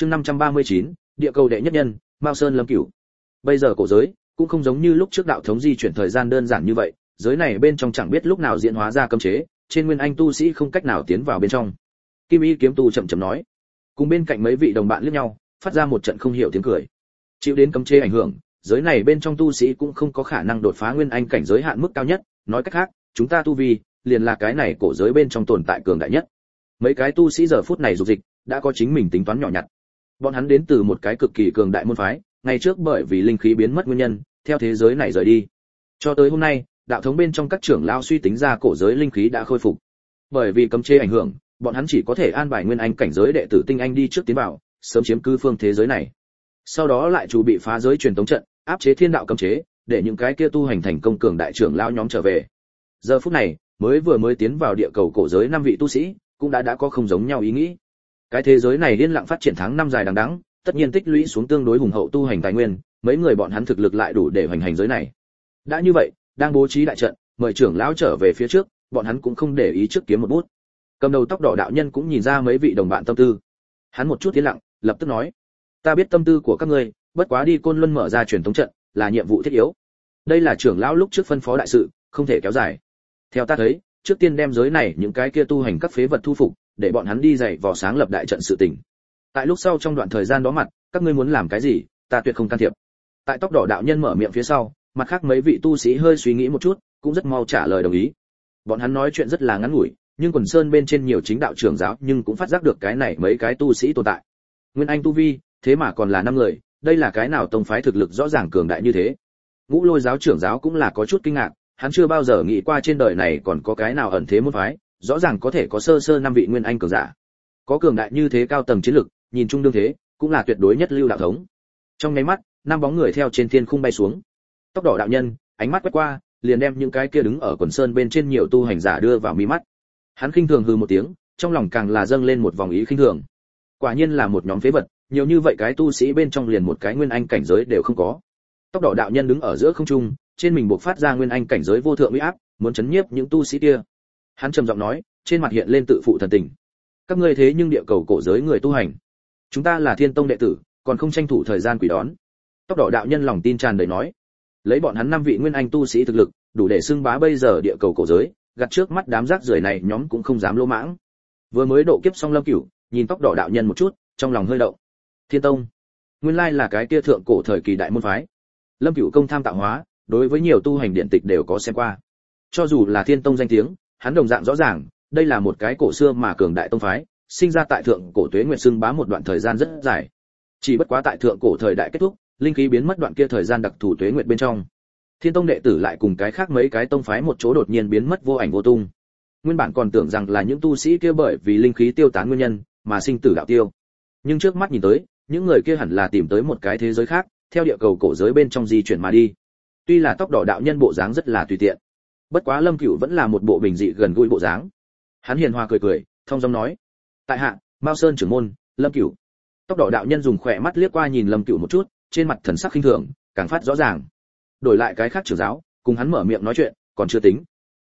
chương 539, địa cầu đệ nhất nhân mao sơn lâm cửu. Bây giờ cổ giới cũng không giống như lúc trước đạo thống di chuyển thời gian đơn giản như vậy giới này bên trong chẳng biết lúc nào diễn hóa ra cấm chế trên nguyên anh tu sĩ không cách nào tiến vào bên trong. Kim y kiếm tu chậm chậm nói. Cùng bên cạnh mấy vị đồng bạn liếc nhau phát ra một trận không hiểu tiếng cười. Chịu đến cấm chế ảnh hưởng giới này bên trong tu sĩ cũng không có khả năng đột phá nguyên anh cảnh giới hạn mức cao nhất. Nói cách khác chúng ta tu vi liền là cái này cổ giới bên trong tồn tại cường đại nhất. Mấy cái tu sĩ giờ phút này dục dịch đã có chính mình tính toán nhỏ nhặt bọn hắn đến từ một cái cực kỳ cường đại môn phái, ngày trước bởi vì linh khí biến mất nguyên nhân, theo thế giới này rời đi. Cho tới hôm nay, đạo thống bên trong các trưởng lao suy tính ra cổ giới linh khí đã khôi phục. Bởi vì cấm chế ảnh hưởng, bọn hắn chỉ có thể an bài nguyên anh cảnh giới đệ tử tinh anh đi trước tiến vào, sớm chiếm cư phương thế giới này. Sau đó lại chủ bị phá giới truyền tống trận, áp chế thiên đạo cấm chế, để những cái kia tu hành thành công cường đại trưởng lao nhóm trở về. Giờ phút này, mới vừa mới tiến vào địa cầu cổ giới năm vị tu sĩ, cũng đã đã có không giống nhau ý nghĩ cái thế giới này liên lặng phát triển tháng năm dài đằng đẵng, tất nhiên tích lũy xuống tương đối hùng hậu tu hành tài nguyên, mấy người bọn hắn thực lực lại đủ để hoành hành giới này. Đã như vậy, đang bố trí đại trận, mời trưởng lão trở về phía trước, bọn hắn cũng không để ý trước kiếm một bút. Cầm đầu tóc đỏ đạo nhân cũng nhìn ra mấy vị đồng bạn tâm tư. Hắn một chút tiến lặng, lập tức nói, ta biết tâm tư của các ngươi, bất quá đi côn luân mở ra truyền thống trận, là nhiệm vụ thiết yếu. Đây là trưởng lão lúc trước phân phó đại sự, không thể kéo dài. Theo ta thấy, trước tiên đem giới này những cái kia tu hành các phế vật thu phục để bọn hắn đi dạy vò sáng lập đại trận sự tình. Tại lúc sau trong đoạn thời gian đó mặt, các ngươi muốn làm cái gì, ta tuyệt không can thiệp. Tại tóc đỏ đạo nhân mở miệng phía sau, mặt khác mấy vị tu sĩ hơi suy nghĩ một chút, cũng rất mau trả lời đồng ý. Bọn hắn nói chuyện rất là ngắn ngủi, nhưng quần sơn bên trên nhiều chính đạo trưởng giáo nhưng cũng phát giác được cái này mấy cái tu sĩ tồn tại. Nguyên anh tu vi, thế mà còn là năm người, đây là cái nào tông phái thực lực rõ ràng cường đại như thế? Ngũ lôi giáo trưởng giáo cũng là có chút kinh ngạc, hắn chưa bao giờ nghĩ qua trên đời này còn có cái nào ẩn thế môn phái rõ ràng có thể có sơ sơ năm vị nguyên anh cường giả. Có cường đại như thế cao tầng chiến lực, nhìn chung đương thế, cũng là tuyệt đối nhất lưu đạo thống. Trong nháy mắt, năm bóng người theo trên thiên khung bay xuống. Tóc đỏ đạo nhân, ánh mắt quét qua, liền đem những cái kia đứng ở quần sơn bên trên nhiều tu hành giả đưa vào mi mắt. Hắn khinh thường hừ một tiếng, trong lòng càng là dâng lên một vòng ý khinh thường. Quả nhiên là một nhóm phế vật, nhiều như vậy cái tu sĩ bên trong liền một cái nguyên anh cảnh giới đều không có. Tóc đỏ đạo nhân đứng ở giữa không trung, trên mình buộc phát ra nguyên anh cảnh giới vô thượng uy áp, muốn chấn nhiếp những tu sĩ kia hắn trầm giọng nói, trên mặt hiện lên tự phụ thần tình. Các ngươi thế nhưng địa cầu cổ giới người tu hành. Chúng ta là thiên tông đệ tử, còn không tranh thủ thời gian quỷ đón. Tóc đỏ đạo nhân lòng tin tràn đầy nói. Lấy bọn hắn năm vị nguyên anh tu sĩ thực lực, đủ để xưng bá bây giờ địa cầu cổ giới gặt trước mắt đám rác rưởi này nhóm cũng không dám lỗ mãng. Vừa mới độ kiếp xong lâm cửu, nhìn tóc đỏ đạo nhân một chút, trong lòng hơi động. Thiên tông, nguyên lai là cái kia thượng cổ thời kỳ đại môn phái. Lâm cửu công tham tạo hóa, đối với nhiều tu hành điện tịch đều có xem qua. Cho dù là thiên tông danh tiếng hắn đồng dạng rõ ràng, đây là một cái cổ xưa mà cường đại tông phái, sinh ra tại thượng cổ tuế nguyệt xưng bá một đoạn thời gian rất dài. Chỉ bất quá tại thượng cổ thời đại kết thúc, linh khí biến mất đoạn kia thời gian đặc thù tuế nguyệt bên trong. Thiên tông đệ tử lại cùng cái khác mấy cái tông phái một chỗ đột nhiên biến mất vô ảnh vô tung. Nguyên bản còn tưởng rằng là những tu sĩ kia bởi vì linh khí tiêu tán nguyên nhân, mà sinh tử đạo tiêu. Nhưng trước mắt nhìn tới, những người kia hẳn là tìm tới một cái thế giới khác, theo địa cầu cổ giới bên trong di chuyển mà đi. Tuy là tóc đỏ đạo nhân bộ dáng rất là tùy tiện bất quá lâm cửu vẫn là một bộ bình dị gần gũi bộ dáng. Hắn hiền hòa cười cười, thông dong nói, tại hạ, mao sơn trưởng môn, lâm cửu. Tóc đỏ đạo nhân dùng khỏe mắt liếc qua nhìn lâm cửu một chút, trên mặt thần sắc khinh thường, càng phát rõ ràng. Đổi lại cái khác trưởng giáo, cùng hắn mở miệng nói chuyện, còn chưa tính.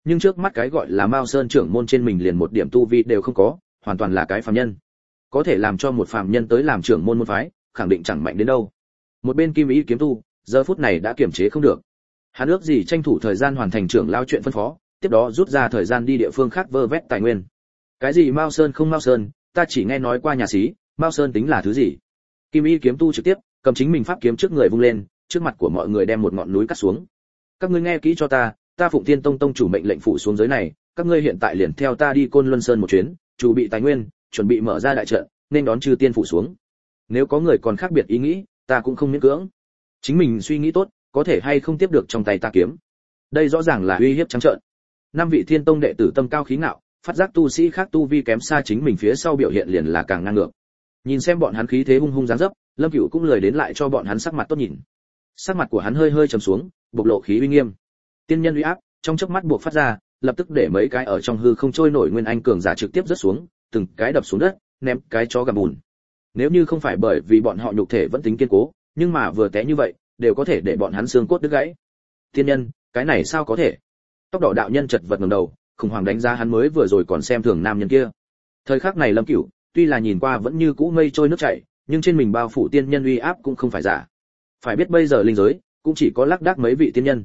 Nhưng trước mắt cái gọi là mao sơn trưởng môn trên mình liền một điểm tu vi đều không có, hoàn toàn là cái phàm nhân. Có thể làm cho một phàm nhân tới làm trưởng môn môn phái, khẳng định chẳng mạnh đến đâu. Một bên kim ý kiếm tu, giờ phút này đã kiềm chế không được hắn ước gì tranh thủ thời gian hoàn thành trưởng lao chuyện phân phó, tiếp đó rút ra thời gian đi địa phương khác vơ vét tài nguyên. Cái gì mao sơn không mao sơn, ta chỉ nghe nói qua nhà sĩ mao sơn tính là thứ gì? Kim y kiếm tu trực tiếp, cầm chính mình pháp kiếm trước người vung lên, trước mặt của mọi người đem một ngọn núi cắt xuống. Các ngươi nghe kỹ cho ta ta phụng tiên tông tông chủ mệnh lệnh phụ xuống giới này, các ngươi hiện tại liền theo ta đi côn luân sơn một chuyến, chủ bị tài nguyên, chuẩn bị mở ra đại trận, nên đón chư tiên phụ xuống. Nếu có người còn khác biệt ý nghĩ, ta cũng không miễn cưỡng. Chính mình suy nghĩ tốt có thể hay không tiếp được trong tay ta kiếm. Đây rõ ràng là uy hiếp trắng trợn. Năm vị thiên tông đệ tử tâm cao khí ngạo, phát giác tu sĩ khác tu vi kém xa chính mình phía sau biểu hiện liền là càng ngang ngược. Nhìn xem bọn hắn khí thế hung hung dáng dấp, lâm cửu cũng lời đến lại cho bọn hắn sắc mặt tốt nhìn. Sắc mặt của hắn hơi hơi trầm xuống, bộc lộ khí uy nghiêm. Tiên nhân uy áp, trong chớp mắt buộc phát ra, lập tức để mấy cái ở trong hư không trôi nổi nguyên anh cường giả trực tiếp rớt xuống, từng cái đập xuống đất, ném cái chó gầm bùn. Nếu như không phải bởi vì bọn họ nhục thể vẫn tính kiên cố, nhưng mà vừa té như vậy đều có thể để bọn hắn xương cốt đứt gãy. Tiên nhân, cái này sao có thể? Tóc đỏ đạo nhân chật vật ngẩng đầu, khủng hoảng đánh giá hắn mới vừa rồi còn xem thường nam nhân kia. Thời khắc này lâm cửu, tuy là nhìn qua vẫn như cũ mây trôi nước chảy, nhưng trên mình bao phủ tiên nhân uy áp cũng không phải giả. Phải biết bây giờ linh giới, cũng chỉ có lác đác mấy vị tiên nhân.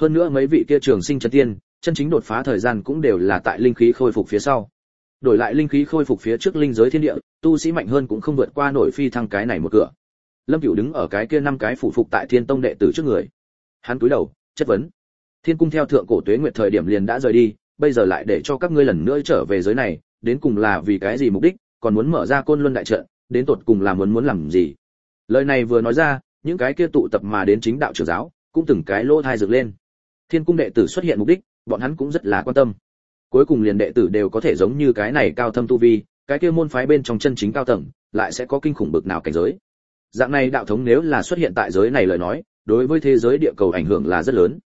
Hơn nữa mấy vị kia trường sinh chân tiên, chân chính đột phá thời gian cũng đều là tại linh khí khôi phục phía sau. Đổi lại linh khí khôi phục phía trước linh giới thiên địa, tu sĩ mạnh hơn cũng không vượt qua nổi phi thăng cái này một cửa lâm cửu đứng ở cái kia năm cái phủ phục tại thiên tông đệ tử trước người. Hắn cúi đầu, chất vấn. Thiên cung theo thượng cổ tuế nguyệt thời điểm liền đã rời đi, bây giờ lại để cho các ngươi lần nữa trở về giới này, đến cùng là vì cái gì mục đích, còn muốn mở ra côn luân đại trận, đến tột cùng là muốn muốn làm gì? Lời này vừa nói ra, những cái kia tụ tập mà đến chính đạo trưởng giáo, cũng từng cái lỗ thai dựng lên. Thiên cung đệ tử xuất hiện mục đích, bọn hắn cũng rất là quan tâm. Cuối cùng liền đệ tử đều có thể giống như cái này cao thâm tu vi, cái kia môn phái bên trong chân chính cao tầng, lại sẽ có kinh khủng bực nào cảnh giới dạng này đạo thống nếu là xuất hiện tại giới này lời nói đối với thế giới địa cầu ảnh hưởng là rất lớn.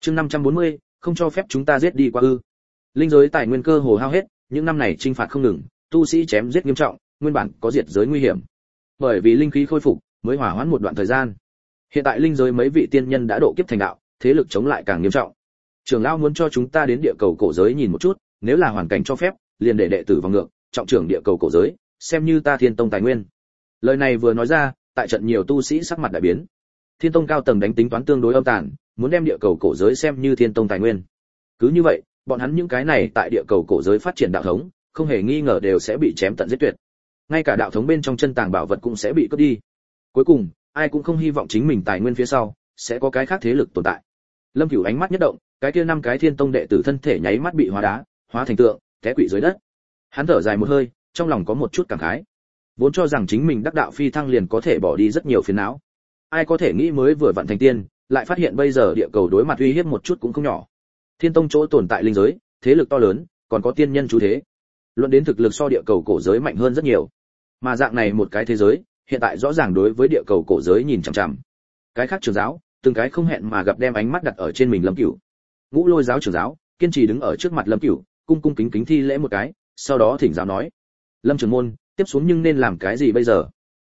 Chương 540, không cho phép chúng ta giết đi qua ư. Linh giới tài nguyên cơ hồ hao hết những năm này trinh phạt không ngừng tu sĩ chém giết nghiêm trọng nguyên bản có diệt giới nguy hiểm. Bởi vì linh khí khôi phục mới hỏa hoãn một đoạn thời gian. Hiện tại linh giới mấy vị tiên nhân đã độ kiếp thành đạo thế lực chống lại càng nghiêm trọng. Trưởng lão muốn cho chúng ta đến địa cầu cổ giới nhìn một chút nếu là hoàn cảnh cho phép liền để đệ tử vào ngược trọng trưởng địa cầu cổ giới xem như ta thiên tông tài nguyên. Lời này vừa nói ra tại trận nhiều tu sĩ sắc mặt đại biến. Thiên tông cao tầng đánh tính toán tương đối âm tàn, muốn đem địa cầu cổ giới xem như thiên tông tài nguyên. Cứ như vậy, bọn hắn những cái này tại địa cầu cổ giới phát triển đạo thống, không hề nghi ngờ đều sẽ bị chém tận giết tuyệt. Ngay cả đạo thống bên trong chân tàng bảo vật cũng sẽ bị cướp đi. Cuối cùng, ai cũng không hy vọng chính mình tài nguyên phía sau sẽ có cái khác thế lực tồn tại. Lâm cửu ánh mắt nhất động, cái kia năm cái thiên tông đệ tử thân thể nháy mắt bị hóa đá, hóa thành tượng, té quỵ dưới đất. Hắn thở dài một hơi, trong lòng có một chút cảm khái vốn cho rằng chính mình đắc đạo phi thăng liền có thể bỏ đi rất nhiều phiền não. Ai có thể nghĩ mới vừa vặn thành tiên, lại phát hiện bây giờ địa cầu đối mặt uy hiếp một chút cũng không nhỏ. Thiên tông chỗ tồn tại linh giới, thế lực to lớn, còn có tiên nhân chú thế. Luận đến thực lực so địa cầu cổ giới mạnh hơn rất nhiều. Mà dạng này một cái thế giới, hiện tại rõ ràng đối với địa cầu cổ giới nhìn chằm chằm. Cái khác trường giáo, từng cái không hẹn mà gặp đem ánh mắt đặt ở trên mình lâm cửu. Ngũ lôi giáo trưởng giáo, kiên trì đứng ở trước mặt lâm cửu, cung cung kính kính thi lễ một cái, sau đó thỉnh giáo nói. Lâm trưởng môn tiếp xuống nhưng nên làm cái gì bây giờ?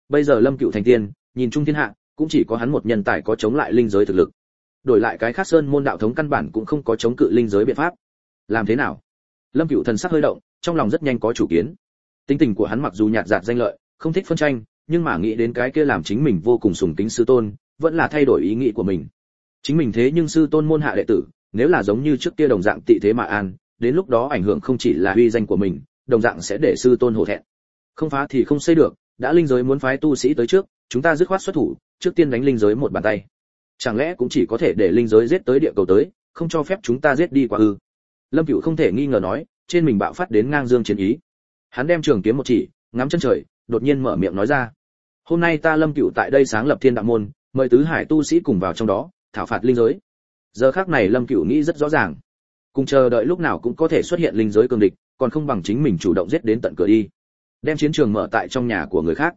Bây giờ lâm cựu thành tiên, nhìn trung thiên hạ, cũng chỉ có hắn một nhân tài có chống lại linh giới thực lực. Đổi lại cái khác sơn môn đạo thống căn bản cũng không có chống cự linh giới biện pháp. Làm thế nào? Lâm cựu thần sắc hơi động, trong lòng rất nhanh có chủ kiến. Tính tình của hắn mặc dù nhạt nhạt danh lợi, không thích phân tranh, nhưng mà nghĩ đến cái kia làm chính mình vô cùng sùng kính sư tôn, vẫn là thay đổi ý nghĩ của mình. Chính mình thế nhưng sư tôn môn hạ đệ tử, nếu là giống như trước kia đồng dạng tị thế mà an, đến lúc đó ảnh hưởng không chỉ là uy danh của mình, đồng dạng sẽ để sư tôn hổ thẹn không phá thì không xây được, đã linh giới muốn phái tu sĩ tới trước, chúng ta dứt khoát xuất thủ, trước tiên đánh linh giới một bàn tay. Chẳng lẽ cũng chỉ có thể để linh giới giết tới địa cầu tới, không cho phép chúng ta giết đi qua ư? Lâm cửu không thể nghi ngờ nói, trên mình bạo phát đến ngang dương chiến ý. Hắn đem trường kiếm một chỉ, ngắm chân trời, đột nhiên mở miệng nói ra. Hôm nay ta lâm cửu tại đây sáng lập thiên đạo môn, mời tứ hải tu sĩ cùng vào trong đó, thảo phạt linh giới. Giờ khác này lâm cửu nghĩ rất rõ ràng. Cùng chờ đợi lúc nào cũng có thể xuất hiện linh giới cường địch, còn không bằng chính mình chủ động giết đến tận cửa đi đem chiến trường mở tại trong nhà của người khác.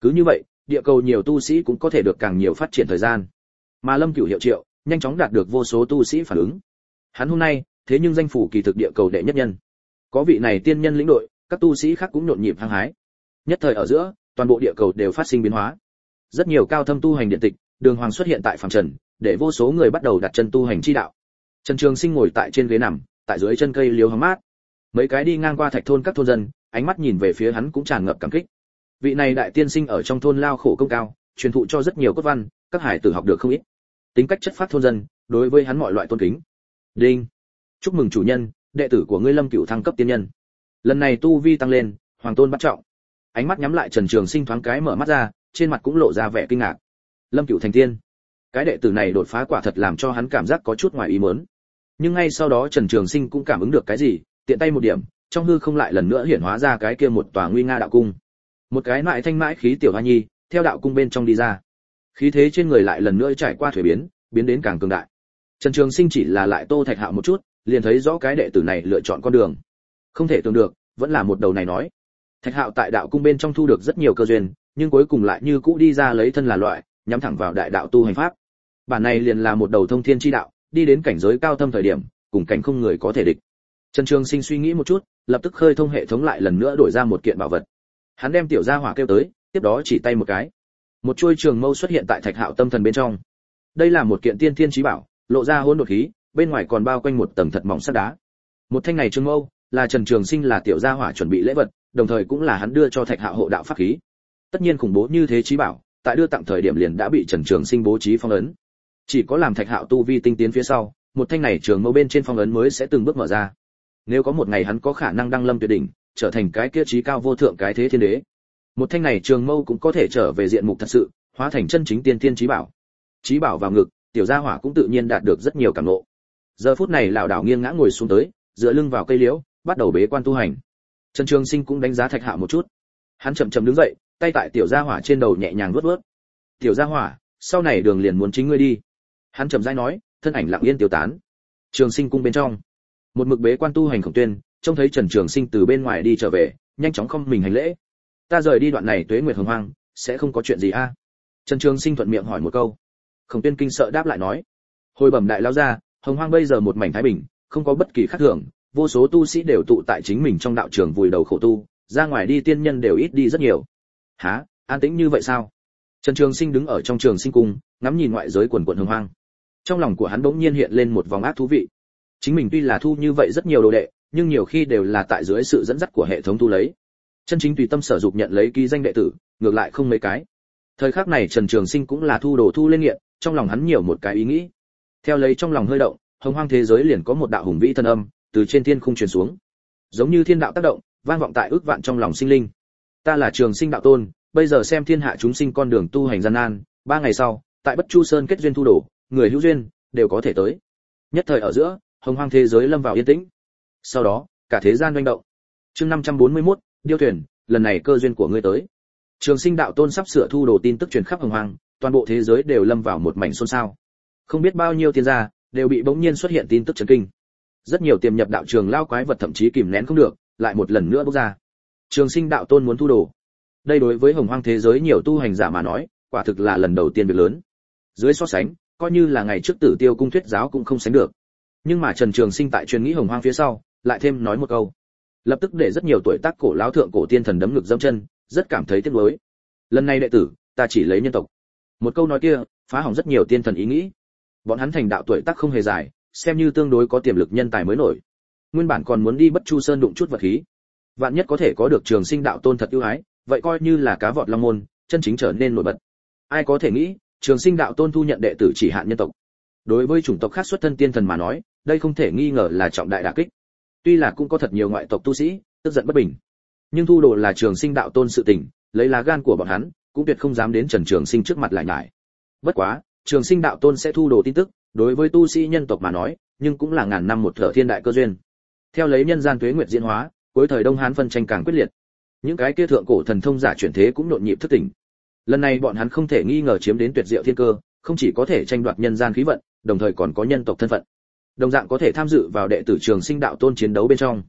Cứ như vậy, địa cầu nhiều tu sĩ cũng có thể được càng nhiều phát triển thời gian. Mà lâm cửu hiệu triệu nhanh chóng đạt được vô số tu sĩ phản ứng. Hắn hôm nay, thế nhưng danh phủ kỳ thực địa cầu đệ nhất nhân. Có vị này tiên nhân lĩnh đội, các tu sĩ khác cũng nhộn nhịp hăng hái. Nhất thời ở giữa, toàn bộ địa cầu đều phát sinh biến hóa. Rất nhiều cao thâm tu hành điện tịch, đường hoàng xuất hiện tại phàm trần, để vô số người bắt đầu đặt chân tu hành chi đạo. Trần trường sinh ngồi tại trên ghế nằm, tại dưới chân cây liếu hóng mát. Mấy cái đi ngang qua thạch thôn các thôn dân ánh mắt nhìn về phía hắn cũng tràn ngập cảm kích. Vị này đại tiên sinh ở trong thôn lao khổ công cao, truyền thụ cho rất nhiều cốt văn, các hải tử học được không ít. Tính cách chất phát thôn dân, đối với hắn mọi loại tôn kính. Đinh. Chúc mừng chủ nhân, đệ tử của ngươi lâm cửu thăng cấp tiên nhân. Lần này tu vi tăng lên, hoàng tôn bắt trọng. Ánh mắt nhắm lại trần trường sinh thoáng cái mở mắt ra, trên mặt cũng lộ ra vẻ kinh ngạc. Lâm cửu thành tiên. Cái đệ tử này đột phá quả thật làm cho hắn cảm giác có chút ngoài ý muốn. Nhưng ngay sau đó trần trường sinh cũng cảm ứng được cái gì, tiện tay một điểm trong hư không lại lần nữa hiển hóa ra cái kia một tòa nguy nga đạo cung. Một cái mại thanh mãi khí tiểu hoa nhi, theo đạo cung bên trong đi ra. Khí thế trên người lại lần nữa trải qua thuế biến biến đến càng cường đại. Trần trường sinh chỉ là lại tô thạch hạo một chút, liền thấy rõ cái đệ tử này lựa chọn con đường. Không thể tưởng được, vẫn là một đầu này nói. Thạch hạo tại đạo cung bên trong thu được rất nhiều cơ duyên, nhưng cuối cùng lại như cũ đi ra lấy thân là loại, nhắm thẳng vào đại đạo tu hành pháp. Bản này liền là một đầu thông thiên chi đạo, đi đến cảnh giới cao thâm thời điểm, cùng cảnh không người có thể địch trần trường sinh suy nghĩ một chút, lập tức khơi thông hệ thống lại lần nữa đổi ra một kiện bảo vật. Hắn đem tiểu gia hỏa kêu tới, tiếp đó chỉ tay một cái. Một chuôi trường mâu xuất hiện tại thạch hạo tâm thần bên trong. Đây là một kiện tiên thiên chí bảo, lộ ra hỗn độn khí, bên ngoài còn bao quanh một tầng thật mỏng sắt đá. Một thanh này trường mâu, là trần trường sinh là tiểu gia hỏa chuẩn bị lễ vật, đồng thời cũng là hắn đưa cho thạch hạo hộ đạo pháp khí. Tất nhiên khủng bố như thế chí bảo, tại đưa tặng thời điểm liền đã bị trần trường sinh bố trí phong ấn. Chỉ có làm thạch hạo tu vi tinh tiến phía sau, một thanh này trường mâu bên trên phong ấn mới sẽ từng bước mở ra nếu có một ngày hắn có khả năng đăng lâm tuyệt đỉnh, trở thành cái kia trí cao vô thượng cái thế thiên đế. Một thanh này trường mâu cũng có thể trở về diện mục thật sự, hóa thành chân chính tiên tiên trí bảo. Trí bảo vào ngực, tiểu gia hỏa cũng tự nhiên đạt được rất nhiều cảm ngộ. Giờ phút này lão đảo nghiêng ngã ngồi xuống tới, dựa lưng vào cây liễu, bắt đầu bế quan tu hành. Trần trường sinh cũng đánh giá thạch hạ một chút. Hắn chậm chậm đứng dậy, tay tại tiểu gia hỏa trên đầu nhẹ nhàng vuốt vuốt. Tiểu gia hỏa, sau này đường liền muốn chính ngươi đi. Hắn chậm rãi nói, thân ảnh lặng yên tiêu tán. Trường sinh cung bên trong một mực bế quan tu hành khổng tuyên, trông thấy trần trường sinh từ bên ngoài đi trở về, nhanh chóng không mình hành lễ. Ta rời đi đoạn này tuế nguyệt hồng hoang, sẽ không có chuyện gì a? Trần trường sinh thuận miệng hỏi một câu. Khổng tuyên kinh sợ đáp lại nói. Hồi bẩm đại lao ra hồng hoang bây giờ một mảnh thái bình, không có bất kỳ khác thường, vô số tu sĩ đều tụ tại chính mình trong đạo trường vùi đầu khổ tu, ra ngoài đi tiên nhân đều ít đi rất nhiều. Há an tĩnh như vậy sao? Trần trường sinh đứng ở trong trường sinh cung, ngắm nhìn ngoại giới quần quận hồng hoang. Trong lòng của hắn bỗng nhiên hiện lên một vòng ác thú vị chính mình tuy là thu như vậy rất nhiều đồ đệ, nhưng nhiều khi đều là tại dưới sự dẫn dắt của hệ thống tu lấy. Chân chính tùy tâm sở dục nhận lấy ký danh đệ tử, ngược lại không mấy cái. Thời khắc này trần trường sinh cũng là thu đồ thu lên nghiện, trong lòng hắn nhiều một cái ý nghĩ. Theo lấy trong lòng hơi động, hồng hoang thế giới liền có một đạo hùng vĩ thân âm từ trên thiên khung truyền xuống. Giống như thiên đạo tác động, vang vọng tại ước vạn trong lòng sinh linh. Ta là trường sinh đạo tôn, bây giờ xem thiên hạ chúng sinh con đường tu hành gian nan, ba ngày sau, tại bất chu sơn kết duyên thu đồ, người hữu duyên, đều có thể tới. Nhất thời ở giữa hồng hoang thế giới lâm vào yên tĩnh. Sau đó cả thế gian doanh động. Chương 541, điêu thuyền lần này cơ duyên của ngươi tới. Trường sinh đạo tôn sắp sửa thu đồ tin tức truyền khắp hồng hoang toàn bộ thế giới đều lâm vào một mảnh xôn xao. Không biết bao nhiêu tiên gia đều bị bỗng nhiên xuất hiện tin tức chấn kinh. Rất nhiều tiềm nhập đạo trường lao quái vật thậm chí kìm nén không được lại một lần nữa bước ra. Trường sinh đạo tôn muốn thu đồ. Đây đối với hồng hoang thế giới nhiều tu hành giả mà nói quả thực là lần đầu tiên việc lớn. Dưới so sánh coi như là ngày trước tử tiêu cung thuyết giáo cũng không sánh được nhưng mà trần trường sinh tại truyền nghĩ hồng hoang phía sau, lại thêm nói một câu. Lập tức để rất nhiều tuổi tác cổ lão thượng cổ tiên thần đấm ngực dẫm chân, rất cảm thấy tiếc nuối. Lần này đệ tử, ta chỉ lấy nhân tộc. Một câu nói kia, phá hỏng rất nhiều tiên thần ý nghĩ. Bọn hắn thành đạo tuổi tác không hề dài, xem như tương đối có tiềm lực nhân tài mới nổi. Nguyên bản còn muốn đi bất chu sơn đụng chút vật khí. Vạn nhất có thể có được trường sinh đạo tôn thật ưu ái, vậy coi như là cá vọt long môn, chân chính trở nên nổi bật. Ai có thể nghĩ, trường sinh đạo tôn thu nhận đệ tử chỉ hạn nhân tộc. Đối với chủng tộc khác xuất thân tiên thần mà nói đây không thể nghi ngờ là trọng đại đả kích. Tuy là cũng có thật nhiều ngoại tộc tu sĩ, tức giận bất bình, nhưng thu đồ là trường sinh đạo tôn sự tình, lấy lá gan của bọn hắn, cũng tuyệt không dám đến trần trường sinh trước mặt lại nhải. Bất quá, trường sinh đạo tôn sẽ thu đồ tin tức, đối với tu sĩ nhân tộc mà nói, nhưng cũng là ngàn năm một thở thiên đại cơ duyên. Theo lấy nhân gian tuế nguyệt diễn hóa, cuối thời đông hán phân tranh càng quyết liệt. Những cái kia thượng cổ thần thông giả chuyển thế cũng nhộn nhịp thức tỉnh. Lần này bọn hắn không thể nghi ngờ chiếm đến tuyệt diệu thiên cơ, không chỉ có thể tranh đoạt nhân gian khí vận, đồng thời còn có nhân tộc thân phận đồng dạng có thể tham dự vào đệ tử trường sinh đạo tôn chiến đấu bên trong.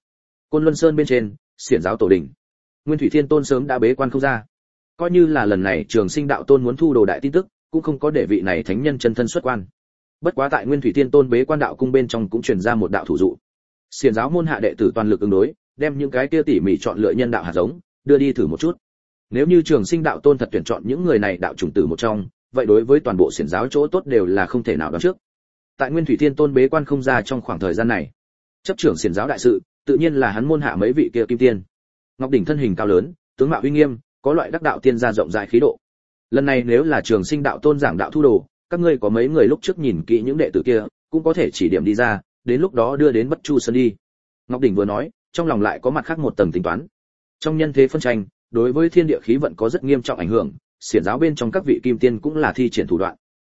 Côn luân sơn bên trên, xiển giáo tổ đình nguyên thủy thiên tôn sớm đã bế quan không ra. Coi như là lần này trường sinh đạo tôn muốn thu đồ đại tin tức, cũng không có để vị này thánh nhân chân thân xuất quan. Bất quá tại nguyên thủy thiên tôn bế quan đạo cung bên trong cũng truyền ra một đạo thủ dụ. Xiển giáo môn hạ đệ tử toàn lực ứng đối, đem những cái kia tỉ mỉ chọn lựa nhân đạo hạt giống, đưa đi thử một chút. Nếu như trường sinh đạo tôn thật tuyển chọn những người này đạo chủng tử một trong, vậy đối với toàn bộ xiển giáo chỗ tốt đều là không thể nào đoán trước tại nguyên thủy thiên tôn bế quan không ra trong khoảng thời gian này. Chấp trưởng xiển giáo đại sự, tự nhiên là hắn môn hạ mấy vị kia kim tiên. Ngọc đỉnh thân hình cao lớn, tướng mạo uy nghiêm, có loại đắc đạo tiên gia rộng rãi khí độ. Lần này nếu là trường sinh đạo tôn giảng đạo thu đồ, các ngươi có mấy người lúc trước nhìn kỹ những đệ tử kia, cũng có thể chỉ điểm đi ra, đến lúc đó đưa đến bất chu sơn đi. Ngọc đỉnh vừa nói, trong lòng lại có mặt khác một tầng tính toán. Trong nhân thế phân tranh, đối với thiên địa khí vận có rất nghiêm trọng ảnh hưởng, xiển giáo bên trong các vị kim tiên cũng là thi triển thủ đoạn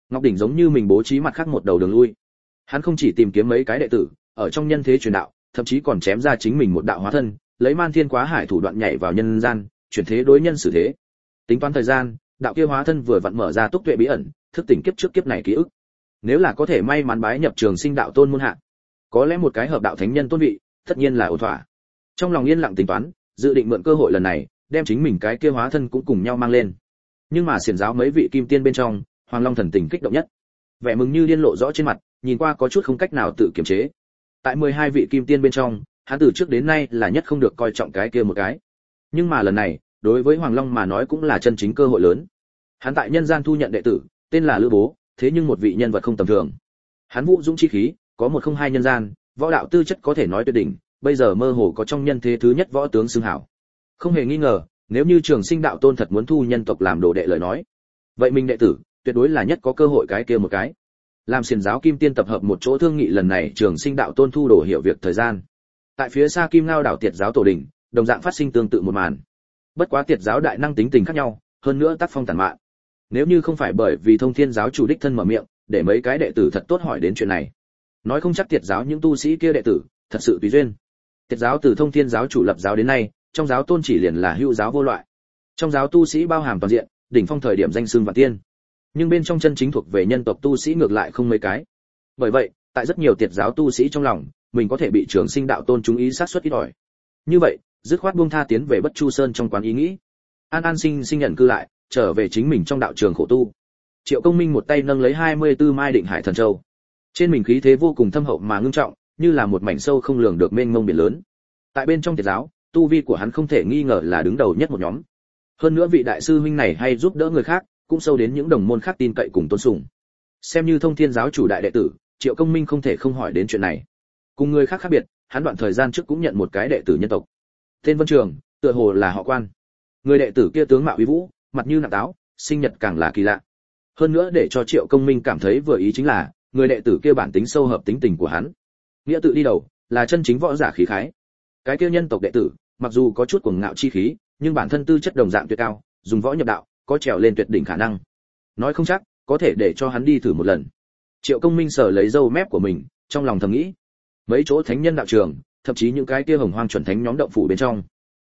ngọc đỉnh giống như mình bố trí mặt khác một đầu đường lui. Hắn không chỉ tìm kiếm mấy cái đệ tử, ở trong nhân thế truyền đạo, thậm chí còn chém ra chính mình một đạo hóa thân, lấy man thiên quá hải thủ đoạn nhảy vào nhân gian, chuyển thế đối nhân xử thế. Tính toán thời gian, đạo kia hóa thân vừa vặn mở ra túc tuệ bí ẩn, thức tỉnh kiếp trước kiếp này ký ức. Nếu là có thể may mắn bái nhập trường sinh đạo tôn môn hạ, có lẽ một cái hợp đạo thánh nhân tôn vị, tất nhiên là ổn thỏa. Trong lòng yên lặng tính toán, dự định mượn cơ hội lần này, đem chính mình cái kia hóa thân cũng cùng nhau mang lên. Nhưng mà xiển giáo mấy vị kim tiên bên trong hoàng long thần tình kích động nhất. Vẻ mừng như liên lộ rõ trên mặt, nhìn qua có chút không cách nào tự kiềm chế. Tại mười hai vị kim tiên bên trong, hắn từ trước đến nay là nhất không được coi trọng cái kia một cái. Nhưng mà lần này, đối với hoàng long mà nói cũng là chân chính cơ hội lớn. Hắn tại nhân gian thu nhận đệ tử, tên là lữ bố, thế nhưng một vị nhân vật không tầm thường. Hắn vũ dũng chi khí, có một không hai nhân gian, võ đạo tư chất có thể nói tuyệt đỉnh, bây giờ mơ hồ có trong nhân thế thứ nhất võ tướng xưng hảo. Không hề nghi ngờ, nếu như trường sinh đạo tôn thật muốn thu nhân tộc làm đồ đệ lời nói, vậy mình đệ tử tuyệt đối là nhất có cơ hội cái kia một cái. Làm xiền giáo kim tiên tập hợp một chỗ thương nghị lần này, trường sinh đạo tôn thu đồ hiểu việc thời gian. Tại phía xa kim ngao đảo tiệt giáo tổ đình đồng dạng phát sinh tương tự một màn. Bất quá tiệt giáo đại năng tính tình khác nhau, hơn nữa tác phong tàn mạn. Nếu như không phải bởi vì thông thiên giáo chủ đích thân mở miệng, để mấy cái đệ tử thật tốt hỏi đến chuyện này. Nói không chắc tiệt giáo những tu sĩ kia đệ tử, thật sự tùy duyên. Tiệt giáo từ thông thiên giáo chủ lập giáo đến nay, trong giáo tôn chỉ liền là hữu giáo vô loại. Trong giáo tu sĩ bao hàm toàn diện, đỉnh phong thời điểm danh xưng và tiên nhưng bên trong chân chính thuộc về nhân tộc tu sĩ ngược lại không mấy cái. Bởi vậy, tại rất nhiều tiệt giáo tu sĩ trong lòng, mình có thể bị trường sinh đạo tôn chúng ý sát xuất ít ỏi. Như vậy, dứt khoát buông tha tiến về bất chu sơn trong quán ý nghĩ. An an sinh sinh nhận cư lại, trở về chính mình trong đạo trường khổ tu. Triệu công minh một tay nâng lấy 24 mai định hải thần châu. Trên mình khí thế vô cùng thâm hậu mà ngưng trọng, như là một mảnh sâu không lường được mênh mông biển lớn. Tại bên trong tiệt giáo, tu vi của hắn không thể nghi ngờ là đứng đầu nhất một nhóm. Hơn nữa vị đại sư huynh này hay giúp đỡ người khác cũng sâu đến những đồng môn khác tin cậy cùng tôn sùng. Xem như thông thiên giáo chủ đại đệ tử, triệu công minh không thể không hỏi đến chuyện này. Cùng người khác khác biệt, hắn đoạn thời gian trước cũng nhận một cái đệ tử nhân tộc. Tên vân trường, tựa hồ là họ quan. Người đệ tử kia tướng mạo uy vũ, mặt như nặng táo, sinh nhật càng là kỳ lạ. Hơn nữa để cho triệu công minh cảm thấy vừa ý chính là, người đệ tử kia bản tính sâu hợp tính tình của hắn. Nghĩa tự đi đầu, là chân chính võ giả khí khái. Cái kia nhân tộc đệ tử, mặc dù có chút cuồng ngạo chi khí, nhưng bản thân tư chất đồng dạng tuyệt cao, dùng võ nhập đạo có trèo lên tuyệt đỉnh khả năng. Nói không chắc, có thể để cho hắn đi thử một lần. Triệu công minh sở lấy dâu mép của mình, trong lòng thầm nghĩ. Mấy chỗ thánh nhân đạo trường, thậm chí những cái kia hồng hoang chuẩn thánh nhóm động phủ bên trong.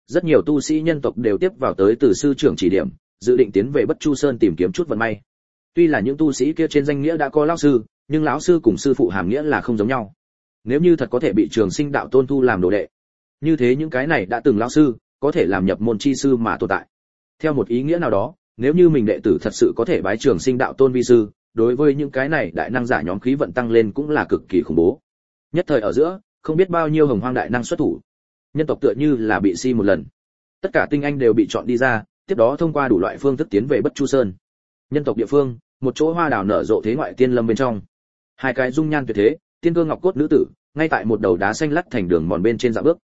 Rất nhiều tu sĩ nhân tộc đều tiếp vào tới từ sư trưởng chỉ điểm, dự định tiến về bất chu sơn tìm kiếm chút vận may. Tuy là những tu sĩ kia trên danh nghĩa đã có lão sư, nhưng lão sư cùng sư phụ hàm nghĩa là không giống nhau. Nếu như thật có thể bị trường sinh đạo tôn thu làm đồ đệ, như thế những cái này đã từng lão sư, có thể làm nhập môn chi sư mà tồn tại. Theo một ý nghĩa nào đó nếu như mình đệ tử thật sự có thể bái trường sinh đạo tôn vi sư, đối với những cái này đại năng giả nhóm khí vận tăng lên cũng là cực kỳ khủng bố. Nhất thời ở giữa, không biết bao nhiêu hồng hoang đại năng xuất thủ. Nhân tộc tựa như là bị si một lần. Tất cả tinh anh đều bị chọn đi ra, tiếp đó thông qua đủ loại phương thức tiến về bất chu sơn. Nhân tộc địa phương, một chỗ hoa đào nở rộ thế ngoại tiên lâm bên trong. Hai cái dung nhan tuyệt thế, tiên cơ ngọc cốt nữ tử, ngay tại một đầu đá xanh lắt thành đường mòn bên trên dạ bước.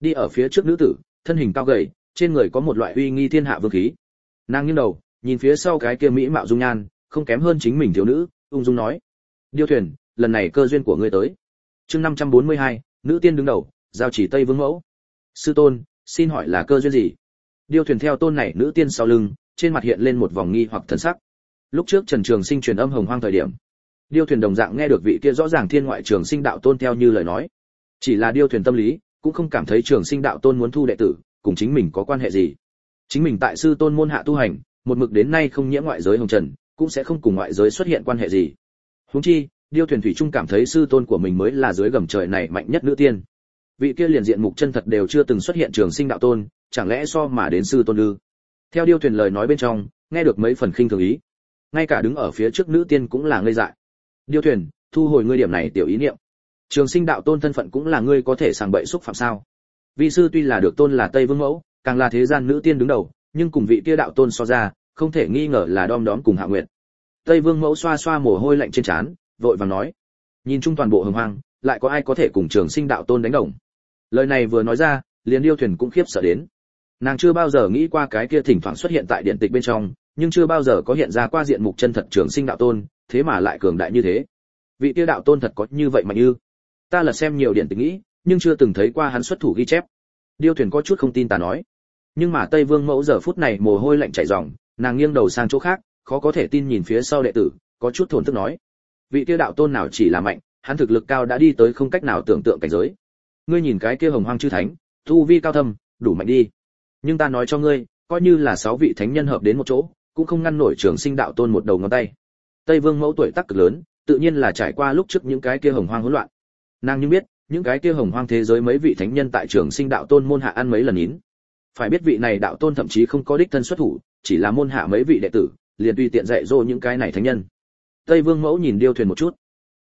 Đi ở phía trước nữ tử, thân hình cao gầy, trên người có một loại uy nghi thiên hạ vương khí nàng nghiêng đầu nhìn phía sau cái kia mỹ mạo dung nhan không kém hơn chính mình thiếu nữ ung dung nói. Điêu thuyền lần này cơ duyên của ngươi tới. Chương 542, nữ tiên đứng đầu giao chỉ tây vương mẫu. Sư tôn xin hỏi là cơ duyên gì? Điêu thuyền theo tôn này nữ tiên sau lưng trên mặt hiện lên một vòng nghi hoặc thần sắc. Lúc trước trần trường sinh truyền âm hồng hoang thời điểm điêu thuyền đồng dạng nghe được vị kia rõ ràng thiên ngoại trường sinh đạo tôn theo như lời nói. Chỉ là điêu thuyền tâm lý cũng không cảm thấy trường sinh đạo tôn muốn thu đệ tử cùng chính mình có quan hệ gì chính mình tại sư tôn môn hạ tu hành, một mực đến nay không nhiễm ngoại giới hồng trần, cũng sẽ không cùng ngoại giới xuất hiện quan hệ gì. Huống chi, điêu thuyền thủy trung cảm thấy sư tôn của mình mới là dưới gầm trời này mạnh nhất nữ tiên. Vị kia liền diện mục chân thật đều chưa từng xuất hiện trường sinh đạo tôn, chẳng lẽ so mà đến sư tôn ư? Theo điêu thuyền lời nói bên trong, nghe được mấy phần khinh thường ý. Ngay cả đứng ở phía trước nữ tiên cũng là ngây dại. Điêu thuyền, thu hồi ngươi điểm này tiểu ý niệm. Trường sinh đạo tôn thân phận cũng là ngươi có thể sàng bậy xúc phạm sao? Vị sư tuy là được tôn là tây vương mẫu càng là thế gian nữ tiên đứng đầu, nhưng cùng vị kia đạo tôn so ra, không thể nghi ngờ là đom đóm cùng hạ nguyện tây vương mẫu xoa xoa mồ hôi lạnh trên trán, vội vàng nói, nhìn chung toàn bộ hồng hoang, lại có ai có thể cùng trường sinh đạo tôn đánh đồng? Lời này vừa nói ra, liền điêu thuyền cũng khiếp sợ đến. Nàng chưa bao giờ nghĩ qua cái kia thỉnh thoảng xuất hiện tại điện tịch bên trong, nhưng chưa bao giờ có hiện ra qua diện mục chân thật trường sinh đạo tôn, thế mà lại cường đại như thế. Vị kia đạo tôn thật có như vậy mà ư ta là xem nhiều điện tịch nghĩ, nhưng chưa từng thấy qua hắn xuất thủ ghi chép. Điêu thuyền có chút không tin ta nói nhưng mà tây vương mẫu giờ phút này mồ hôi lạnh chảy ròng, nàng nghiêng đầu sang chỗ khác, khó có thể tin nhìn phía sau đệ tử, có chút thổn thức nói. Vị kia đạo tôn nào chỉ là mạnh, hắn thực lực cao đã đi tới không cách nào tưởng tượng cảnh giới. Ngươi nhìn cái kia hồng hoang chư thánh thu vi cao thâm, đủ mạnh đi. Nhưng ta nói cho ngươi, coi như là sáu vị thánh nhân hợp đến một chỗ, cũng không ngăn nổi trường sinh đạo tôn một đầu ngón tay. Tây vương mẫu tuổi tác cực lớn, tự nhiên là trải qua lúc trước những cái kia hồng hoang hỗn loạn. Nàng nhưng biết, những cái kia hồng hoang thế giới mấy vị thánh nhân tại trường sinh đạo tôn môn hạ ăn mấy lần nín phải biết vị này đạo tôn thậm chí không có đích thân xuất thủ, chỉ là môn hạ mấy vị đệ tử, liền tùy tiện dạy dỗ những cái này thánh nhân. Tây vương mẫu nhìn điêu thuyền một chút.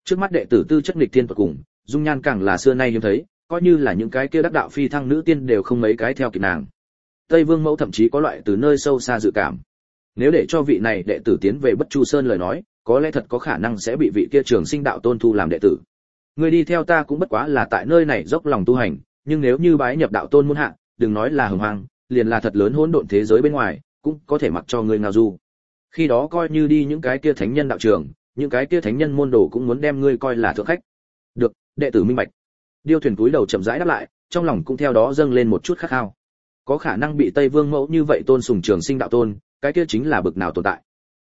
Trước mắt đệ tử tư chất nghịch tiên tột cùng, dung nhan càng là xưa nay hiếm thấy, coi như là những cái kia đắc đạo phi thăng nữ tiên đều không mấy cái theo kịp nàng. Tây vương mẫu thậm chí có loại từ nơi sâu xa dự cảm. Nếu để cho vị này đệ tử tiến về bất chu sơn lời nói, có lẽ thật có khả năng sẽ bị vị kia trường sinh đạo tôn thu làm đệ tử. Người đi theo ta cũng bất quá là tại nơi này dốc lòng tu hành, nhưng nếu như bái nhập đạo tôn muốn hạ đừng nói là hồng hoang, liền là thật lớn hỗn độn thế giới bên ngoài, cũng có thể mặc cho ngươi ngao du. Khi đó coi như đi những cái kia thánh nhân đạo trường, những cái kia thánh nhân môn đồ cũng muốn đem ngươi coi là thượng khách. Được, đệ tử minh bạch. Điêu thuyền cúi đầu chậm rãi đáp lại, trong lòng cũng theo đó dâng lên một chút khát khao. Có khả năng bị tây vương mẫu như vậy tôn sùng trường sinh đạo tôn, cái kia chính là bực nào tồn tại.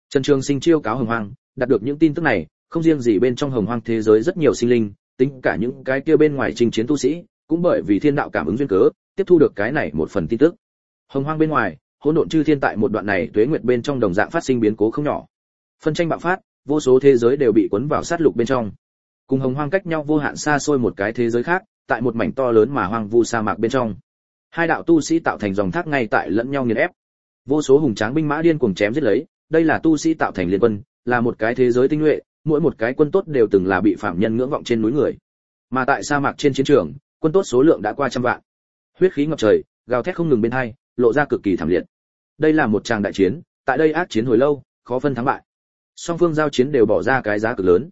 Trần trường sinh chiêu cáo hồng hoang, đạt được những tin tức này, không riêng gì bên trong hồng hoang thế giới rất nhiều sinh linh, tính cả những cái kia bên ngoài trình chiến tu sĩ, cũng bởi vì thiên đạo cảm ứng duyên cớ tiếp thu được cái này một phần tin tức. Hồng hoang bên ngoài, hỗn độn chư thiên tại một đoạn này tuế nguyệt bên trong đồng dạng phát sinh biến cố không nhỏ. Phân tranh bạo phát, vô số thế giới đều bị cuốn vào sát lục bên trong. Cùng hồng hoang cách nhau vô hạn xa xôi một cái thế giới khác, tại một mảnh to lớn mà hoang vu sa mạc bên trong. Hai đạo tu sĩ tạo thành dòng thác ngay tại lẫn nhau nghiền ép. Vô số hùng tráng binh mã điên cuồng chém giết lấy, đây là tu sĩ tạo thành liên quân, là một cái thế giới tinh nhuệ, mỗi một cái quân tốt đều từng là bị phạm nhân ngưỡng vọng trên núi người. Mà tại sa mạc trên chiến trường, quân tốt số lượng đã qua trăm vạn huyết khí ngập trời, gào thét không ngừng bên hai, lộ ra cực kỳ thảm liệt. Đây là một tràng đại chiến, tại đây ác chiến hồi lâu, khó phân thắng bại. Song phương giao chiến đều bỏ ra cái giá cực lớn.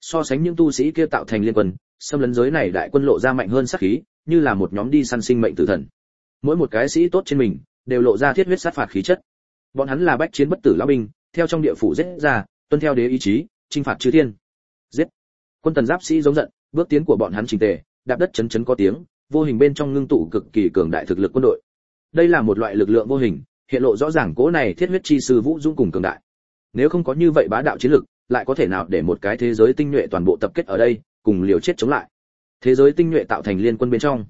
So sánh những tu sĩ kia tạo thành liên quân, xâm lấn giới này đại quân lộ ra mạnh hơn sát khí, như là một nhóm đi săn sinh mệnh tử thần. Mỗi một cái sĩ tốt trên mình, đều lộ ra thiết huyết sát phạt khí chất. Bọn hắn là bách chiến bất tử lão binh, theo trong địa phủ giết ra, tuân theo đế ý chí, chinh phạt chư thiên. Giết. Quân tần giáp sĩ giống giận, bước tiến của bọn hắn trình tề, đạp đất chấn chấn có tiếng vô hình bên trong ngưng tụ cực kỳ cường đại thực lực quân đội. Đây là một loại lực lượng vô hình, hiện lộ rõ ràng cố này thiết huyết chi sư vũ dũng cùng cường đại. Nếu không có như vậy bá đạo chiến lực, lại có thể nào để một cái thế giới tinh nhuệ toàn bộ tập kết ở đây, cùng liều chết chống lại? Thế giới tinh nhuệ tạo thành liên quân bên trong.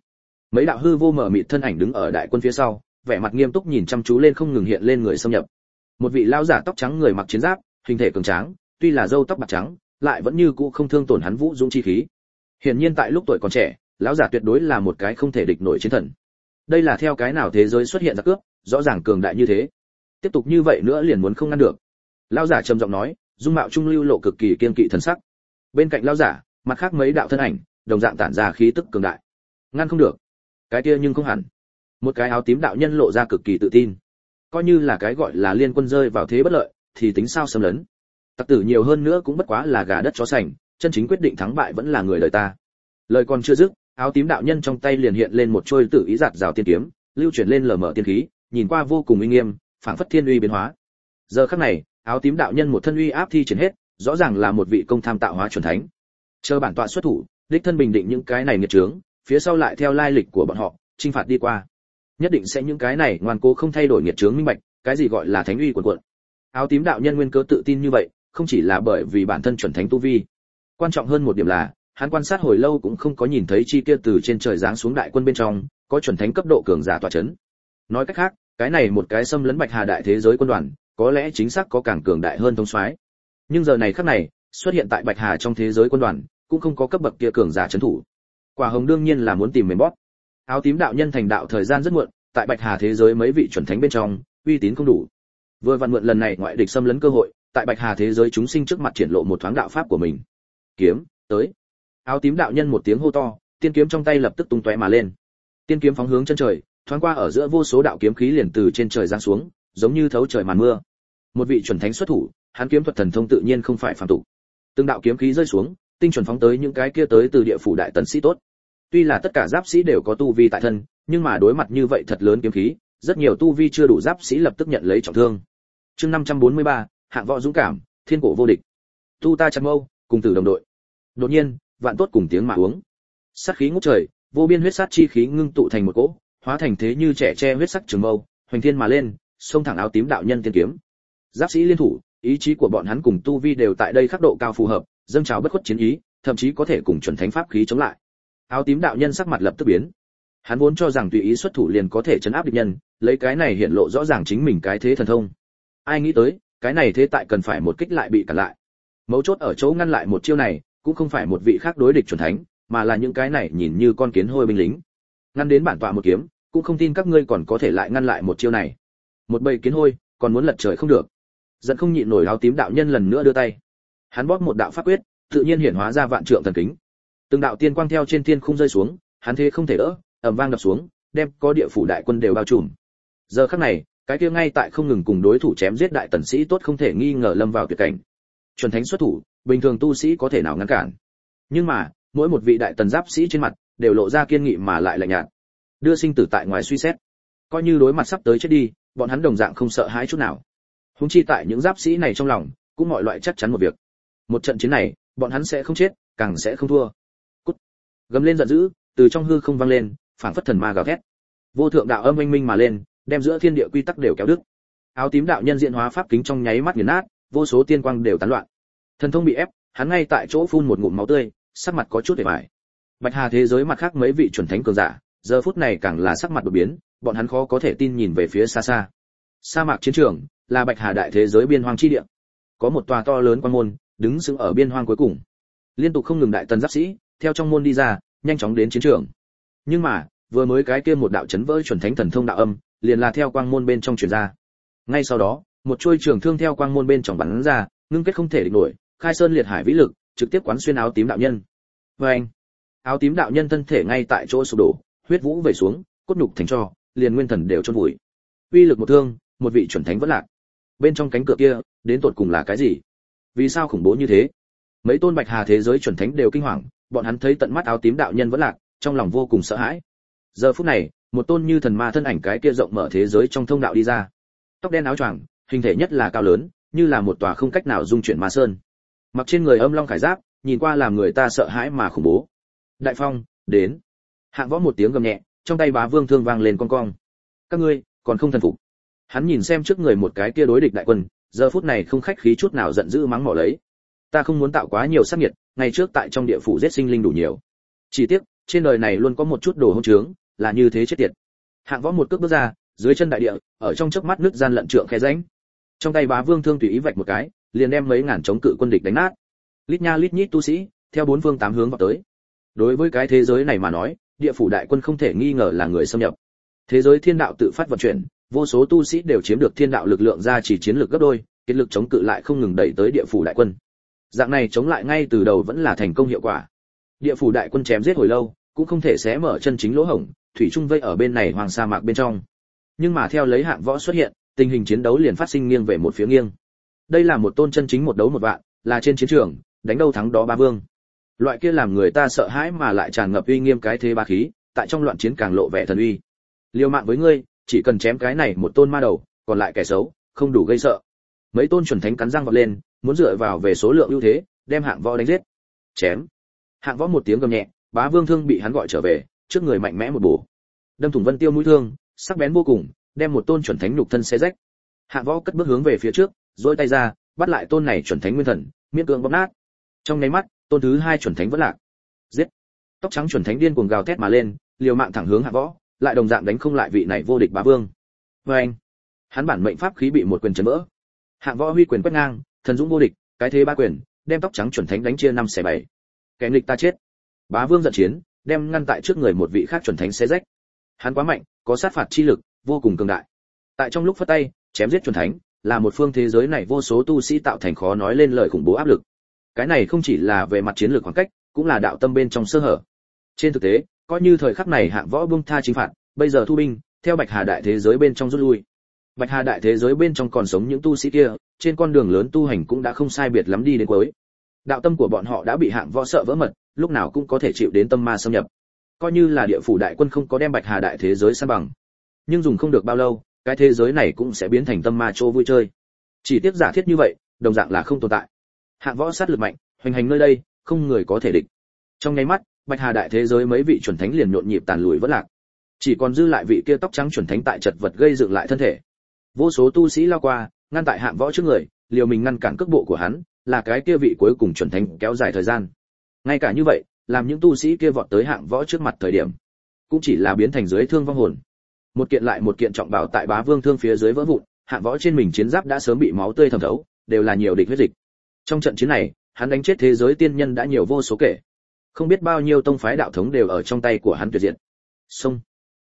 Mấy đạo hư vô mở mịt thân ảnh đứng ở đại quân phía sau, vẻ mặt nghiêm túc nhìn chăm chú lên không ngừng hiện lên người xâm nhập. Một vị lao giả tóc trắng người mặc chiến giáp, hình thể cường tráng, tuy là râu tóc bạc trắng, lại vẫn như cũ không thương tổn hắn vũ dũng chi khí. Hiển nhiên tại lúc tuổi còn trẻ lão giả tuyệt đối là một cái không thể địch nổi chiến thần. Đây là theo cái nào thế giới xuất hiện ra cướp, rõ ràng cường đại như thế. Tiếp tục như vậy nữa liền muốn không ngăn được. Lão giả trầm giọng nói, dung mạo trung lưu lộ cực kỳ kiên kỵ thần sắc. Bên cạnh lão giả, mặt khác mấy đạo thân ảnh, đồng dạng tản ra khí tức cường đại. Ngăn không được. Cái kia nhưng không hẳn. Một cái áo tím đạo nhân lộ ra cực kỳ tự tin. Coi như là cái gọi là liên quân rơi vào thế bất lợi, thì tính sao xâm lấn. Tặc tử nhiều hơn nữa cũng bất quá là gà đất chó sành, chân chính quyết định thắng bại vẫn là người đời ta. Lời còn chưa dứt áo tím đạo nhân trong tay liền hiện lên một trôi tự ý giạt rào tiên kiếm, lưu chuyển lên lờ mờ tiên khí, nhìn qua vô cùng uy nghiêm, phảng phất thiên uy biến hóa. Giờ khắc này, áo tím đạo nhân một thân uy áp thi triển hết, rõ ràng là một vị công tham tạo hóa chuẩn thánh. Chờ bản tọa xuất thủ, đích thân bình định những cái này nghiệt trướng, phía sau lại theo lai lịch của bọn họ trinh phạt đi qua. Nhất định sẽ những cái này ngoan cố không thay đổi nghiệt trướng minh bạch, cái gì gọi là thánh uy quần quận áo tím đạo nhân nguyên cớ tự tin như vậy, không chỉ là bởi vì bản thân chuẩn thánh tu vi. Quan trọng hơn một điểm là hắn quan sát hồi lâu cũng không có nhìn thấy chi kia từ trên trời giáng xuống đại quân bên trong, có chuẩn thánh cấp độ cường giả tọa chấn. Nói cách khác, cái này một cái xâm lấn bạch hà đại thế giới quân đoàn, có lẽ chính xác có càng cường đại hơn thông soái. Nhưng giờ này khắc này, xuất hiện tại bạch hà trong thế giới quân đoàn, cũng không có cấp bậc kia cường giả trấn thủ. Quả hồng đương nhiên là muốn tìm mềm bóp. Áo tím đạo nhân thành đạo thời gian rất muộn, tại bạch hà thế giới mấy vị chuẩn thánh bên trong, uy tín không đủ. Vừa vặn mượn lần này ngoại địch xâm lấn cơ hội, tại bạch hà thế giới chúng sinh trước mặt triển lộ một thoáng đạo pháp của mình. Kiếm, tới áo tím đạo nhân một tiếng hô to tiên kiếm trong tay lập tức tung tóe mà lên. Tiên kiếm phóng hướng chân trời thoáng qua ở giữa vô số đạo kiếm khí liền từ trên trời giáng xuống giống như thấu trời màn mưa. Một vị chuẩn thánh xuất thủ hắn kiếm thuật thần thông tự nhiên không phải phàm tục. Từng đạo kiếm khí rơi xuống tinh chuẩn phóng tới những cái kia tới từ địa phủ đại tần sĩ tốt. Tuy là tất cả giáp sĩ đều có tu vi tại thân nhưng mà đối mặt như vậy thật lớn kiếm khí rất nhiều tu vi chưa đủ giáp sĩ lập tức nhận lấy trọng thương. Chương 543, hạng võ dũng cảm thiên cổ vô địch. Tu ta chặt mâu cùng tử đồng đội. Đột nhiên vạn tốt cùng tiếng mà uống. Sát khí ngút trời, vô biên huyết sát chi khí ngưng tụ thành một cỗ, hóa thành thế như trẻ che huyết sắc trường mâu, hoành thiên mà lên, xông thẳng áo tím đạo nhân tiên kiếm. Giáp sĩ liên thủ, ý chí của bọn hắn cùng tu vi đều tại đây khắc độ cao phù hợp, dâng trào bất khuất chiến ý, thậm chí có thể cùng chuẩn thánh pháp khí chống lại. Áo tím đạo nhân sắc mặt lập tức biến. Hắn vốn cho rằng tùy ý xuất thủ liền có thể chấn áp địch nhân, lấy cái này hiện lộ rõ ràng chính mình cái thế thần thông. Ai nghĩ tới, cái này thế tại cần phải một kích lại bị cản lại. Mấu chốt ở chỗ ngăn lại một chiêu này cũng không phải một vị khác đối địch chuẩn thánh, mà là những cái này nhìn như con kiến hôi binh lính. Ngăn đến bản tọa một kiếm, cũng không tin các ngươi còn có thể lại ngăn lại một chiêu này. Một bầy kiến hôi, còn muốn lật trời không được. Giận không nhịn nổi áo tím đạo nhân lần nữa đưa tay. Hắn bóp một đạo pháp quyết, tự nhiên hiển hóa ra vạn trượng thần kính. Từng đạo tiên quang theo trên thiên không rơi xuống, hắn thế không thể đỡ, ầm vang đập xuống, đem có địa phủ đại quân đều bao trùm. Giờ khắc này, cái kia ngay tại không ngừng cùng đối thủ chém giết đại tần sĩ tốt không thể nghi ngờ lâm vào tuyệt cảnh. Chuẩn thánh xuất thủ bình thường tu sĩ có thể nào ngăn cản. Nhưng mà, mỗi một vị đại tần giáp sĩ trên mặt đều lộ ra kiên nghị mà lại lạnh nhạt. Đưa sinh tử tại ngoài suy xét. Coi như đối mặt sắp tới chết đi, bọn hắn đồng dạng không sợ hãi chút nào. Húng chi tại những giáp sĩ này trong lòng, cũng mọi loại chắc chắn một việc. Một trận chiến này, bọn hắn sẽ không chết, càng sẽ không thua. Cút. Gầm lên giận dữ, từ trong hư không vang lên, phảng phất thần ma gào thét. Vô thượng đạo âm oanh minh mà lên, đem giữa thiên địa quy tắc đều kéo đứt. Áo tím đạo nhân diện hóa pháp kính trong nháy mắt nghiền nát, vô số tiên quang đều tán loạn thần thông bị ép, hắn ngay tại chỗ phun một ngụm máu tươi, sắc mặt có chút để mải bạch hà thế giới mặt khác mấy vị chuẩn thánh cường giả, giờ phút này càng là sắc mặt đột biến, bọn hắn khó có thể tin nhìn về phía xa xa sa mạc chiến trường là bạch hà đại thế giới biên hoang chi địa. Có một tòa to lớn quan môn, đứng sững ở biên hoang cuối cùng. Liên tục không ngừng đại tần giáp sĩ, theo trong môn đi ra, nhanh chóng đến chiến trường. Nhưng mà, vừa mới cái kia một đạo chấn vỡ chuẩn thánh thần thông đạo âm, liền là theo quang môn bên trong truyền ra. Ngay sau đó, một chuôi trường thương theo quang môn bên trong bắn ra, ngưng kết không thể địch nổi khai sơn liệt hải vĩ lực, trực tiếp quán xuyên áo tím đạo nhân. Vê anh, áo tím đạo nhân thân thể ngay tại chỗ sụp đổ, huyết vũ về xuống, cốt nhục thành cho, liền nguyên thần đều chôn vùi. Uy lực một thương, một vị chuẩn thánh vẫn lạc. Bên trong cánh cửa kia, đến tột cùng là cái gì? Vì sao khủng bố như thế? Mấy tôn bạch hà thế giới chuẩn thánh đều kinh hoàng, bọn hắn thấy tận mắt áo tím đạo nhân vẫn lạc, trong lòng vô cùng sợ hãi. Giờ phút này, một tôn như thần ma thân ảnh cái kia rộng mở thế giới trong thông đạo đi ra. Tóc đen áo choàng, hình thể nhất là cao lớn, như là một tòa không cách nào dung chuyển ma sơn mặc trên người âm long khải giáp, nhìn qua làm người ta sợ hãi mà khủng bố. Đại phong, đến. Hạng võ một tiếng gầm nhẹ, trong tay bá vương thương vang lên con cong. Các ngươi, còn không thần phục. Hắn nhìn xem trước người một cái kia đối địch đại quân, giờ phút này không khách khí chút nào giận dữ mắng mỏ lấy. Ta không muốn tạo quá nhiều sát nhiệt ngày trước tại trong địa phủ giết sinh linh đủ nhiều. Chỉ tiếc, trên đời này luôn có một chút đồ hỗn trướng, là như thế chết tiệt. Hạng võ một cước bước ra, dưới chân đại địa, ở trong chớp mắt nước gian lận trượng khe ránh trong tay bá vương thương tùy ý vạch một cái liền đem mấy ngàn chống cự quân địch đánh nát. Lít nha lít nhít tu sĩ, theo bốn phương tám hướng vào tới. Đối với cái thế giới này mà nói, địa phủ đại quân không thể nghi ngờ là người xâm nhập. Thế giới thiên đạo tự phát vận chuyển, vô số tu sĩ đều chiếm được thiên đạo lực lượng ra chỉ chiến lược gấp đôi kết lực chống cự lại không ngừng đẩy tới địa phủ đại quân. Dạng này chống lại ngay từ đầu vẫn là thành công hiệu quả. Địa phủ đại quân chém giết hồi lâu, cũng không thể xé mở chân chính lỗ hổng, thủy trung vây ở bên này hoàng sa mạc bên trong. Nhưng mà theo lấy hạng võ xuất hiện, tình hình chiến đấu liền phát sinh nghiêng về một phía nghiêng đây là một tôn chân chính một đấu một vạn, là trên chiến trường, đánh đâu thắng đó ba vương. Loại kia làm người ta sợ hãi mà lại tràn ngập uy nghiêm cái thế ba khí, tại trong loạn chiến càng lộ vẻ thần uy. Liều mạng với ngươi, chỉ cần chém cái này một tôn ma đầu, còn lại kẻ xấu, không đủ gây sợ. Mấy tôn chuẩn thánh cắn răng vọt lên, muốn dựa vào về số lượng ưu thế, đem hạng võ đánh giết. Chém. Hạng võ một tiếng gầm nhẹ, bá vương thương bị hắn gọi trở về, trước người mạnh mẽ một bổ. Đâm thủng vân tiêu mũi thương, sắc bén vô cùng, đem một tôn chuẩn thánh nhục thân xé rách. Hạng võ cất bước hướng về phía trước duỗi tay ra, bắt lại tôn này chuẩn thánh nguyên thần, miễn cưỡng bóp nát. Trong nháy mắt, tôn thứ hai chuẩn thánh vẫn lạc. Giết. Tóc trắng chuẩn thánh điên cuồng gào thét mà lên, liều mạng thẳng hướng hạ võ, lại đồng dạng đánh không lại vị này vô địch bá vương. Với anh, hắn bản mệnh pháp khí bị một quyền chấn vỡ. Hạng võ huy quyền quét ngang, thần dũng vô địch, cái thế ba quyền, đem tóc trắng chuẩn thánh đánh chia năm xẻ bảy. Kẻ nghịch ta chết. Bá vương giận chiến, đem ngăn tại trước người một vị khác chuẩn thánh xé rách. Hắn quá mạnh, có sát phạt chi lực, vô cùng cường đại. Tại trong lúc phát tay, chém giết chuẩn thánh là một phương thế giới này vô số tu sĩ tạo thành khó nói lên lời khủng bố áp lực. Cái này không chỉ là về mặt chiến lược khoảng cách, cũng là đạo tâm bên trong sơ hở. Trên thực tế, coi như thời khắc này hạng võ bung tha chính phạt, bây giờ thu binh, theo bạch hà đại thế giới bên trong rút lui. Bạch hà đại thế giới bên trong còn sống những tu sĩ kia, trên con đường lớn tu hành cũng đã không sai biệt lắm đi đến cuối. Đạo tâm của bọn họ đã bị hạng võ sợ vỡ mật, lúc nào cũng có thể chịu đến tâm ma xâm nhập. Coi như là địa phủ đại quân không có đem bạch hà đại thế giới san bằng. Nhưng dùng không được bao lâu cái thế giới này cũng sẽ biến thành tâm ma chỗ vui chơi. Chỉ tiếc giả thiết như vậy, đồng dạng là không tồn tại. Hạng võ sát lực mạnh, hoành hành nơi đây, không người có thể địch. Trong nháy mắt, bạch hà đại thế giới mấy vị chuẩn thánh liền nhộn nhịp tàn lùi vỡ lạc. Chỉ còn dư lại vị kia tóc trắng chuẩn thánh tại chật vật gây dựng lại thân thể. Vô số tu sĩ lao qua, ngăn tại hạng võ trước người, liều mình ngăn cản cước bộ của hắn, là cái kia vị cuối cùng chuẩn thánh kéo dài thời gian. Ngay cả như vậy, làm những tu sĩ kia vọt tới hạng võ trước mặt thời điểm, cũng chỉ là biến thành dưới thương vong hồn một kiện lại một kiện trọng bảo tại bá vương thương phía dưới vỡ vụn hạng võ trên mình chiến giáp đã sớm bị máu tươi thẩm thấu, đều là nhiều địch huyết dịch. Trong trận chiến này, hắn đánh chết thế giới tiên nhân đã nhiều vô số kể. Không biết bao nhiêu tông phái đạo thống đều ở trong tay của hắn tuyệt diện xong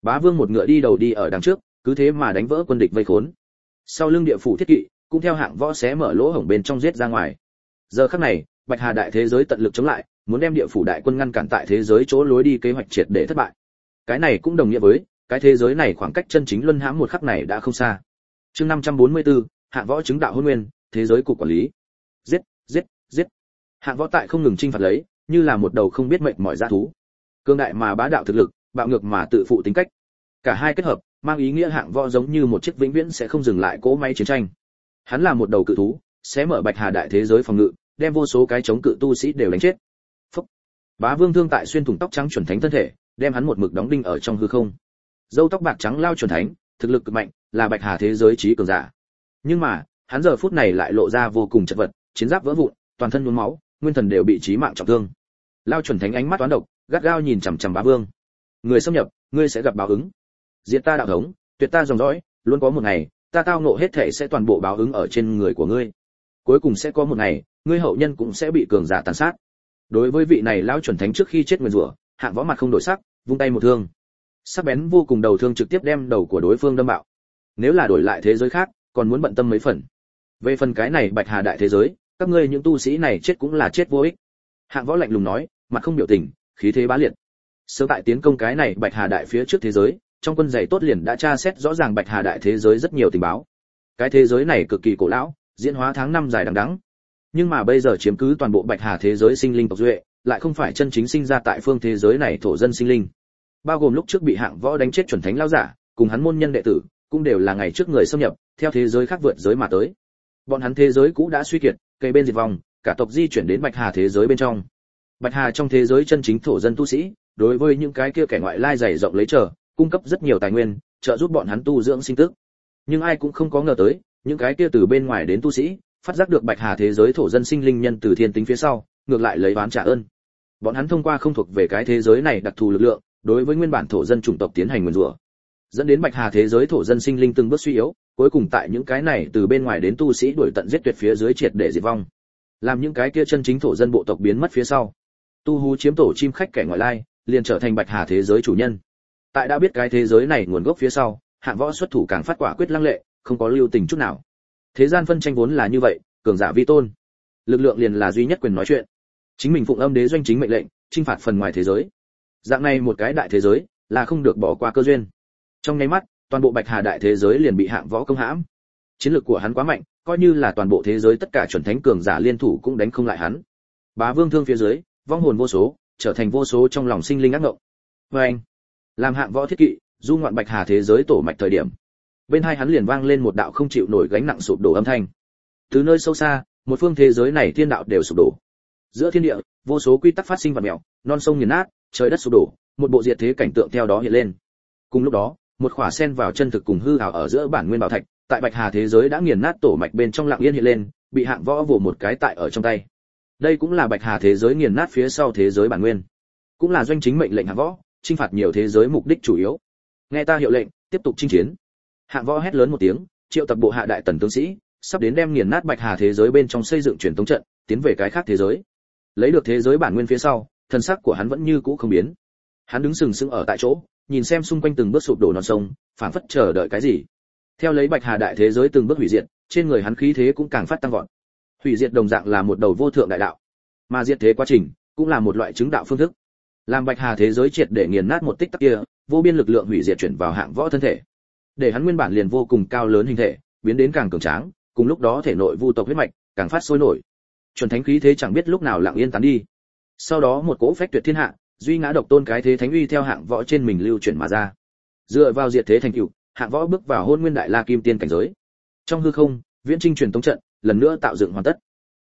bá vương một ngựa đi đầu đi ở đằng trước, cứ thế mà đánh vỡ quân địch vây khốn. Sau lưng địa phủ thiết kỵ, cũng theo hạng võ xé mở lỗ hổng bên trong giết ra ngoài. Giờ khắc này, bạch hà đại thế giới tận lực chống lại, muốn đem địa phủ đại quân ngăn cản tại thế giới chỗ lối đi kế hoạch triệt để thất bại. Cái này cũng đồng nghĩa với cái thế giới này khoảng cách chân chính luân hãm một khắc này đã không xa. Chương 544, hạng võ chứng đạo hôn nguyên thế giới cục quản lý. Giết giết giết. Hạng võ tại không ngừng chinh phạt lấy như là một đầu không biết mệnh mọi gia thú. Cương đại mà bá đạo thực lực bạo ngược mà tự phụ tính cách. Cả hai kết hợp mang ý nghĩa hạng võ giống như một chiếc vĩnh viễn sẽ không dừng lại cỗ máy chiến tranh. Hắn là một đầu cự thú sẽ mở bạch hà đại thế giới phòng ngự đem vô số cái chống cự tu sĩ đều đánh chết. Phúc. bá vương thương tại xuyên thủng tóc trắng chuẩn thánh thân thể đem hắn một mực đóng đinh ở trong hư không dâu tóc bạc trắng lao chuẩn thánh, thực lực cực mạnh, là bạch hà thế giới trí cường giả. Nhưng mà, hắn giờ phút này lại lộ ra vô cùng chật vật, chiến giáp vỡ vụn, toàn thân nhuốm máu, nguyên thần đều bị chí mạng trọng thương. Lao chuẩn thánh ánh mắt toán độc, gắt gao nhìn chằm chằm bá vương. Người xâm nhập, ngươi sẽ gặp báo ứng. Diệt ta đạo thống, tuyệt ta dòng dõi, luôn có một ngày, ta tao ngộ hết thể sẽ toàn bộ báo ứng ở trên người của ngươi. Cuối cùng sẽ có một ngày, ngươi hậu nhân cũng sẽ bị cường giả tàn sát. Đối với vị này lão chuẩn thánh trước khi chết nguyên rủa, hạng võ mặt không đổi sắc, vung tay một thương sắc bén vô cùng đầu thương trực tiếp đem đầu của đối phương đâm bạo. Nếu là đổi lại thế giới khác, còn muốn bận tâm mấy phần. Về phần cái này bạch hà đại thế giới, các ngươi những tu sĩ này chết cũng là chết vô ích. Hạng võ lạnh lùng nói, mặt không biểu tình, khí thế bá liệt. Sớm tại tiến công cái này bạch hà đại phía trước thế giới, trong quân giày tốt liền đã tra xét rõ ràng bạch hà đại thế giới rất nhiều tình báo. Cái thế giới này cực kỳ cổ lão, diễn hóa tháng năm dài đằng đẵng. Nhưng mà bây giờ chiếm cứ toàn bộ bạch hà thế giới sinh linh tộc duệ, lại không phải chân chính sinh ra tại phương thế giới này thổ dân sinh linh bao gồm lúc trước bị hạng võ đánh chết chuẩn thánh lao giả, cùng hắn môn nhân đệ tử, cũng đều là ngày trước người xâm nhập, theo thế giới khác vượt giới mà tới. Bọn hắn thế giới cũ đã suy kiệt, cây bên diệt vong, cả tộc di chuyển đến bạch hà thế giới bên trong. Bạch hà trong thế giới chân chính thổ dân tu sĩ, đối với những cái kia kẻ ngoại lai dày rộng lấy trở, cung cấp rất nhiều tài nguyên, trợ giúp bọn hắn tu dưỡng sinh tức. Nhưng ai cũng không có ngờ tới, những cái kia từ bên ngoài đến tu sĩ, phát giác được bạch hà thế giới thổ dân sinh linh nhân từ thiên tính phía sau, ngược lại lấy ván trả ơn. Bọn hắn thông qua không thuộc về cái thế giới này đặc thù lực lượng đối với nguyên bản thổ dân chủng tộc tiến hành nguyền rủa, dẫn đến bạch hà thế giới thổ dân sinh linh từng bước suy yếu, cuối cùng tại những cái này từ bên ngoài đến tu sĩ đuổi tận giết tuyệt phía dưới triệt để diệt vong. Làm những cái kia chân chính thổ dân bộ tộc biến mất phía sau, tu hú chiếm tổ chim khách kẻ ngoại lai, liền trở thành bạch hà thế giới chủ nhân. Tại đã biết cái thế giới này nguồn gốc phía sau, hạng võ xuất thủ càng phát quả quyết lăng lệ, không có lưu tình chút nào. Thế gian phân tranh vốn là như vậy, cường giả vi tôn. Lực lượng liền là duy nhất quyền nói chuyện. Chính mình phụng âm đế doanh chính mệnh lệnh, chinh phạt phần ngoài thế giới dạng này một cái đại thế giới là không được bỏ qua cơ duyên. Trong nháy mắt, toàn bộ bạch hà đại thế giới liền bị hạng võ công hãm. Chiến lược của hắn quá mạnh, coi như là toàn bộ thế giới tất cả chuẩn thánh cường giả liên thủ cũng đánh không lại hắn. Bá vương thương phía dưới, vong hồn vô số, trở thành vô số trong lòng sinh linh ác ngộng. Vê anh, làm hạng võ thiết kỵ, du ngoạn bạch hà thế giới tổ mạch thời điểm, bên hai hắn liền vang lên một đạo không chịu nổi gánh nặng sụp đổ âm thanh. Từ nơi sâu xa, một phương thế giới này thiên đạo đều sụp đổ. Giữa thiên địa, vô số quy tắc phát sinh vật mèo, non sông nghiền nát trời đất sụp đổ, một bộ diệt thế cảnh tượng theo đó hiện lên. Cùng lúc đó, một khỏa sen vào chân thực cùng hư ảo ở giữa bản nguyên bảo thạch, tại bạch hà thế giới đã nghiền nát tổ mạch bên trong lặng yên hiện lên, bị hạng võ vồ một cái tại ở trong tay. Đây cũng là bạch hà thế giới nghiền nát phía sau thế giới bản nguyên. Cũng là doanh chính mệnh lệnh hạng võ, chinh phạt nhiều thế giới mục đích chủ yếu. Nghe ta hiệu lệnh, tiếp tục chinh chiến. Hạng võ hét lớn một tiếng, triệu tập bộ hạ đại tần tướng sĩ, sắp đến đem nghiền nát bạch hà thế giới bên trong xây dựng truyền tống trận, tiến về cái khác thế giới. Lấy được thế giới bản nguyên phía sau thân sắc của hắn vẫn như cũ không biến. Hắn đứng sừng sững ở tại chỗ, nhìn xem xung quanh từng bước sụp đổ non sông, phảng phất chờ đợi cái gì. Theo lấy bạch hà đại thế giới từng bước hủy diệt, trên người hắn khí thế cũng càng phát tăng vọt. Hủy diệt đồng dạng là một đầu vô thượng đại đạo, mà diệt thế quá trình cũng là một loại chứng đạo phương thức. Làm bạch hà thế giới triệt để nghiền nát một tích tắc kia, vô biên lực lượng hủy diệt chuyển vào hạng võ thân thể. Để hắn nguyên bản liền vô cùng cao lớn hình thể, biến đến càng cường tráng, cùng lúc đó thể nội vu tộc huyết mạch càng phát sôi nổi. Chuẩn thánh khí thế chẳng biết lúc nào lặng yên tán đi sau đó một cỗ phách tuyệt thiên hạ, duy ngã độc tôn cái thế thánh uy theo hạng võ trên mình lưu chuyển mà ra. Dựa vào diệt thế thành cựu hạng võ bước vào hôn nguyên đại la kim tiên cảnh giới. Trong hư không, viễn trinh truyền tống trận, lần nữa tạo dựng hoàn tất.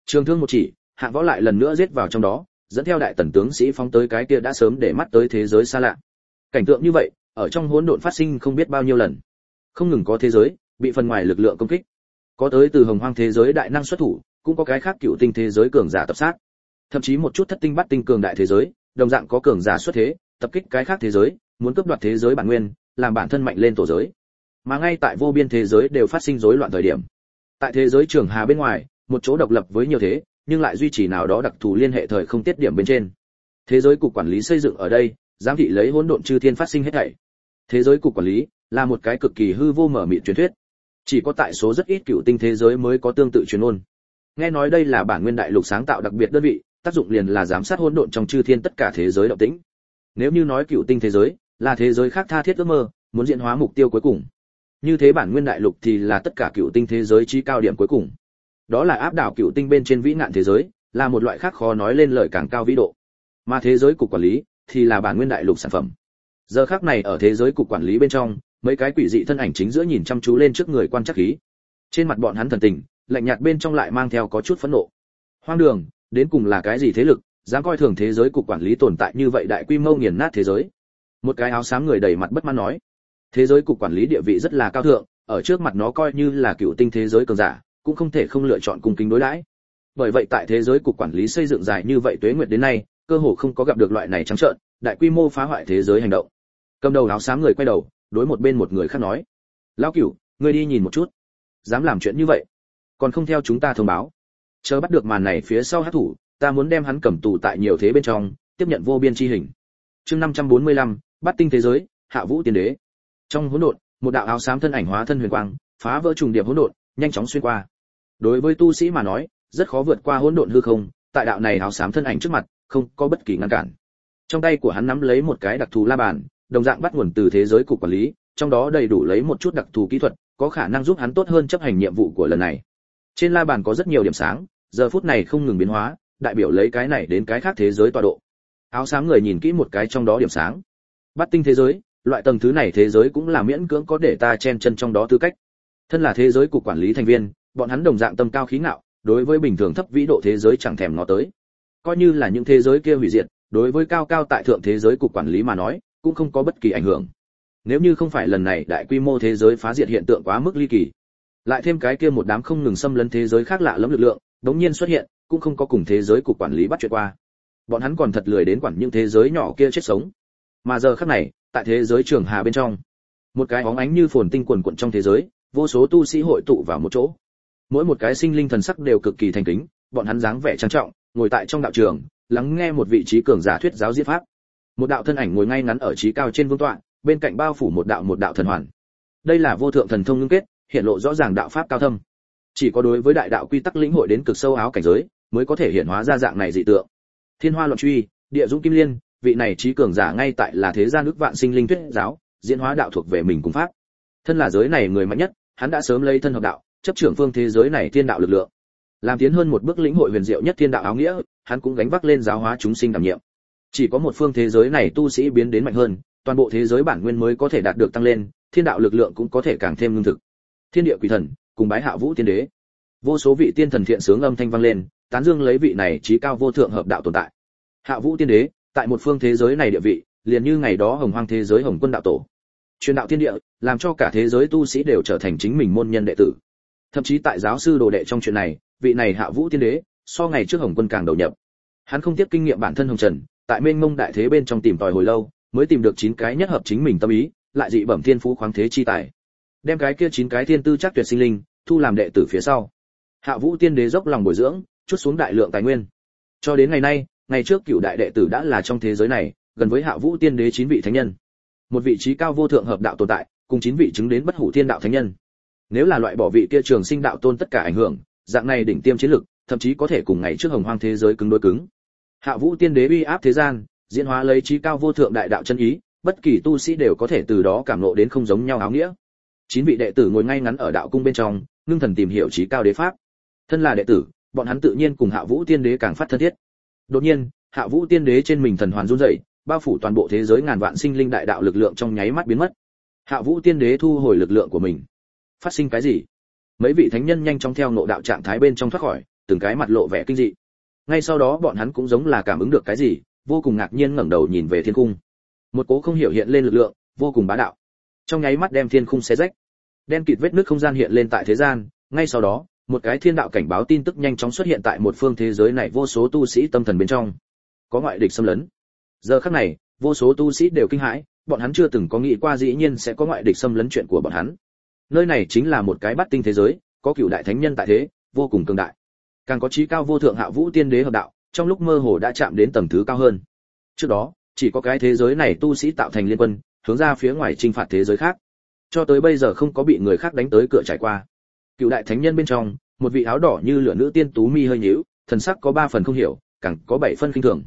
Trường thương một chỉ, hạng võ lại lần nữa giết vào trong đó, dẫn theo đại tần tướng sĩ phóng tới cái kia đã sớm để mắt tới thế giới xa lạ. Cảnh tượng như vậy, ở trong hỗn độn phát sinh không biết bao nhiêu lần. Không ngừng có thế giới, bị phần ngoài lực lượng công kích. Có tới từ hồng hoang thế giới đại năng xuất thủ, cũng có cái khác cựu tinh thế giới cường giả tập sát thậm chí một chút thất tinh bắt tinh cường đại thế giới, đồng dạng có cường giả xuất thế, tập kích cái khác thế giới, muốn cướp đoạt thế giới bản nguyên, làm bản thân mạnh lên tổ giới. Mà ngay tại vô biên thế giới đều phát sinh rối loạn thời điểm. Tại thế giới trường hà bên ngoài, một chỗ độc lập với nhiều thế, nhưng lại duy trì nào đó đặc thù liên hệ thời không tiết điểm bên trên. Thế giới cục quản lý xây dựng ở đây, giám thị lấy hỗn độn chư thiên phát sinh hết thảy. Thế giới cục quản lý là một cái cực kỳ hư vô mở mịt truyền thuyết. Chỉ có tại số rất ít cựu tinh thế giới mới có tương tự truyền ôn nghe nói đây là bản nguyên đại lục sáng tạo đặc biệt đơn vị tác dụng liền là giám sát hỗn độn trong chư thiên tất cả thế giới động tĩnh. Nếu như nói cựu tinh thế giới, là thế giới khác tha thiết ước mơ, muốn diễn hóa mục tiêu cuối cùng. Như thế bản nguyên đại lục thì là tất cả cựu tinh thế giới chí cao điểm cuối cùng. Đó là áp đảo cựu tinh bên trên vĩ nạn thế giới, là một loại khác khó nói lên lời càng cao vĩ độ. Mà thế giới cục quản lý thì là bản nguyên đại lục sản phẩm. Giờ khắc này ở thế giới cục quản lý bên trong, mấy cái quỷ dị thân ảnh chính giữa nhìn chăm chú lên trước người quan chắc khí. Trên mặt bọn hắn thần tình, lạnh nhạt bên trong lại mang theo có chút phẫn nộ. Hoang đường đến cùng là cái gì thế lực, dám coi thường thế giới cục quản lý tồn tại như vậy đại quy mô nghiền nát thế giới. Một cái áo xám người đầy mặt bất mãn nói, thế giới cục quản lý địa vị rất là cao thượng, ở trước mặt nó coi như là cựu tinh thế giới cường giả, cũng không thể không lựa chọn cung kính đối đãi. Bởi vậy tại thế giới cục quản lý xây dựng dài như vậy tuế nguyệt đến nay, cơ hồ không có gặp được loại này trắng trợn, đại quy mô phá hoại thế giới hành động. Cầm đầu áo xám người quay đầu, đối một bên một người khác nói, lão cửu, ngươi đi nhìn một chút. Dám làm chuyện như vậy, còn không theo chúng ta thông báo chờ bắt được màn này phía sau hát thủ ta muốn đem hắn cầm tù tại nhiều thế bên trong tiếp nhận vô biên chi hình. Chương 545, bắt tinh thế giới hạ vũ tiên đế. Trong hỗn độn một đạo áo xám thân ảnh hóa thân huyền quang phá vỡ trùng điệp hỗn độn nhanh chóng xuyên qua. Đối với tu sĩ mà nói rất khó vượt qua hỗn độn hư không tại đạo này áo xám thân ảnh trước mặt không có bất kỳ ngăn cản. Trong tay của hắn nắm lấy một cái đặc thù la bàn đồng dạng bắt nguồn từ thế giới cục quản lý trong đó đầy đủ lấy một chút đặc thù kỹ thuật có khả năng giúp hắn tốt hơn chấp hành nhiệm vụ của lần này. Trên la bàn có rất nhiều điểm sáng giờ phút này không ngừng biến hóa, đại biểu lấy cái này đến cái khác thế giới tọa độ. Áo sáng người nhìn kỹ một cái trong đó điểm sáng. Bắt tinh thế giới, loại tầng thứ này thế giới cũng là miễn cưỡng có để ta chen chân trong đó tư cách. Thân là thế giới cục quản lý thành viên, bọn hắn đồng dạng tâm cao khí ngạo, đối với bình thường thấp vĩ độ thế giới chẳng thèm ngó tới. Coi như là những thế giới kia hủy diệt, đối với cao cao tại thượng thế giới cục quản lý mà nói, cũng không có bất kỳ ảnh hưởng. Nếu như không phải lần này đại quy mô thế giới phá diệt hiện tượng quá mức ly kỳ, lại thêm cái kia một đám không ngừng xâm lấn thế giới khác lạ lẫm lực lượng đống nhiên xuất hiện, cũng không có cùng thế giới cục quản lý bắt chuyện qua. Bọn hắn còn thật lười đến quản những thế giới nhỏ kia chết sống. Mà giờ khắc này, tại thế giới trường hà bên trong, một cái óng ánh như phồn tinh quần quần trong thế giới, vô số tu sĩ hội tụ vào một chỗ. Mỗi một cái sinh linh thần sắc đều cực kỳ thành kính, bọn hắn dáng vẻ trang trọng, ngồi tại trong đạo trường, lắng nghe một vị trí cường giả thuyết giáo diễn pháp. Một đạo thân ảnh ngồi ngay ngắn ở trí cao trên vương tọa, bên cạnh bao phủ một đạo một đạo thần hoàn. Đây là vô thượng thần thông ngưng kết, hiện lộ rõ ràng đạo pháp cao thâm chỉ có đối với đại đạo quy tắc lĩnh hội đến cực sâu áo cảnh giới, mới có thể hiện hóa ra dạng này dị tượng. Thiên hoa luận truy, địa dũng kim liên, vị này trí cường giả ngay tại là thế gian nước vạn sinh linh thuyết giáo, diễn hóa đạo thuộc về mình cùng pháp. Thân là giới này người mạnh nhất, hắn đã sớm lấy thân hợp đạo, chấp trưởng phương thế giới này thiên đạo lực lượng. Làm tiến hơn một bước lĩnh hội huyền diệu nhất thiên đạo áo nghĩa, hắn cũng gánh vác lên giáo hóa chúng sinh đảm nhiệm. Chỉ có một phương thế giới này tu sĩ biến đến mạnh hơn, toàn bộ thế giới bản nguyên mới có thể đạt được tăng lên, thiên đạo lực lượng cũng có thể càng thêm lương thực. Thiên địa quỷ thần cùng bái hạ vũ tiên đế. Vô số vị tiên thần thiện sướng âm thanh vang lên, tán dương lấy vị này trí cao vô thượng hợp đạo tồn tại. Hạ vũ tiên đế, tại một phương thế giới này địa vị, liền như ngày đó hồng hoang thế giới hồng quân đạo tổ. Truyền đạo thiên địa, làm cho cả thế giới tu sĩ đều trở thành chính mình môn nhân đệ tử. Thậm chí tại giáo sư đồ đệ trong chuyện này, vị này hạ vũ tiên đế, so ngày trước hồng quân càng đầu nhập. Hắn không tiếp kinh nghiệm bản thân hồng trần, tại mênh mông đại thế bên trong tìm tòi hồi lâu, mới tìm được chín cái nhất hợp chính mình tâm ý, lại dị bẩm thiên phú khoáng thế chi tài đem cái kia chín cái thiên tư chắc tuyệt sinh linh, thu làm đệ tử phía sau. Hạ vũ tiên đế dốc lòng bồi dưỡng, chút xuống đại lượng tài nguyên. Cho đến ngày nay, ngày trước cựu đại đệ tử đã là trong thế giới này, gần với hạ vũ tiên đế chín vị thánh nhân. Một vị trí cao vô thượng hợp đạo tồn tại, cùng chín vị chứng đến bất hủ thiên đạo thánh nhân. Nếu là loại bỏ vị kia trường sinh đạo tôn tất cả ảnh hưởng, dạng này đỉnh tiêm chiến lực, thậm chí có thể cùng ngày trước hồng hoang thế giới cứng đối cứng. Hạ vũ tiên đế uy áp thế gian, diễn hóa lấy trí cao vô thượng đại đạo chân ý, bất kỳ tu sĩ đều có thể từ đó cảm ngộ đến không giống nhau áo nghĩa chín vị đệ tử ngồi ngay ngắn ở đạo cung bên trong, ngưng thần tìm hiểu trí cao đế pháp. Thân là đệ tử, bọn hắn tự nhiên cùng hạ vũ tiên đế càng phát thân thiết. Đột nhiên, hạ vũ tiên đế trên mình thần hoàn run rẩy, bao phủ toàn bộ thế giới ngàn vạn sinh linh đại đạo lực lượng trong nháy mắt biến mất. Hạ vũ tiên đế thu hồi lực lượng của mình. Phát sinh cái gì? Mấy vị thánh nhân nhanh chóng theo ngộ đạo trạng thái bên trong thoát khỏi, từng cái mặt lộ vẻ kinh dị. Ngay sau đó bọn hắn cũng giống là cảm ứng được cái gì, vô cùng ngạc nhiên ngẩng đầu nhìn về thiên cung. Một cố không hiểu hiện lên lực lượng, vô cùng bá đạo trong nháy mắt đem thiên khung xé rách. Đen kịt vết nước không gian hiện lên tại thế gian, ngay sau đó, một cái thiên đạo cảnh báo tin tức nhanh chóng xuất hiện tại một phương thế giới này vô số tu sĩ tâm thần bên trong. Có ngoại địch xâm lấn. Giờ khắc này, vô số tu sĩ đều kinh hãi, bọn hắn chưa từng có nghĩ qua dĩ nhiên sẽ có ngoại địch xâm lấn chuyện của bọn hắn. Nơi này chính là một cái bắt tinh thế giới, có cựu đại thánh nhân tại thế, vô cùng cường đại. Càng có trí cao vô thượng hạ vũ tiên đế hợp đạo, trong lúc mơ hồ đã chạm đến tầng thứ cao hơn. Trước đó, chỉ có cái thế giới này tu sĩ tạo thành liên quân hướng ra phía ngoài chinh phạt thế giới khác. Cho tới bây giờ không có bị người khác đánh tới cửa trải qua. Cựu đại thánh nhân bên trong, một vị áo đỏ như lửa nữ tiên tú mi hơi nhíu, thần sắc có ba phần không hiểu, càng có bảy phân kinh thường.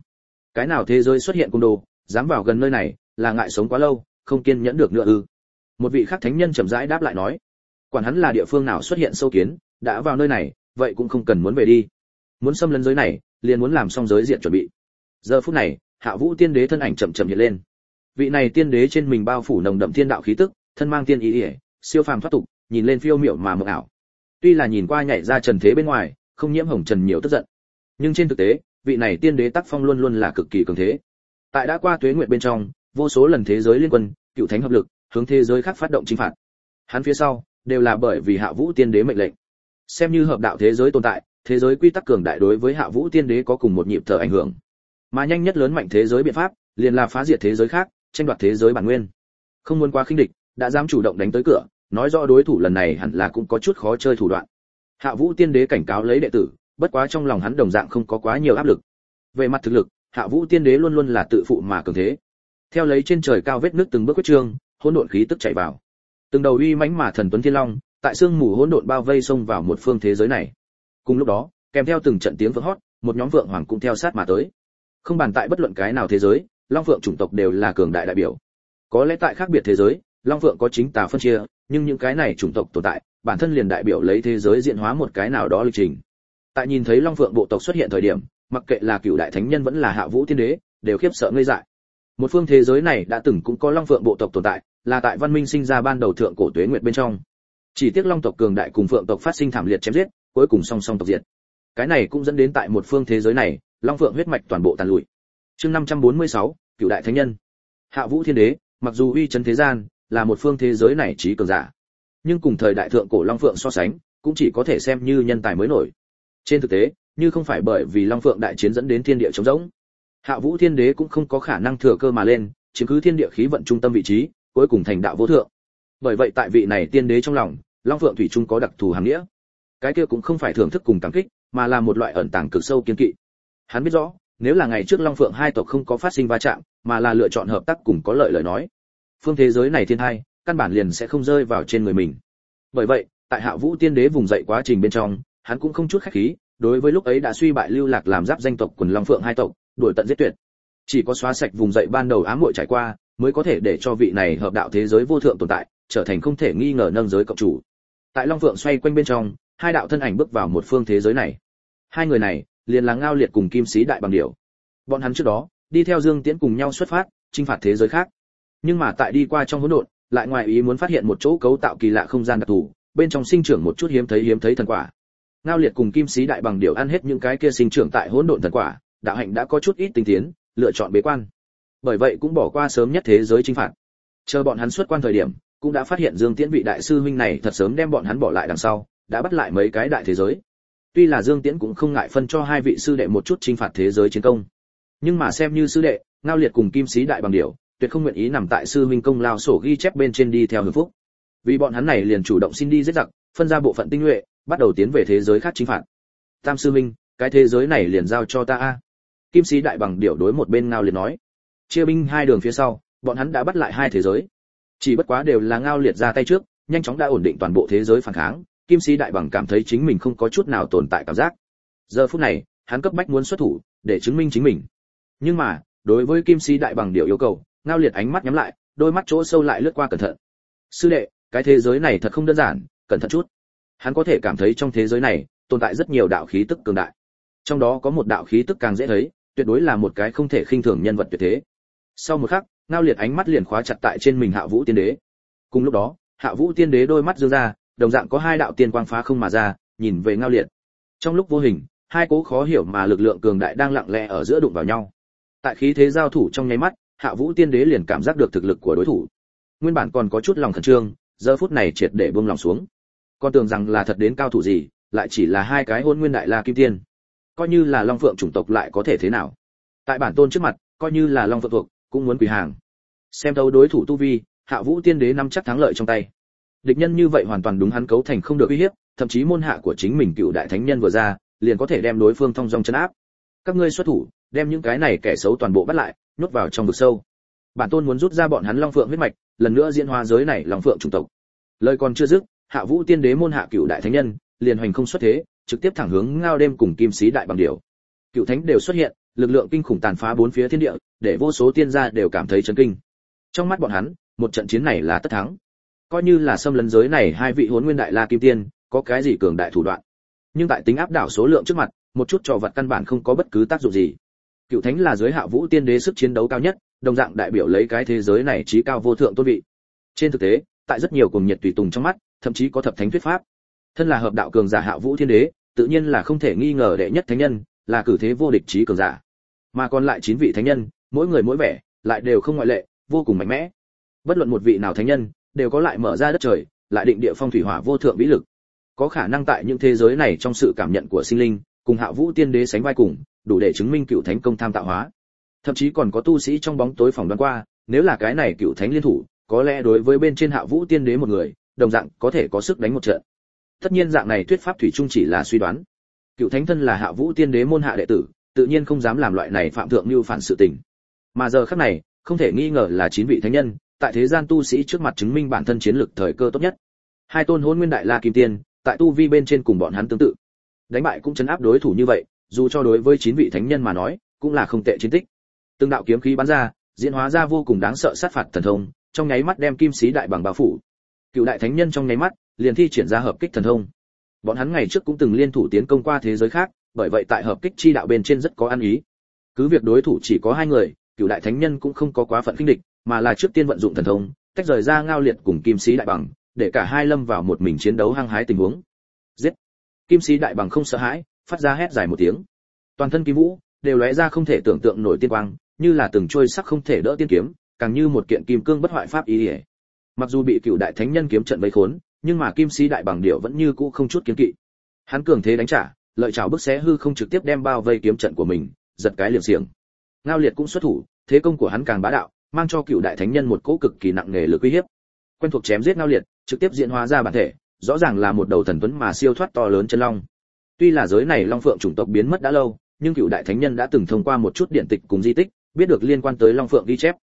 Cái nào thế giới xuất hiện cung đồ, dám vào gần nơi này, là ngại sống quá lâu, không kiên nhẫn được nữa ư. Một vị khác thánh nhân chậm rãi đáp lại nói, quản hắn là địa phương nào xuất hiện sâu kiến, đã vào nơi này, vậy cũng không cần muốn về đi. Muốn xâm lấn giới này, liền muốn làm xong giới diện chuẩn bị. Giờ phút này, hạ vũ tiên đế thân ảnh chậm chậm hiện lên vị này tiên đế trên mình bao phủ nồng đậm thiên đạo khí tức, thân mang tiên ý ỉa siêu phàm thoát tục, nhìn lên phiêu miểu mà mộng ảo. Tuy là nhìn qua nhảy ra trần thế bên ngoài, không nhiễm hồng trần nhiều tức giận. Nhưng trên thực tế, vị này tiên đế tác phong luôn luôn là cực kỳ cường thế. Tại đã qua tuế nguyện bên trong, vô số lần thế giới liên quân, cựu thánh hợp lực, hướng thế giới khác phát động chinh phạt. Hắn phía sau, đều là bởi vì hạ vũ tiên đế mệnh lệnh. Xem như hợp đạo thế giới tồn tại, thế giới quy tắc cường đại đối với hạ vũ tiên đế có cùng một nhịp thở ảnh hưởng. Mà nhanh nhất lớn mạnh thế giới biện pháp, liền là phá diệt thế giới khác tranh đoạt thế giới bản nguyên. Không muốn quá khinh địch, đã dám chủ động đánh tới cửa, nói rõ đối thủ lần này hẳn là cũng có chút khó chơi thủ đoạn. Hạ vũ tiên đế cảnh cáo lấy đệ tử, bất quá trong lòng hắn đồng dạng không có quá nhiều áp lực. Về mặt thực lực, hạ vũ tiên đế luôn luôn là tự phụ mà cường thế. Theo lấy trên trời cao vết nước từng bước quyết trương, hỗn độn khí tức chạy vào. Từng đầu uy mãnh mà thần tuấn thiên long, tại sương mù hỗn độn bao vây xông vào một phương thế giới này. Cùng lúc đó, kèm theo từng trận tiếng vỡ hót, một nhóm vượng hoàng cũng theo sát mà tới. Không bàn tại bất luận cái nào thế giới long phượng chủng tộc đều là cường đại đại biểu. Có lẽ tại khác biệt thế giới, long phượng có chính tà phân chia, nhưng những cái này chủng tộc tồn tại, bản thân liền đại biểu lấy thế giới diện hóa một cái nào đó lịch trình. Tại nhìn thấy long phượng bộ tộc xuất hiện thời điểm, mặc kệ là cựu đại thánh nhân vẫn là hạ vũ tiên đế, đều khiếp sợ ngây dại. Một phương thế giới này đã từng cũng có long phượng bộ tộc tồn tại, là tại văn minh sinh ra ban đầu thượng cổ tuế nguyệt bên trong. Chỉ tiếc long tộc cường đại cùng phượng tộc phát sinh thảm liệt chém giết, cuối cùng song song tộc diệt. Cái này cũng dẫn đến tại một phương thế giới này, long phượng huyết mạch toàn bộ tàn lụi chương 546, cựu đại thánh nhân. Hạ vũ thiên đế mặc dù uy chấn thế gian là một phương thế giới này trí cường giả nhưng cùng thời đại thượng cổ long phượng so sánh cũng chỉ có thể xem như nhân tài mới nổi. Trên thực tế như không phải bởi vì long phượng đại chiến dẫn đến thiên địa trống rỗng hạ vũ thiên đế cũng không có khả năng thừa cơ mà lên chiếm cứ thiên địa khí vận trung tâm vị trí cuối cùng thành đạo vô thượng. Bởi vậy tại vị này tiên đế trong lòng long phượng thủy trung có đặc thù hàm nghĩa. Cái kia cũng không phải thưởng thức cùng cảm kích mà là một loại ẩn tàng cực sâu kiên kỵ. Hắn biết rõ nếu là ngày trước long phượng hai tộc không có phát sinh va chạm, mà là lựa chọn hợp tác cùng có lợi lời nói, phương thế giới này thiên hai căn bản liền sẽ không rơi vào trên người mình. Bởi vậy, tại hạ vũ tiên đế vùng dậy quá trình bên trong, hắn cũng không chút khách khí, đối với lúc ấy đã suy bại lưu lạc làm giáp danh tộc quần long phượng hai tộc, đuổi tận giết tuyệt. Chỉ có xóa sạch vùng dậy ban đầu ám muội trải qua, mới có thể để cho vị này hợp đạo thế giới vô thượng tồn tại, trở thành không thể nghi ngờ nâng giới cộng chủ. Tại long phượng xoay quanh bên trong, hai đạo thân ảnh bước vào một phương thế giới này. Hai người này liền là ngao liệt cùng kim sĩ đại bằng điểu. Bọn hắn trước đó, đi theo dương tiễn cùng nhau xuất phát, chinh phạt thế giới khác. Nhưng mà tại đi qua trong hỗn độn, lại ngoài ý muốn phát hiện một chỗ cấu tạo kỳ lạ không gian đặc thù, bên trong sinh trưởng một chút hiếm thấy hiếm thấy thần quả. Ngao liệt cùng kim sĩ đại bằng điểu ăn hết những cái kia sinh trưởng tại hỗn độn thần quả, đạo hạnh đã có chút ít tinh tiến, lựa chọn bế quan. Bởi vậy cũng bỏ qua sớm nhất thế giới chinh phạt. Chờ bọn hắn xuất quan thời điểm, cũng đã phát hiện dương tiễn vị đại sư huynh này thật sớm đem bọn hắn bỏ lại đằng sau, đã bắt lại mấy cái đại thế giới tuy là dương tiễn cũng không ngại phân cho hai vị sư đệ một chút chinh phạt thế giới chiến công. Nhưng mà xem như sư đệ, ngao liệt cùng kim sĩ đại bằng điểu, tuyệt không nguyện ý nằm tại sư huynh công lao sổ ghi chép bên trên đi theo hưởng phúc. Vì bọn hắn này liền chủ động xin đi giết giặc, phân ra bộ phận tinh nhuệ, bắt đầu tiến về thế giới khác chính phạt. Tam sư huynh, cái thế giới này liền giao cho ta a. Kim sĩ đại bằng điểu đối một bên ngao liệt nói. Chia binh hai đường phía sau, bọn hắn đã bắt lại hai thế giới. Chỉ bất quá đều là ngao liệt ra tay trước, nhanh chóng đã ổn định toàn bộ thế giới phản kháng kim sĩ đại bằng cảm thấy chính mình không có chút nào tồn tại cảm giác. Giờ phút này, hắn cấp bách muốn xuất thủ, để chứng minh chính mình. Nhưng mà, đối với kim sĩ đại bằng điều yêu cầu, ngao liệt ánh mắt nhắm lại, đôi mắt chỗ sâu lại lướt qua cẩn thận. Sư đệ, cái thế giới này thật không đơn giản, cẩn thận chút. Hắn có thể cảm thấy trong thế giới này, tồn tại rất nhiều đạo khí tức cường đại. Trong đó có một đạo khí tức càng dễ thấy, tuyệt đối là một cái không thể khinh thường nhân vật tuyệt thế. Sau một khắc, ngao liệt ánh mắt liền khóa chặt tại trên mình hạ vũ tiên đế. Cùng lúc đó, hạ vũ tiên đế đôi mắt dương ra đồng dạng có hai đạo tiên quang phá không mà ra, nhìn về ngao liệt. Trong lúc vô hình, hai cố khó hiểu mà lực lượng cường đại đang lặng lẽ ở giữa đụng vào nhau. Tại khí thế giao thủ trong nháy mắt, hạ vũ tiên đế liền cảm giác được thực lực của đối thủ. Nguyên bản còn có chút lòng khẩn trương, giờ phút này triệt để buông lòng xuống. Con tưởng rằng là thật đến cao thủ gì, lại chỉ là hai cái hôn nguyên đại la kim tiên. Coi như là long phượng chủng tộc lại có thể thế nào? Tại bản tôn trước mặt, coi như là long phượng thuộc, cũng muốn quỳ hàng. Xem đâu đối thủ tu vi, hạ vũ tiên đế nắm chắc thắng lợi trong tay địch nhân như vậy hoàn toàn đúng hắn cấu thành không được uy hiếp, thậm chí môn hạ của chính mình cựu đại thánh nhân vừa ra, liền có thể đem đối phương thông dong chấn áp. Các ngươi xuất thủ, đem những cái này kẻ xấu toàn bộ bắt lại, nhốt vào trong vực sâu. Bản tôn muốn rút ra bọn hắn long phượng huyết mạch, lần nữa diễn hóa giới này long phượng chủng tộc. Lời còn chưa dứt, hạ vũ tiên đế môn hạ cựu đại thánh nhân, liền hoành không xuất thế, trực tiếp thẳng hướng ngao đêm cùng kim sĩ đại bằng điều cựu thánh đều xuất hiện, lực lượng kinh khủng tàn phá bốn phía thiên địa, để vô số tiên gia đều cảm thấy chấn kinh. Trong mắt bọn hắn, một trận chiến này là tất thắng coi như là xâm lấn giới này hai vị huấn nguyên đại la kim tiên, có cái gì cường đại thủ đoạn. Nhưng tại tính áp đảo số lượng trước mặt, một chút trò vật căn bản không có bất cứ tác dụng gì. Cựu thánh là giới hạ vũ tiên đế sức chiến đấu cao nhất, đồng dạng đại biểu lấy cái thế giới này trí cao vô thượng tôn vị. Trên thực tế, tại rất nhiều cùng nhiệt tùy tùng trong mắt, thậm chí có thập thánh thuyết pháp. Thân là hợp đạo cường giả hạ vũ thiên đế, tự nhiên là không thể nghi ngờ đệ nhất thánh nhân, là cử thế vô địch trí cường giả. Mà còn lại chín vị thánh nhân, mỗi người mỗi vẻ, lại đều không ngoại lệ, vô cùng mạnh mẽ. Bất luận một vị nào thánh nhân đều có lại mở ra đất trời, lại định địa phong thủy hỏa vô thượng vĩ lực. Có khả năng tại những thế giới này trong sự cảm nhận của sinh linh, cùng hạ vũ tiên đế sánh vai cùng, đủ để chứng minh cựu thánh công tham tạo hóa. Thậm chí còn có tu sĩ trong bóng tối phòng đoán qua, nếu là cái này cựu thánh liên thủ, có lẽ đối với bên trên hạ vũ tiên đế một người, đồng dạng có thể có sức đánh một trận. Tất nhiên dạng này thuyết pháp thủy chung chỉ là suy đoán. Cựu thánh thân là hạ vũ tiên đế môn hạ đệ tử, tự nhiên không dám làm loại này phạm thượng như phản sự tình. Mà giờ khắc này, không thể nghi ngờ là chín vị thánh nhân tại thế gian tu sĩ trước mặt chứng minh bản thân chiến lực thời cơ tốt nhất. Hai tôn Hỗn nguyên đại la kim tiên, tại tu vi bên trên cùng bọn hắn tương tự. Đánh bại cũng chấn áp đối thủ như vậy, dù cho đối với chín vị thánh nhân mà nói, cũng là không tệ chiến tích. Từng đạo kiếm khí bắn ra, diễn hóa ra vô cùng đáng sợ sát phạt thần thông, trong nháy mắt đem kim sĩ đại bằng bao phủ. Cựu đại thánh nhân trong nháy mắt, liền thi triển ra hợp kích thần thông. Bọn hắn ngày trước cũng từng liên thủ tiến công qua thế giới khác, bởi vậy tại hợp kích chi đạo bên trên rất có ăn ý. Cứ việc đối thủ chỉ có hai người, cựu đại thánh nhân cũng không có quá phận kinh địch mà là trước tiên vận dụng thần thông, tách rời ra ngao liệt cùng kim sĩ đại bằng, để cả hai lâm vào một mình chiến đấu hăng hái tình huống. Giết! Kim sĩ đại bằng không sợ hãi, phát ra hét dài một tiếng. Toàn thân kim vũ đều lóe ra không thể tưởng tượng nổi tiên quang, như là từng trôi sắc không thể đỡ tiên kiếm, càng như một kiện kim cương bất hoại pháp ý ỉa mặc dù bị cựu đại thánh nhân kiếm trận vây khốn, nhưng mà kim sĩ đại bằng điệu vẫn như cũ không chút kiến kỵ. Hắn cường thế đánh trả, lợi chảo bức xé hư không trực tiếp đem bao vây kiếm trận của mình, giật cái liềm xiềng. Ngao liệt cũng xuất thủ, thế công của hắn càng bá đạo mang cho cựu đại thánh nhân một cỗ cực kỳ nặng nề lực uy hiếp. Quen thuộc chém giết ngao liệt, trực tiếp diễn hóa ra bản thể, rõ ràng là một đầu thần tuấn mà siêu thoát to lớn chân long. Tuy là giới này long phượng chủng tộc biến mất đã lâu, nhưng cựu đại thánh nhân đã từng thông qua một chút điện tịch cùng di tích, biết được liên quan tới long phượng ghi chép.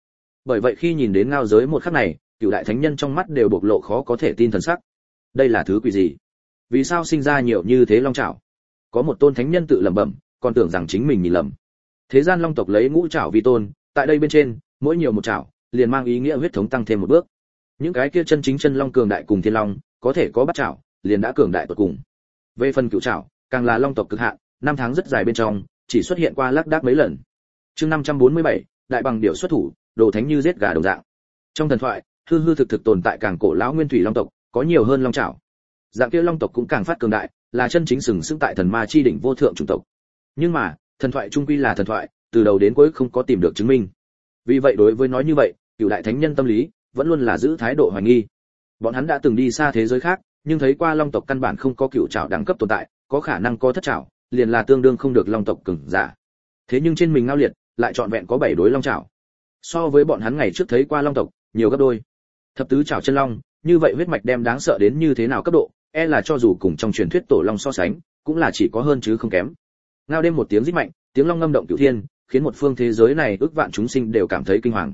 Bởi vậy khi nhìn đến ngao giới một khắc này, cựu đại thánh nhân trong mắt đều bộc lộ khó có thể tin thần sắc. Đây là thứ quỷ gì? Vì sao sinh ra nhiều như thế long trảo có một tôn thánh nhân tự lẩm bẩm, còn tưởng rằng chính mình nhìn lầm. Thế gian long tộc lấy ngũ trảo vi tôn, tại đây bên trên mỗi nhiều một chảo, liền mang ý nghĩa huyết thống tăng thêm một bước. Những cái kia chân chính chân long cường đại cùng thiên long có thể có bắt chảo, liền đã cường đại tột cùng. Về phần cựu chảo, càng là long tộc cực hạn năm tháng rất dài bên trong chỉ xuất hiện qua lác đác mấy lần. Chương 547, đại bằng điệu xuất thủ đồ thánh như giết gà đồng dạng. Trong thần thoại hư hư thực thực tồn tại càng cổ lão nguyên thủy long tộc có nhiều hơn long chảo. dạng kia long tộc cũng càng phát cường đại là chân chính sừng sững tại thần ma chi đỉnh vô thượng chủng tộc. Nhưng mà thần thoại trung quy là thần thoại từ đầu đến cuối không có tìm được chứng minh vì vậy đối với nói như vậy, cựu đại thánh nhân tâm lý vẫn luôn là giữ thái độ hoài nghi. Bọn hắn đã từng đi xa thế giới khác, nhưng thấy qua long tộc căn bản không có cựu trảo đẳng cấp tồn tại, có khả năng có thất trảo, liền là tương đương không được long tộc cứng giả. Thế nhưng trên mình ngao liệt, lại trọn vẹn có bảy đối long trảo. So với bọn hắn ngày trước thấy qua long tộc, nhiều gấp đôi. Thập tứ trảo chân long, như vậy huyết mạch đem đáng sợ đến như thế nào cấp độ e là cho dù cùng trong truyền thuyết tổ long so sánh, cũng là chỉ có hơn chứ không kém. Ngao đêm một tiếng rít mạnh, tiếng long ngâm động cửu thiên khiến một phương thế giới này ước vạn chúng sinh đều cảm thấy kinh hoàng.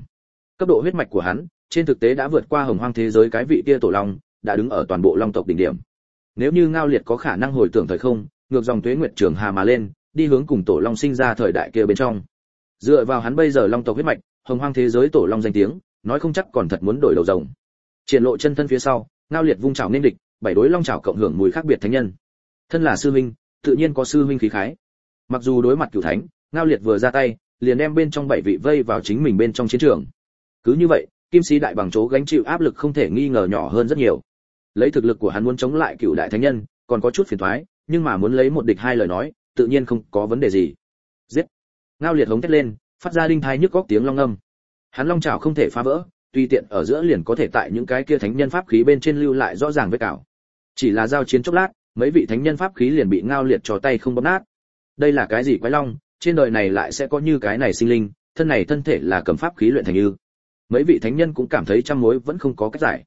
Cấp độ huyết mạch của hắn, trên thực tế đã vượt qua hồng hoang thế giới cái vị kia tổ long, đã đứng ở toàn bộ long tộc đỉnh điểm. Nếu như ngao liệt có khả năng hồi tưởng thời không, ngược dòng tuế nguyệt trường hà mà lên, đi hướng cùng tổ long sinh ra thời đại kia bên trong. Dựa vào hắn bây giờ long tộc huyết mạch, hồng hoang thế giới tổ long danh tiếng, nói không chắc còn thật muốn đổi đầu rồng. Triển lộ chân thân phía sau, ngao liệt vung chảo nên địch, bảy đối long chảo cộng hưởng mùi khác biệt thánh nhân. Thân là sư huynh, tự nhiên có sư huynh khí khái. Mặc dù đối mặt cửu thánh ngao liệt vừa ra tay, liền đem bên trong bảy vị vây vào chính mình bên trong chiến trường. Cứ như vậy, kim sĩ đại bằng chỗ gánh chịu áp lực không thể nghi ngờ nhỏ hơn rất nhiều. Lấy thực lực của hắn muốn chống lại cựu đại thánh nhân, còn có chút phiền toái, nhưng mà muốn lấy một địch hai lời nói, tự nhiên không có vấn đề gì. Giết! Ngao liệt hống thét lên, phát ra đinh thai nhức góc tiếng long âm hắn long chảo không thể phá vỡ tùy tiện ở giữa liền có thể tại những cái kia thánh nhân pháp khí bên trên lưu lại rõ ràng vết cào. Chỉ là giao chiến chốc lát, mấy vị thánh nhân pháp khí liền bị ngao liệt cho tay không bóp nát. Đây là cái gì quái long trên đời này lại sẽ có như cái này sinh linh, thân này thân thể là cầm pháp khí luyện thành như mấy vị thánh nhân cũng cảm thấy trăm mối vẫn không có cách giải.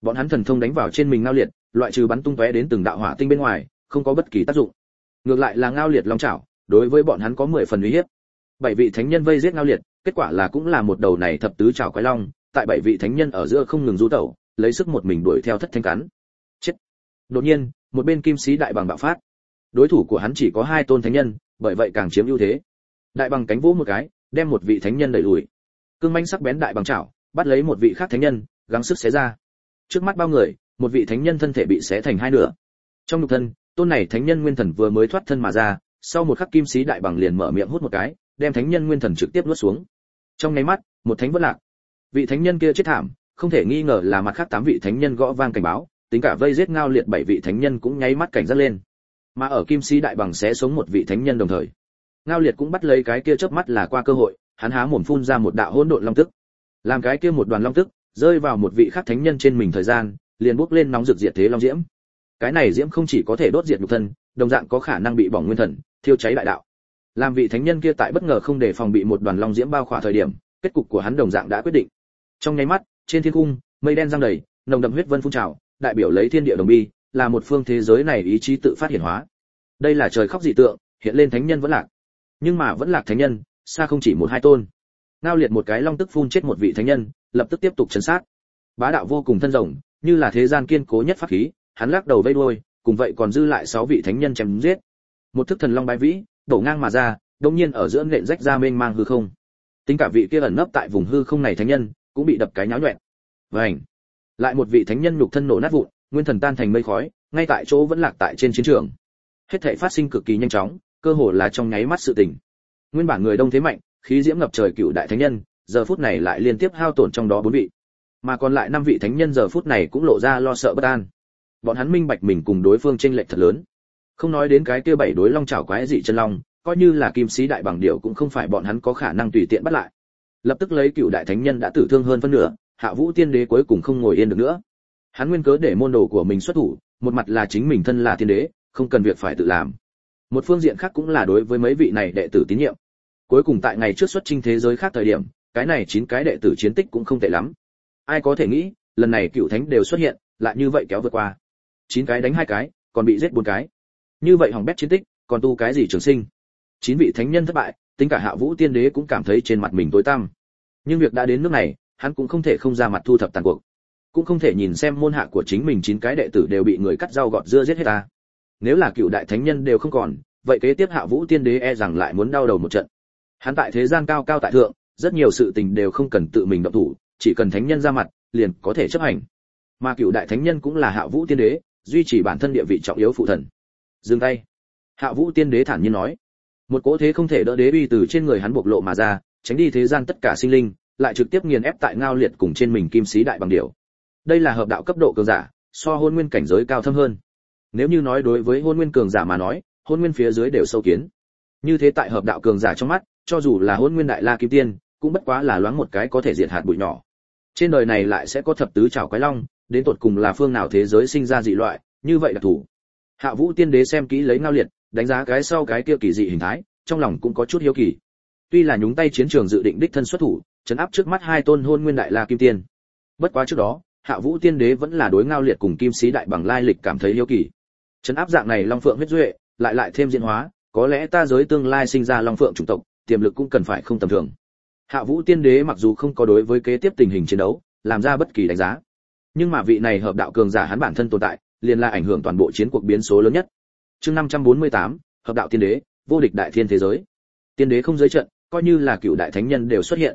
Bọn hắn thần thông đánh vào trên mình ngao liệt, loại trừ bắn tung tóe đến từng đạo hỏa tinh bên ngoài, không có bất kỳ tác dụng. Ngược lại là ngao liệt long chảo, đối với bọn hắn có mười phần uy hiếp. Bảy vị thánh nhân vây giết ngao liệt, kết quả là cũng là một đầu này thập tứ chảo quái long, tại bảy vị thánh nhân ở giữa không ngừng du tẩu, lấy sức một mình đuổi theo thất thanh cắn. Chết. Đột nhiên, một bên kim sĩ đại bằng bạo phát. Đối thủ của hắn chỉ có hai tôn thánh nhân bởi vậy càng chiếm ưu thế. Đại bằng cánh vỗ một cái, đem một vị thánh nhân đẩy lùi. Cương manh sắc bén đại bằng chảo, bắt lấy một vị khác thánh nhân, gắng sức xé ra. Trước mắt bao người, một vị thánh nhân thân thể bị xé thành hai nửa. Trong nhục thân, tôn này thánh nhân nguyên thần vừa mới thoát thân mà ra, sau một khắc kim sĩ đại bằng liền mở miệng hút một cái, đem thánh nhân nguyên thần trực tiếp nuốt xuống. Trong nháy mắt, một thánh vất lạc. Vị thánh nhân kia chết thảm, không thể nghi ngờ là mặt khác tám vị thánh nhân gõ vang cảnh báo, tính cả vây giết ngao liệt bảy vị thánh nhân cũng nháy mắt cảnh giác lên mà ở kim sĩ đại bằng sẽ sống một vị thánh nhân đồng thời. Ngao liệt cũng bắt lấy cái kia chớp mắt là qua cơ hội, hắn há mồm phun ra một đạo hỗn độn long tức. Làm cái kia một đoàn long tức, rơi vào một vị khác thánh nhân trên mình thời gian, liền bốc lên nóng rực diệt thế long diễm. Cái này diễm không chỉ có thể đốt diệt nhục thân, đồng dạng có khả năng bị bỏng nguyên thần, thiêu cháy đại đạo. Làm vị thánh nhân kia tại bất ngờ không để phòng bị một đoàn long diễm bao khỏa thời điểm, kết cục của hắn đồng dạng đã quyết định. Trong nháy mắt, trên thiên cung, mây đen giăng đầy, nồng đậm huyết vân phun trào, đại biểu lấy thiên địa đồng bi là một phương thế giới này ý chí tự phát hiện hóa. Đây là trời khóc dị tượng, hiện lên thánh nhân vẫn lạc. Nhưng mà vẫn lạc thánh nhân, xa không chỉ một hai tôn. Ngao liệt một cái long tức phun chết một vị thánh nhân, lập tức tiếp tục chấn sát. Bá đạo vô cùng thân rồng như là thế gian kiên cố nhất pháp khí, hắn lắc đầu vây đuôi, cùng vậy còn dư lại sáu vị thánh nhân chém giết. Một thức thần long bái vĩ, đổ ngang mà ra, đông nhiên ở giữa nện rách ra mênh mang hư không. Tính cả vị kia ẩn nấp tại vùng hư không này thánh nhân, cũng bị đập cái nháo nhuẹn. Vảnh lại một vị thánh nhân nhục thân nổ nát vụn nguyên thần tan thành mây khói, ngay tại chỗ vẫn lạc tại trên chiến trường. Hết thảy phát sinh cực kỳ nhanh chóng, cơ hồ là trong nháy mắt sự tình. Nguyên bản người đông thế mạnh, khí diễm ngập trời cựu đại thánh nhân, giờ phút này lại liên tiếp hao tổn trong đó bốn vị. Mà còn lại năm vị thánh nhân giờ phút này cũng lộ ra lo sợ bất an. Bọn hắn minh bạch mình cùng đối phương tranh lệch thật lớn. Không nói đến cái kia bảy đối long chảo quái dị chân long, coi như là kim sĩ đại bằng điệu cũng không phải bọn hắn có khả năng tùy tiện bắt lại. Lập tức lấy cựu đại thánh nhân đã tử thương hơn phân nửa, hạ vũ tiên đế cuối cùng không ngồi yên được nữa hắn nguyên cớ để môn đồ của mình xuất thủ, một mặt là chính mình thân là thiên đế, không cần việc phải tự làm. Một phương diện khác cũng là đối với mấy vị này đệ tử tín nhiệm. Cuối cùng tại ngày trước xuất chinh thế giới khác thời điểm, cái này chín cái đệ tử chiến tích cũng không tệ lắm. Ai có thể nghĩ, lần này cựu thánh đều xuất hiện, lại như vậy kéo vượt qua. Chín cái đánh hai cái, còn bị giết bốn cái. Như vậy hỏng bét chiến tích, còn tu cái gì trường sinh? Chín vị thánh nhân thất bại, tính cả hạ vũ tiên đế cũng cảm thấy trên mặt mình tối tăm. Nhưng việc đã đến nước này, hắn cũng không thể không ra mặt thu thập tàn cuộc cũng không thể nhìn xem môn hạ của chính mình chín cái đệ tử đều bị người cắt rau gọt dưa giết hết ta. Nếu là cựu đại thánh nhân đều không còn, vậy kế tiếp hạ vũ tiên đế e rằng lại muốn đau đầu một trận. Hắn tại thế gian cao cao tại thượng, rất nhiều sự tình đều không cần tự mình động thủ, chỉ cần thánh nhân ra mặt, liền có thể chấp hành. Mà cựu đại thánh nhân cũng là hạ vũ tiên đế, duy trì bản thân địa vị trọng yếu phụ thần. Dừng tay. Hạ vũ tiên đế thản nhiên nói. Một cỗ thế không thể đỡ đế uy từ trên người hắn bộc lộ mà ra, tránh đi thế gian tất cả sinh linh, lại trực tiếp nghiền ép tại ngao liệt cùng trên mình kim sĩ đại bằng điểu đây là hợp đạo cấp độ cường giả, so hôn nguyên cảnh giới cao thâm hơn. Nếu như nói đối với hôn nguyên cường giả mà nói, hôn nguyên phía dưới đều sâu kiến. Như thế tại hợp đạo cường giả trong mắt, cho dù là hôn nguyên đại la kim tiên, cũng bất quá là loáng một cái có thể diệt hạt bụi nhỏ. Trên đời này lại sẽ có thập tứ trào quái long, đến tột cùng là phương nào thế giới sinh ra dị loại, như vậy là thủ. Hạ vũ tiên đế xem kỹ lấy ngao liệt, đánh giá cái sau cái kia kỳ dị hình thái, trong lòng cũng có chút hiếu kỳ. Tuy là nhúng tay chiến trường dự định đích thân xuất thủ, chấn áp trước mắt hai tôn hôn nguyên đại la kim tiên. Bất quá trước đó hạ vũ tiên đế vẫn là đối ngao liệt cùng kim sĩ đại bằng lai lịch cảm thấy hiếu kỳ. Trấn áp dạng này long phượng huyết duệ lại lại thêm diễn hóa có lẽ ta giới tương lai sinh ra long phượng chủng tộc tiềm lực cũng cần phải không tầm thường. Hạ vũ tiên đế mặc dù không có đối với kế tiếp tình hình chiến đấu làm ra bất kỳ đánh giá nhưng mà vị này hợp đạo cường giả hắn bản thân tồn tại liền là ảnh hưởng toàn bộ chiến cuộc biến số lớn nhất. Chương 548, hợp đạo tiên đế vô địch đại thiên thế giới. Tiên đế không giới trận coi như là cựu đại thánh nhân đều xuất hiện.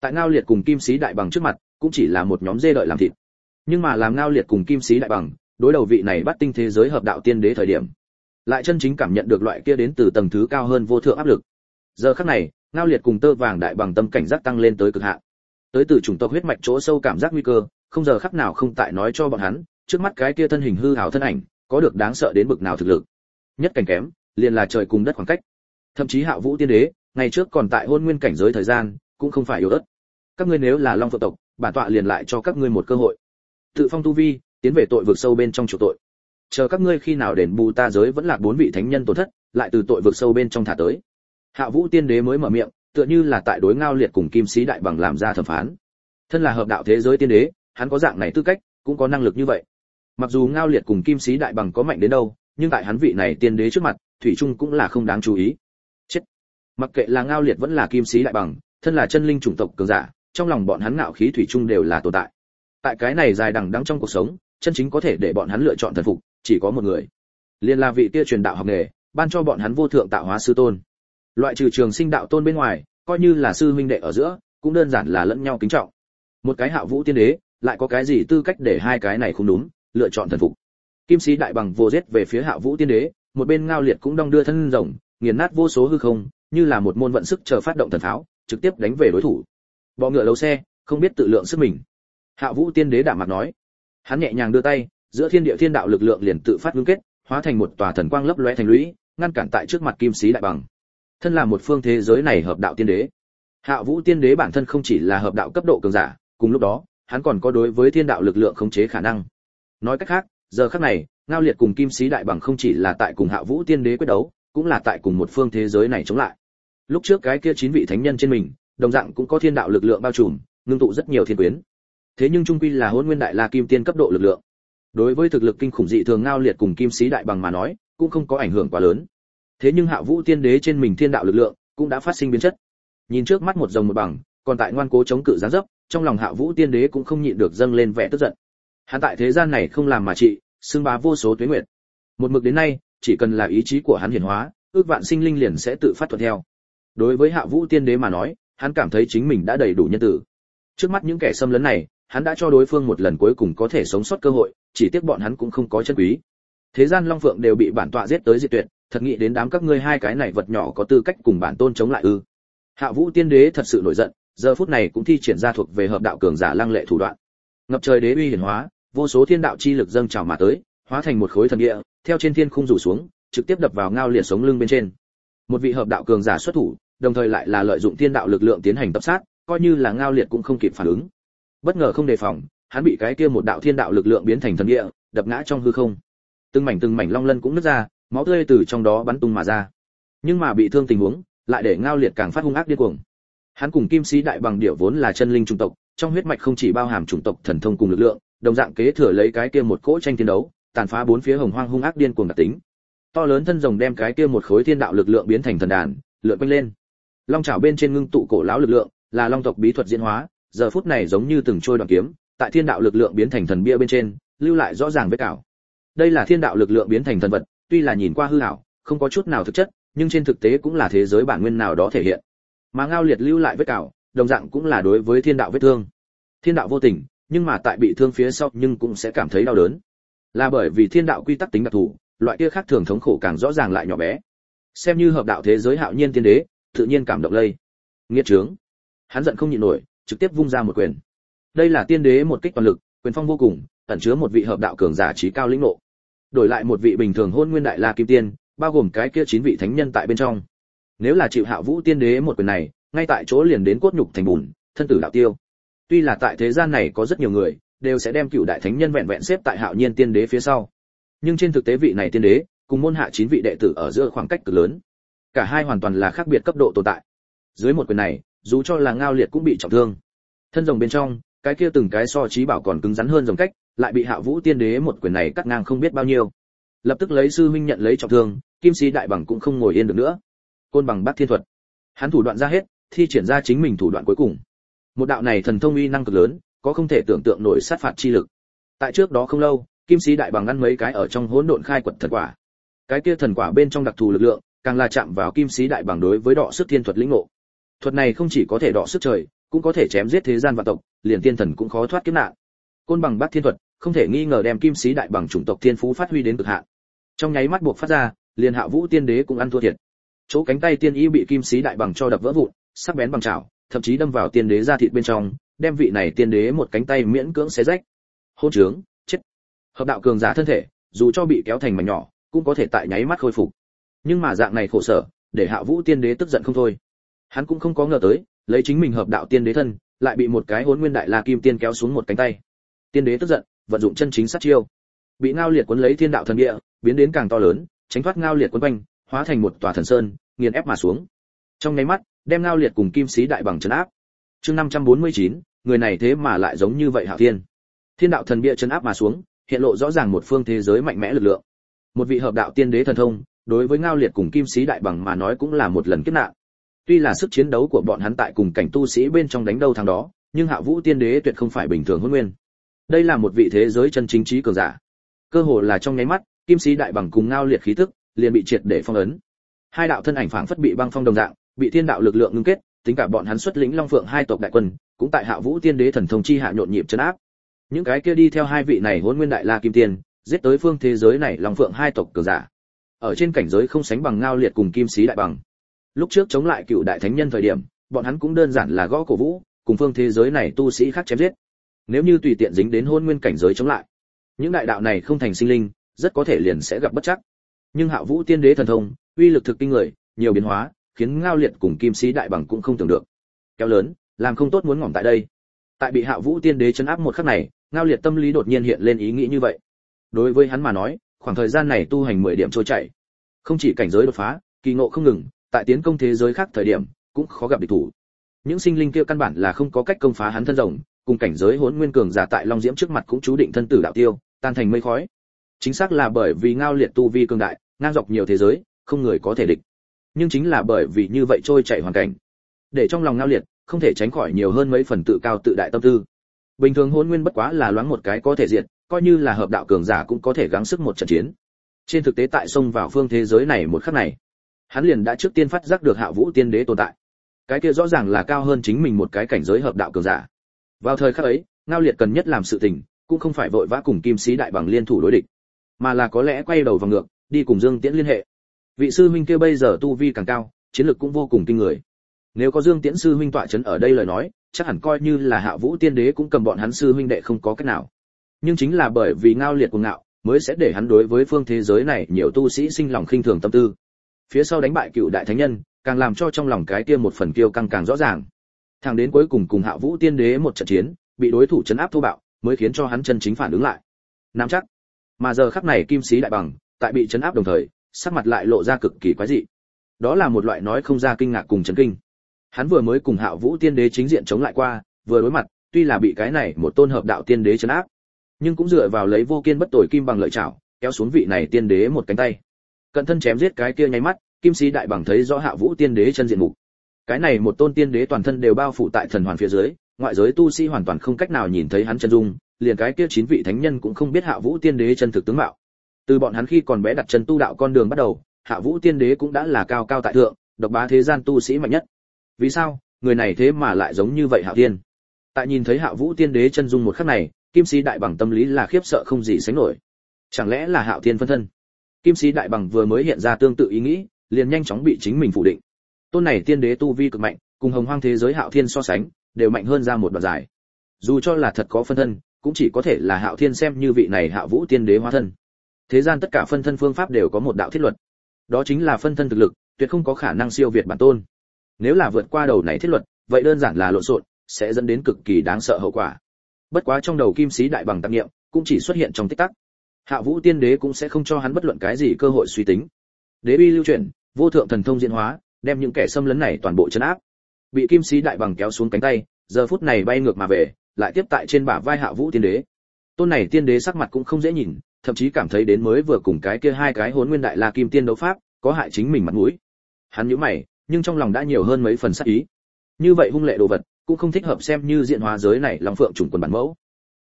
Tại ngao liệt cùng kim sĩ đại bằng trước mặt cũng chỉ là một nhóm dê đợi làm thịt nhưng mà làm ngao liệt cùng kim sĩ đại bằng, đối đầu vị này bắt tinh thế giới hợp đạo tiên đế thời điểm, lại chân chính cảm nhận được loại kia đến từ tầng thứ cao hơn vô thượng áp lực. Giờ khắc này, ngao liệt cùng tơ vàng đại bằng tâm cảnh giác tăng lên tới cực hạn. Tới từ chủng tộc huyết mạch chỗ sâu cảm giác nguy cơ, không giờ khắc nào không tại nói cho bọn hắn, trước mắt cái kia thân hình hư hào thân ảnh, có được đáng sợ đến bực nào thực lực. Nhất cảnh kém, liền là trời cùng đất khoảng cách. Thậm chí hạ vũ tiên đế, ngày trước còn tại hôn nguyên cảnh giới thời gian, cũng không phải yếu ớt. Các ngươi nếu là long phượng tộc, bản tọa liền lại cho các ngươi một cơ hội tự phong tu vi, tiến về tội vực sâu bên trong chủ tội. Chờ các ngươi khi nào đền bù ta giới vẫn là bốn vị thánh nhân tổn thất, lại từ tội vực sâu bên trong thả tới. Hạ vũ tiên đế mới mở miệng, tựa như là tại đối ngao liệt cùng kim sĩ đại bằng làm ra thẩm phán. Thân là hợp đạo thế giới tiên đế, hắn có dạng này tư cách, cũng có năng lực như vậy. Mặc dù ngao liệt cùng kim sĩ đại bằng có mạnh đến đâu, nhưng tại hắn vị này tiên đế trước mặt, thủy trung cũng là không đáng chú ý. Chết. Mặc kệ là ngao liệt vẫn là kim sĩ đại bằng, thân là chân linh chủng tộc cường giả, trong lòng bọn hắn ngạo khí thủy trung đều là tồn tại tại cái này dài đằng đẵng trong cuộc sống chân chính có thể để bọn hắn lựa chọn thần phục chỉ có một người. Liên là vị tia truyền đạo học nghề ban cho bọn hắn vô thượng tạo hóa sư tôn. Loại trừ trường sinh đạo tôn bên ngoài coi như là sư huynh đệ ở giữa cũng đơn giản là lẫn nhau kính trọng. Một cái hạ vũ tiên đế lại có cái gì tư cách để hai cái này không đúng lựa chọn thần phục? Kim sĩ đại bằng vô giết về phía hạ vũ tiên đế một bên ngao liệt cũng đong đưa thân rồng nghiền nát vô số hư không như là một môn vận sức chờ phát động thần tháo, trực tiếp đánh về đối thủ. Bọ ngựa lấu xe không biết tự lượng sức mình hạ vũ tiên đế đạm mặt nói. Hắn nhẹ nhàng đưa tay, giữa thiên địa thiên đạo lực lượng liền tự phát ngưng kết, hóa thành một tòa thần quang lấp lóe thành lũy, ngăn cản tại trước mặt kim sĩ đại bằng. Thân là một phương thế giới này hợp đạo tiên đế. Hạ vũ tiên đế bản thân không chỉ là hợp đạo cấp độ cường giả, cùng lúc đó, hắn còn có đối với thiên đạo lực lượng khống chế khả năng. Nói cách khác, giờ khắc này, ngao liệt cùng kim sĩ đại bằng không chỉ là tại cùng hạ vũ tiên đế quyết đấu, cũng là tại cùng một phương thế giới này chống lại. Lúc trước cái kia chín vị thánh nhân trên mình, đồng dạng cũng có thiên đạo lực lượng bao trùm, ngưng tụ rất nhiều thiên quyến thế nhưng trung quy là hôn nguyên đại la kim tiên cấp độ lực lượng. Đối với thực lực kinh khủng dị thường ngao liệt cùng kim sĩ đại bằng mà nói, cũng không có ảnh hưởng quá lớn. Thế nhưng hạ vũ tiên đế trên mình thiên đạo lực lượng cũng đã phát sinh biến chất. Nhìn trước mắt một rồng một bằng, còn tại ngoan cố chống cự giáng dấp, trong lòng hạ vũ tiên đế cũng không nhịn được dâng lên vẻ tức giận. Hắn tại thế gian này không làm mà trị, xưng bá vô số tuế nguyệt. Một mực đến nay, chỉ cần là ý chí của hắn hiển hóa, ước vạn sinh linh liền sẽ tự phát thuận theo. Đối với hạ vũ tiên đế mà nói, hắn cảm thấy chính mình đã đầy đủ nhân tử. Trước mắt những kẻ xâm lấn này hắn đã cho đối phương một lần cuối cùng có thể sống sót cơ hội, chỉ tiếc bọn hắn cũng không có chân quý. Thế gian long phượng đều bị bản tọa giết tới diệt tuyệt, thật nghĩ đến đám các ngươi hai cái này vật nhỏ có tư cách cùng bản tôn chống lại ư. Hạ vũ tiên đế thật sự nổi giận, giờ phút này cũng thi triển ra thuộc về hợp đạo cường giả lăng lệ thủ đoạn. Ngập trời đế uy hiển hóa, vô số thiên đạo chi lực dâng trào mà tới, hóa thành một khối thần địa, theo trên thiên khung rủ xuống, trực tiếp đập vào ngao liệt sống lưng bên trên. Một vị hợp đạo cường giả xuất thủ, đồng thời lại là lợi dụng thiên đạo lực lượng tiến hành tập sát, coi như là ngao liệt cũng không kịp phản ứng bất ngờ không đề phòng, hắn bị cái kia một đạo thiên đạo lực lượng biến thành thần địa, đập ngã trong hư không. Từng mảnh từng mảnh long lân cũng nứt ra, máu tươi từ trong đó bắn tung mà ra. Nhưng mà bị thương tình huống, lại để ngao liệt càng phát hung ác điên cuồng. Hắn cùng kim sĩ đại bằng điệu vốn là chân linh trung tộc, trong huyết mạch không chỉ bao hàm chủng tộc thần thông cùng lực lượng, đồng dạng kế thừa lấy cái kia một cỗ tranh thiên đấu, tàn phá bốn phía hồng hoang hung ác điên cuồng đặc tính. To lớn thân rồng đem cái kia một khối thiên đạo lực lượng biến thành thần đàn, lượn quanh lên. Long chảo bên trên ngưng tụ cổ lão lực lượng, là long tộc bí thuật diễn hóa giờ phút này giống như từng trôi đoạn kiếm, tại thiên đạo lực lượng biến thành thần bia bên trên, lưu lại rõ ràng vết cào. Đây là thiên đạo lực lượng biến thành thần vật, tuy là nhìn qua hư ảo, không có chút nào thực chất, nhưng trên thực tế cũng là thế giới bản nguyên nào đó thể hiện. Mà ngao liệt lưu lại vết cào, đồng dạng cũng là đối với thiên đạo vết thương. Thiên đạo vô tình, nhưng mà tại bị thương phía sau nhưng cũng sẽ cảm thấy đau đớn. Là bởi vì thiên đạo quy tắc tính đặc thù, loại kia khác thường thống khổ càng rõ ràng lại nhỏ bé. Xem như hợp đạo thế giới hạo nhiên tiên đế, tự nhiên cảm động lây. Nghiệt trướng. Hắn giận không nhịn nổi trực tiếp vung ra một quyền. Đây là tiên đế một kích toàn lực, quyền phong vô cùng, ẩn chứa một vị hợp đạo cường giả trí cao lĩnh ngộ. Đổi lại một vị bình thường hôn nguyên đại la kim tiên, bao gồm cái kia chín vị thánh nhân tại bên trong. Nếu là chịu hạ vũ tiên đế một quyền này, ngay tại chỗ liền đến cốt nhục thành bùn, thân tử đạo tiêu. Tuy là tại thế gian này có rất nhiều người, đều sẽ đem cựu đại thánh nhân vẹn vẹn xếp tại hạo nhiên tiên đế phía sau. Nhưng trên thực tế vị này tiên đế, cùng môn hạ chín vị đệ tử ở giữa khoảng cách cực lớn. Cả hai hoàn toàn là khác biệt cấp độ tồn tại. Dưới một quyền này dù cho là ngao liệt cũng bị trọng thương. Thân rồng bên trong, cái kia từng cái so trí bảo còn cứng rắn hơn dòng cách, lại bị hạ vũ tiên đế một quyền này cắt ngang không biết bao nhiêu. Lập tức lấy sư huynh nhận lấy trọng thương, kim sĩ đại bằng cũng không ngồi yên được nữa. Côn bằng bắt thiên thuật. Hắn thủ đoạn ra hết, thi triển ra chính mình thủ đoạn cuối cùng. Một đạo này thần thông uy năng cực lớn, có không thể tưởng tượng nổi sát phạt chi lực. Tại trước đó không lâu, kim sĩ đại bằng ngăn mấy cái ở trong hỗn độn khai quật thần quả. Cái kia thần quả bên trong đặc thù lực lượng, càng là chạm vào kim sĩ đại bằng đối với đọ sức thiên thuật lĩnh ngộ thuật này không chỉ có thể đọ sức trời, cũng có thể chém giết thế gian vạn tộc, liền tiên thần cũng khó thoát kiếp nạn. Côn bằng bát thiên thuật, không thể nghi ngờ đem kim sĩ đại bằng chủng tộc thiên phú phát huy đến cực hạn. Trong nháy mắt buộc phát ra, liền hạ vũ tiên đế cũng ăn thua thiệt. Chỗ cánh tay tiên y bị kim sĩ đại bằng cho đập vỡ vụn, sắc bén bằng chảo, thậm chí đâm vào tiên đế ra thịt bên trong, đem vị này tiên đế một cánh tay miễn cưỡng xé rách. Hôn trướng, chết. Hợp đạo cường giả thân thể, dù cho bị kéo thành mảnh nhỏ, cũng có thể tại nháy mắt khôi phục. Nhưng mà dạng này khổ sở, để hạ vũ tiên đế tức giận không thôi hắn cũng không có ngờ tới lấy chính mình hợp đạo tiên đế thân lại bị một cái hỗn nguyên đại la kim tiên kéo xuống một cánh tay. Tiên đế tức giận vận dụng chân chính sát chiêu. Bị ngao liệt cuốn lấy thiên đạo thần địa biến đến càng to lớn tránh thoát ngao liệt quấn quanh hóa thành một tòa thần sơn nghiền ép mà xuống. Trong nháy mắt đem ngao liệt cùng kim sĩ đại bằng chấn áp. Chương 549, người này thế mà lại giống như vậy hạo thiên. Thiên đạo thần địa chấn áp mà xuống hiện lộ rõ ràng một phương thế giới mạnh mẽ lực lượng. Một vị hợp đạo tiên đế thần thông đối với ngao liệt cùng kim sĩ đại bằng mà nói cũng là một lần kết nạn tuy là sức chiến đấu của bọn hắn tại cùng cảnh tu sĩ bên trong đánh đâu thằng đó, nhưng hạ vũ tiên đế tuyệt không phải bình thường hôn nguyên. Đây là một vị thế giới chân chính trí cường giả. Cơ hồ là trong nháy mắt, kim sĩ đại bằng cùng ngao liệt khí tức liền bị triệt để phong ấn. Hai đạo thân ảnh phảng phất bị băng phong đồng dạng, bị thiên đạo lực lượng ngưng kết, tính cả bọn hắn xuất lĩnh long phượng hai tộc đại quân, cũng tại hạ vũ tiên đế thần thông chi hạ nhộn nhịp chấn áp. Những cái kia đi theo hai vị này hôn nguyên đại la kim tiên, giết tới phương thế giới này long phượng hai tộc cường giả. Ở trên cảnh giới không sánh bằng ngao liệt cùng kim sĩ đại bằng lúc trước chống lại cựu đại thánh nhân thời điểm, bọn hắn cũng đơn giản là gõ cổ vũ, cùng phương thế giới này tu sĩ khác chém giết. Nếu như tùy tiện dính đến hôn nguyên cảnh giới chống lại, những đại đạo này không thành sinh linh, rất có thể liền sẽ gặp bất chắc. Nhưng hạ vũ tiên đế thần thông, uy lực thực kinh người, nhiều biến hóa, khiến ngao liệt cùng kim sĩ đại bằng cũng không tưởng được. Kéo lớn, làm không tốt muốn ngỏm tại đây. Tại bị hạ vũ tiên đế chấn áp một khắc này, ngao liệt tâm lý đột nhiên hiện lên ý nghĩ như vậy. Đối với hắn mà nói, khoảng thời gian này tu hành 10 điểm trôi chảy. Không chỉ cảnh giới đột phá, kỳ ngộ không ngừng tại tiến công thế giới khác thời điểm, cũng khó gặp địch thủ. Những sinh linh kia căn bản là không có cách công phá hắn thân rồng, cùng cảnh giới hỗn nguyên cường giả tại long diễm trước mặt cũng chú định thân tử đạo tiêu, tan thành mây khói. Chính xác là bởi vì ngao liệt tu vi cường đại, ngang dọc nhiều thế giới, không người có thể địch. Nhưng chính là bởi vì như vậy trôi chảy hoàn cảnh, để trong lòng ngao liệt, không thể tránh khỏi nhiều hơn mấy phần tự cao tự đại tâm tư. Bình thường hỗn nguyên bất quá là loáng một cái có thể diệt, coi như là hợp đạo cường giả cũng có thể gắng sức một trận chiến. Trên thực tế tại sông vào phương thế giới này một khắc này hắn liền đã trước tiên phát giác được hạ vũ tiên đế tồn tại. Cái kia rõ ràng là cao hơn chính mình một cái cảnh giới hợp đạo cường giả. Vào thời khắc ấy, ngao liệt cần nhất làm sự tình, cũng không phải vội vã cùng kim sĩ đại bằng liên thủ đối địch, mà là có lẽ quay đầu vào ngược, đi cùng dương tiễn liên hệ. Vị sư huynh kia bây giờ tu vi càng cao, chiến lược cũng vô cùng kinh người. Nếu có dương tiễn sư huynh tọa chấn ở đây lời nói, chắc hẳn coi như là hạ vũ tiên đế cũng cầm bọn hắn sư huynh đệ không có cách nào. Nhưng chính là bởi vì ngao liệt cuồng ngạo, mới sẽ để hắn đối với phương thế giới này nhiều tu sĩ sinh lòng khinh thường tâm tư phía sau đánh bại cựu đại thánh nhân, càng làm cho trong lòng cái kia một phần kiêu căng càng rõ ràng. Thằng đến cuối cùng cùng hạ vũ tiên đế một trận chiến, bị đối thủ chấn áp thô bạo, mới khiến cho hắn chân chính phản ứng lại. Nắm chắc. Mà giờ khắc này kim sĩ đại bằng, tại bị chấn áp đồng thời, sắc mặt lại lộ ra cực kỳ quái dị. Đó là một loại nói không ra kinh ngạc cùng chấn kinh. Hắn vừa mới cùng hạ vũ tiên đế chính diện chống lại qua, vừa đối mặt, tuy là bị cái này một tôn hợp đạo tiên đế chấn áp, nhưng cũng dựa vào lấy vô kiên bất tội kim bằng lợi chảo kéo xuống vị này tiên đế một cánh tay cận thân chém giết cái kia nháy mắt, kim sĩ đại bằng thấy rõ hạ vũ tiên đế chân diện mục. Cái này một tôn tiên đế toàn thân đều bao phủ tại thần hoàn phía dưới, ngoại giới tu sĩ hoàn toàn không cách nào nhìn thấy hắn chân dung, liền cái kia chín vị thánh nhân cũng không biết hạ vũ tiên đế chân thực tướng mạo. Từ bọn hắn khi còn bé đặt chân tu đạo con đường bắt đầu, hạ vũ tiên đế cũng đã là cao cao tại thượng, độc bá thế gian tu sĩ mạnh nhất. Vì sao, người này thế mà lại giống như vậy hạ tiên? Tại nhìn thấy hạ vũ tiên đế chân dung một khắc này, kim sĩ đại bằng tâm lý là khiếp sợ không gì sánh nổi. Chẳng lẽ là hạo thiên phân thân? Kim sĩ đại bằng vừa mới hiện ra tương tự ý nghĩ liền nhanh chóng bị chính mình phủ định. Tôn này tiên đế tu vi cực mạnh cùng hồng hoang thế giới hạo thiên so sánh đều mạnh hơn ra một đoạn dài. Dù cho là thật có phân thân cũng chỉ có thể là hạo thiên xem như vị này hạ vũ tiên đế hóa thân. Thế gian tất cả phân thân phương pháp đều có một đạo thiết luật. Đó chính là phân thân thực lực tuyệt không có khả năng siêu việt bản tôn. Nếu là vượt qua đầu này thiết luật vậy đơn giản là lộn xộn sẽ dẫn đến cực kỳ đáng sợ hậu quả. Bất quá trong đầu kim sĩ đại bằng tạp niệm, cũng chỉ xuất hiện trong tích tắc hạ vũ tiên đế cũng sẽ không cho hắn bất luận cái gì cơ hội suy tính. Đế uy lưu chuyển, vô thượng thần thông diễn hóa, đem những kẻ xâm lấn này toàn bộ chấn áp. Bị kim sĩ đại bằng kéo xuống cánh tay, giờ phút này bay ngược mà về, lại tiếp tại trên bả vai hạ vũ tiên đế. Tôn này tiên đế sắc mặt cũng không dễ nhìn, thậm chí cảm thấy đến mới vừa cùng cái kia hai cái hốn nguyên đại la kim tiên đấu pháp, có hại chính mình mặt mũi. Hắn nhíu mày, nhưng trong lòng đã nhiều hơn mấy phần sắc ý. Như vậy hung lệ đồ vật, cũng không thích hợp xem như diện hóa giới này lòng phượng trùng quần bản mẫu.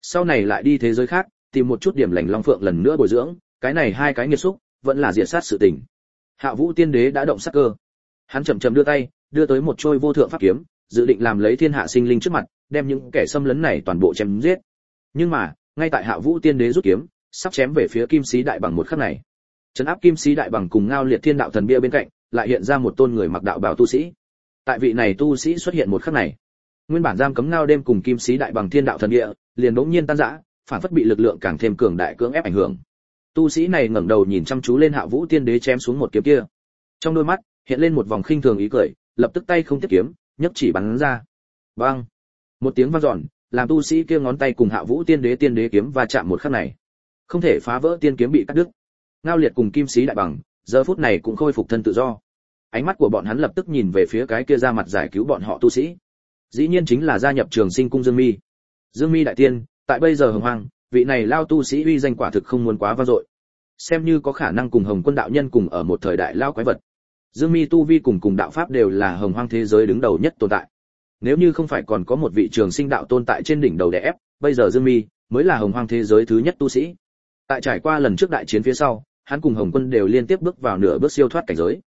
Sau này lại đi thế giới khác tìm một chút điểm lành long phượng lần nữa bồi dưỡng, cái này hai cái nghiệt xúc, vẫn là diệt sát sự tình. Hạ vũ tiên đế đã động sắc cơ. Hắn chậm chậm đưa tay, đưa tới một trôi vô thượng pháp kiếm, dự định làm lấy thiên hạ sinh linh trước mặt, đem những kẻ xâm lấn này toàn bộ chém giết. Nhưng mà, ngay tại hạ vũ tiên đế rút kiếm, sắp chém về phía kim sĩ đại bằng một khắc này. Trấn áp kim sĩ đại bằng cùng ngao liệt thiên đạo thần bia bên cạnh, lại hiện ra một tôn người mặc đạo bào tu sĩ. Tại vị này tu sĩ xuất hiện một khắc này, nguyên bản giam cấm ngao đêm cùng kim sĩ đại bằng thiên đạo thần địa liền đống nhiên tan rã phản phất bị lực lượng càng thêm cường đại cưỡng ép ảnh hưởng. Tu sĩ này ngẩng đầu nhìn chăm chú lên hạ vũ tiên đế chém xuống một kiếm kia. Trong đôi mắt, hiện lên một vòng khinh thường ý cười, lập tức tay không tiếp kiếm, nhấc chỉ bắn ra. Băng một tiếng vang dọn, làm tu sĩ kia ngón tay cùng hạ vũ tiên đế tiên đế kiếm va chạm một khắc này. Không thể phá vỡ tiên kiếm bị cắt đứt. Ngao liệt cùng kim sĩ đại bằng, giờ phút này cũng khôi phục thân tự do. Ánh mắt của bọn hắn lập tức nhìn về phía cái kia ra mặt giải cứu bọn họ tu sĩ. Dĩ nhiên chính là gia nhập trường sinh cung dương mi. Dương mi đại tiên tại bây giờ hồng hoang, vị này lao tu sĩ uy danh quả thực không muốn quá vang dội. Xem như có khả năng cùng hồng quân đạo nhân cùng ở một thời đại lao quái vật. Dương mi tu vi cùng cùng đạo pháp đều là hồng hoang thế giới đứng đầu nhất tồn tại. Nếu như không phải còn có một vị trường sinh đạo tôn tại trên đỉnh đầu đè ép, bây giờ dương mi mới là hồng hoang thế giới thứ nhất tu sĩ. Tại trải qua lần trước đại chiến phía sau, hắn cùng hồng quân đều liên tiếp bước vào nửa bước siêu thoát cảnh giới.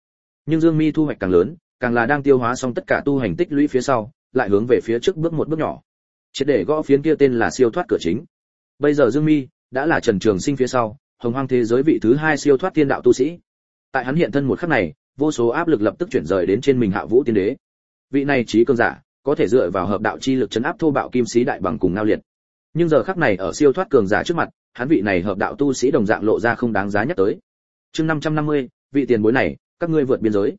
Nhưng dương mi thu hoạch càng lớn, càng là đang tiêu hóa xong tất cả tu hành tích lũy phía sau, lại hướng về phía trước bước một bước nhỏ triệt để gõ phiến kia tên là siêu thoát cửa chính. Bây giờ dương mi đã là trần trường sinh phía sau hồng hoang thế giới vị thứ hai siêu thoát tiên đạo tu sĩ. Tại hắn hiện thân một khắc này vô số áp lực lập tức chuyển rời đến trên mình hạ vũ tiên đế. Vị này trí cơn giả có thể dựa vào hợp đạo chi lực chấn áp thô bạo kim sĩ đại bằng cùng ngao liệt. Nhưng giờ khắc này ở siêu thoát cường giả trước mặt hắn vị này hợp đạo tu sĩ đồng dạng lộ ra không đáng giá nhắc tới. Chương 550, vị tiền bối này các ngươi vượt biên giới.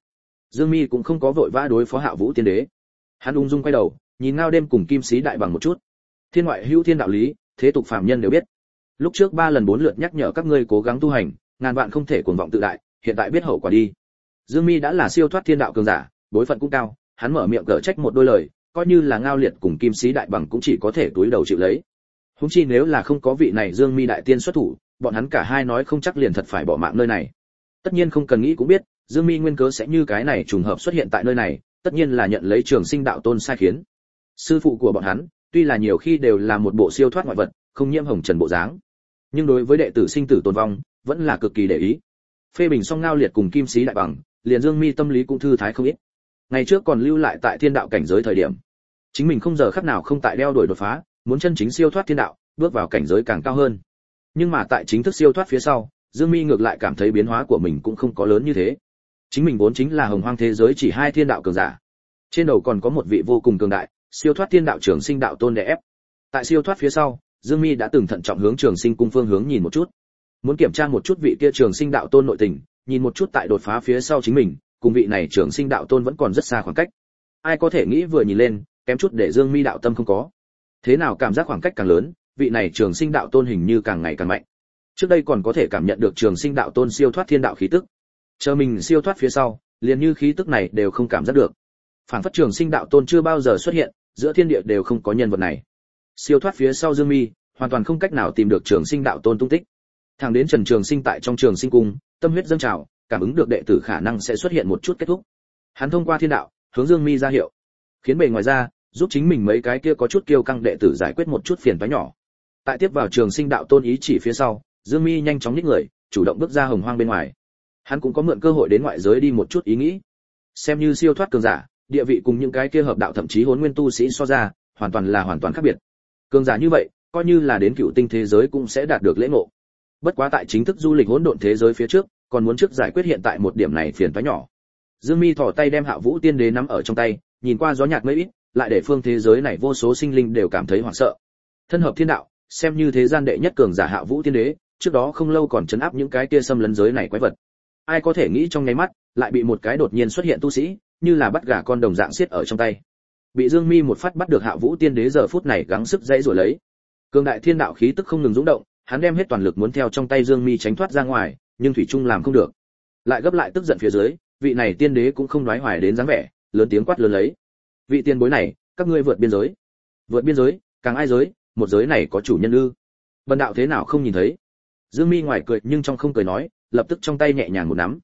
Dương mi cũng không có vội vã đối phó hạ vũ tiên đế. Hắn ung dung quay đầu nhìn ngao đêm cùng kim sĩ đại bằng một chút. Thiên ngoại hữu thiên đạo lý, thế tục phạm nhân đều biết. Lúc trước ba lần bốn lượt nhắc nhở các ngươi cố gắng tu hành, ngàn vạn không thể cuồng vọng tự đại, hiện tại biết hậu quả đi. Dương mi đã là siêu thoát thiên đạo cường giả, bối phận cũng cao, hắn mở miệng cở trách một đôi lời, coi như là ngao liệt cùng kim sĩ đại bằng cũng chỉ có thể túi đầu chịu lấy. Húng chi nếu là không có vị này dương mi đại tiên xuất thủ, bọn hắn cả hai nói không chắc liền thật phải bỏ mạng nơi này. Tất nhiên không cần nghĩ cũng biết, dương mi nguyên cớ sẽ như cái này trùng hợp xuất hiện tại nơi này, tất nhiên là nhận lấy trường sinh đạo tôn sai khiến sư phụ của bọn hắn, tuy là nhiều khi đều là một bộ siêu thoát ngoại vật, không nhiễm hồng trần bộ dáng. Nhưng đối với đệ tử sinh tử tồn vong, vẫn là cực kỳ để ý. Phê bình song ngao liệt cùng kim sĩ đại bằng, liền dương mi tâm lý cũng thư thái không ít. Ngày trước còn lưu lại tại thiên đạo cảnh giới thời điểm. Chính mình không giờ khắc nào không tại đeo đuổi đột phá, muốn chân chính siêu thoát thiên đạo, bước vào cảnh giới càng cao hơn. Nhưng mà tại chính thức siêu thoát phía sau, dương mi ngược lại cảm thấy biến hóa của mình cũng không có lớn như thế. Chính mình vốn chính là hồng hoang thế giới chỉ hai thiên đạo cường giả. Trên đầu còn có một vị vô cùng cường đại siêu thoát tiên đạo trưởng sinh đạo tôn đè ép. Tại siêu thoát phía sau, dương mi đã từng thận trọng hướng trường sinh cung phương hướng nhìn một chút. Muốn kiểm tra một chút vị kia trường sinh đạo tôn nội tình, nhìn một chút tại đột phá phía sau chính mình, cùng vị này trường sinh đạo tôn vẫn còn rất xa khoảng cách. Ai có thể nghĩ vừa nhìn lên, kém chút để dương mi đạo tâm không có. Thế nào cảm giác khoảng cách càng lớn, vị này trường sinh đạo tôn hình như càng ngày càng mạnh. Trước đây còn có thể cảm nhận được trường sinh đạo tôn siêu thoát thiên đạo khí tức. Chờ mình siêu thoát phía sau, liền như khí tức này đều không cảm giác được. Phản phất trường sinh đạo tôn chưa bao giờ xuất hiện giữa thiên địa đều không có nhân vật này. Siêu thoát phía sau dương mi, hoàn toàn không cách nào tìm được trường sinh đạo tôn tung tích. Thẳng đến trần trường sinh tại trong trường sinh cung, tâm huyết dâng trào, cảm ứng được đệ tử khả năng sẽ xuất hiện một chút kết thúc. Hắn thông qua thiên đạo, hướng dương mi ra hiệu. Khiến bề ngoài ra, giúp chính mình mấy cái kia có chút kiêu căng đệ tử giải quyết một chút phiền toái nhỏ. Tại tiếp vào trường sinh đạo tôn ý chỉ phía sau, dương mi nhanh chóng nhích người, chủ động bước ra hồng hoang bên ngoài. Hắn cũng có mượn cơ hội đến ngoại giới đi một chút ý nghĩ. Xem như siêu thoát cường giả địa vị cùng những cái kia hợp đạo thậm chí huấn nguyên tu sĩ so ra, hoàn toàn là hoàn toàn khác biệt. Cường giả như vậy, coi như là đến cựu tinh thế giới cũng sẽ đạt được lễ ngộ. Bất quá tại chính thức du lịch hỗn độn thế giới phía trước, còn muốn trước giải quyết hiện tại một điểm này phiền toái nhỏ. Dương mi thò tay đem hạ vũ tiên đế nắm ở trong tay, nhìn qua gió nhạt mấy ít, lại để phương thế giới này vô số sinh linh đều cảm thấy hoảng sợ. Thân hợp thiên đạo, xem như thế gian đệ nhất cường giả hạ vũ tiên đế, trước đó không lâu còn chấn áp những cái kia xâm lấn giới này quái vật. Ai có thể nghĩ trong nháy mắt, lại bị một cái đột nhiên xuất hiện tu sĩ như là bắt gà con đồng dạng xiết ở trong tay. Bị dương mi một phát bắt được hạ vũ tiên đế giờ phút này gắng sức dãy rồi lấy. Cường đại thiên đạo khí tức không ngừng dũng động, hắn đem hết toàn lực muốn theo trong tay dương mi tránh thoát ra ngoài, nhưng thủy trung làm không được. Lại gấp lại tức giận phía dưới, vị này tiên đế cũng không nói hoài đến dáng vẻ, lớn tiếng quát lớn lấy. Vị tiên bối này, các ngươi vượt biên giới. Vượt biên giới, càng ai giới, một giới này có chủ nhân ư? Bần đạo thế nào không nhìn thấy? Dương mi ngoài cười nhưng trong không cười nói, lập tức trong tay nhẹ nhàng một nắm.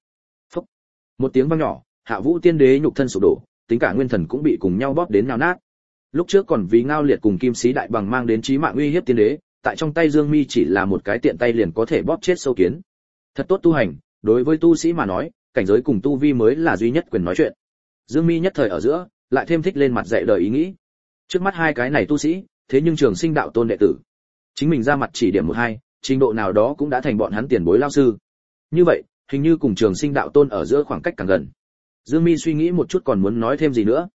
Phốc. một tiếng vang nhỏ hạ vũ tiên đế nhục thân sụp đổ, tính cả nguyên thần cũng bị cùng nhau bóp đến nhào nát. Lúc trước còn vì ngao liệt cùng kim sĩ đại bằng mang đến chí mạng uy hiếp tiên đế, tại trong tay dương mi chỉ là một cái tiện tay liền có thể bóp chết sâu kiến. Thật tốt tu hành, đối với tu sĩ mà nói, cảnh giới cùng tu vi mới là duy nhất quyền nói chuyện. Dương mi nhất thời ở giữa, lại thêm thích lên mặt dạy đời ý nghĩ. Trước mắt hai cái này tu sĩ, thế nhưng trường sinh đạo tôn đệ tử. Chính mình ra mặt chỉ điểm một hai, trình độ nào đó cũng đã thành bọn hắn tiền bối lao sư. Như vậy, hình như cùng trường sinh đạo tôn ở giữa khoảng cách càng gần dương mi suy nghĩ một chút còn muốn nói thêm gì nữa.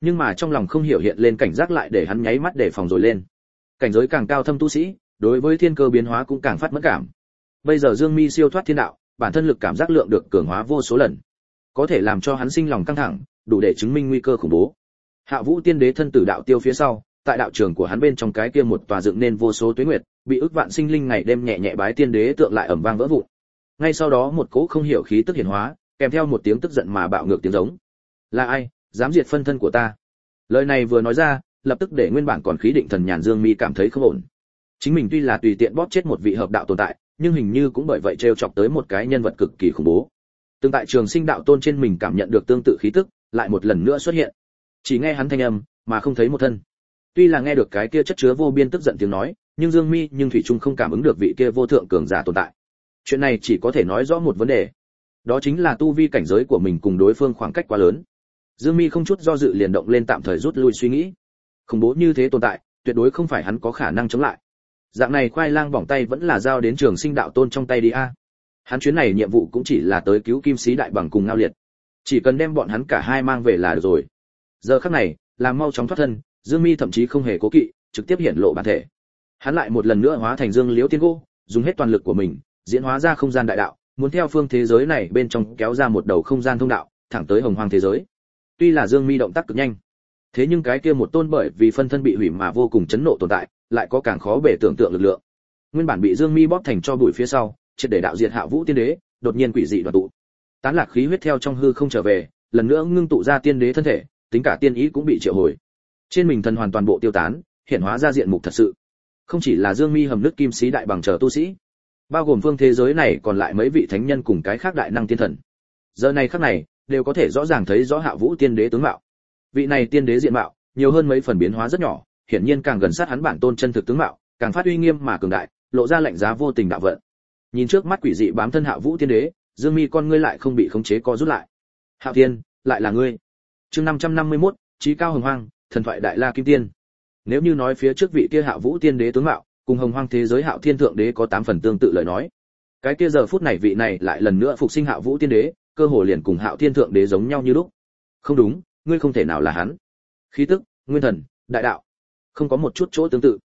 Nhưng mà trong lòng không hiểu hiện lên cảnh giác lại để hắn nháy mắt để phòng rồi lên. Cảnh giới càng cao thâm tu sĩ, đối với thiên cơ biến hóa cũng càng phát mất cảm. Bây giờ dương mi siêu thoát thiên đạo, bản thân lực cảm giác lượng được cường hóa vô số lần. Có thể làm cho hắn sinh lòng căng thẳng, đủ để chứng minh nguy cơ khủng bố. Hạ vũ tiên đế thân tử đạo tiêu phía sau, tại đạo trường của hắn bên trong cái kia một tòa dựng nên vô số tuyết nguyệt, bị ức vạn sinh linh ngày đêm nhẹ nhẹ bái tiên đế tượng lại ầm vang vỡ vụn. Ngay sau đó một cỗ không hiểu khí tức hiển hóa kèm theo một tiếng tức giận mà bạo ngược tiếng giống. Là ai, dám diệt phân thân của ta? Lời này vừa nói ra, lập tức để nguyên bản còn khí định thần nhàn dương mi cảm thấy không ổn. Chính mình tuy là tùy tiện bóp chết một vị hợp đạo tồn tại, nhưng hình như cũng bởi vậy trêu chọc tới một cái nhân vật cực kỳ khủng bố. Tương tại trường sinh đạo tôn trên mình cảm nhận được tương tự khí tức, lại một lần nữa xuất hiện. Chỉ nghe hắn thanh âm, mà không thấy một thân. Tuy là nghe được cái kia chất chứa vô biên tức giận tiếng nói, nhưng dương mi, nhưng thủy trung không cảm ứng được vị kia vô thượng cường giả tồn tại. Chuyện này chỉ có thể nói rõ một vấn đề đó chính là tu vi cảnh giới của mình cùng đối phương khoảng cách quá lớn. Dương mi không chút do dự liền động lên tạm thời rút lui suy nghĩ. Khủng bố như thế tồn tại, tuyệt đối không phải hắn có khả năng chống lại. Dạng này khoai lang bỏng tay vẫn là giao đến trường sinh đạo tôn trong tay đi a. Hắn chuyến này nhiệm vụ cũng chỉ là tới cứu kim sĩ đại bằng cùng ngao liệt. Chỉ cần đem bọn hắn cả hai mang về là được rồi. Giờ khắc này làm mau chóng thoát thân, dương mi thậm chí không hề cố kỵ, trực tiếp hiện lộ bản thể. Hắn lại một lần nữa hóa thành dương liễu tiên gỗ dùng hết toàn lực của mình, diễn hóa ra không gian đại đạo muốn theo phương thế giới này bên trong kéo ra một đầu không gian thông đạo, thẳng tới hồng hoang thế giới. Tuy là dương mi động tác cực nhanh, thế nhưng cái kia một tôn bởi vì phân thân bị hủy mà vô cùng chấn nộ tồn tại, lại có càng khó bề tưởng tượng lực lượng. Nguyên bản bị dương mi bóp thành cho bụi phía sau, triệt để đạo diệt hạ vũ tiên đế, đột nhiên quỷ dị đoàn tụ. Tán lạc khí huyết theo trong hư không trở về, lần nữa ngưng tụ ra tiên đế thân thể, tính cả tiên ý cũng bị triệu hồi. Trên mình thần hoàn toàn bộ tiêu tán, hiện hóa ra diện mục thật sự. Không chỉ là dương mi hầm nước kim sĩ đại bằng chờ tu sĩ bao gồm phương thế giới này còn lại mấy vị thánh nhân cùng cái khác đại năng tiên thần. Giờ này khắc này đều có thể rõ ràng thấy rõ hạ vũ tiên đế tướng mạo. Vị này tiên đế diện mạo nhiều hơn mấy phần biến hóa rất nhỏ hiển nhiên càng gần sát hắn bản tôn chân thực tướng mạo càng phát uy nghiêm mà cường đại lộ ra lạnh giá vô tình đạo vận. Nhìn trước mắt quỷ dị bám thân hạ vũ tiên đế dương mi con ngươi lại không bị khống chế co rút lại. Hạ tiên lại là ngươi? Chương 551, trí cao hồng hoang thần thoại đại la kim tiên. Nếu như nói phía trước vị kia hạ vũ tiên đế tướng mạo cùng hồng hoang thế giới hạo thiên thượng đế có tám phần tương tự lời nói. Cái kia giờ phút này vị này lại lần nữa phục sinh Hạo vũ tiên đế, cơ hồ liền cùng hạo thiên thượng đế giống nhau như lúc. Không đúng, ngươi không thể nào là hắn. Khí tức, nguyên thần, đại đạo, không có một chút chỗ tương tự.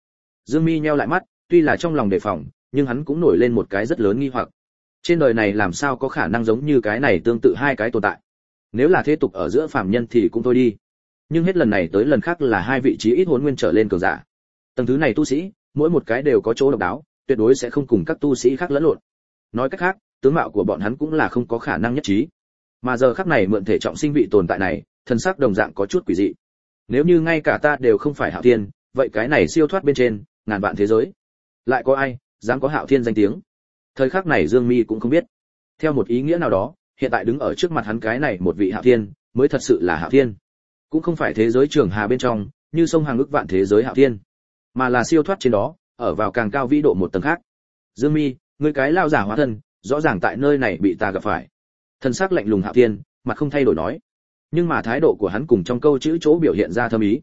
Dương mi nheo lại mắt, tuy là trong lòng đề phòng, nhưng hắn cũng nổi lên một cái rất lớn nghi hoặc. Trên đời này làm sao có khả năng giống như cái này tương tự hai cái tồn tại? Nếu là thế tục ở giữa phàm nhân thì cũng thôi đi. Nhưng hết lần này tới lần khác là hai vị trí ít hồn nguyên trở lên cường giả. Tầng thứ này tu sĩ mỗi một cái đều có chỗ độc đáo, tuyệt đối sẽ không cùng các tu sĩ khác lẫn lộn. Nói cách khác, tướng mạo của bọn hắn cũng là không có khả năng nhất trí. Mà giờ khắc này mượn thể trọng sinh vị tồn tại này thân xác đồng dạng có chút quỷ dị. Nếu như ngay cả ta đều không phải hạo thiên, vậy cái này siêu thoát bên trên, ngàn vạn thế giới. Lại có ai dám có hạo thiên danh tiếng? Thời khắc này dương mi cũng không biết. Theo một ý nghĩa nào đó, hiện tại đứng ở trước mặt hắn cái này một vị hạo thiên, mới thật sự là hạo thiên. Cũng không phải thế giới trường hà bên trong, như sông hàng ức vạn thế giới hạo thiên mà là siêu thoát trên đó, ở vào càng cao vĩ độ một tầng khác. Dương mi người cái lao giả hóa thân, rõ ràng tại nơi này bị ta gặp phải. Thân xác lạnh lùng hạo thiên, mặt không thay đổi nói. Nhưng mà thái độ của hắn cùng trong câu chữ chỗ biểu hiện ra thâm ý.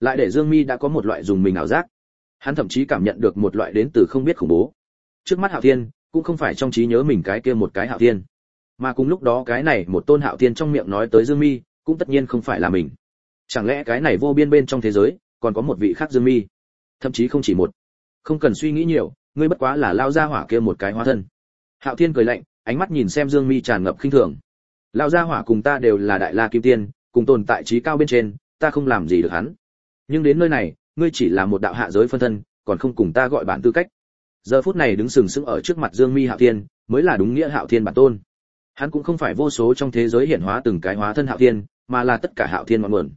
Lại để dương mi đã có một loại dùng mình ảo giác. Hắn thậm chí cảm nhận được một loại đến từ không biết khủng bố. Trước mắt hạo thiên, cũng không phải trong trí nhớ mình cái kia một cái hạo thiên. Mà cùng lúc đó cái này một tôn hạo thiên trong miệng nói tới dương mi, cũng tất nhiên không phải là mình. Chẳng lẽ cái này vô biên bên trong thế giới, còn có một vị khác dương mi? Thậm chí không chỉ một. Không cần suy nghĩ nhiều, ngươi bất quá là lao ra hỏa kia một cái hóa thân. Hạo thiên cười lạnh, ánh mắt nhìn xem dương mi tràn ngập khinh thường. Lao ra hỏa cùng ta đều là đại la kim tiên, cùng tồn tại trí cao bên trên, ta không làm gì được hắn. Nhưng đến nơi này, ngươi chỉ là một đạo hạ giới phân thân, còn không cùng ta gọi bản tư cách. Giờ phút này đứng sừng sững ở trước mặt dương mi hạo thiên, mới là đúng nghĩa hạo thiên bản tôn. Hắn cũng không phải vô số trong thế giới hiển hóa từng cái hóa thân hạo thiên, mà là tất cả hạo thiên ngọn nguồn.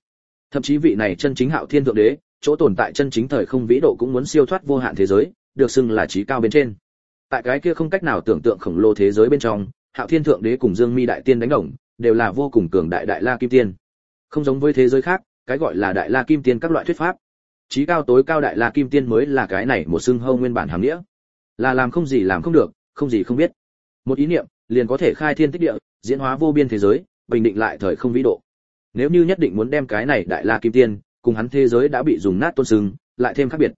Thậm chí vị này chân chính hạo thiên thượng đế chỗ tồn tại chân chính thời không vĩ độ cũng muốn siêu thoát vô hạn thế giới, được xưng là trí cao bên trên. Tại cái kia không cách nào tưởng tượng khổng lồ thế giới bên trong, hạo thiên thượng đế cùng dương mi đại tiên đánh đồng, đều là vô cùng cường đại đại la kim tiên. Không giống với thế giới khác, cái gọi là đại la kim tiên các loại thuyết pháp. Trí cao tối cao đại la kim tiên mới là cái này một xưng hô nguyên bản hàm nghĩa. Là làm không gì làm không được, không gì không biết. Một ý niệm, liền có thể khai thiên tích địa, diễn hóa vô biên thế giới, bình định lại thời không vĩ độ. Nếu như nhất định muốn đem cái này đại la kim tiên cùng hắn thế giới đã bị dùng nát tôn sừng lại thêm khác biệt.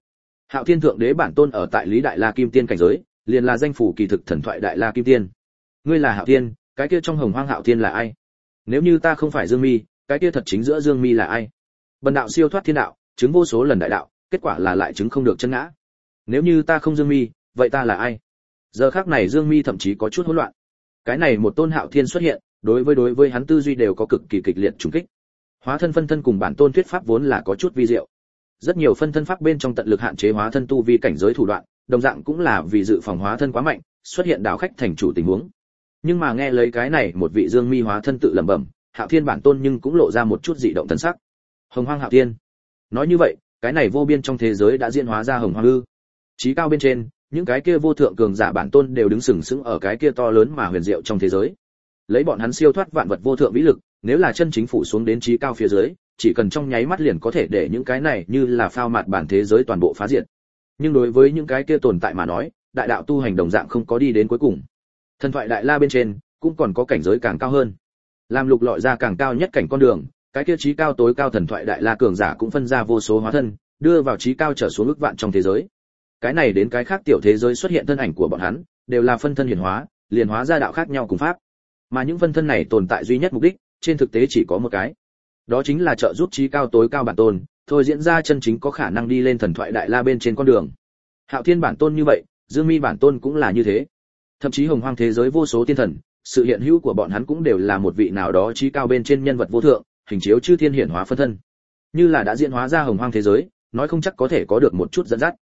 Hạo thiên thượng đế bản tôn ở tại lý đại la kim tiên cảnh giới, liền là danh phủ kỳ thực thần thoại đại la kim tiên. Ngươi là hạo thiên, cái kia trong hồng hoang hạo thiên là ai? Nếu như ta không phải dương mi, cái kia thật chính giữa dương mi là ai? Bần đạo siêu thoát thiên đạo, chứng vô số lần đại đạo, kết quả là lại chứng không được chân ngã. Nếu như ta không dương mi, vậy ta là ai? Giờ khắc này dương mi thậm chí có chút hỗn loạn. Cái này một tôn hạo thiên xuất hiện, đối với đối với hắn tư duy đều có cực kỳ kịch liệt trùng kích hóa thân phân thân cùng bản tôn thuyết pháp vốn là có chút vi diệu. Rất nhiều phân thân pháp bên trong tận lực hạn chế hóa thân tu vi cảnh giới thủ đoạn, đồng dạng cũng là vì dự phòng hóa thân quá mạnh, xuất hiện đảo khách thành chủ tình huống. Nhưng mà nghe lấy cái này, một vị dương mi hóa thân tự lẩm bẩm, hạo thiên bản tôn nhưng cũng lộ ra một chút dị động thân sắc. Hồng hoang hạo thiên. Nói như vậy, cái này vô biên trong thế giới đã diễn hóa ra hồng hoang ư. Trí cao bên trên, những cái kia vô thượng cường giả bản tôn đều đứng sừng sững ở cái kia to lớn mà huyền diệu trong thế giới. Lấy bọn hắn siêu thoát vạn vật vô thượng vĩ lực nếu là chân chính phủ xuống đến trí cao phía dưới, chỉ cần trong nháy mắt liền có thể để những cái này như là phao mạt bản thế giới toàn bộ phá diệt. Nhưng đối với những cái kia tồn tại mà nói, đại đạo tu hành đồng dạng không có đi đến cuối cùng. Thần thoại đại la bên trên, cũng còn có cảnh giới càng cao hơn. Làm lục lọi ra càng cao nhất cảnh con đường, cái kia trí cao tối cao thần thoại đại la cường giả cũng phân ra vô số hóa thân, đưa vào trí cao trở xuống ước vạn trong thế giới. Cái này đến cái khác tiểu thế giới xuất hiện thân ảnh của bọn hắn, đều là phân thân hiển hóa, liền hóa ra đạo khác nhau cùng pháp. Mà những phân thân này tồn tại duy nhất mục đích trên thực tế chỉ có một cái. Đó chính là trợ giúp trí cao tối cao bản tôn, thôi diễn ra chân chính có khả năng đi lên thần thoại đại la bên trên con đường. Hạo thiên bản tôn như vậy, dương mi bản tôn cũng là như thế. Thậm chí hồng hoang thế giới vô số tiên thần, sự hiện hữu của bọn hắn cũng đều là một vị nào đó trí cao bên trên nhân vật vô thượng, hình chiếu chư thiên hiển hóa phân thân. Như là đã diễn hóa ra hồng hoang thế giới, nói không chắc có thể có được một chút dẫn dắt.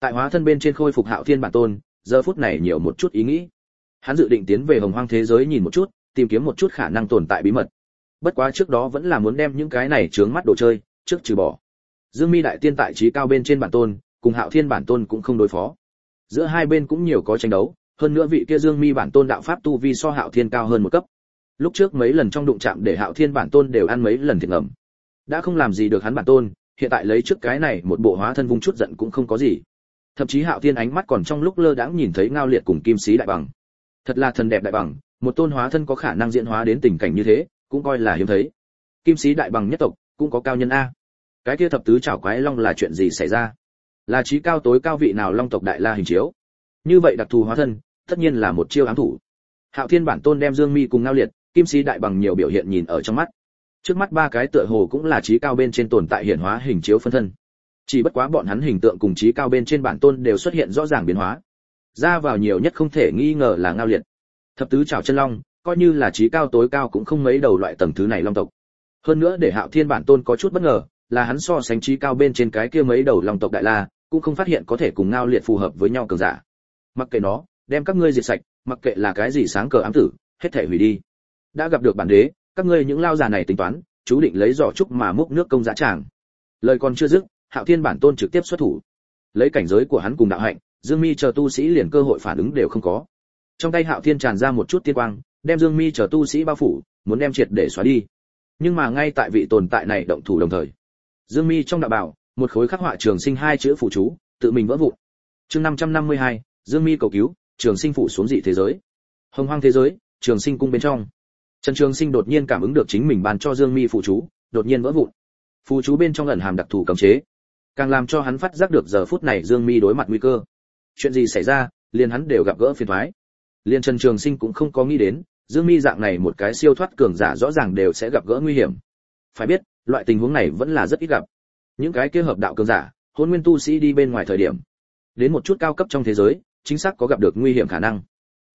Tại hóa thân bên trên khôi phục hạo thiên bản tôn, giờ phút này nhiều một chút ý nghĩ. Hắn dự định tiến về hồng hoang thế giới nhìn một chút, tìm kiếm một chút khả năng tồn tại bí mật bất quá trước đó vẫn là muốn đem những cái này chướng mắt đồ chơi, trước trừ bỏ. Dương mi đại tiên tại trí cao bên trên bản tôn, cùng hạo thiên bản tôn cũng không đối phó. Giữa hai bên cũng nhiều có tranh đấu, hơn nữa vị kia dương mi bản tôn đạo pháp tu vi so hạo thiên cao hơn một cấp. Lúc trước mấy lần trong đụng chạm để hạo thiên bản tôn đều ăn mấy lần thiệt ngầm đã không làm gì được hắn bản tôn, hiện tại lấy trước cái này một bộ hóa thân vung chút giận cũng không có gì. Thậm chí hạo thiên ánh mắt còn trong lúc lơ đãng nhìn thấy ngao liệt cùng kim sĩ đại bằng. Thật là thần đẹp đại bằng, một tôn hóa thân có khả năng diễn hóa đến tình cảnh như thế cũng coi là hiếm thấy. Kim sĩ đại bằng nhất tộc, cũng có cao nhân a. Cái kia thập tứ chảo quái long là chuyện gì xảy ra? Là trí cao tối cao vị nào long tộc đại la hình chiếu? Như vậy đặc thù hóa thân, tất nhiên là một chiêu ám thủ. Hạo thiên bản tôn đem dương mi cùng ngao liệt, kim sĩ đại bằng nhiều biểu hiện nhìn ở trong mắt. Trước mắt ba cái tựa hồ cũng là trí cao bên trên tồn tại hiện hóa hình chiếu phân thân. Chỉ bất quá bọn hắn hình tượng cùng trí cao bên trên bản tôn đều xuất hiện rõ ràng biến hóa. Ra vào nhiều nhất không thể nghi ngờ là ngao liệt. Thập tứ chảo chân long coi như là trí cao tối cao cũng không mấy đầu loại tầng thứ này long tộc. Hơn nữa để hạo thiên bản tôn có chút bất ngờ, là hắn so sánh trí cao bên trên cái kia mấy đầu long tộc đại la, cũng không phát hiện có thể cùng ngao liệt phù hợp với nhau cường giả. Mặc kệ nó, đem các ngươi diệt sạch, mặc kệ là cái gì sáng cờ ám tử, hết thể hủy đi. Đã gặp được bản đế, các ngươi những lao già này tính toán, chú định lấy giỏ trúc mà múc nước công giá tràng. Lời còn chưa dứt, hạo thiên bản tôn trực tiếp xuất thủ. Lấy cảnh giới của hắn cùng đạo hạnh, dương mi chờ tu sĩ liền cơ hội phản ứng đều không có. Trong tay hạo thiên tràn ra một chút tiên quang đem dương mi chờ tu sĩ bao phủ muốn đem triệt để xóa đi. Nhưng mà ngay tại vị tồn tại này động thủ đồng thời dương mi trong đạo bảo một khối khắc họa trường sinh hai chữ phụ chú tự mình vỡ vụn. Chương 552, dương mi cầu cứu trường sinh phụ xuống dị thế giới. Hồng hoang thế giới trường sinh cung bên trong. Trần trường sinh đột nhiên cảm ứng được chính mình ban cho dương mi phụ chú đột nhiên vỡ vụn. Phụ chú bên trong ẩn hàm đặc thù cấm chế. Càng làm cho hắn phát giác được giờ phút này dương mi đối mặt nguy cơ. Chuyện gì xảy ra liền hắn đều gặp gỡ phiền toái. liền trần trường sinh cũng không có nghĩ đến dương mi dạng này một cái siêu thoát cường giả rõ ràng đều sẽ gặp gỡ nguy hiểm. Phải biết, loại tình huống này vẫn là rất ít gặp. Những cái kia hợp đạo cường giả, hôn nguyên tu sĩ đi bên ngoài thời điểm, đến một chút cao cấp trong thế giới, chính xác có gặp được nguy hiểm khả năng.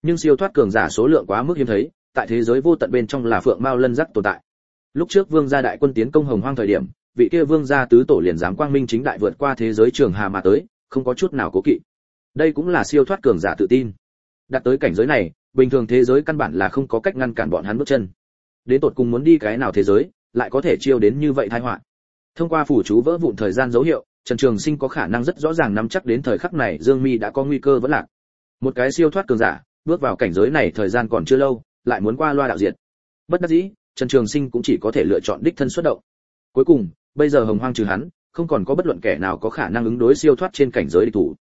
Nhưng siêu thoát cường giả số lượng quá mức hiếm thấy, tại thế giới vô tận bên trong là phượng mao lân rắc tồn tại. Lúc trước vương gia đại quân tiến công hồng hoang thời điểm, vị kia vương gia tứ tổ liền dám quang minh chính đại vượt qua thế giới trường hà mà tới, không có chút nào cố kỵ. Đây cũng là siêu thoát cường giả tự tin. Đạt tới cảnh giới này bình thường thế giới căn bản là không có cách ngăn cản bọn hắn bước chân. Đến tột cùng muốn đi cái nào thế giới, lại có thể chiêu đến như vậy tai họa? Thông qua phủ chú vỡ vụn thời gian dấu hiệu, trần trường sinh có khả năng rất rõ ràng nắm chắc đến thời khắc này dương mi đã có nguy cơ vẫn lạc. Một cái siêu thoát cường giả, bước vào cảnh giới này thời gian còn chưa lâu, lại muốn qua loa đạo diệt. Bất đắc dĩ, trần trường sinh cũng chỉ có thể lựa chọn đích thân xuất động. Cuối cùng, bây giờ hồng hoang trừ hắn, không còn có bất luận kẻ nào có khả năng ứng đối siêu thoát trên cảnh giới địch thủ.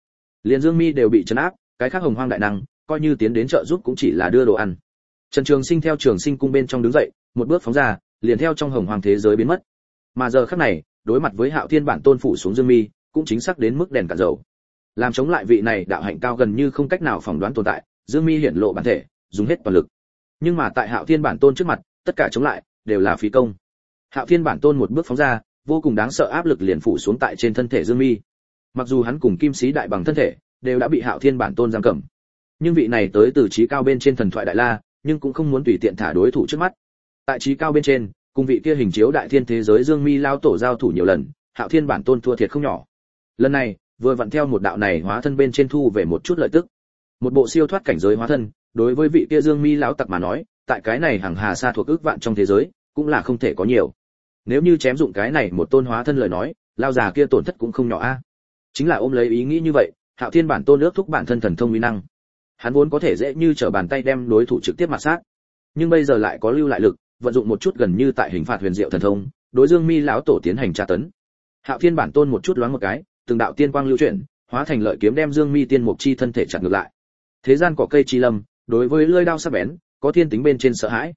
Liền dương mi đều bị chấn áp, cái khác hồng hoang đại năng coi như tiến đến trợ giúp cũng chỉ là đưa đồ ăn. Trần trường sinh theo trường sinh cung bên trong đứng dậy, một bước phóng ra, liền theo trong hồng hoàng thế giới biến mất. Mà giờ khắc này, đối mặt với hạo thiên bản tôn phủ xuống dương mi, cũng chính xác đến mức đèn cả dầu. Làm chống lại vị này đạo hạnh cao gần như không cách nào phỏng đoán tồn tại, dương mi hiển lộ bản thể, dùng hết toàn lực. Nhưng mà tại hạo thiên bản tôn trước mặt, tất cả chống lại, đều là phí công. Hạo thiên bản tôn một bước phóng ra, vô cùng đáng sợ áp lực liền phủ xuống tại trên thân thể dương mi. Mặc dù hắn cùng kim sĩ đại bằng thân thể, đều đã bị hạo thiên bản tôn giam cầm nhưng vị này tới từ trí cao bên trên thần thoại đại la, nhưng cũng không muốn tùy tiện thả đối thủ trước mắt. Tại trí cao bên trên, cùng vị kia hình chiếu đại thiên thế giới dương mi lao tổ giao thủ nhiều lần, hạo thiên bản tôn thua thiệt không nhỏ. Lần này, vừa vặn theo một đạo này hóa thân bên trên thu về một chút lợi tức. Một bộ siêu thoát cảnh giới hóa thân, đối với vị kia dương mi lão tặc mà nói, tại cái này hàng hà xa thuộc ước vạn trong thế giới, cũng là không thể có nhiều. Nếu như chém dụng cái này một tôn hóa thân lời nói, lao già kia tổn thất cũng không nhỏ a. Chính là ôm lấy ý nghĩ như vậy, hạo thiên bản tôn ước thúc bản thân thần thông uy năng hắn vốn có thể dễ như trở bàn tay đem đối thủ trực tiếp mặt sát. Nhưng bây giờ lại có lưu lại lực, vận dụng một chút gần như tại hình phạt huyền diệu thần thông, đối dương mi lão tổ tiến hành tra tấn. Hạo thiên bản tôn một chút loáng một cái, từng đạo tiên quang lưu chuyển, hóa thành lợi kiếm đem dương mi tiên mục chi thân thể chặt ngược lại. Thế gian cỏ cây chi lâm, đối với lưỡi đao sắc bén, có thiên tính bên trên sợ hãi.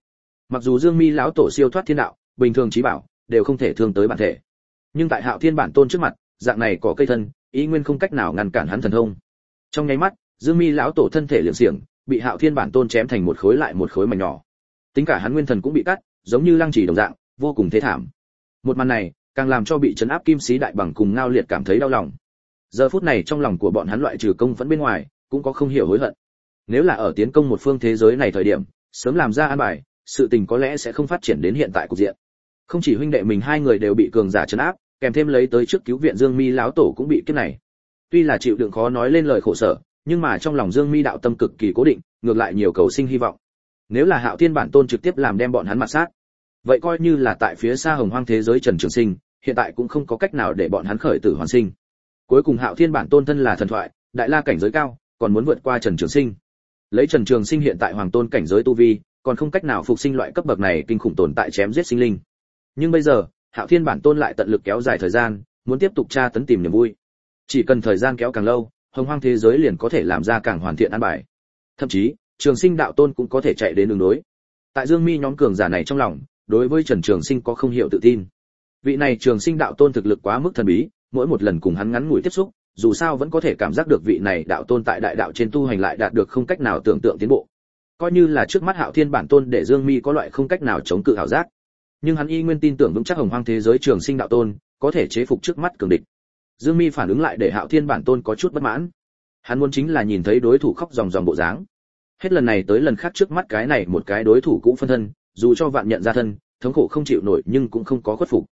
Mặc dù dương mi lão tổ siêu thoát thiên đạo, bình thường trí bảo, đều không thể thương tới bản thể. Nhưng tại hạo thiên bản tôn trước mặt, dạng này cỏ cây thân, ý nguyên không cách nào ngăn cản hắn thần thông. Trong nháy mắt dương mi lão tổ thân thể liệng xiềng, bị hạo thiên bản tôn chém thành một khối lại một khối mảnh nhỏ. Tính cả hắn nguyên thần cũng bị cắt, giống như lăng trì đồng dạng, vô cùng thế thảm. Một màn này, càng làm cho bị chấn áp kim sĩ đại bằng cùng ngao liệt cảm thấy đau lòng. Giờ phút này trong lòng của bọn hắn loại trừ công vẫn bên ngoài, cũng có không hiểu hối hận. Nếu là ở tiến công một phương thế giới này thời điểm, sớm làm ra an bài, sự tình có lẽ sẽ không phát triển đến hiện tại cục diện. Không chỉ huynh đệ mình hai người đều bị cường giả chấn áp, kèm thêm lấy tới trước cứu viện dương mi lão tổ cũng bị kiếp này. Tuy là chịu đựng khó nói lên lời khổ sở nhưng mà trong lòng dương mi đạo tâm cực kỳ cố định, ngược lại nhiều cầu sinh hy vọng. Nếu là hạo thiên bản tôn trực tiếp làm đem bọn hắn mặt sát, vậy coi như là tại phía xa hồng hoang thế giới trần trường sinh, hiện tại cũng không có cách nào để bọn hắn khởi tử hoàn sinh. Cuối cùng hạo thiên bản tôn thân là thần thoại, đại la cảnh giới cao, còn muốn vượt qua trần trường sinh. Lấy trần trường sinh hiện tại hoàng tôn cảnh giới tu vi, còn không cách nào phục sinh loại cấp bậc này kinh khủng tồn tại chém giết sinh linh. Nhưng bây giờ, hạo thiên bản tôn lại tận lực kéo dài thời gian, muốn tiếp tục tra tấn tìm niềm vui. Chỉ cần thời gian kéo càng lâu hồng hoang thế giới liền có thể làm ra càng hoàn thiện an bài. Thậm chí, trường sinh đạo tôn cũng có thể chạy đến đường đối. Tại dương mi nhóm cường giả này trong lòng, đối với trần trường sinh có không hiểu tự tin. Vị này trường sinh đạo tôn thực lực quá mức thần bí, mỗi một lần cùng hắn ngắn ngủi tiếp xúc, dù sao vẫn có thể cảm giác được vị này đạo tôn tại đại đạo trên tu hành lại đạt được không cách nào tưởng tượng tiến bộ. Coi như là trước mắt hạo thiên bản tôn để dương mi có loại không cách nào chống cự hảo giác. Nhưng hắn y nguyên tin tưởng vững chắc hồng hoang thế giới trường sinh đạo tôn, có thể chế phục trước mắt cường địch dương mi phản ứng lại để hạo thiên bản tôn có chút bất mãn. Hắn muốn chính là nhìn thấy đối thủ khóc ròng ròng bộ dáng. Hết lần này tới lần khác trước mắt cái này một cái đối thủ cũng phân thân, dù cho vạn nhận ra thân, thống khổ không chịu nổi nhưng cũng không có khuất phục.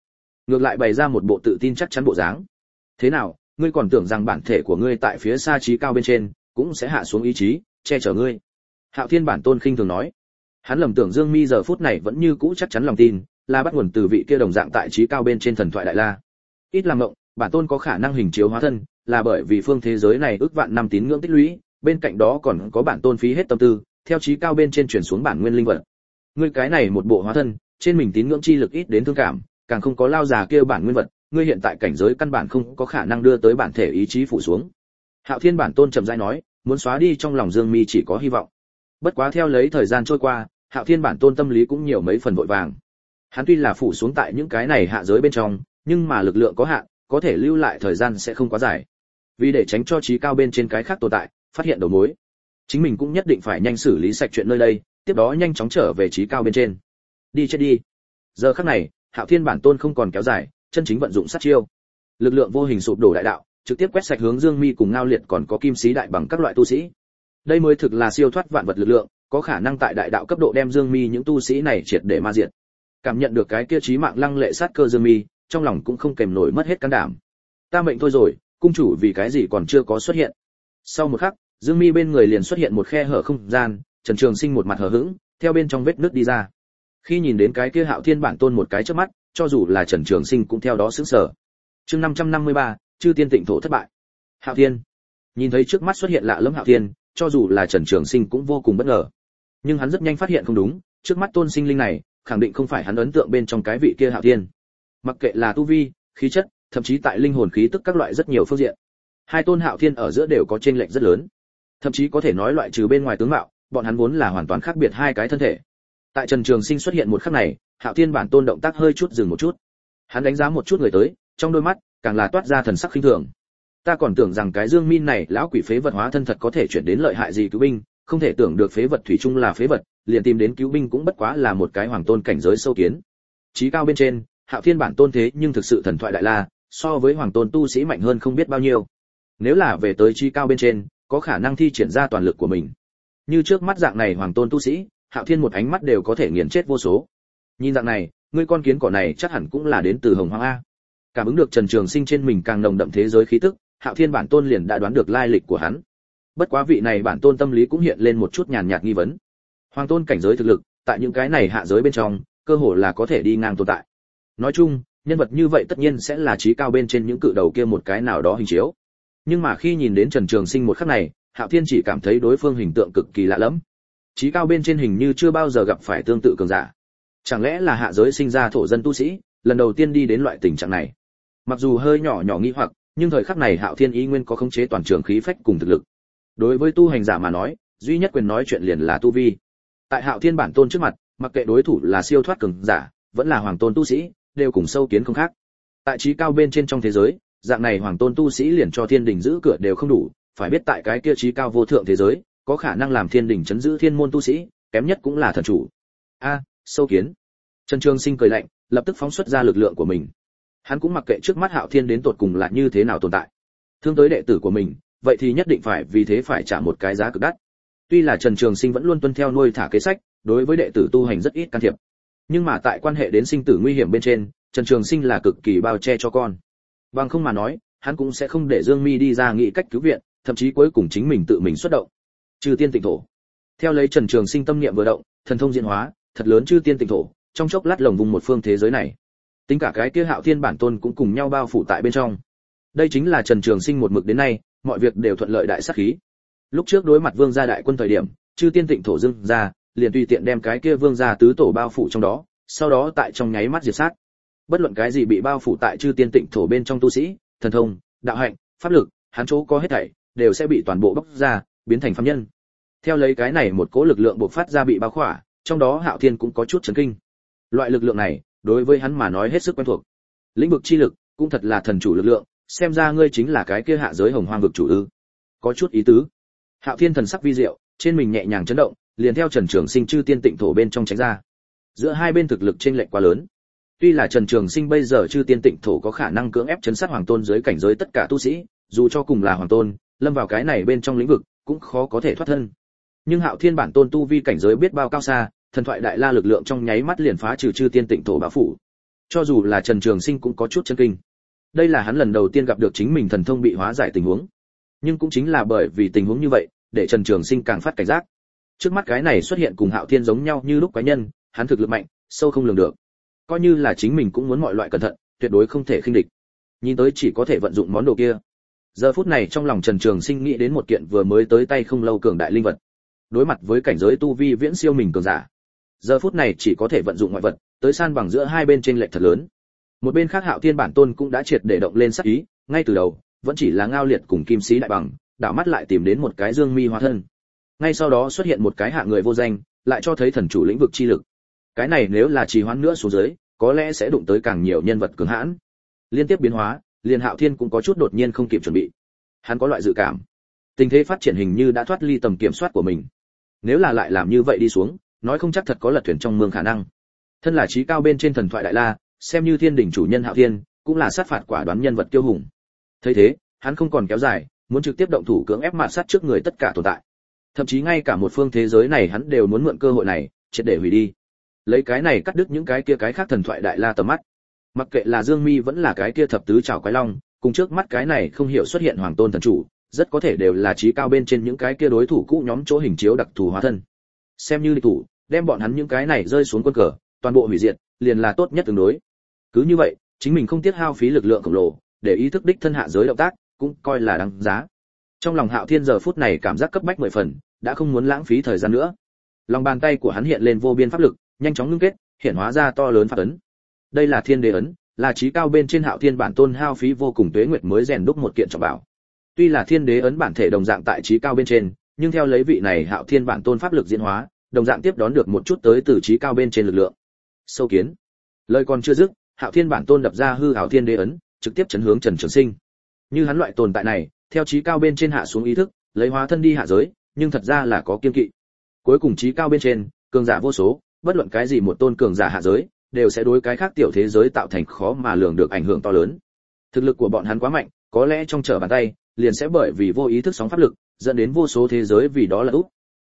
Ngược lại bày ra một bộ tự tin chắc chắn bộ dáng. Thế nào, ngươi còn tưởng rằng bản thể của ngươi tại phía xa trí cao bên trên, cũng sẽ hạ xuống ý chí, che chở ngươi? Hạo thiên bản tôn khinh thường nói. Hắn lầm tưởng dương mi giờ phút này vẫn như cũ chắc chắn lòng tin, là bắt nguồn từ vị kia đồng dạng tại trí cao bên trên thần thoại đại la. Ít làm ngộng bản tôn có khả năng hình chiếu hóa thân, là bởi vì phương thế giới này ước vạn năm tín ngưỡng tích lũy, bên cạnh đó còn có bản tôn phí hết tâm tư, theo trí cao bên trên chuyển xuống bản nguyên linh vật. Ngươi cái này một bộ hóa thân, trên mình tín ngưỡng chi lực ít đến thương cảm, càng không có lao già kia bản nguyên vật, ngươi hiện tại cảnh giới căn bản không có khả năng đưa tới bản thể ý chí phủ xuống. Hạo thiên bản tôn trầm rãi nói, muốn xóa đi trong lòng dương mi chỉ có hy vọng. Bất quá theo lấy thời gian trôi qua, hạo thiên bản tôn tâm lý cũng nhiều mấy phần vội vàng. Hắn tuy là phủ xuống tại những cái này hạ giới bên trong, nhưng mà lực lượng có hạn có thể lưu lại thời gian sẽ không quá dài. Vì để tránh cho trí cao bên trên cái khác tồn tại, phát hiện đầu mối. Chính mình cũng nhất định phải nhanh xử lý sạch chuyện nơi đây, tiếp đó nhanh chóng trở về trí cao bên trên. Đi chết đi. Giờ khắc này, hạo thiên bản tôn không còn kéo dài, chân chính vận dụng sát chiêu. Lực lượng vô hình sụp đổ đại đạo, trực tiếp quét sạch hướng dương mi cùng ngao liệt còn có kim sĩ đại bằng các loại tu sĩ. Đây mới thực là siêu thoát vạn vật lực lượng, có khả năng tại đại đạo cấp độ đem dương mi những tu sĩ này triệt để ma diệt. Cảm nhận được cái kia trí mạng lăng lệ sát cơ dương mi trong lòng cũng không kèm nổi mất hết can đảm. Ta mệnh thôi rồi cung chủ vì cái gì còn chưa có xuất hiện? Sau một khắc dương mi bên người liền xuất hiện một khe hở không gian trần trường sinh một mặt hờ hững theo bên trong vết nứt đi ra. Khi nhìn đến cái kia hạo thiên bản tôn một cái trước mắt cho dù là trần trường sinh cũng theo đó sững sờ. Chương 553, chư tiên tịnh thổ thất bại. Hạo thiên. Nhìn thấy trước mắt xuất hiện lạ lẫm hạo thiên cho dù là trần trường sinh cũng vô cùng bất ngờ. Nhưng hắn rất nhanh phát hiện không đúng trước mắt tôn sinh linh này khẳng định không phải hắn ấn tượng bên trong cái vị kia hạo thiên mặc kệ là tu vi, khí chất, thậm chí tại linh hồn khí tức các loại rất nhiều phương diện. Hai tôn hạo thiên ở giữa đều có chênh lệch rất lớn. Thậm chí có thể nói loại trừ bên ngoài tướng mạo, bọn hắn vốn là hoàn toàn khác biệt hai cái thân thể. Tại trần trường sinh xuất hiện một khắc này, hạo thiên bản tôn động tác hơi chút dừng một chút. Hắn đánh giá một chút người tới, trong đôi mắt, càng là toát ra thần sắc khinh thường. Ta còn tưởng rằng cái dương min này lão quỷ phế vật hóa thân thật có thể chuyển đến lợi hại gì cứu binh, không thể tưởng được phế vật thủy chung là phế vật, liền tìm đến cứu binh cũng bất quá là một cái hoàng tôn cảnh giới sâu kiến. Trí cao bên trên hạo thiên bản tôn thế nhưng thực sự thần thoại đại la, so với hoàng tôn tu sĩ mạnh hơn không biết bao nhiêu. Nếu là về tới chi cao bên trên, có khả năng thi triển ra toàn lực của mình. Như trước mắt dạng này hoàng tôn tu sĩ, hạo thiên một ánh mắt đều có thể nghiền chết vô số. Nhìn dạng này, ngươi con kiến cỏ này chắc hẳn cũng là đến từ hồng hoàng a. Cảm ứng được trần trường sinh trên mình càng nồng đậm thế giới khí tức, hạo thiên bản tôn liền đã đoán được lai lịch của hắn. Bất quá vị này bản tôn tâm lý cũng hiện lên một chút nhàn nhạt nghi vấn. Hoàng tôn cảnh giới thực lực, tại những cái này hạ giới bên trong, cơ hồ là có thể đi ngang tồn tại nói chung, nhân vật như vậy tất nhiên sẽ là trí cao bên trên những cự đầu kia một cái nào đó hình chiếu. Nhưng mà khi nhìn đến trần trường sinh một khắc này, hạo thiên chỉ cảm thấy đối phương hình tượng cực kỳ lạ lẫm. Trí cao bên trên hình như chưa bao giờ gặp phải tương tự cường giả. Chẳng lẽ là hạ giới sinh ra thổ dân tu sĩ, lần đầu tiên đi đến loại tình trạng này? Mặc dù hơi nhỏ nhỏ nghi hoặc, nhưng thời khắc này hạo thiên ý nguyên có khống chế toàn trường khí phách cùng thực lực. Đối với tu hành giả mà nói, duy nhất quyền nói chuyện liền là tu vi. Tại hạo thiên bản tôn trước mặt, mặc kệ đối thủ là siêu thoát cường giả, vẫn là hoàng tôn tu sĩ đều cùng sâu kiến không khác. Tại trí cao bên trên trong thế giới, dạng này hoàng tôn tu sĩ liền cho thiên đình giữ cửa đều không đủ, phải biết tại cái kia trí cao vô thượng thế giới, có khả năng làm thiên đình chấn giữ thiên môn tu sĩ, kém nhất cũng là thần chủ. A, sâu kiến. Trần trường sinh cười lạnh, lập tức phóng xuất ra lực lượng của mình. Hắn cũng mặc kệ trước mắt hạo thiên đến tột cùng là như thế nào tồn tại. Thương tới đệ tử của mình, vậy thì nhất định phải vì thế phải trả một cái giá cực đắt. Tuy là trần trường sinh vẫn luôn tuân theo nuôi thả kế sách, đối với đệ tử tu hành rất ít can thiệp nhưng mà tại quan hệ đến sinh tử nguy hiểm bên trên, trần trường sinh là cực kỳ bao che cho con. Bằng không mà nói, hắn cũng sẽ không để dương mi đi ra nghĩ cách cứu viện, thậm chí cuối cùng chính mình tự mình xuất động. Trừ tiên tịnh thổ. Theo lấy trần trường sinh tâm niệm vừa động, thần thông diễn hóa, thật lớn chư tiên tịnh thổ, trong chốc lát lồng vùng một phương thế giới này. Tính cả cái kia hạo thiên bản tôn cũng cùng nhau bao phủ tại bên trong. Đây chính là trần trường sinh một mực đến nay, mọi việc đều thuận lợi đại sắc khí. Lúc trước đối mặt vương gia đại quân thời điểm, chư tiên tịnh thổ dưng ra liền tùy tiện đem cái kia vương gia tứ tổ bao phủ trong đó, sau đó tại trong nháy mắt diệt sát. Bất luận cái gì bị bao phủ tại chư tiên tịnh thổ bên trong tu sĩ, thần thông, đạo hạnh, pháp lực, hắn chỗ có hết thảy, đều sẽ bị toàn bộ bóc ra, biến thành phàm nhân. Theo lấy cái này một cỗ lực lượng bộc phát ra bị bao khỏa, trong đó hạo thiên cũng có chút chấn kinh. Loại lực lượng này, đối với hắn mà nói hết sức quen thuộc. Lĩnh vực chi lực cũng thật là thần chủ lực lượng, xem ra ngươi chính là cái kia hạ giới hồng hoang vực chủ ư. Có chút ý tứ. Hạo thiên thần sắc vi diệu, trên mình nhẹ nhàng chấn động liền theo trần trường sinh chư tiên tịnh thổ bên trong tránh ra. Giữa hai bên thực lực trên lệch quá lớn. Tuy là trần trường sinh bây giờ chư tiên tịnh thổ có khả năng cưỡng ép chấn sát hoàng tôn dưới cảnh giới tất cả tu sĩ, dù cho cùng là hoàng tôn, lâm vào cái này bên trong lĩnh vực, cũng khó có thể thoát thân. Nhưng hạo thiên bản tôn tu vi cảnh giới biết bao cao xa, thần thoại đại la lực lượng trong nháy mắt liền phá trừ chư tiên tịnh thổ bá phủ. Cho dù là trần trường sinh cũng có chút chân kinh. Đây là hắn lần đầu tiên gặp được chính mình thần thông bị hóa giải tình huống. Nhưng cũng chính là bởi vì tình huống như vậy, để trần trường sinh càng phát cảnh giác trước mắt cái này xuất hiện cùng hạo thiên giống nhau như lúc quái nhân, hắn thực lực mạnh, sâu không lường được. Coi như là chính mình cũng muốn mọi loại cẩn thận, tuyệt đối không thể khinh địch. Nhìn tới chỉ có thể vận dụng món đồ kia. Giờ phút này trong lòng trần trường sinh nghĩ đến một kiện vừa mới tới tay không lâu cường đại linh vật. Đối mặt với cảnh giới tu vi viễn siêu mình cường giả, giờ phút này chỉ có thể vận dụng ngoại vật, tới san bằng giữa hai bên trên lệch thật lớn. Một bên khác hạo thiên bản tôn cũng đã triệt để động lên sắc ý, ngay từ đầu, vẫn chỉ là ngao liệt cùng kim sĩ đại bằng, đảo mắt lại tìm đến một cái dương mi hóa thân ngay sau đó xuất hiện một cái hạ người vô danh, lại cho thấy thần chủ lĩnh vực chi lực. Cái này nếu là trì hoãn nữa xuống dưới, có lẽ sẽ đụng tới càng nhiều nhân vật cường hãn. Liên tiếp biến hóa liên hạo thiên cũng có chút đột nhiên không kịp chuẩn bị. Hắn có loại dự cảm. Tình thế phát triển hình như đã thoát ly tầm kiểm soát của mình. Nếu là lại làm như vậy đi xuống, nói không chắc thật có lật thuyền trong mương khả năng. Thân là trí cao bên trên thần thoại đại la, xem như thiên đỉnh chủ nhân hạo thiên, cũng là sát phạt quả đoán nhân vật tiêu hùng. Thấy thế, hắn không còn kéo dài, muốn trực tiếp động thủ cưỡng ép mạt sát trước người tất cả tồn tại thậm chí ngay cả một phương thế giới này hắn đều muốn mượn cơ hội này, triệt để hủy đi. Lấy cái này cắt đứt những cái kia cái khác thần thoại đại la tầm mắt. Mặc kệ là dương mi vẫn là cái kia thập tứ trảo quái long, cùng trước mắt cái này không hiểu xuất hiện hoàng tôn thần chủ, rất có thể đều là trí cao bên trên những cái kia đối thủ cũ nhóm chỗ hình chiếu đặc thù hóa thân. Xem như địch thủ, đem bọn hắn những cái này rơi xuống quân cờ, toàn bộ hủy diệt, liền là tốt nhất tương đối. Cứ như vậy, chính mình không tiếc hao phí lực lượng khổng lồ, để ý thức đích thân hạ giới động tác, cũng coi là đáng giá. Trong lòng hạo thiên giờ phút này cảm giác cấp bách mười phần đã không muốn lãng phí thời gian nữa. Lòng bàn tay của hắn hiện lên vô biên pháp lực, nhanh chóng ngưng kết, hiện hóa ra to lớn pháp ấn. Đây là thiên đế ấn, là trí cao bên trên hạo thiên bản tôn hao phí vô cùng tuế nguyệt mới rèn đúc một kiện trọng bảo. Tuy là thiên đế ấn bản thể đồng dạng tại trí cao bên trên, nhưng theo lấy vị này hạo thiên bản tôn pháp lực diễn hóa, đồng dạng tiếp đón được một chút tới từ trí cao bên trên lực lượng. Sâu kiến. Lời còn chưa dứt, hạo thiên bản tôn đập ra hư hạo thiên đế ấn, trực tiếp chấn hướng trần trường sinh. Như hắn loại tồn tại này, theo trí cao bên trên hạ xuống ý thức, lấy hóa thân đi hạ giới nhưng thật ra là có kiên kỵ. Cuối cùng trí cao bên trên cường giả vô số bất luận cái gì một tôn cường giả hạ giới đều sẽ đối cái khác tiểu thế giới tạo thành khó mà lường được ảnh hưởng to lớn. Thực lực của bọn hắn quá mạnh có lẽ trong trở bàn tay liền sẽ bởi vì vô ý thức sóng pháp lực dẫn đến vô số thế giới vì đó là úp.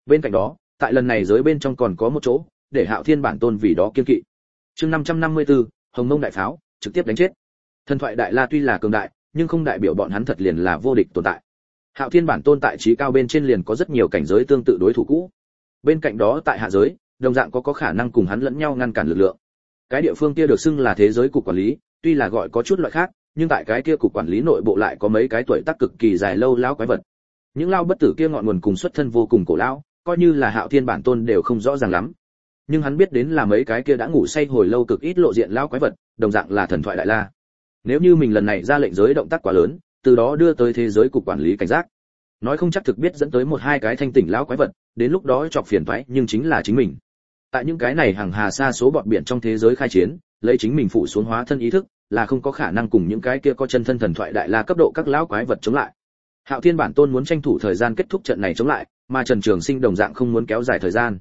Bên cạnh đó tại lần này giới bên trong còn có một chỗ để hạo thiên bản tôn vì đó kiên kỵ. Chương 554, hồng mông đại pháo trực tiếp đánh chết. Thần thoại đại la tuy là cường đại nhưng không đại biểu bọn hắn thật liền là vô địch tồn tại hạo thiên bản tôn tại trí cao bên trên liền có rất nhiều cảnh giới tương tự đối thủ cũ. Bên cạnh đó tại hạ giới, đồng dạng có có khả năng cùng hắn lẫn nhau ngăn cản lực lượng. Cái địa phương kia được xưng là thế giới cục quản lý, tuy là gọi có chút loại khác, nhưng tại cái kia cục quản lý nội bộ lại có mấy cái tuổi tác cực kỳ dài lâu lão quái vật. Những lao bất tử kia ngọn nguồn cùng xuất thân vô cùng cổ lão, coi như là hạo thiên bản tôn đều không rõ ràng lắm. Nhưng hắn biết đến là mấy cái kia đã ngủ say hồi lâu cực ít lộ diện lão quái vật, đồng dạng là thần thoại đại la. Nếu như mình lần này ra lệnh giới động tác quá lớn từ đó đưa tới thế giới cục quản lý cảnh giác. Nói không chắc thực biết dẫn tới một hai cái thanh tỉnh lão quái vật, đến lúc đó chọc phiền toái, nhưng chính là chính mình. Tại những cái này hàng hà xa số bọn biển trong thế giới khai chiến, lấy chính mình phụ xuống hóa thân ý thức, là không có khả năng cùng những cái kia có chân thân thần thoại đại la cấp độ các lão quái vật chống lại. Hạo thiên bản tôn muốn tranh thủ thời gian kết thúc trận này chống lại, mà trần trường sinh đồng dạng không muốn kéo dài thời gian.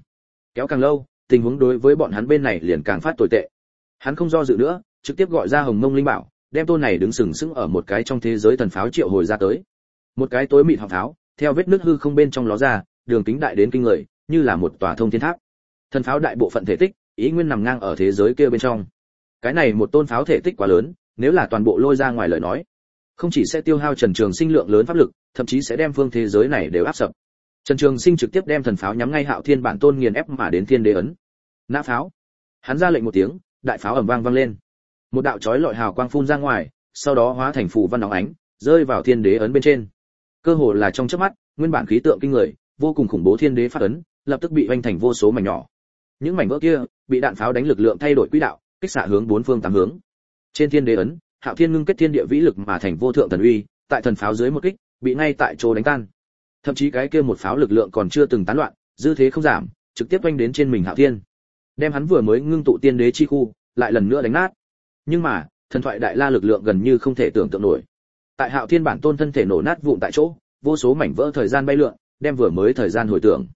Kéo càng lâu, tình huống đối với bọn hắn bên này liền càng phát tồi tệ. Hắn không do dự nữa, trực tiếp gọi ra hồng mông linh bảo đem tôn này đứng sừng sững ở một cái trong thế giới thần pháo triệu hồi ra tới. Một cái tối mịt họng pháo, theo vết nước hư không bên trong ló ra, đường kính đại đến kinh người, như là một tòa thông thiên tháp. Thần pháo đại bộ phận thể tích, ý nguyên nằm ngang ở thế giới kia bên trong. Cái này một tôn pháo thể tích quá lớn, nếu là toàn bộ lôi ra ngoài lời nói, không chỉ sẽ tiêu hao trần trường sinh lượng lớn pháp lực, thậm chí sẽ đem phương thế giới này đều áp sập. Trần trường sinh trực tiếp đem thần pháo nhắm ngay hạo thiên bản tôn nghiền ép mà đến thiên đế ấn. Nã pháo. Hắn ra lệnh một tiếng, đại pháo ầm vang vang lên một đạo chói lọi hào quang phun ra ngoài, sau đó hóa thành phù văn nóng ánh, rơi vào thiên đế ấn bên trên. Cơ hồ là trong chớp mắt, nguyên bản khí tượng kinh người, vô cùng khủng bố thiên đế phát ấn, lập tức bị vanh thành vô số mảnh nhỏ. Những mảnh vỡ kia, bị đạn pháo đánh lực lượng thay đổi quỹ đạo, kích xạ hướng bốn phương tám hướng. Trên thiên đế ấn, hạo thiên ngưng kết thiên địa vĩ lực mà thành vô thượng thần uy, tại thần pháo dưới một kích, bị ngay tại chỗ đánh tan. Thậm chí cái kia một pháo lực lượng còn chưa từng tán loạn, dư thế không giảm, trực tiếp quanh đến trên mình hạo thiên. Đem hắn vừa mới ngưng tụ tiên đế chi khu, lại lần nữa đánh nát nhưng mà, thần thoại đại la lực lượng gần như không thể tưởng tượng nổi. Tại hạo thiên bản tôn thân thể nổ nát vụn tại chỗ, vô số mảnh vỡ thời gian bay lượn, đem vừa mới thời gian hồi tưởng.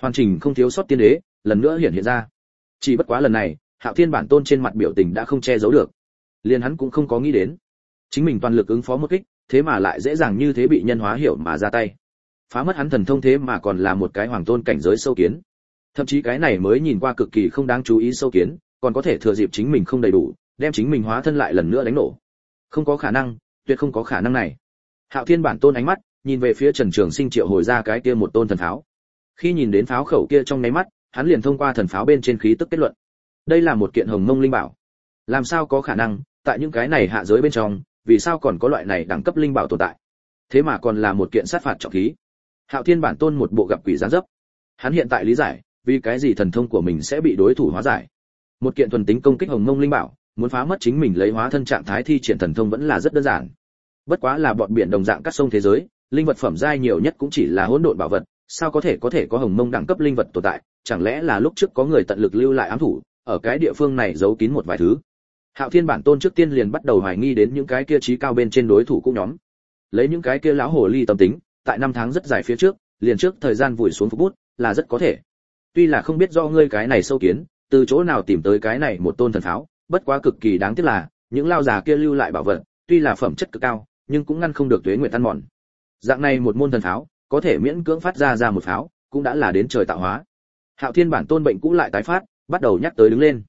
Hoàn chỉnh không thiếu sót tiên đế, lần nữa hiện hiện ra. Chỉ bất quá lần này, hạo thiên bản tôn trên mặt biểu tình đã không che giấu được. Liền hắn cũng không có nghĩ đến. Chính mình toàn lực ứng phó một kích, thế mà lại dễ dàng như thế bị nhân hóa hiểu mà ra tay. Phá mất hắn thần thông thế mà còn là một cái hoàng tôn cảnh giới sâu kiến. Thậm chí cái này mới nhìn qua cực kỳ không đáng chú ý sâu kiến, còn có thể thừa dịp chính mình không đầy đủ đem chính mình hóa thân lại lần nữa đánh nổ. Không có khả năng, tuyệt không có khả năng này. Hạo thiên bản tôn ánh mắt, nhìn về phía trần trường sinh triệu hồi ra cái kia một tôn thần pháo. Khi nhìn đến pháo khẩu kia trong nháy mắt, hắn liền thông qua thần pháo bên trên khí tức kết luận. Đây là một kiện hồng mông linh bảo. Làm sao có khả năng, tại những cái này hạ giới bên trong, vì sao còn có loại này đẳng cấp linh bảo tồn tại? Thế mà còn là một kiện sát phạt trọng khí. Hạo thiên bản tôn một bộ gặp quỷ giáng dấp. Hắn hiện tại lý giải, vì cái gì thần thông của mình sẽ bị đối thủ hóa giải. Một kiện thuần tính công kích hồng mông linh bảo muốn phá mất chính mình lấy hóa thân trạng thái thi triển thần thông vẫn là rất đơn giản. Bất quá là bọn biển đồng dạng các sông thế giới, linh vật phẩm giai nhiều nhất cũng chỉ là hỗn độn bảo vật, sao có thể có thể có hồng mông đẳng cấp linh vật tồn tại, chẳng lẽ là lúc trước có người tận lực lưu lại ám thủ, ở cái địa phương này giấu kín một vài thứ. Hạo thiên bản tôn trước tiên liền bắt đầu hoài nghi đến những cái kia trí cao bên trên đối thủ cũng nhóm. Lấy những cái kia lão hồ ly tâm tính, tại năm tháng rất dài phía trước, liền trước thời gian vùi xuống phục bút, là rất có thể. Tuy là không biết do ngươi cái này sâu kiến, từ chỗ nào tìm tới cái này một tôn thần pháo bất quá cực kỳ đáng tiếc là, những lao già kia lưu lại bảo vật, tuy là phẩm chất cực cao, nhưng cũng ngăn không được tuế nguyện tan mòn. Dạng này một môn thần pháo, có thể miễn cưỡng phát ra ra một pháo, cũng đã là đến trời tạo hóa. Hạo thiên bản tôn bệnh cũ lại tái phát, bắt đầu nhắc tới đứng lên.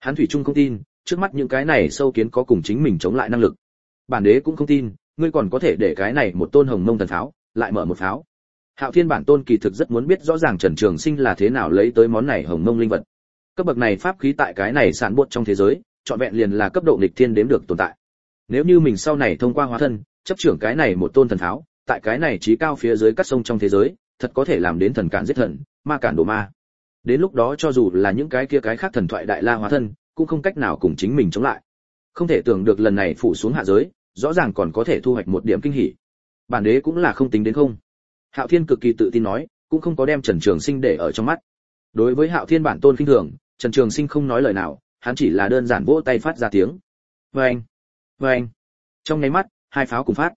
Hắn thủy trung không tin, trước mắt những cái này sâu kiến có cùng chính mình chống lại năng lực. Bản đế cũng không tin, ngươi còn có thể để cái này một tôn hồng mông thần pháo, lại mở một pháo. Hạo thiên bản tôn kỳ thực rất muốn biết rõ ràng trần trường sinh là thế nào lấy tới món này hồng mông linh vật cấp bậc này pháp khí tại cái này sản buốt trong thế giới, trọn vẹn liền là cấp độ nghịch thiên đếm được tồn tại. Nếu như mình sau này thông qua hóa thân, chấp trưởng cái này một tôn thần tháo, tại cái này trí cao phía dưới các sông trong thế giới, thật có thể làm đến thần cản giết thần, ma cản đồ ma. Đến lúc đó cho dù là những cái kia cái khác thần thoại đại la hóa thân, cũng không cách nào cùng chính mình chống lại. Không thể tưởng được lần này phủ xuống hạ giới, rõ ràng còn có thể thu hoạch một điểm kinh hỉ. Bản đế cũng là không tính đến không. Hạo thiên cực kỳ tự tin nói, cũng không có đem trần trường sinh để ở trong mắt. Đối với hạo thiên bản tôn kinh thường trần trường sinh không nói lời nào, hắn chỉ là đơn giản vỗ tay phát ra tiếng. Vâng vâng. Trong nháy mắt, hai pháo cùng phát.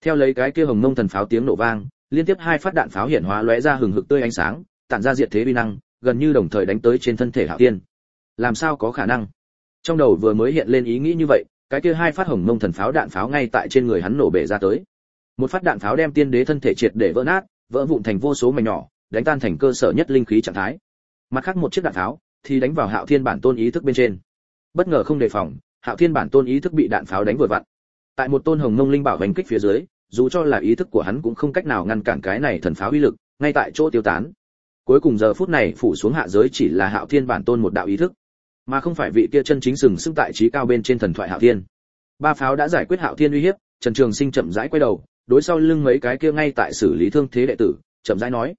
Theo lấy cái kia hồng mông thần pháo tiếng nổ vang, liên tiếp hai phát đạn pháo hiển hóa lóe ra hừng hực tươi ánh sáng, tản ra diệt thế uy năng, gần như đồng thời đánh tới trên thân thể hạo thiên. Làm sao có khả năng? Trong đầu vừa mới hiện lên ý nghĩ như vậy, cái kia hai phát hồng mông thần pháo đạn pháo ngay tại trên người hắn nổ bể ra tới. Một phát đạn pháo đem tiên đế thân thể triệt để vỡ nát, vỡ vụn thành vô số mảnh nhỏ, đánh tan thành cơ sở nhất linh khí trạng thái. Mặt khác một chiếc đạn pháo thì đánh vào hạo thiên bản tôn ý thức bên trên. Bất ngờ không đề phòng, hạo thiên bản tôn ý thức bị đạn pháo đánh vừa vặn. Tại một tôn hồng ngông linh bảo hành kích phía dưới, dù cho là ý thức của hắn cũng không cách nào ngăn cản cái này thần pháo uy lực, ngay tại chỗ tiêu tán. Cuối cùng giờ phút này phủ xuống hạ giới chỉ là hạo thiên bản tôn một đạo ý thức, mà không phải vị kia chân chính sừng sững tại trí cao bên trên thần thoại hạo thiên. Ba pháo đã giải quyết hạo thiên uy hiếp, trần trường sinh chậm rãi quay đầu, đối sau lưng mấy cái kia ngay tại xử lý thương thế đệ tử, chậm rãi nói,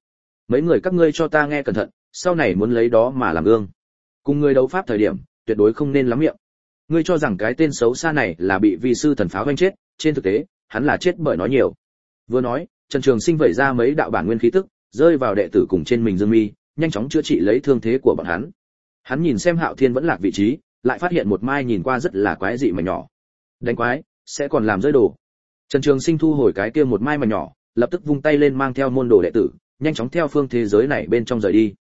mấy người các ngươi cho ta nghe cẩn thận sau này muốn lấy đó mà làm gương. Cùng người đấu pháp thời điểm, tuyệt đối không nên lắm miệng. Ngươi cho rằng cái tên xấu xa này là bị vi sư thần pháo vanh chết, trên thực tế, hắn là chết bởi nói nhiều. Vừa nói, trần trường sinh vẩy ra mấy đạo bản nguyên khí tức, rơi vào đệ tử cùng trên mình dương mi, nhanh chóng chữa trị lấy thương thế của bọn hắn. Hắn nhìn xem hạo thiên vẫn lạc vị trí, lại phát hiện một mai nhìn qua rất là quái dị mà nhỏ. Đánh quái, sẽ còn làm rơi đồ. Trần trường sinh thu hồi cái kia một mai mà nhỏ, lập tức vung tay lên mang theo môn đồ đệ tử, nhanh chóng theo phương thế giới này bên trong rời đi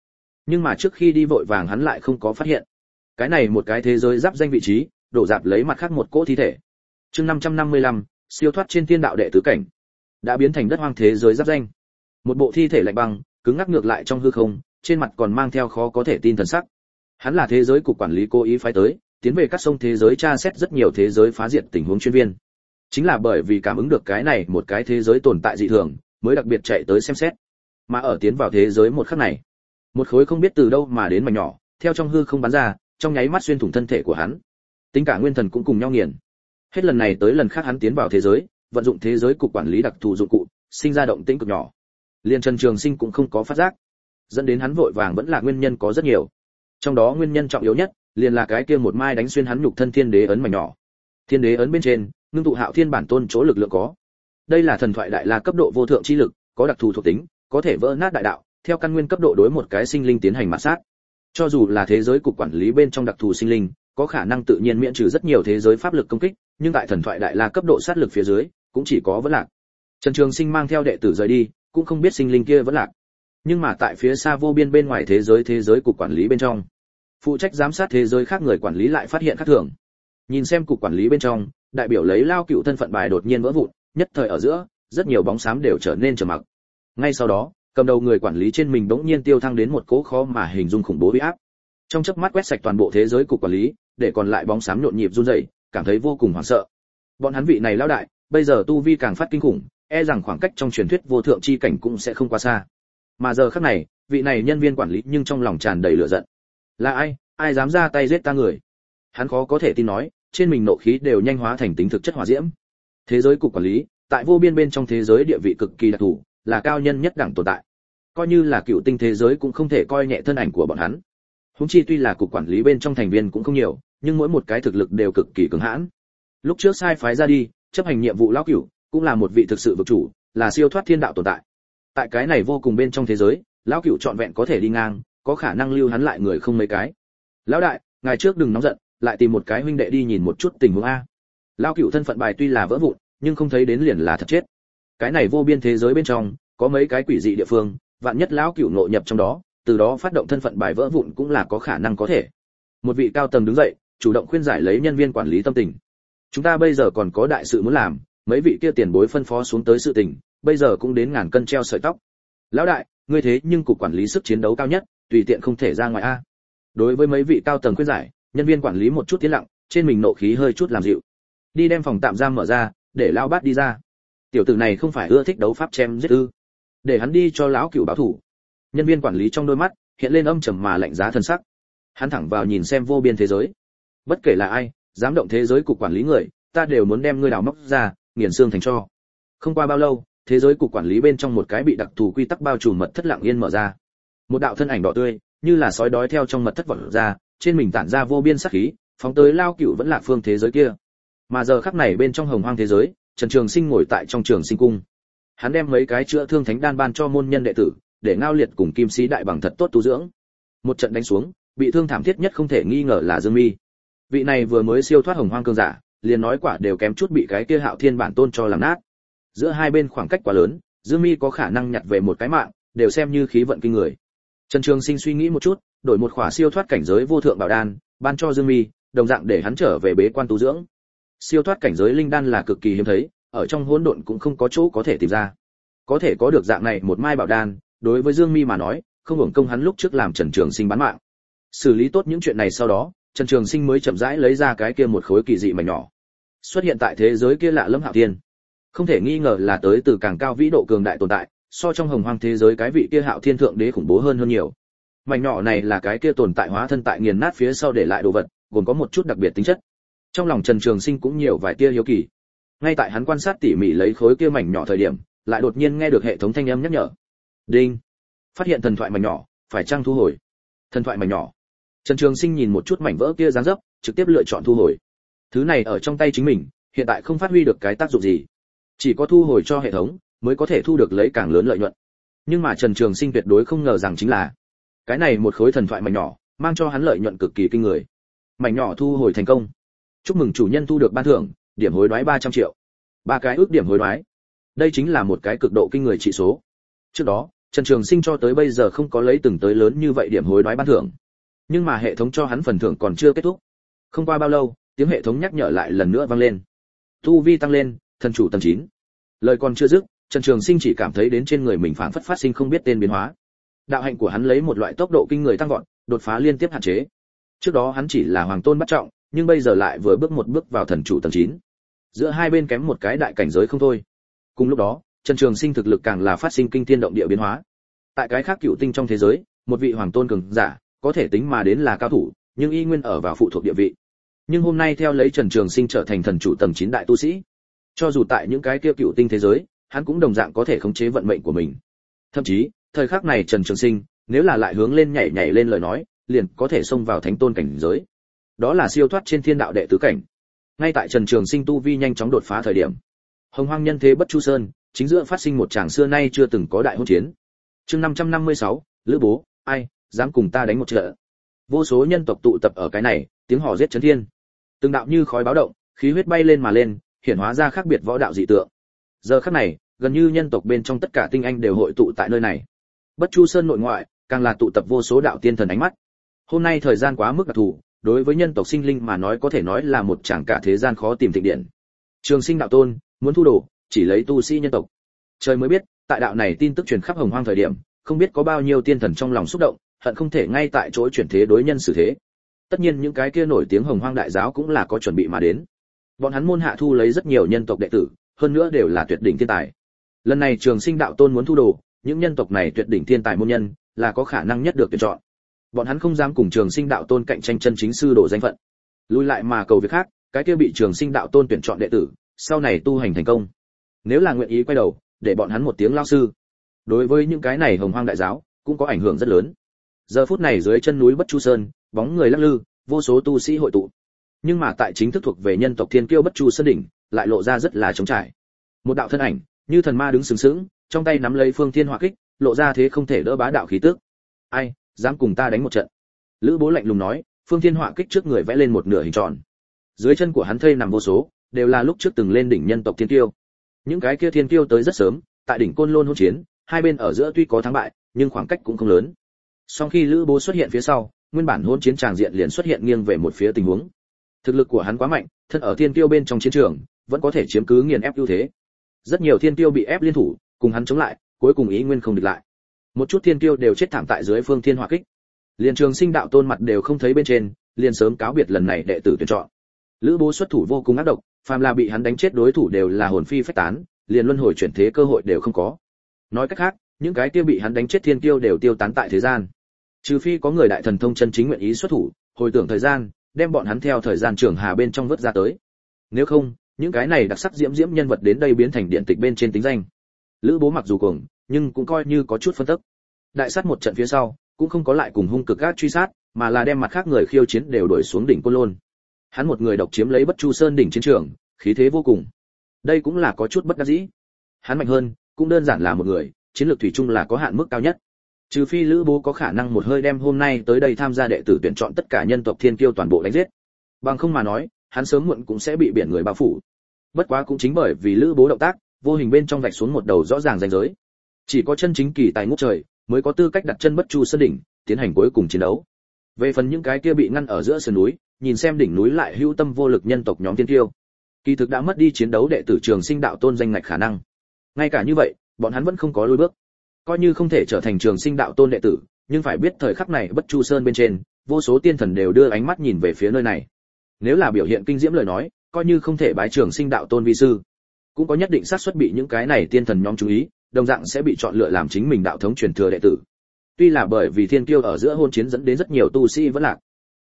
nhưng mà trước khi đi vội vàng hắn lại không có phát hiện. Cái này một cái thế giới giáp danh vị trí đổ dạp lấy mặt khác một cỗ thi thể. Chương 555, siêu thoát trên thiên đạo đệ tứ cảnh. Đã biến thành đất hoang thế giới giáp danh. Một bộ thi thể lạnh băng cứng ngắc ngược lại trong hư không trên mặt còn mang theo khó có thể tin thần sắc. Hắn là thế giới cục quản lý cố ý phái tới tiến về các sông thế giới tra xét rất nhiều thế giới phá diệt tình huống chuyên viên. Chính là bởi vì cảm ứng được cái này một cái thế giới tồn tại dị thường mới đặc biệt chạy tới xem xét. Mà ở tiến vào thế giới một khắc này một khối không biết từ đâu mà đến mảnh nhỏ, theo trong hư không bắn ra, trong nháy mắt xuyên thủng thân thể của hắn. Tính cả nguyên thần cũng cùng nhau nghiền. Hết lần này tới lần khác hắn tiến vào thế giới, vận dụng thế giới cục quản lý đặc thù dụng cụ, sinh ra động tĩnh cực nhỏ. Liên trần trường sinh cũng không có phát giác. Dẫn đến hắn vội vàng vẫn là nguyên nhân có rất nhiều. Trong đó nguyên nhân trọng yếu nhất, liền là cái kia một mai đánh xuyên hắn nhục thân thiên đế ấn mảnh nhỏ. Thiên đế ấn bên trên, ngưng tụ hạo thiên bản tôn chỗ lực lượng có. Đây là thần thoại đại la cấp độ vô thượng chi lực, có đặc thù thuộc tính, có thể vỡ nát đại đạo theo căn nguyên cấp độ đối một cái sinh linh tiến hành mạt sát. Cho dù là thế giới cục quản lý bên trong đặc thù sinh linh, có khả năng tự nhiên miễn trừ rất nhiều thế giới pháp lực công kích, nhưng tại thần thoại đại la cấp độ sát lực phía dưới, cũng chỉ có vẫn lạc. Trần trường sinh mang theo đệ tử rời đi, cũng không biết sinh linh kia vẫn lạc. Nhưng mà tại phía xa vô biên bên ngoài thế giới thế giới cục quản lý bên trong, phụ trách giám sát thế giới khác người quản lý lại phát hiện khác thường. Nhìn xem cục quản lý bên trong, đại biểu lấy lao cựu thân phận bài đột nhiên vỡ vụn, nhất thời ở giữa, rất nhiều bóng xám đều trở nên trầm mặc. Ngay sau đó cầm đầu người quản lý trên mình bỗng nhiên tiêu thăng đến một cố khó mà hình dung khủng bố uy áp. Trong chớp mắt quét sạch toàn bộ thế giới cục quản lý, để còn lại bóng xám nhộn nhịp run rẩy, cảm thấy vô cùng hoảng sợ. Bọn hắn vị này lao đại, bây giờ tu vi càng phát kinh khủng e rằng khoảng cách trong truyền thuyết vô thượng chi cảnh cũng sẽ không quá xa. Mà giờ khắc này, vị này nhân viên quản lý nhưng trong lòng tràn đầy lửa giận. Là ai? Ai dám ra tay giết ta người? Hắn khó có thể tin nói, trên mình nộ khí đều nhanh hóa thành tính thực chất hỏa diễm. Thế giới cục quản lý, tại vô biên bên trong thế giới địa vị cực kỳ đặc thù là cao nhân nhất đẳng tồn tại. Coi như là cựu tinh thế giới cũng không thể coi nhẹ thân ảnh của bọn hắn. Húng chi tuy là cục quản lý bên trong thành viên cũng không nhiều, nhưng mỗi một cái thực lực đều cực kỳ cứng hãn. Lúc trước sai phái ra đi, chấp hành nhiệm vụ lão cửu, cũng là một vị thực sự vực chủ, là siêu thoát thiên đạo tồn tại. Tại cái này vô cùng bên trong thế giới, lão cửu trọn vẹn có thể đi ngang, có khả năng lưu hắn lại người không mấy cái. Lão đại, ngài trước đừng nóng giận, lại tìm một cái huynh đệ đi nhìn một chút tình huống a. Lão cửu thân phận bài tuy là vỡ vụn, nhưng không thấy đến liền là thật chết cái này vô biên thế giới bên trong, có mấy cái quỷ dị địa phương, vạn nhất lão cửu nội nhập trong đó, từ đó phát động thân phận bài vỡ vụn cũng là có khả năng có thể. Một vị cao tầng đứng dậy, chủ động khuyên giải lấy nhân viên quản lý tâm tình. Chúng ta bây giờ còn có đại sự muốn làm, mấy vị kia tiền bối phân phó xuống tới sự tình, bây giờ cũng đến ngàn cân treo sợi tóc. Lão đại, ngươi thế nhưng cục quản lý sức chiến đấu cao nhất, tùy tiện không thể ra ngoài a. Đối với mấy vị cao tầng khuyên giải, nhân viên quản lý một chút tiến lặng, trên mình nộ khí hơi chút làm dịu. Đi đem phòng tạm giam mở ra, để lao bát đi ra tiểu tử này không phải ưa thích đấu pháp chém giết ư. Để hắn đi cho lão cựu báo thủ. Nhân viên quản lý trong đôi mắt hiện lên âm trầm mà lạnh giá thân sắc. Hắn thẳng vào nhìn xem vô biên thế giới. Bất kể là ai, dám động thế giới cục quản lý người, ta đều muốn đem ngươi đào móc ra, nghiền xương thành cho. Không qua bao lâu, thế giới cục quản lý bên trong một cái bị đặc thù quy tắc bao trùm mật thất lặng yên mở ra. Một đạo thân ảnh đỏ tươi, như là sói đói theo trong mật thất vọt ra, trên mình tản ra vô biên sắc khí, phóng tới lao cựu vẫn là phương thế giới kia. Mà giờ khắc này bên trong hồng hoang thế giới trần trường sinh ngồi tại trong trường sinh cung. Hắn đem mấy cái chữa thương thánh đan ban cho môn nhân đệ tử, để ngao liệt cùng kim sĩ đại bằng thật tốt tu dưỡng. Một trận đánh xuống, bị thương thảm thiết nhất không thể nghi ngờ là dương mi. Vị này vừa mới siêu thoát hồng hoang cương giả, liền nói quả đều kém chút bị cái kia hạo thiên bản tôn cho làm nát. Giữa hai bên khoảng cách quá lớn, dương mi có khả năng nhặt về một cái mạng, đều xem như khí vận kinh người. Trần trường sinh suy nghĩ một chút, đổi một khỏa siêu thoát cảnh giới vô thượng bảo đan, ban cho dương mi, đồng dạng để hắn trở về bế quan tu dưỡng siêu thoát cảnh giới linh đan là cực kỳ hiếm thấy, ở trong hỗn độn cũng không có chỗ có thể tìm ra. Có thể có được dạng này một mai bảo đan, đối với dương mi mà nói, không hưởng công hắn lúc trước làm trần trường sinh bán mạng. Xử lý tốt những chuyện này sau đó, trần trường sinh mới chậm rãi lấy ra cái kia một khối kỳ dị mảnh nhỏ. Xuất hiện tại thế giới kia lạ lẫm hạo thiên. Không thể nghi ngờ là tới từ càng cao vĩ độ cường đại tồn tại, so trong hồng hoang thế giới cái vị kia hạo thiên thượng đế khủng bố hơn hơn nhiều. Mảnh nhỏ này là cái kia tồn tại hóa thân tại nghiền nát phía sau để lại đồ vật, gồm có một chút đặc biệt tính chất trong lòng trần trường sinh cũng nhiều vài tia hiếu kỳ. Ngay tại hắn quan sát tỉ mỉ lấy khối kia mảnh nhỏ thời điểm, lại đột nhiên nghe được hệ thống thanh âm nhắc nhở. Đinh! Phát hiện thần thoại mảnh nhỏ, phải trang thu hồi? Thần thoại mảnh nhỏ. Trần trường sinh nhìn một chút mảnh vỡ kia dáng dấp, trực tiếp lựa chọn thu hồi. Thứ này ở trong tay chính mình, hiện tại không phát huy được cái tác dụng gì. Chỉ có thu hồi cho hệ thống, mới có thể thu được lấy càng lớn lợi nhuận. Nhưng mà trần trường sinh tuyệt đối không ngờ rằng chính là, cái này một khối thần thoại mảnh nhỏ, mang cho hắn lợi nhuận cực kỳ kinh người. Mảnh nhỏ thu hồi thành công chúc mừng chủ nhân thu được ban thưởng, điểm hối đoái ba trăm triệu. Ba cái ước điểm hối đoái. Đây chính là một cái cực độ kinh người trị số. Trước đó, trần trường sinh cho tới bây giờ không có lấy từng tới lớn như vậy điểm hối đoái ban thưởng. Nhưng mà hệ thống cho hắn phần thưởng còn chưa kết thúc. Không qua bao lâu, tiếng hệ thống nhắc nhở lại lần nữa vang lên. Tu vi tăng lên, thần chủ tầng 9. lời còn chưa dứt, trần trường sinh chỉ cảm thấy đến trên người mình phảng phất phát sinh không biết tên biến hóa. Đạo hạnh của hắn lấy một loại tốc độ kinh người tăng vọt, đột phá liên tiếp hạn chế. Trước đó hắn chỉ là hoàng tôn bắt trọng nhưng bây giờ lại vừa bước một bước vào thần chủ tầng 9. giữa hai bên kém một cái đại cảnh giới không thôi. Cùng lúc đó, trần trường sinh thực lực càng là phát sinh kinh thiên động địa biến hóa. Tại cái khác cựu tinh trong thế giới, một vị hoàng tôn cường giả, có thể tính mà đến là cao thủ, nhưng y nguyên ở vào phụ thuộc địa vị. Nhưng hôm nay theo lấy trần trường sinh trở thành thần chủ tầng 9 đại tu sĩ, cho dù tại những cái kia cựu tinh thế giới, hắn cũng đồng dạng có thể khống chế vận mệnh của mình. Thậm chí, thời khắc này trần trường sinh, nếu là lại hướng lên nhảy nhảy lên lời nói, liền có thể xông vào thánh tôn cảnh giới đó là siêu thoát trên thiên đạo đệ tứ cảnh. Ngay tại trần trường sinh tu vi nhanh chóng đột phá thời điểm hồng hoang nhân thế bất chu sơn chính giữa phát sinh một tràng xưa nay chưa từng có đại hôn chiến. Chương 556, lữ bố ai dám cùng ta đánh một trận? Vô số nhân tộc tụ tập ở cái này tiếng hò giết chấn thiên. Từng đạo như khói báo động khí huyết bay lên mà lên hiển hóa ra khác biệt võ đạo dị tượng. Giờ khắc này gần như nhân tộc bên trong tất cả tinh anh đều hội tụ tại nơi này. Bất chu sơn nội ngoại càng là tụ tập vô số đạo tiên thần ánh mắt. Hôm nay thời gian quá mức đặc thù đối với nhân tộc sinh linh mà nói có thể nói là một chẳng cả thế gian khó tìm thịnh điện. Trường sinh đạo tôn, muốn thu đồ, chỉ lấy tu sĩ nhân tộc. Trời mới biết, tại đạo này tin tức truyền khắp hồng hoang thời điểm, không biết có bao nhiêu tiên thần trong lòng xúc động, hận không thể ngay tại chỗ chuyển thế đối nhân xử thế. Tất nhiên những cái kia nổi tiếng hồng hoang đại giáo cũng là có chuẩn bị mà đến. Bọn hắn môn hạ thu lấy rất nhiều nhân tộc đệ tử, hơn nữa đều là tuyệt đỉnh thiên tài. Lần này trường sinh đạo tôn muốn thu đồ, những nhân tộc này tuyệt đỉnh thiên tài môn nhân, là có khả năng nhất được tuyển chọn bọn hắn không dám cùng trường sinh đạo tôn cạnh tranh chân chính sư đồ danh phận. Lùi lại mà cầu việc khác, cái kia bị trường sinh đạo tôn tuyển chọn đệ tử, sau này tu hành thành công. Nếu là nguyện ý quay đầu, để bọn hắn một tiếng lao sư. Đối với những cái này hồng hoang đại giáo, cũng có ảnh hưởng rất lớn. Giờ phút này dưới chân núi bất chu sơn, bóng người lắc lư, vô số tu sĩ hội tụ. Nhưng mà tại chính thức thuộc về nhân tộc thiên kiêu bất chu sơn đỉnh, lại lộ ra rất là trống trải. Một đạo thân ảnh, như thần ma đứng sừng sững, trong tay nắm lấy phương thiên hỏa kích, lộ ra thế không thể đỡ bá đạo khí tức. Ai? Dám cùng ta đánh một trận. Lữ bố lạnh lùng nói, phương thiên họa kích trước người vẽ lên một nửa hình tròn. Dưới chân của hắn thây nằm vô số, đều là lúc trước từng lên đỉnh nhân tộc thiên Tiêu. những cái kia thiên Tiêu tới rất sớm, tại đỉnh côn lôn hỗn chiến, hai bên ở giữa tuy có thắng bại, nhưng khoảng cách cũng không lớn. Sau khi lữ bố xuất hiện phía sau, nguyên bản hỗn chiến tràng diện liền xuất hiện nghiêng về một phía tình huống. Thực lực của hắn quá mạnh, thân ở thiên Tiêu bên trong chiến trường, vẫn có thể chiếm cứ nghiền ép ưu thế. Rất nhiều thiên Tiêu bị ép liên thủ, cùng hắn chống lại, cuối cùng ý nguyên không địch lại một chút thiên kiêu đều chết thảm tại dưới phương thiên hỏa kích. Liền trường sinh đạo tôn mặt đều không thấy bên trên, liền sớm cáo biệt lần này đệ tử tuyển chọn. Lữ bố xuất thủ vô cùng ác độc, phàm là bị hắn đánh chết đối thủ đều là hồn phi phách tán, liền luân hồi chuyển thế cơ hội đều không có. Nói cách khác, những cái kia bị hắn đánh chết thiên kiêu đều tiêu tán tại thế gian. Trừ phi có người đại thần thông chân chính nguyện ý xuất thủ, hồi tưởng thời gian, đem bọn hắn theo thời gian trường hà bên trong vớt ra tới. Nếu không, những cái này đặc sắc diễm diễm nhân vật đến đây biến thành điện tịch bên trên tính danh. Lữ bố mặc dù cuồng nhưng cũng coi như có chút phân tức. Đại sát một trận phía sau, cũng không có lại cùng hung cực gác truy sát, mà là đem mặt khác người khiêu chiến đều đuổi xuống đỉnh côn lôn. Hắn một người độc chiếm lấy bất chu sơn đỉnh chiến trường, khí thế vô cùng. Đây cũng là có chút bất đắc dĩ. Hắn mạnh hơn, cũng đơn giản là một người, chiến lược thủy chung là có hạn mức cao nhất. Trừ phi lữ bố có khả năng một hơi đem hôm nay tới đây tham gia đệ tử tuyển chọn tất cả nhân tộc thiên kiêu toàn bộ đánh giết. Bằng không mà nói, hắn sớm muộn cũng sẽ bị biển người bao phủ. Bất quá cũng chính bởi vì lữ bố động tác, vô hình bên trong vạch xuống một đầu rõ ràng ranh giới chỉ có chân chính kỳ tài ngút trời mới có tư cách đặt chân bất chu sơn đỉnh, tiến hành cuối cùng chiến đấu. Về phần những cái kia bị ngăn ở giữa sườn núi, nhìn xem đỉnh núi lại hưu tâm vô lực nhân tộc nhóm thiên tiêu. Kỳ thực đã mất đi chiến đấu đệ tử trường sinh đạo tôn danh ngạch khả năng. Ngay cả như vậy, bọn hắn vẫn không có lối bước. Coi như không thể trở thành trường sinh đạo tôn đệ tử, nhưng phải biết thời khắc này bất chu sơn bên trên, vô số tiên thần đều đưa ánh mắt nhìn về phía nơi này. Nếu là biểu hiện kinh diễm lời nói, coi như không thể bái trường sinh đạo tôn vi sư, cũng có nhất định xác suất bị những cái này tiên thần nhóm chú ý đồng dạng sẽ bị chọn lựa làm chính mình đạo thống truyền thừa đệ tử. Tuy là bởi vì thiên kiêu ở giữa hôn chiến dẫn đến rất nhiều tu sĩ vẫn lạc,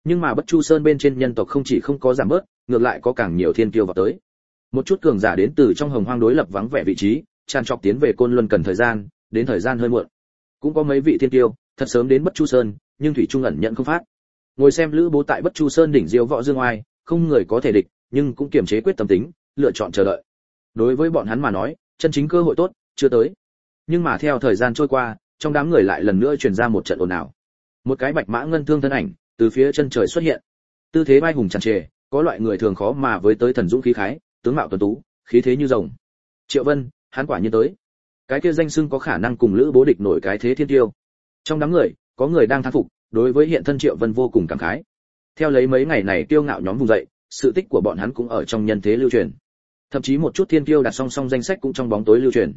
nhưng mà bất chu sơn bên trên nhân tộc không chỉ không có giảm bớt, ngược lại có càng nhiều thiên kiêu vào tới. Một chút cường giả đến từ trong hồng hoang đối lập vắng vẻ vị trí, tràn trọc tiến về côn luân cần thời gian, đến thời gian hơi muộn. Cũng có mấy vị thiên kiêu, thật sớm đến bất chu sơn, nhưng thủy trung ẩn nhận không phát. Ngồi xem lữ bố tại bất chu sơn đỉnh diêu võ dương oai, không người có thể địch, nhưng cũng kiềm chế quyết tâm tính, lựa chọn chờ đợi. Đối với bọn hắn mà nói, chân chính cơ hội tốt chưa tới. Nhưng mà theo thời gian trôi qua, trong đám người lại lần nữa truyền ra một trận ồn ào. Một cái bạch mã ngân thương thân ảnh từ phía chân trời xuất hiện. Tư thế bay hùng tràn trề có loại người thường khó mà với tới thần dũng khí khái, tướng mạo tuấn tú, khí thế như rồng. Triệu vân, hắn quả nhiên tới. Cái kia danh xưng có khả năng cùng lữ bố địch nổi cái thế thiên tiêu. Trong đám người, có người đang thán phục, đối với hiện thân triệu vân vô cùng cảm khái. Theo lấy mấy ngày này tiêu ngạo nhóm vùng dậy, sự tích của bọn hắn cũng ở trong nhân thế lưu truyền. Thậm chí một chút thiên tiêu đặt song song danh sách cũng trong bóng tối lưu truyền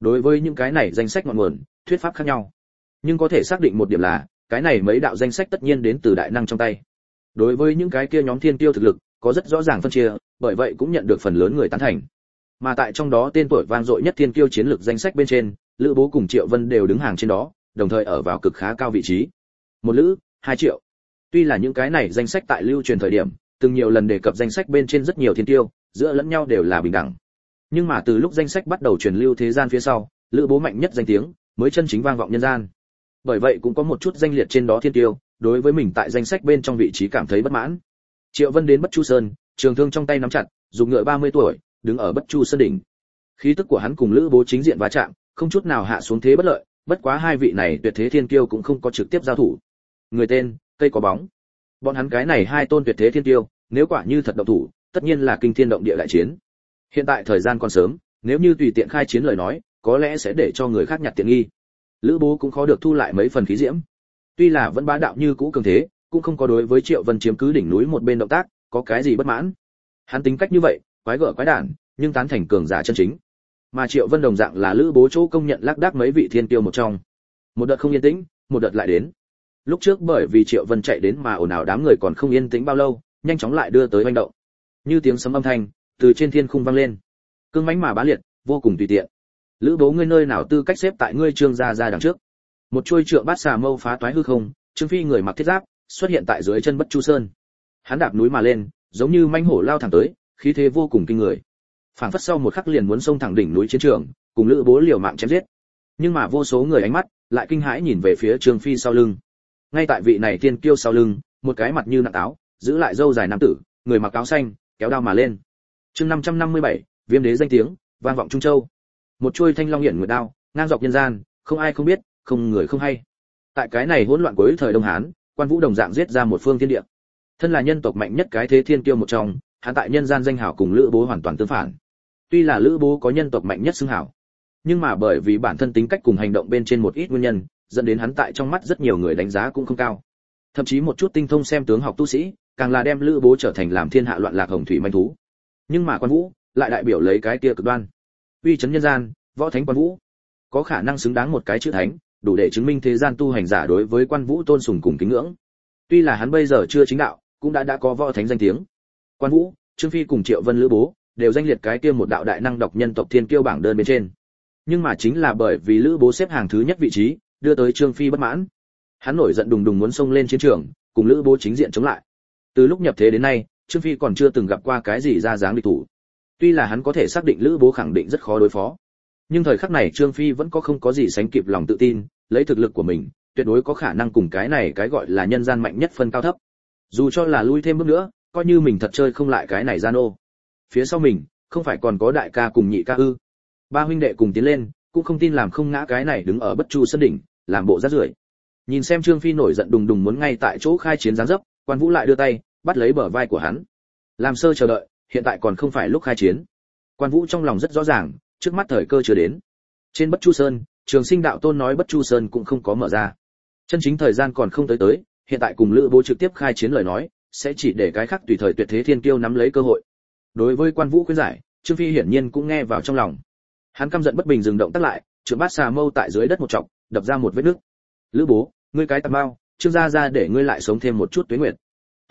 đối với những cái này danh sách ngọn nguồn, thuyết pháp khác nhau. Nhưng có thể xác định một điểm là, cái này mấy đạo danh sách tất nhiên đến từ đại năng trong tay. Đối với những cái kia nhóm thiên tiêu thực lực, có rất rõ ràng phân chia, bởi vậy cũng nhận được phần lớn người tán thành. Mà tại trong đó tên tuổi vang dội nhất thiên kiêu chiến lược danh sách bên trên, lữ bố cùng triệu vân đều đứng hàng trên đó, đồng thời ở vào cực khá cao vị trí. Một lữ, hai triệu. Tuy là những cái này danh sách tại lưu truyền thời điểm, từng nhiều lần đề cập danh sách bên trên rất nhiều thiên tiêu, giữa lẫn nhau đều là bình đẳng nhưng mà từ lúc danh sách bắt đầu truyền lưu thế gian phía sau, lữ bố mạnh nhất danh tiếng mới chân chính vang vọng nhân gian. Bởi vậy cũng có một chút danh liệt trên đó thiên tiêu, đối với mình tại danh sách bên trong vị trí cảm thấy bất mãn. Triệu vân đến bất chu sơn, trường thương trong tay nắm chặt, dùng ngựa 30 tuổi, đứng ở bất chu sơn đỉnh. Khí tức của hắn cùng lữ bố chính diện va chạm, không chút nào hạ xuống thế bất lợi, bất quá hai vị này tuyệt thế thiên kiêu cũng không có trực tiếp giao thủ. Người tên, cây có bóng. Bọn hắn cái này hai tôn tuyệt thế thiên kiêu, nếu quả như thật động thủ, tất nhiên là kinh thiên động địa đại chiến hiện tại thời gian còn sớm, nếu như tùy tiện khai chiến lời nói, có lẽ sẽ để cho người khác nhặt tiện nghi. Lữ bố cũng khó được thu lại mấy phần khí diễm. Tuy là vẫn bá đạo như cũ cường thế, cũng không có đối với triệu vân chiếm cứ đỉnh núi một bên động tác, có cái gì bất mãn. Hắn tính cách như vậy, quái gở quái đản, nhưng tán thành cường giả chân chính. Mà triệu vân đồng dạng là lữ bố chỗ công nhận lác đác mấy vị thiên tiêu một trong. Một đợt không yên tĩnh, một đợt lại đến. Lúc trước bởi vì triệu vân chạy đến mà ồn ào đám người còn không yên tĩnh bao lâu, nhanh chóng lại đưa tới manh động. Như tiếng sấm âm thanh từ trên thiên khung vang lên. Cương mãnh mà bá liệt, vô cùng tùy tiện. Lữ bố ngươi nơi nào tư cách xếp tại ngươi trương gia ra đằng trước? Một chuôi trượng bát xà mâu phá toái hư không, trương phi người mặc thiết giáp, xuất hiện tại dưới chân bất chu sơn. Hắn đạp núi mà lên, giống như manh hổ lao thẳng tới, khí thế vô cùng kinh người. Phảng phất sau một khắc liền muốn xông thẳng đỉnh núi chiến trường, cùng lữ bố liều mạng chém giết. Nhưng mà vô số người ánh mắt lại kinh hãi nhìn về phía trương phi sau lưng. Ngay tại vị này tiên kiêu sau lưng, một cái mặt như nặng áo, giữ lại dâu dài nam tử, người mặc áo xanh, kéo đao mà lên chương 557, viêm đế danh tiếng vang vọng trung châu. Một chuôi thanh long hiển nguyệt đao ngang dọc nhân gian không ai không biết không người không hay. Tại cái này hỗn loạn cuối thời đông hán quan vũ đồng dạng giết ra một phương thiên địa. Thân là nhân tộc mạnh nhất cái thế thiên kiêu một trong hắn tại nhân gian danh hảo cùng lữ bố hoàn toàn tương phản. Tuy là lữ bố có nhân tộc mạnh nhất xưng hảo nhưng mà bởi vì bản thân tính cách cùng hành động bên trên một ít nguyên nhân dẫn đến hắn tại trong mắt rất nhiều người đánh giá cũng không cao. Thậm chí một chút tinh thông xem tướng học tu sĩ càng là đem lữ bố trở thành làm thiên hạ loạn lạc hồng thủy manh thú nhưng mà quan vũ lại đại biểu lấy cái kia cực đoan. Uy chấn nhân gian, võ thánh quan vũ. Có khả năng xứng đáng một cái chữ thánh, đủ để chứng minh thế gian tu hành giả đối với quan vũ tôn sùng cùng kính ngưỡng. Tuy là hắn bây giờ chưa chính đạo, cũng đã đã có võ thánh danh tiếng. Quan vũ, trương phi cùng triệu vân lữ bố đều danh liệt cái kia một đạo đại năng độc nhân tộc thiên kiêu bảng đơn bên trên. Nhưng mà chính là bởi vì lữ bố xếp hàng thứ nhất vị trí, đưa tới trương phi bất mãn. Hắn nổi giận đùng đùng muốn xông lên chiến trường, cùng lữ bố chính diện chống lại. Từ lúc nhập thế đến nay trương phi còn chưa từng gặp qua cái gì ra dáng địch thủ. Tuy là hắn có thể xác định lữ bố khẳng định rất khó đối phó, nhưng thời khắc này trương phi vẫn có không có gì sánh kịp lòng tự tin, lấy thực lực của mình, tuyệt đối có khả năng cùng cái này cái gọi là nhân gian mạnh nhất phân cao thấp. Dù cho là lui thêm bước nữa, coi như mình thật chơi không lại cái này gian ô phía sau mình, không phải còn có đại ca cùng nhị ca ư? Ba huynh đệ cùng tiến lên, cũng không tin làm không ngã cái này đứng ở bất chu sân đỉnh, làm bộ rát rưởi. Nhìn xem trương phi nổi giận đùng đùng muốn ngay tại chỗ khai chiến giáng dấp, quan vũ lại đưa tay bắt lấy bờ vai của hắn. Làm sơ chờ đợi, hiện tại còn không phải lúc khai chiến. Quan vũ trong lòng rất rõ ràng, trước mắt thời cơ chưa đến. Trên bất chu sơn, trường sinh đạo tôn nói bất chu sơn cũng không có mở ra. Chân chính thời gian còn không tới tới, hiện tại cùng lữ bố trực tiếp khai chiến lời nói, sẽ chỉ để cái khác tùy thời tuyệt thế thiên kiêu nắm lấy cơ hội. Đối với quan vũ khuyên giải, trương phi hiển nhiên cũng nghe vào trong lòng. Hắn căm giận bất bình dừng động tác lại, trượng bát xà mâu tại dưới đất một trọng đập ra một vết nước lữ bố, ngươi cái tạp bao trương gia ra để ngươi lại sống thêm một chút tuế nguyệt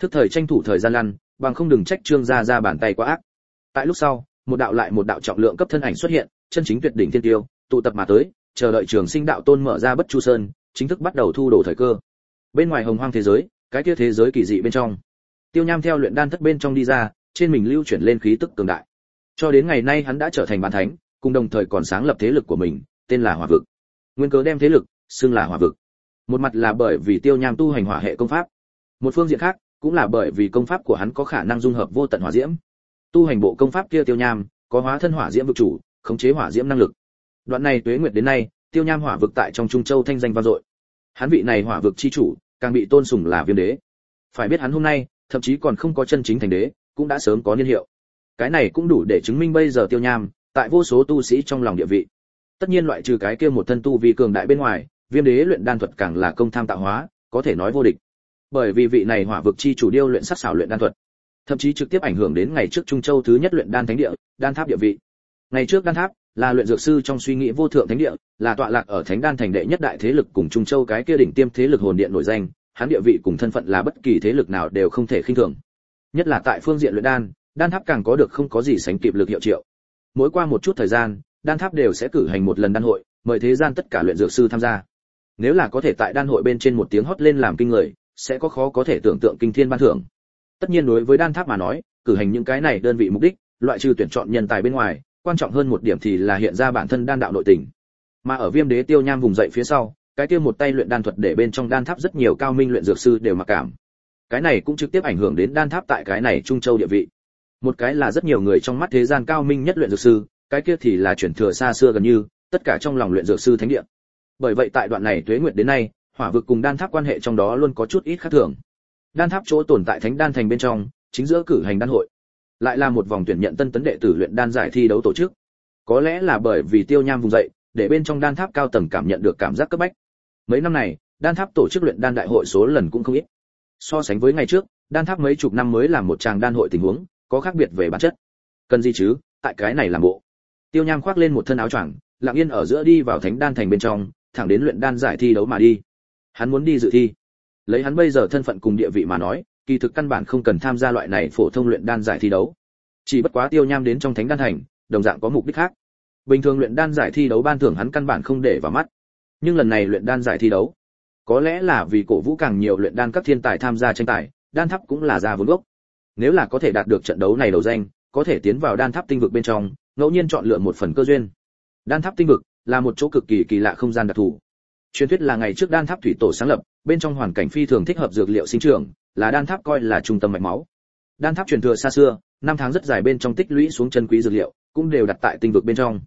thức thời tranh thủ thời gian lăn, bằng không đừng trách trương gia ra bàn tay quá ác. Tại lúc sau, một đạo lại một đạo trọng lượng cấp thân ảnh xuất hiện, chân chính tuyệt đỉnh thiên tiêu, tụ tập mà tới, chờ đợi trường sinh đạo tôn mở ra bất chu sơn, chính thức bắt đầu thu đồ thời cơ. Bên ngoài hồng hoang thế giới, cái kia thế giới kỳ dị bên trong. Tiêu nham theo luyện đan thất bên trong đi ra, trên mình lưu chuyển lên khí tức cường đại. Cho đến ngày nay hắn đã trở thành bàn thánh, cùng đồng thời còn sáng lập thế lực của mình, tên là hỏa vực. Nguyên cớ đem thế lực, xưng là hỏa vực. Một mặt là bởi vì tiêu nham tu hành hỏa hệ công pháp. Một phương diện khác cũng là bởi vì công pháp của hắn có khả năng dung hợp vô tận hỏa diễm. Tu hành bộ công pháp kia tiêu nham, có hóa thân hỏa diễm vực chủ, khống chế hỏa diễm năng lực. Đoạn này tuế nguyệt đến nay, tiêu nham hỏa vực tại trong trung châu thanh danh vang dội. Hắn vị này hỏa vực chi chủ, càng bị tôn sùng là viêm đế. Phải biết hắn hôm nay, thậm chí còn không có chân chính thành đế, cũng đã sớm có niên hiệu. Cái này cũng đủ để chứng minh bây giờ tiêu nham, tại vô số tu sĩ trong lòng địa vị. Tất nhiên loại trừ cái kia một thân tu vi cường đại bên ngoài, viêm đế luyện đan thuật càng là công tham tạo hóa, có thể nói vô địch bởi vì vị này hỏa vực chi chủ điêu luyện sắc xảo luyện đan thuật, thậm chí trực tiếp ảnh hưởng đến ngày trước trung châu thứ nhất luyện đan thánh địa, đan tháp địa vị. Ngày trước đan tháp là luyện dược sư trong suy nghĩ vô thượng thánh địa, là tọa lạc ở thánh đan thành đệ nhất đại thế lực cùng trung châu cái kia đỉnh tiêm thế lực hồn điện nổi danh, hắn địa vị cùng thân phận là bất kỳ thế lực nào đều không thể khinh thường. Nhất là tại phương diện luyện đan đan tháp càng có được không có gì sánh kịp lực hiệu triệu. Mỗi qua một chút thời gian, đan tháp đều sẽ cử hành một lần đan hội, mời thế gian tất cả luyện dược sư tham gia. Nếu là có thể tại đan hội bên trên một tiếng hót lên làm kinh người sẽ có khó có thể tưởng tượng kinh thiên ban thưởng. Tất nhiên đối với đan tháp mà nói, cử hành những cái này đơn vị mục đích, loại trừ tuyển chọn nhân tài bên ngoài, quan trọng hơn một điểm thì là hiện ra bản thân đan đạo nội tình. Mà ở viêm đế tiêu nham vùng dậy phía sau, cái kia một tay luyện đan thuật để bên trong đan tháp rất nhiều cao minh luyện dược sư đều mặc cảm. Cái này cũng trực tiếp ảnh hưởng đến đan tháp tại cái này trung châu địa vị. Một cái là rất nhiều người trong mắt thế gian cao minh nhất luyện dược sư, cái kia thì là chuyển thừa xa xưa gần như, tất cả trong lòng luyện dược sư thánh địa. Bởi vậy tại đoạn này tuế nguyệt đến nay hỏa vực cùng đan tháp quan hệ trong đó luôn có chút ít khác thường. Đan tháp chỗ tồn tại thánh đan thành bên trong, chính giữa cử hành đan hội. Lại là một vòng tuyển nhận tân tấn đệ tử luyện đan giải thi đấu tổ chức. Có lẽ là bởi vì tiêu nham vùng dậy, để bên trong đan tháp cao tầng cảm nhận được cảm giác cấp bách. Mấy năm này, đan tháp tổ chức luyện đan đại hội số lần cũng không ít. So sánh với ngày trước, đan tháp mấy chục năm mới làm một tràng đan hội tình huống, có khác biệt về bản chất. Cần gì chứ, tại cái này làm bộ. Tiêu nham khoác lên một thân áo choàng, lặng yên ở giữa đi vào thánh đan thành bên trong, thẳng đến luyện đan giải thi đấu mà đi hắn muốn đi dự thi. Lấy hắn bây giờ thân phận cùng địa vị mà nói, kỳ thực căn bản không cần tham gia loại này phổ thông luyện đan giải thi đấu. Chỉ bất quá tiêu nham đến trong thánh đan thành, đồng dạng có mục đích khác. Bình thường luyện đan giải thi đấu ban thưởng hắn căn bản không để vào mắt. Nhưng lần này luyện đan giải thi đấu, có lẽ là vì cổ vũ càng nhiều luyện đan các thiên tài tham gia tranh tài, đan tháp cũng là ra vốn gốc. Nếu là có thể đạt được trận đấu này đầu danh, có thể tiến vào đan tháp tinh vực bên trong, ngẫu nhiên chọn lựa một phần cơ duyên. Đan tháp tinh vực là một chỗ cực kỳ kỳ lạ không gian đặc thù truyền thuyết là ngày trước đan tháp thủy tổ sáng lập, bên trong hoàn cảnh phi thường thích hợp dược liệu sinh trưởng, là đan tháp coi là trung tâm mạch máu. Đan tháp truyền thừa xa xưa, năm tháng rất dài bên trong tích lũy xuống chân quý dược liệu, cũng đều đặt tại tinh vực bên trong.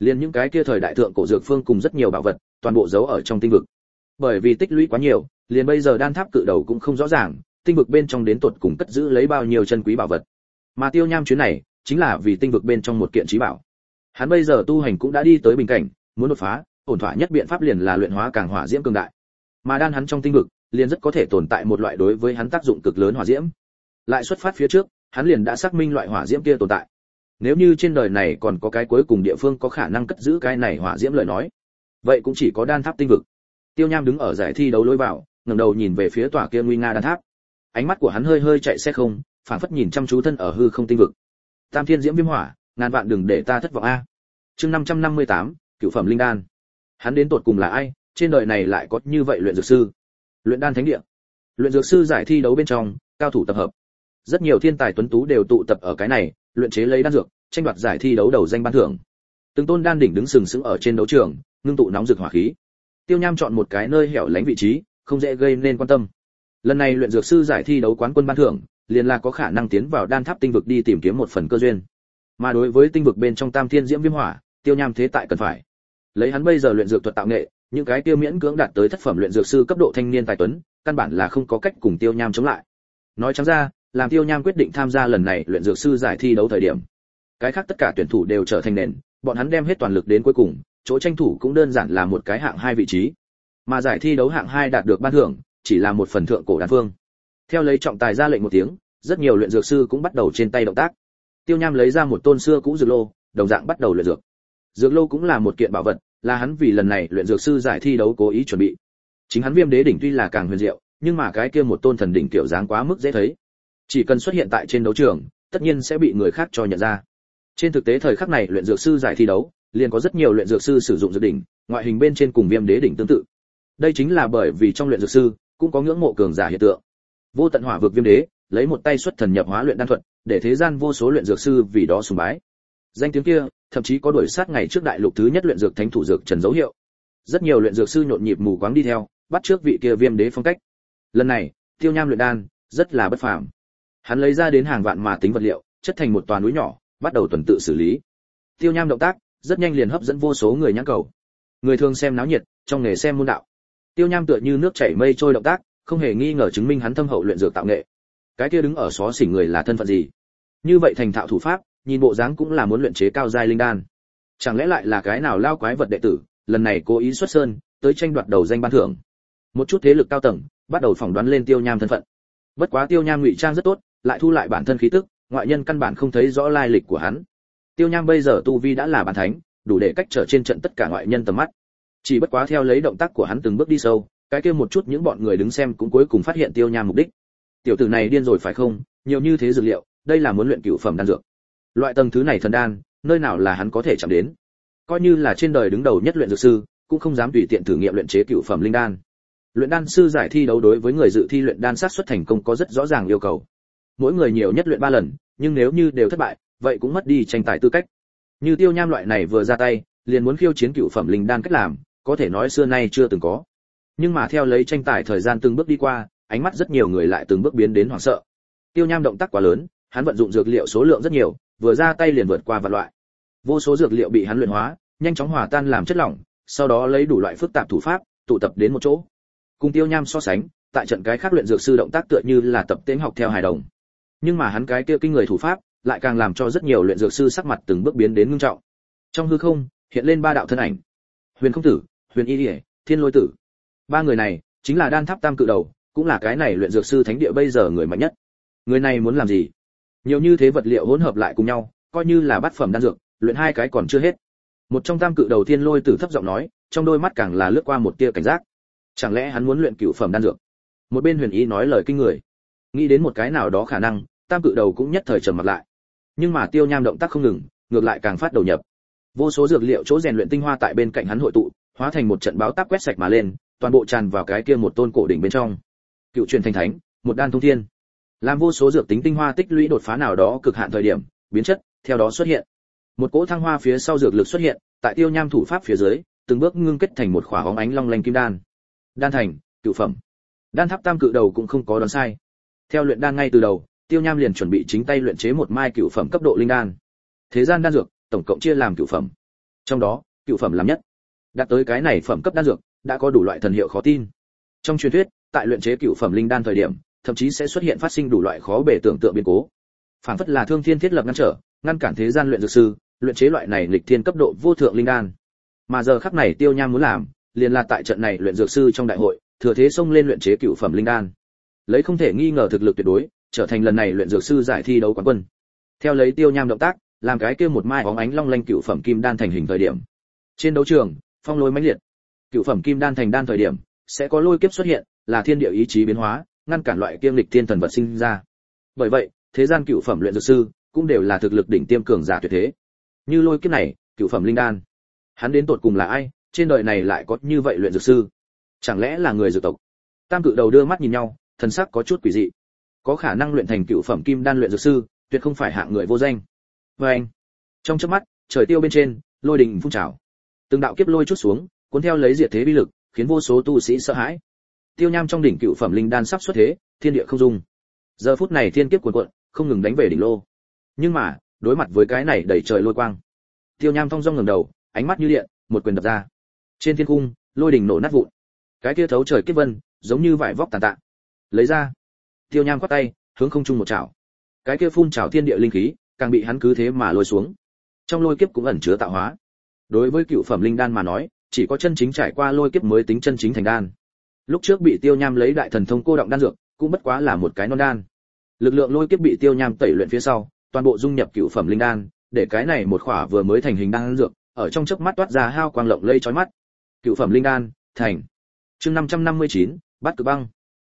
Liền những cái kia thời đại thượng cổ dược phương cùng rất nhiều bảo vật, toàn bộ giấu ở trong tinh vực. Bởi vì tích lũy quá nhiều, liền bây giờ đan tháp cự đầu cũng không rõ ràng, tinh vực bên trong đến tột cùng cất giữ lấy bao nhiêu chân quý bảo vật. Mà tiêu nham chuyến này, chính là vì tinh vực bên trong một kiện trí bảo. Hắn bây giờ tu hành cũng đã đi tới bình cảnh, muốn đột phá ổn thỏa nhất biện pháp liền là luyện hóa càng hỏa diễm cường đại. Mà đan hắn trong tinh vực liền rất có thể tồn tại một loại đối với hắn tác dụng cực lớn hỏa diễm. Lại xuất phát phía trước hắn liền đã xác minh loại hỏa diễm kia tồn tại. Nếu như trên đời này còn có cái cuối cùng địa phương có khả năng cất giữ cái này hỏa diễm lời nói vậy cũng chỉ có đan tháp tinh vực. Tiêu nham đứng ở giải thi đấu lối vào ngẩng đầu nhìn về phía tòa kia nguy nga đan tháp. Ánh mắt của hắn hơi hơi chạy xe không phảng phất nhìn chăm chú thân ở hư không tinh vực. Tam thiên diễm viêm hỏa ngàn vạn đừng để ta thất vọng a. Chương 558, cựu phẩm linh đan hắn đến tột cùng là ai, trên đời này lại có như vậy luyện dược sư? Luyện đan thánh địa. Luyện dược sư giải thi đấu bên trong, cao thủ tập hợp. Rất nhiều thiên tài tuấn tú đều tụ tập ở cái này, luyện chế lấy đan dược, tranh đoạt giải thi đấu đầu danh ban thưởng. Từng tôn đan đỉnh đứng sừng sững ở trên đấu trường, ngưng tụ nóng dược hỏa khí. Tiêu nham chọn một cái nơi hẻo lánh vị trí, không dễ gây nên quan tâm. Lần này luyện dược sư giải thi đấu quán quân ban thưởng, liền là có khả năng tiến vào đan tháp tinh vực đi tìm kiếm một phần cơ duyên. Mà đối với tinh vực bên trong tam thiên diễm viêm hỏa, tiêu nham thế tại cần phải lấy hắn bây giờ luyện dược thuật tạo nghệ, những cái tiêu miễn cưỡng đạt tới thất phẩm luyện dược sư cấp độ thanh niên tài tuấn, căn bản là không có cách cùng tiêu nham chống lại. Nói trắng ra, làm tiêu nham quyết định tham gia lần này luyện dược sư giải thi đấu thời điểm, cái khác tất cả tuyển thủ đều trở thành nền, bọn hắn đem hết toàn lực đến cuối cùng, chỗ tranh thủ cũng đơn giản là một cái hạng hai vị trí. Mà giải thi đấu hạng hai đạt được ban thưởng, chỉ là một phần thượng cổ đan phương. Theo lấy trọng tài ra lệnh một tiếng, rất nhiều luyện dược sư cũng bắt đầu trên tay động tác. Tiêu nham lấy ra một tôn xưa cũ dược lô, đồng dạng bắt đầu luyện dược dược lô cũng là một kiện bảo vật, là hắn vì lần này luyện dược sư giải thi đấu cố ý chuẩn bị. Chính hắn viêm đế đỉnh tuy là càng huyền diệu, nhưng mà cái kia một tôn thần đỉnh kiểu dáng quá mức dễ thấy. Chỉ cần xuất hiện tại trên đấu trường, tất nhiên sẽ bị người khác cho nhận ra. Trên thực tế thời khắc này luyện dược sư giải thi đấu, liền có rất nhiều luyện dược sư sử dụng dược đỉnh, ngoại hình bên trên cùng viêm đế đỉnh tương tự. Đây chính là bởi vì trong luyện dược sư, cũng có ngưỡng mộ cường giả hiện tượng. Vô tận hỏa vực viêm đế, lấy một tay xuất thần nhập hóa luyện đan thuật, để thế gian vô số luyện dược sư vì đó sùng bái. Danh tiếng kia thậm chí có đuổi sát ngày trước đại lục thứ nhất luyện dược thánh thủ dược trần dấu hiệu. Rất nhiều luyện dược sư nhộn nhịp mù quáng đi theo, bắt trước vị kia viêm đế phong cách. Lần này, tiêu nham luyện đan, rất là bất phàm. Hắn lấy ra đến hàng vạn mà tính vật liệu, chất thành một toàn núi nhỏ, bắt đầu tuần tự xử lý. Tiêu nham động tác, rất nhanh liền hấp dẫn vô số người nhãn cầu. Người thường xem náo nhiệt, trong nghề xem môn đạo. Tiêu nham tựa như nước chảy mây trôi động tác, không hề nghi ngờ chứng minh hắn thâm hậu luyện dược tạo nghệ. Cái kia đứng ở xó xỉnh người là thân phận gì? Như vậy thành thạo thủ pháp nhìn bộ dáng cũng là muốn luyện chế cao giai linh đan. Chẳng lẽ lại là cái nào lao quái vật đệ tử, lần này cố ý xuất sơn, tới tranh đoạt đầu danh ban thưởng. Một chút thế lực cao tầng, bắt đầu phỏng đoán lên tiêu nham thân phận. Bất quá tiêu nham ngụy trang rất tốt, lại thu lại bản thân khí tức, ngoại nhân căn bản không thấy rõ lai lịch của hắn. Tiêu nham bây giờ tu vi đã là bản thánh, đủ để cách trở trên trận tất cả ngoại nhân tầm mắt. Chỉ bất quá theo lấy động tác của hắn từng bước đi sâu, cái kia một chút những bọn người đứng xem cũng cuối cùng phát hiện tiêu nham mục đích. Tiểu tử này điên rồi phải không? Nhiều như thế dược liệu, đây là muốn luyện cửu phẩm đan dược loại tầng thứ này thần đan, nơi nào là hắn có thể chạm đến? Coi như là trên đời đứng đầu nhất luyện dược sư, cũng không dám tùy tiện thử nghiệm luyện chế cửu phẩm linh đan. Luyện đan sư giải thi đấu đối với người dự thi luyện đan sát xuất thành công có rất rõ ràng yêu cầu. Mỗi người nhiều nhất luyện ba lần, nhưng nếu như đều thất bại, vậy cũng mất đi tranh tài tư cách. Như tiêu nham loại này vừa ra tay, liền muốn khiêu chiến cựu phẩm linh đan cách làm, có thể nói xưa nay chưa từng có. Nhưng mà theo lấy tranh tài thời gian từng bước đi qua, ánh mắt rất nhiều người lại từng bước biến đến hoảng sợ. Tiêu nham động tác quá lớn, hắn vận dụng dược liệu số lượng rất nhiều vừa ra tay liền vượt qua vạn loại. Vô số dược liệu bị hắn luyện hóa nhanh chóng hòa tan làm chất lỏng sau đó lấy đủ loại phức tạp thủ pháp tụ tập đến một chỗ. Cùng tiêu nham so sánh tại trận cái khác luyện dược sư động tác tựa như là tập tễnh học theo hài đồng. Nhưng mà hắn cái kia kinh người thủ pháp lại càng làm cho rất nhiều luyện dược sư sắc mặt từng bước biến đến ngưng trọng. Trong hư không hiện lên ba đạo thân ảnh. Huyền không tử huyền y Điệp, thiên lôi tử. Ba người này chính là đan tháp tam cự đầu cũng là cái này luyện dược sư thánh địa bây giờ người mạnh nhất. Người này muốn làm gì? Nhiều như thế vật liệu hỗn hợp lại cùng nhau, coi như là bát phẩm đan dược, luyện hai cái còn chưa hết. Một trong tam cự đầu tiên lôi tử thấp giọng nói, trong đôi mắt càng là lướt qua một tia cảnh giác. Chẳng lẽ hắn muốn luyện cửu phẩm đan dược? Một bên huyền ý nói lời kinh người. Nghĩ đến một cái nào đó khả năng, tam cự đầu cũng nhất thời trầm mặt lại. Nhưng mà tiêu nham động tác không ngừng, ngược lại càng phát đầu nhập. Vô số dược liệu chỗ rèn luyện tinh hoa tại bên cạnh hắn hội tụ, hóa thành một trận báo táp quét sạch mà lên, toàn bộ tràn vào cái kia một tôn cổ đỉnh bên trong. Cựu truyền thành thánh, một đan thông thiên làm vô số dược tính tinh hoa tích lũy đột phá nào đó cực hạn thời điểm, biến chất, theo đó xuất hiện. Một cỗ thăng hoa phía sau dược lực xuất hiện, tại tiêu nham thủ pháp phía dưới, từng bước ngưng kết thành một khỏa hóng ánh long lanh kim đan. Đan thành, cựu phẩm. Đan tháp tam cự đầu cũng không có đoán sai. Theo luyện đan ngay từ đầu, tiêu nham liền chuẩn bị chính tay luyện chế một mai cựu phẩm cấp độ linh đan. Thế gian đan dược, tổng cộng chia làm cựu phẩm. Trong đó, cựu phẩm làm nhất. Đạt tới cái này phẩm cấp đan dược, đã có đủ loại thần hiệu khó tin. Trong truyền thuyết, tại luyện chế cựu phẩm linh đan thời điểm thậm chí sẽ xuất hiện phát sinh đủ loại khó bể tưởng tượng biến cố. Phản phất là thương thiên thiết lập ngăn trở, ngăn cản thế gian luyện dược sư, luyện chế loại này lịch thiên cấp độ vô thượng linh đan. Mà giờ khắc này tiêu nham muốn làm, liền là tại trận này luyện dược sư trong đại hội, thừa thế xông lên luyện chế cựu phẩm linh đan. Lấy không thể nghi ngờ thực lực tuyệt đối, trở thành lần này luyện dược sư giải thi đấu quán quân. Theo lấy tiêu nham động tác, làm cái kia một mai bóng ánh long lanh cựu phẩm kim đan thành hình thời điểm. Trên đấu trường, phong lôi mãnh liệt. Cựu phẩm kim đan thành đan thời điểm, sẽ có lôi kiếp xuất hiện, là thiên địa ý chí biến hóa ngăn cản loại kiêm lịch thiên thần vật sinh ra. Bởi vậy, thế gian cựu phẩm luyện dược sư cũng đều là thực lực đỉnh tiêm cường giả tuyệt thế. Như lôi kiếp này, cựu phẩm linh đan, hắn đến tột cùng là ai? Trên đời này lại có như vậy luyện dược sư? Chẳng lẽ là người dược tộc? Tam cự đầu đưa mắt nhìn nhau, thần sắc có chút quỷ dị. Có khả năng luyện thành cựu phẩm kim đan luyện dược sư, tuyệt không phải hạng người vô danh. Vê anh, trong chớp mắt, trời tiêu bên trên, lôi đình phun trào. Từng đạo kiếp lôi chút xuống, cuốn theo lấy diệt thế bi lực, khiến vô số tu sĩ sợ hãi tiêu nham trong đỉnh cựu phẩm linh đan sắp xuất thế, thiên địa không dung. Giờ phút này thiên kiếp cuồn cuộn, không ngừng đánh về đỉnh lô. Nhưng mà, đối mặt với cái này đẩy trời lôi quang, tiêu nham thong dong ngẩng đầu, ánh mắt như điện, một quyền đập ra. Trên thiên cung, lôi đỉnh nổ nát vụn. Cái kia thấu trời kiếp vân, giống như vải vóc tàn tạ. Lấy ra. Tiêu nham quát tay, hướng không trung một chảo. Cái kia phun trào thiên địa linh khí, càng bị hắn cứ thế mà lôi xuống. Trong lôi kiếp cũng ẩn chứa tạo hóa. Đối với cựu phẩm linh đan mà nói, chỉ có chân chính trải qua lôi kiếp mới tính chân chính thành đan lúc trước bị tiêu nham lấy đại thần thông cô động đan dược cũng bất quá là một cái non đan. Lực lượng lôi kiếp bị tiêu nham tẩy luyện phía sau toàn bộ dung nhập cựu phẩm linh đan để cái này một khỏa vừa mới thành hình đan dược ở trong chớp mắt toát ra hao quang lộng lây chói mắt. Cựu phẩm linh đan thành. Chương 559, bắt cử băng.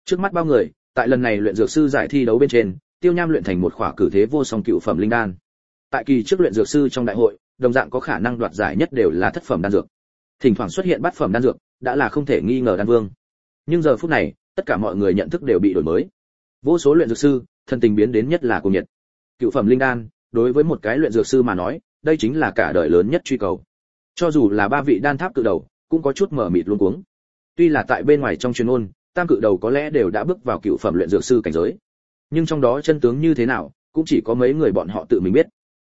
Trước mắt bao người tại lần này luyện dược sư giải thi đấu bên trên tiêu nham luyện thành một khỏa cử thế vô song cựu phẩm linh đan. Tại kỳ trước luyện dược sư trong đại hội đồng dạng có khả năng đoạt giải nhất đều là thất phẩm đan dược. Thỉnh thoảng xuất hiện bát phẩm đan dược đã là không thể nghi ngờ đan vương nhưng giờ phút này, tất cả mọi người nhận thức đều bị đổi mới. Vô số luyện dược sư thân tình biến đến nhất là cung nhiệt. Cựu phẩm linh đan, đối với một cái luyện dược sư mà nói, đây chính là cả đời lớn nhất truy cầu. Cho dù là ba vị đan tháp cự đầu, cũng có chút mở mịt luống cuống. Tuy là tại bên ngoài trong chuyên môn, tam cự đầu có lẽ đều đã bước vào cựu phẩm luyện dược sư cảnh giới. Nhưng trong đó chân tướng như thế nào, cũng chỉ có mấy người bọn họ tự mình biết.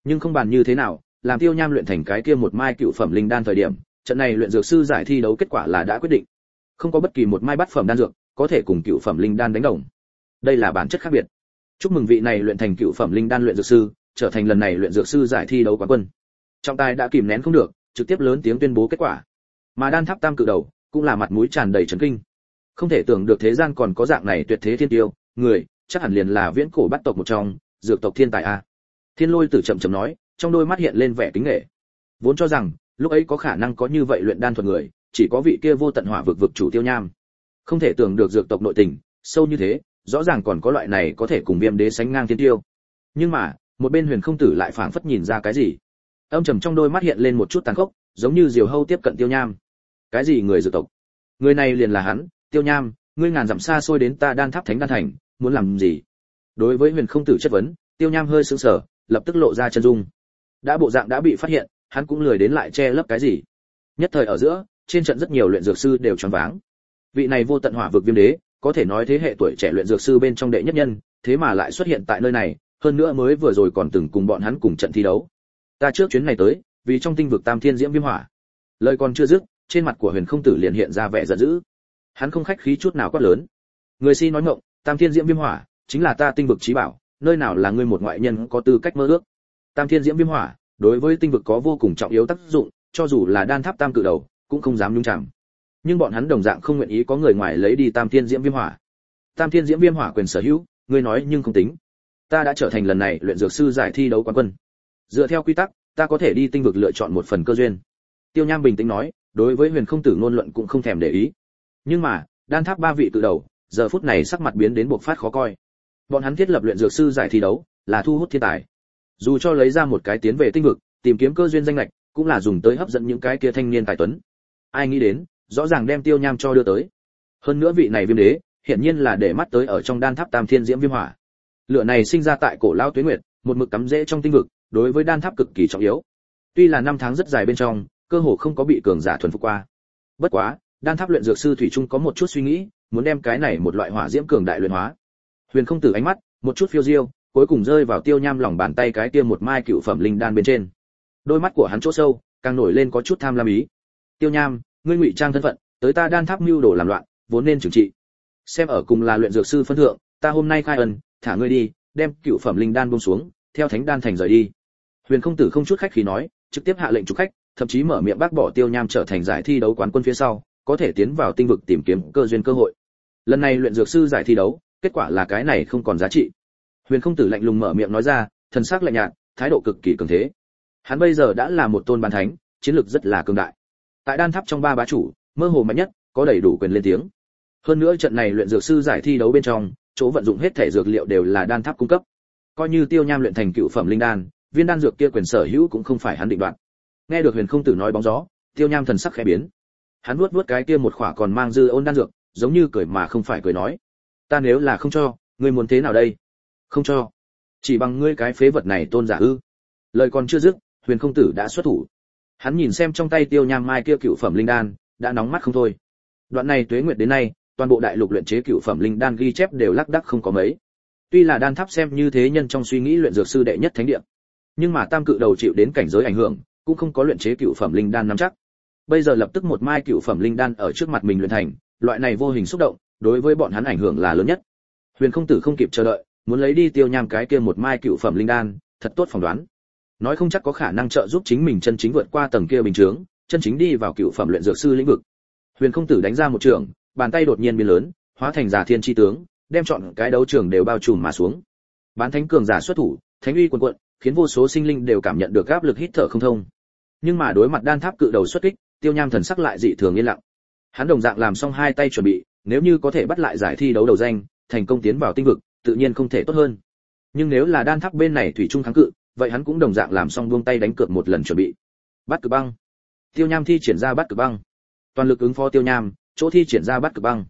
Nhưng không bàn như thế nào, làm tiêu nham luyện thành cái kia một mai cựu phẩm linh đan thời điểm, trận này luyện dược sư giải thi đấu kết quả là đã quyết định không có bất kỳ một mai bát phẩm đan dược có thể cùng cựu phẩm linh đan đánh đồng. Đây là bản chất khác biệt. Chúc mừng vị này luyện thành cựu phẩm linh đan luyện dược sư, trở thành lần này luyện dược sư giải thi đấu quán quân. Trọng tài đã kìm nén không được, trực tiếp lớn tiếng tuyên bố kết quả. Mà đan tháp tam cự đầu cũng là mặt mũi tràn đầy chấn kinh. Không thể tưởng được thế gian còn có dạng này tuyệt thế thiên tiêu, người, chắc hẳn liền là viễn cổ bắt tộc một trong, dược tộc thiên tài a. Thiên lôi tử chậm chậm nói, trong đôi mắt hiện lên vẻ kính nghệ. Vốn cho rằng, lúc ấy có khả năng có như vậy luyện đan thuật người chỉ có vị kia vô tận hỏa vực vực chủ tiêu nham. Không thể tưởng được dược tộc nội tình, sâu như thế, rõ ràng còn có loại này có thể cùng viêm đế sánh ngang thiên tiêu. Nhưng mà, một bên huyền không tử lại phảng phất nhìn ra cái gì. Âm trầm trong đôi mắt hiện lên một chút tàn khốc, giống như diều hâu tiếp cận tiêu nham. Cái gì người dược tộc? Người này liền là hắn, tiêu nham, ngươi ngàn dặm xa xôi đến ta đan tháp thánh đan thành, muốn làm gì? Đối với huyền không tử chất vấn, tiêu nham hơi sững sờ, lập tức lộ ra chân dung. Đã bộ dạng đã bị phát hiện, hắn cũng lười đến lại che lấp cái gì. Nhất thời ở giữa trên trận rất nhiều luyện dược sư đều choáng váng. Vị này vô tận hỏa vực viêm đế, có thể nói thế hệ tuổi trẻ luyện dược sư bên trong đệ nhất nhân, thế mà lại xuất hiện tại nơi này, hơn nữa mới vừa rồi còn từng cùng bọn hắn cùng trận thi đấu. Ta trước chuyến này tới, vì trong tinh vực tam thiên diễm viêm hỏa. Lời còn chưa dứt, trên mặt của huyền không tử liền hiện ra vẻ giận dữ. Hắn không khách khí chút nào quát lớn. Người si nói ngọng, tam thiên diễm viêm hỏa, chính là ta tinh vực trí bảo, nơi nào là ngươi một ngoại nhân có tư cách mơ ước. Tam thiên diễm viêm hỏa, đối với tinh vực có vô cùng trọng yếu tác dụng, cho dù là đan tháp tam cự đầu cũng không dám nhung chạm nhưng bọn hắn đồng dạng không nguyện ý có người ngoài lấy đi tam thiên diễm viêm hỏa. Tam thiên diễm viêm hỏa quyền sở hữu, ngươi nói nhưng không tính. Ta đã trở thành lần này luyện dược sư giải thi đấu quán quân. Dựa theo quy tắc, ta có thể đi tinh vực lựa chọn một phần cơ duyên. Tiêu nham bình tĩnh nói, đối với huyền không tử ngôn luận cũng không thèm để ý. Nhưng mà, đan tháp ba vị tự đầu, giờ phút này sắc mặt biến đến bộc phát khó coi. Bọn hắn thiết lập luyện dược sư giải thi đấu, là thu hút thiên tài. Dù cho lấy ra một cái tiến về tinh vực, tìm kiếm cơ duyên danh lệch, cũng là dùng tới hấp dẫn những cái kia thanh niên tài tuấn ai nghĩ đến, rõ ràng đem tiêu nham cho đưa tới. Hơn nữa vị này viêm đế, hiển nhiên là để mắt tới ở trong đan tháp tam thiên diễm viêm hỏa. Lửa này sinh ra tại cổ lao tuế nguyệt, một mực cắm rễ trong tinh vực, đối với đan tháp cực kỳ trọng yếu. Tuy là năm tháng rất dài bên trong, cơ hồ không có bị cường giả thuần phục qua. Bất quá, đan tháp luyện dược sư thủy trung có một chút suy nghĩ, muốn đem cái này một loại hỏa diễm cường đại luyện hóa. Huyền không tử ánh mắt, một chút phiêu diêu, cuối cùng rơi vào tiêu nham lòng bàn tay cái kia một mai cựu phẩm linh đan bên trên. Đôi mắt của hắn chỗ sâu, càng nổi lên có chút tham lam ý tiêu nham, ngươi ngụy trang thân phận, tới ta đan tháp mưu đồ làm loạn, vốn nên trừng trị. Xem ở cùng là luyện dược sư phân thượng, ta hôm nay khai ân, thả ngươi đi, đem cựu phẩm linh đan buông xuống, theo thánh đan thành rời đi. Huyền không tử không chút khách khí nói, trực tiếp hạ lệnh chủ khách, thậm chí mở miệng bác bỏ tiêu nham trở thành giải thi đấu quán quân phía sau, có thể tiến vào tinh vực tìm kiếm cơ duyên cơ hội. Lần này luyện dược sư giải thi đấu, kết quả là cái này không còn giá trị. Huyền không tử lạnh lùng mở miệng nói ra, thần sắc lạnh nhạt, thái độ cực kỳ cường thế. Hắn bây giờ đã là một tôn bàn thánh, chiến lược rất là cường đại tại đan tháp trong ba bá chủ, mơ hồ mạnh nhất, có đầy đủ quyền lên tiếng. Hơn nữa trận này luyện dược sư giải thi đấu bên trong, chỗ vận dụng hết thể dược liệu đều là đan tháp cung cấp. Coi như tiêu nham luyện thành cựu phẩm linh đan, viên đan dược kia quyền sở hữu cũng không phải hắn định đoạt. Nghe được huyền không tử nói bóng gió, tiêu nham thần sắc khẽ biến. Hắn vuốt vuốt cái kia một khỏa còn mang dư ôn đan dược, giống như cười mà không phải cười nói. Ta nếu là không cho, ngươi muốn thế nào đây? Không cho. Chỉ bằng ngươi cái phế vật này tôn giả ư. Lời còn chưa dứt, huyền không tử đã xuất thủ hắn nhìn xem trong tay tiêu nham mai kia cựu phẩm linh đan, đã nóng mắt không thôi. Đoạn này tuế nguyệt đến nay, toàn bộ đại lục luyện chế cựu phẩm linh đan ghi chép đều lác đắc không có mấy. Tuy là đan tháp xem như thế nhân trong suy nghĩ luyện dược sư đệ nhất thánh địa, nhưng mà tam cự đầu chịu đến cảnh giới ảnh hưởng, cũng không có luyện chế cựu phẩm linh đan nắm chắc. Bây giờ lập tức một mai cựu phẩm linh đan ở trước mặt mình luyện thành, loại này vô hình xúc động, đối với bọn hắn ảnh hưởng là lớn nhất. Huyền không tử không kịp chờ đợi, muốn lấy đi tiêu nham cái kia một mai cựu phẩm linh đan, thật tốt phỏng đoán nói không chắc có khả năng trợ giúp chính mình chân chính vượt qua tầng kia bình chướng, chân chính đi vào cựu phẩm luyện dược sư lĩnh vực. Huyền không tử đánh ra một trường, bàn tay đột nhiên biến lớn, hóa thành giả thiên chi tướng, đem chọn cái đấu trường đều bao trùm mà xuống. Bán thánh cường giả xuất thủ, thánh uy quần quận, khiến vô số sinh linh đều cảm nhận được áp lực hít thở không thông. Nhưng mà đối mặt đan tháp cự đầu xuất kích, tiêu nham thần sắc lại dị thường yên lặng. Hắn đồng dạng làm xong hai tay chuẩn bị, nếu như có thể bắt lại giải thi đấu đầu danh, thành công tiến vào tinh vực, tự nhiên không thể tốt hơn. Nhưng nếu là đan tháp bên này thủy trung thắng cự vậy hắn cũng đồng dạng làm xong buông tay đánh cược một lần chuẩn bị. Bắt cực băng. Tiêu nham thi triển ra bắt cực băng. Toàn lực ứng phó tiêu nham, chỗ thi triển ra bắt cực băng.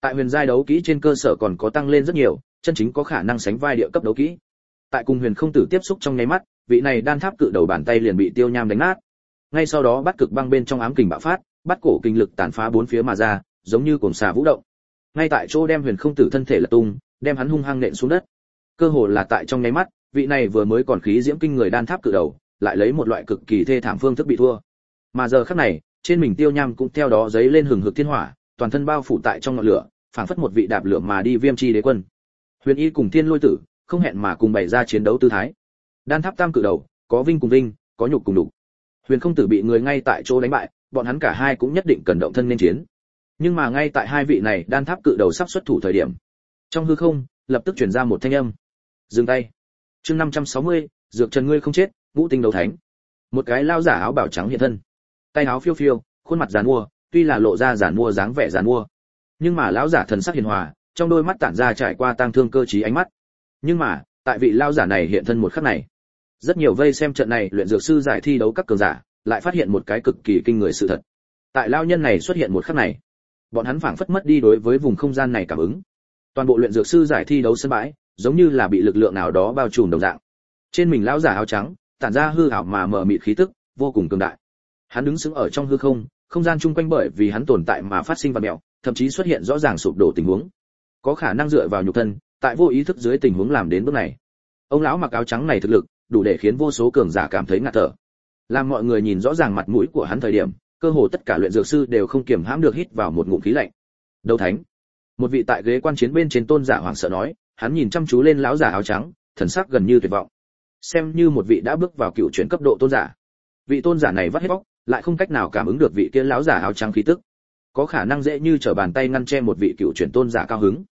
Tại huyền giai đấu kỹ trên cơ sở còn có tăng lên rất nhiều, chân chính có khả năng sánh vai địa cấp đấu kỹ. Tại cùng huyền không tử tiếp xúc trong nháy mắt, vị này đan tháp cự đầu bàn tay liền bị tiêu nham đánh nát. Ngay sau đó bắt cực băng bên trong ám kình bạo phát, bắt cổ kinh lực tàn phá bốn phía mà ra, giống như cồn xà vũ động. Ngay tại chỗ đem huyền không tử thân thể lật tung, đem hắn hung hăng nện xuống đất. Cơ hồ là tại trong nháy mắt vị này vừa mới còn khí diễm kinh người đan tháp cự đầu, lại lấy một loại cực kỳ thê thảm phương thức bị thua. Mà giờ khắc này, trên mình tiêu nham cũng theo đó giấy lên hừng hực thiên hỏa, toàn thân bao phủ tại trong ngọn lửa, phảng phất một vị đạp lửa mà đi viêm chi đế quân. Huyền y cùng thiên lôi tử, không hẹn mà cùng bày ra chiến đấu tư thái. Đan tháp tam cự đầu, có vinh cùng vinh, có nhục cùng nhục. huyền không tử bị người ngay tại chỗ đánh bại, bọn hắn cả hai cũng nhất định cần động thân nên chiến. Nhưng mà ngay tại hai vị này đan tháp cự đầu sắp xuất thủ thời điểm, trong hư không, lập tức truyền ra một thanh âm. Dừng tay chương 560, dược trần ngươi không chết ngũ tinh đấu thánh. Một cái lao giả áo bảo trắng hiện thân. Tay áo phiêu phiêu khuôn mặt giàn mua tuy là lộ ra giàn mua dáng vẻ giàn mua. Nhưng mà lão giả thần sắc hiền hòa trong đôi mắt tản ra trải qua tang thương cơ trí ánh mắt. Nhưng mà tại vị lao giả này hiện thân một khắc này rất nhiều vây xem trận này luyện dược sư giải thi đấu các cường giả lại phát hiện một cái cực kỳ kinh người sự thật. Tại lao nhân này xuất hiện một khắc này bọn hắn phảng phất mất đi đối với vùng không gian này cảm ứng. Toàn bộ luyện dược sư giải thi đấu sân bãi giống như là bị lực lượng nào đó bao trùm đồng dạng. Trên mình lão giả áo trắng, tản ra hư ảo mà mờ mịt khí tức, vô cùng cường đại. Hắn đứng sững ở trong hư không không gian chung quanh bởi vì hắn tồn tại mà phát sinh vật mèo thậm chí xuất hiện rõ ràng sụp đổ tình huống. Có khả năng dựa vào nhục thân, tại vô ý thức dưới tình huống làm đến bước này. Ông lão mặc áo trắng này thực lực, đủ để khiến vô số cường giả cảm thấy ngạt thở. Làm mọi người nhìn rõ ràng mặt mũi của hắn thời điểm, cơ hồ tất cả luyện dược sư đều không kiềm hãm được hít vào một ngụm khí lạnh. Đấu thánh. Một vị tại ghế quan chiến bên trên tôn giả hoảng sợ nói hắn nhìn chăm chú lên lão giả áo trắng, thần sắc gần như tuyệt vọng. Xem như một vị đã bước vào cựu chuyển cấp độ tôn giả. Vị tôn giả này vắt hết bóc lại không cách nào cảm ứng được vị kia lão giả áo trắng khí tức. Có khả năng dễ như trở bàn tay ngăn che một vị cựu chuyển tôn giả cao hứng.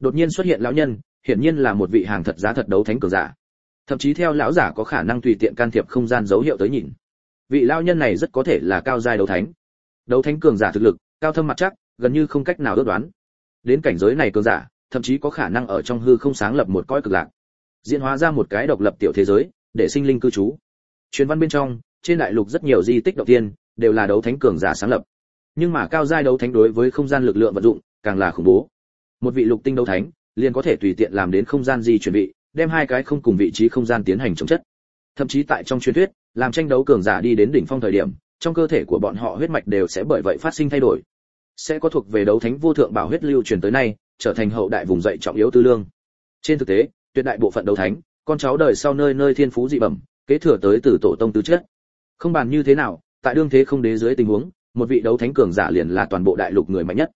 Đột nhiên xuất hiện lão nhân, hiển nhiên là một vị hàng thật giá thật đấu thánh cường giả. Thậm chí theo lão giả có khả năng tùy tiện can thiệp không gian dấu hiệu tới nhìn. Vị lão nhân này rất có thể là cao giai đấu thánh. Đấu thánh cường giả thực lực, cao thâm mặt chắc, gần như không cách nào đoán đoán. Đến cảnh giới này cường giả thậm chí có khả năng ở trong hư không sáng lập một cõi cực lạc, diễn hóa ra một cái độc lập tiểu thế giới để sinh linh cư trú. Truyền văn bên trong, trên đại lục rất nhiều di tích đầu tiên đều là đấu thánh cường giả sáng lập. Nhưng mà cao giai đấu thánh đối với không gian lực lượng vận dụng càng là khủng bố. Một vị lục tinh đấu thánh liền có thể tùy tiện làm đến không gian di chuyển vị, đem hai cái không cùng vị trí không gian tiến hành chống chất. Thậm chí tại trong truyền thuyết, làm tranh đấu cường giả đi đến đỉnh phong thời điểm, trong cơ thể của bọn họ huyết mạch đều sẽ bởi vậy phát sinh thay đổi. Sẽ có thuộc về đấu thánh vô thượng bảo huyết lưu truyền tới nay trở thành hậu đại vùng dậy trọng yếu tư lương. Trên thực tế, tuyệt đại bộ phận đấu thánh, con cháu đời sau nơi nơi thiên phú dị bẩm, kế thừa tới từ tổ tông tứ chất. Không bàn như thế nào, tại đương thế không đế dưới tình huống, một vị đấu thánh cường giả liền là toàn bộ đại lục người mạnh nhất.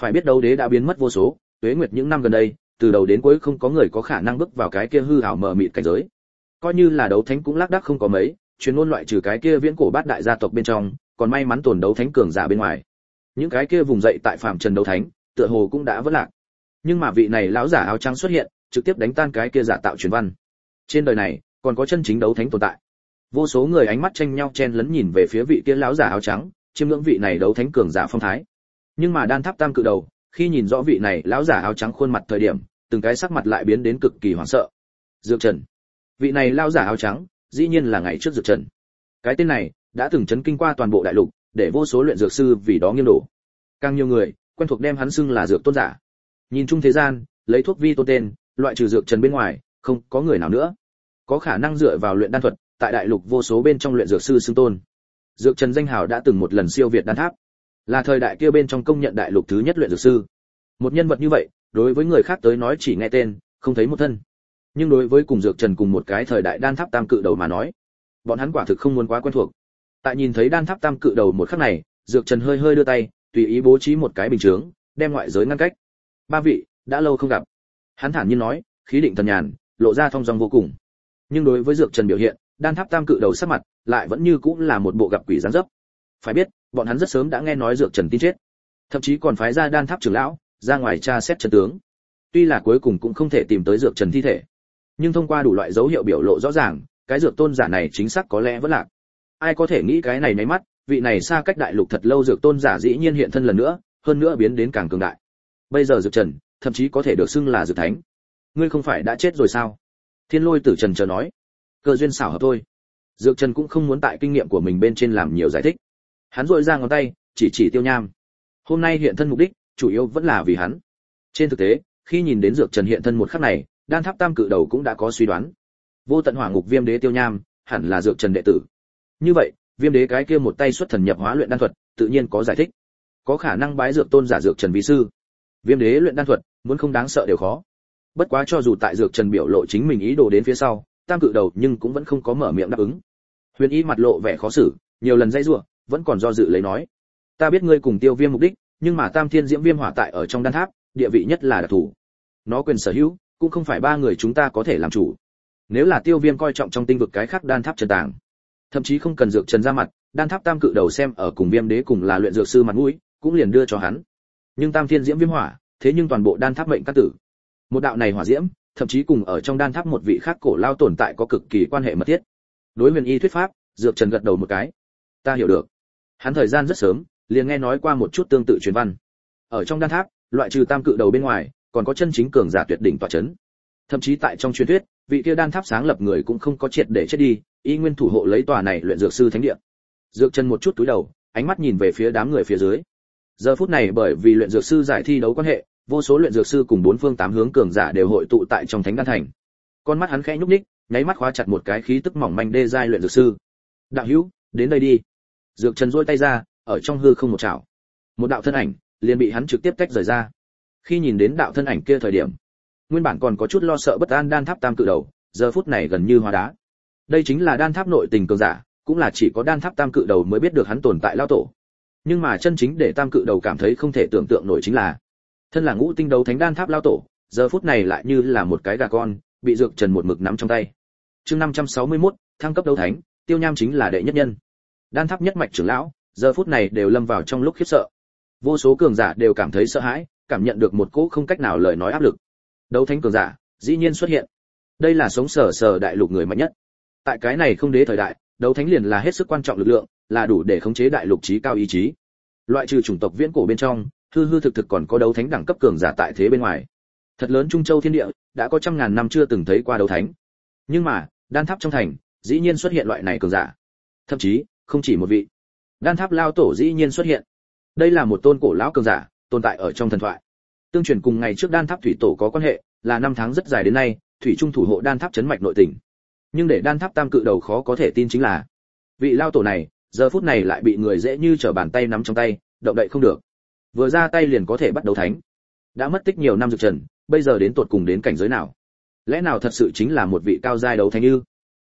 Phải biết đấu đế đã biến mất vô số, tuế nguyệt những năm gần đây, từ đầu đến cuối không có người có khả năng bước vào cái kia hư ảo mờ mịt cảnh giới. Coi như là đấu thánh cũng lác đác không có mấy, chuyên môn loại trừ cái kia viễn cổ bát đại gia tộc bên trong, còn may mắn tồn đấu thánh cường giả bên ngoài. Những cái kia vùng dậy tại phạm trần đấu thánh, tựa hồ cũng đã vỡ lạc nhưng mà vị này lão giả áo trắng xuất hiện, trực tiếp đánh tan cái kia giả tạo truyền văn. Trên đời này, còn có chân chính đấu thánh tồn tại. Vô số người ánh mắt tranh nhau chen lấn nhìn về phía vị kia lão giả áo trắng, chiêm ngưỡng vị này đấu thánh cường giả phong thái. Nhưng mà đan tháp tam cự đầu, khi nhìn rõ vị này lão giả áo trắng khuôn mặt thời điểm, từng cái sắc mặt lại biến đến cực kỳ hoảng sợ. Dược trần. Vị này lão giả áo trắng, dĩ nhiên là ngày trước dược trần. Cái tên này, đã từng chấn kinh qua toàn bộ đại lục, để vô số luyện dược sư vì đó nghiêng đổ. Càng nhiều người, quen thuộc đem hắn xưng là dược tôn giả nhìn chung thế gian, lấy thuốc vi tôn tên, loại trừ dược trần bên ngoài, không có người nào nữa. Có khả năng dựa vào luyện đan thuật, tại đại lục vô số bên trong luyện dược sư xưng tôn. Dược trần danh hào đã từng một lần siêu việt đan tháp. Là thời đại kia bên trong công nhận đại lục thứ nhất luyện dược sư. Một nhân vật như vậy, đối với người khác tới nói chỉ nghe tên, không thấy một thân. Nhưng đối với cùng dược trần cùng một cái thời đại đan tháp tam cự đầu mà nói, bọn hắn quả thực không muốn quá quen thuộc. Tại nhìn thấy đan tháp tam cự đầu một khắc này, dược trần hơi hơi đưa tay, tùy ý bố trí một cái bình chướng, đem ngoại giới ngăn cách ba vị, đã lâu không gặp. Hắn thản nhiên nói, khí định thần nhàn, lộ ra thong dong vô cùng. Nhưng đối với dược trần biểu hiện, đan tháp tam cự đầu sắc mặt, lại vẫn như cũng là một bộ gặp quỷ gián dấp. Phải biết, bọn hắn rất sớm đã nghe nói dược trần tin chết. Thậm chí còn phái ra đan tháp trưởng lão, ra ngoài tra xét trần tướng. Tuy là cuối cùng cũng không thể tìm tới dược trần thi thể. Nhưng thông qua đủ loại dấu hiệu biểu lộ rõ ràng, cái dược tôn giả này chính xác có lẽ vẫn lạc. Ai có thể nghĩ cái này nháy mắt, vị này xa cách đại lục thật lâu dược tôn giả dĩ nhiên hiện thân lần nữa, hơn nữa biến đến càng cường đại bây giờ dược trần, thậm chí có thể được xưng là dược thánh. Ngươi không phải đã chết rồi sao? Thiên lôi tử trần chờ nói. Cơ duyên xảo hợp thôi. Dược trần cũng không muốn tại kinh nghiệm của mình bên trên làm nhiều giải thích. Hắn dội ra ngón tay, chỉ chỉ tiêu nham. Hôm nay hiện thân mục đích, chủ yếu vẫn là vì hắn. Trên thực tế, khi nhìn đến dược trần hiện thân một khắc này, đan tháp tam cự đầu cũng đã có suy đoán. Vô tận hỏa ngục viêm đế tiêu nham, hẳn là dược trần đệ tử. Như vậy, viêm đế cái kia một tay xuất thần nhập hóa luyện đan thuật, tự nhiên có giải thích. Có khả năng bái dược tôn giả dược trần vi sư viêm đế luyện đan thuật, muốn không đáng sợ đều khó. Bất quá cho dù tại dược trần biểu lộ chính mình ý đồ đến phía sau, tam cự đầu nhưng cũng vẫn không có mở miệng đáp ứng. Huyền y mặt lộ vẻ khó xử, nhiều lần dây rủa, vẫn còn do dự lấy nói. Ta biết ngươi cùng tiêu viêm mục đích, nhưng mà tam thiên diễm viêm hỏa tại ở trong đan tháp, địa vị nhất là đặc thủ nó quyền sở hữu, cũng không phải ba người chúng ta có thể làm chủ. Nếu là tiêu viêm coi trọng trong tinh vực cái khác đan tháp trần tàng, thậm chí không cần dược trần ra mặt, đan tháp tam cự đầu xem ở cùng viêm đế cùng là luyện dược sư mặt mũi, cũng liền đưa cho hắn nhưng tam thiên diễm viêm hỏa, thế nhưng toàn bộ đan tháp mệnh các tử. Một đạo này hỏa diễm, thậm chí cùng ở trong đan tháp một vị khác cổ lao tồn tại có cực kỳ quan hệ mật thiết. Đối huyền y thuyết pháp, dược trần gật đầu một cái. Ta hiểu được. Hắn thời gian rất sớm, liền nghe nói qua một chút tương tự truyền văn. Ở trong đan tháp, loại trừ tam cự đầu bên ngoài, còn có chân chính cường giả tuyệt đỉnh tọa chấn. Thậm chí tại trong truyền thuyết, vị kia đan tháp sáng lập người cũng không có triệt để chết đi, y nguyên thủ hộ lấy tòa này luyện dược sư thánh địa. Dược chân một chút túi đầu, ánh mắt nhìn về phía đám người phía dưới giờ phút này bởi vì luyện dược sư giải thi đấu quan hệ, vô số luyện dược sư cùng bốn phương tám hướng cường giả đều hội tụ tại trong thánh đan thành. Con mắt hắn khẽ nhúc nhích, nháy mắt khóa chặt một cái khí tức mỏng manh đê giai luyện dược sư. Đạo hữu, đến đây đi. Dược trần duỗi tay ra, ở trong hư không một chảo. Một đạo thân ảnh liền bị hắn trực tiếp tách rời ra. Khi nhìn đến đạo thân ảnh kia thời điểm, nguyên bản còn có chút lo sợ bất an đan tháp tam cự đầu, giờ phút này gần như hóa đá. Đây chính là đan tháp nội tình cường giả, cũng là chỉ có đan tháp tam cự đầu mới biết được hắn tồn tại lao tổ nhưng mà chân chính để tam cự đầu cảm thấy không thể tưởng tượng nổi chính là thân là ngũ tinh đấu thánh đan tháp lao tổ giờ phút này lại như là một cái gà con bị dược trần một mực nắm trong tay. Chương 561, thăng cấp đấu thánh tiêu nham chính là đệ nhất nhân. Đan tháp nhất mạch trưởng lão giờ phút này đều lâm vào trong lúc khiếp sợ. Vô số cường giả đều cảm thấy sợ hãi cảm nhận được một cỗ không cách nào lời nói áp lực. Đấu thánh cường giả dĩ nhiên xuất hiện. Đây là sống sờ sờ đại lục người mạnh nhất. Tại cái này không đế thời đại đấu thánh liền là hết sức quan trọng lực lượng, là đủ để khống chế đại lục trí cao ý chí. Loại trừ chủng tộc viễn cổ bên trong, hư hư thực thực còn có đấu thánh đẳng cấp cường giả tại thế bên ngoài. Thật lớn trung châu thiên địa, đã có trăm ngàn năm chưa từng thấy qua đấu thánh. Nhưng mà, đan tháp trong thành, dĩ nhiên xuất hiện loại này cường giả. Thậm chí, không chỉ một vị. Đan tháp lao tổ dĩ nhiên xuất hiện. Đây là một tôn cổ lão cường giả, tồn tại ở trong thần thoại. Tương truyền cùng ngày trước đan tháp thủy tổ có quan hệ, là năm tháng rất dài đến nay, thủy trung thủ hộ đan tháp chấn mạch nội tỉnh nhưng để đan tháp tam cự đầu khó có thể tin chính là, vị lao tổ này, giờ phút này lại bị người dễ như trở bàn tay nắm trong tay, động đậy không được. Vừa ra tay liền có thể bắt đầu thánh. Đã mất tích nhiều năm dược trần, bây giờ đến tột cùng đến cảnh giới nào? Lẽ nào thật sự chính là một vị cao giai đấu thánh ư?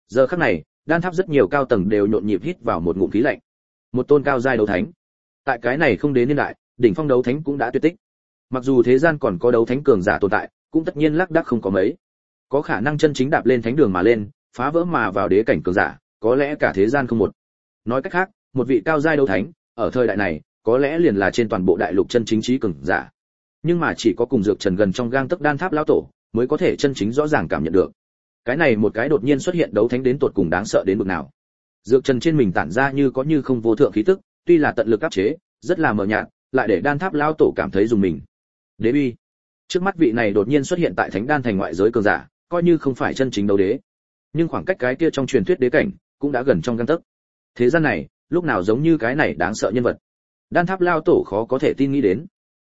Giờ khắc này, đan tháp rất nhiều cao tầng đều nhộn nhịp hít vào một ngụm khí lạnh. Một tôn cao giai đấu thánh. Tại cái này không đến niên đại, đỉnh phong đấu thánh cũng đã tuyệt tích. Mặc dù thế gian còn có đấu thánh cường giả tồn tại, cũng tất nhiên lác đác không có mấy. Có khả năng chân chính đạp lên thánh đường mà lên phá vỡ mà vào đế cảnh cường giả, có lẽ cả thế gian không một. Nói cách khác, một vị cao giai đấu thánh, ở thời đại này, có lẽ liền là trên toàn bộ đại lục chân chính trí cường giả. Nhưng mà chỉ có cùng dược trần gần trong gang tấc đan tháp lão tổ, mới có thể chân chính rõ ràng cảm nhận được. Cái này một cái đột nhiên xuất hiện đấu thánh đến tột cùng đáng sợ đến mức nào. Dược trần trên mình tản ra như có như không vô thượng khí tức, tuy là tận lực áp chế, rất là mờ nhạt, lại để đan tháp lão tổ cảm thấy dùng mình. Đế bi. Trước mắt vị này đột nhiên xuất hiện tại thánh đan thành ngoại giới cường giả, coi như không phải chân chính đấu đế nhưng khoảng cách cái kia trong truyền thuyết đế cảnh cũng đã gần trong căn tấc. Thế gian này, lúc nào giống như cái này đáng sợ nhân vật. Đan tháp lao tổ khó có thể tin nghĩ đến.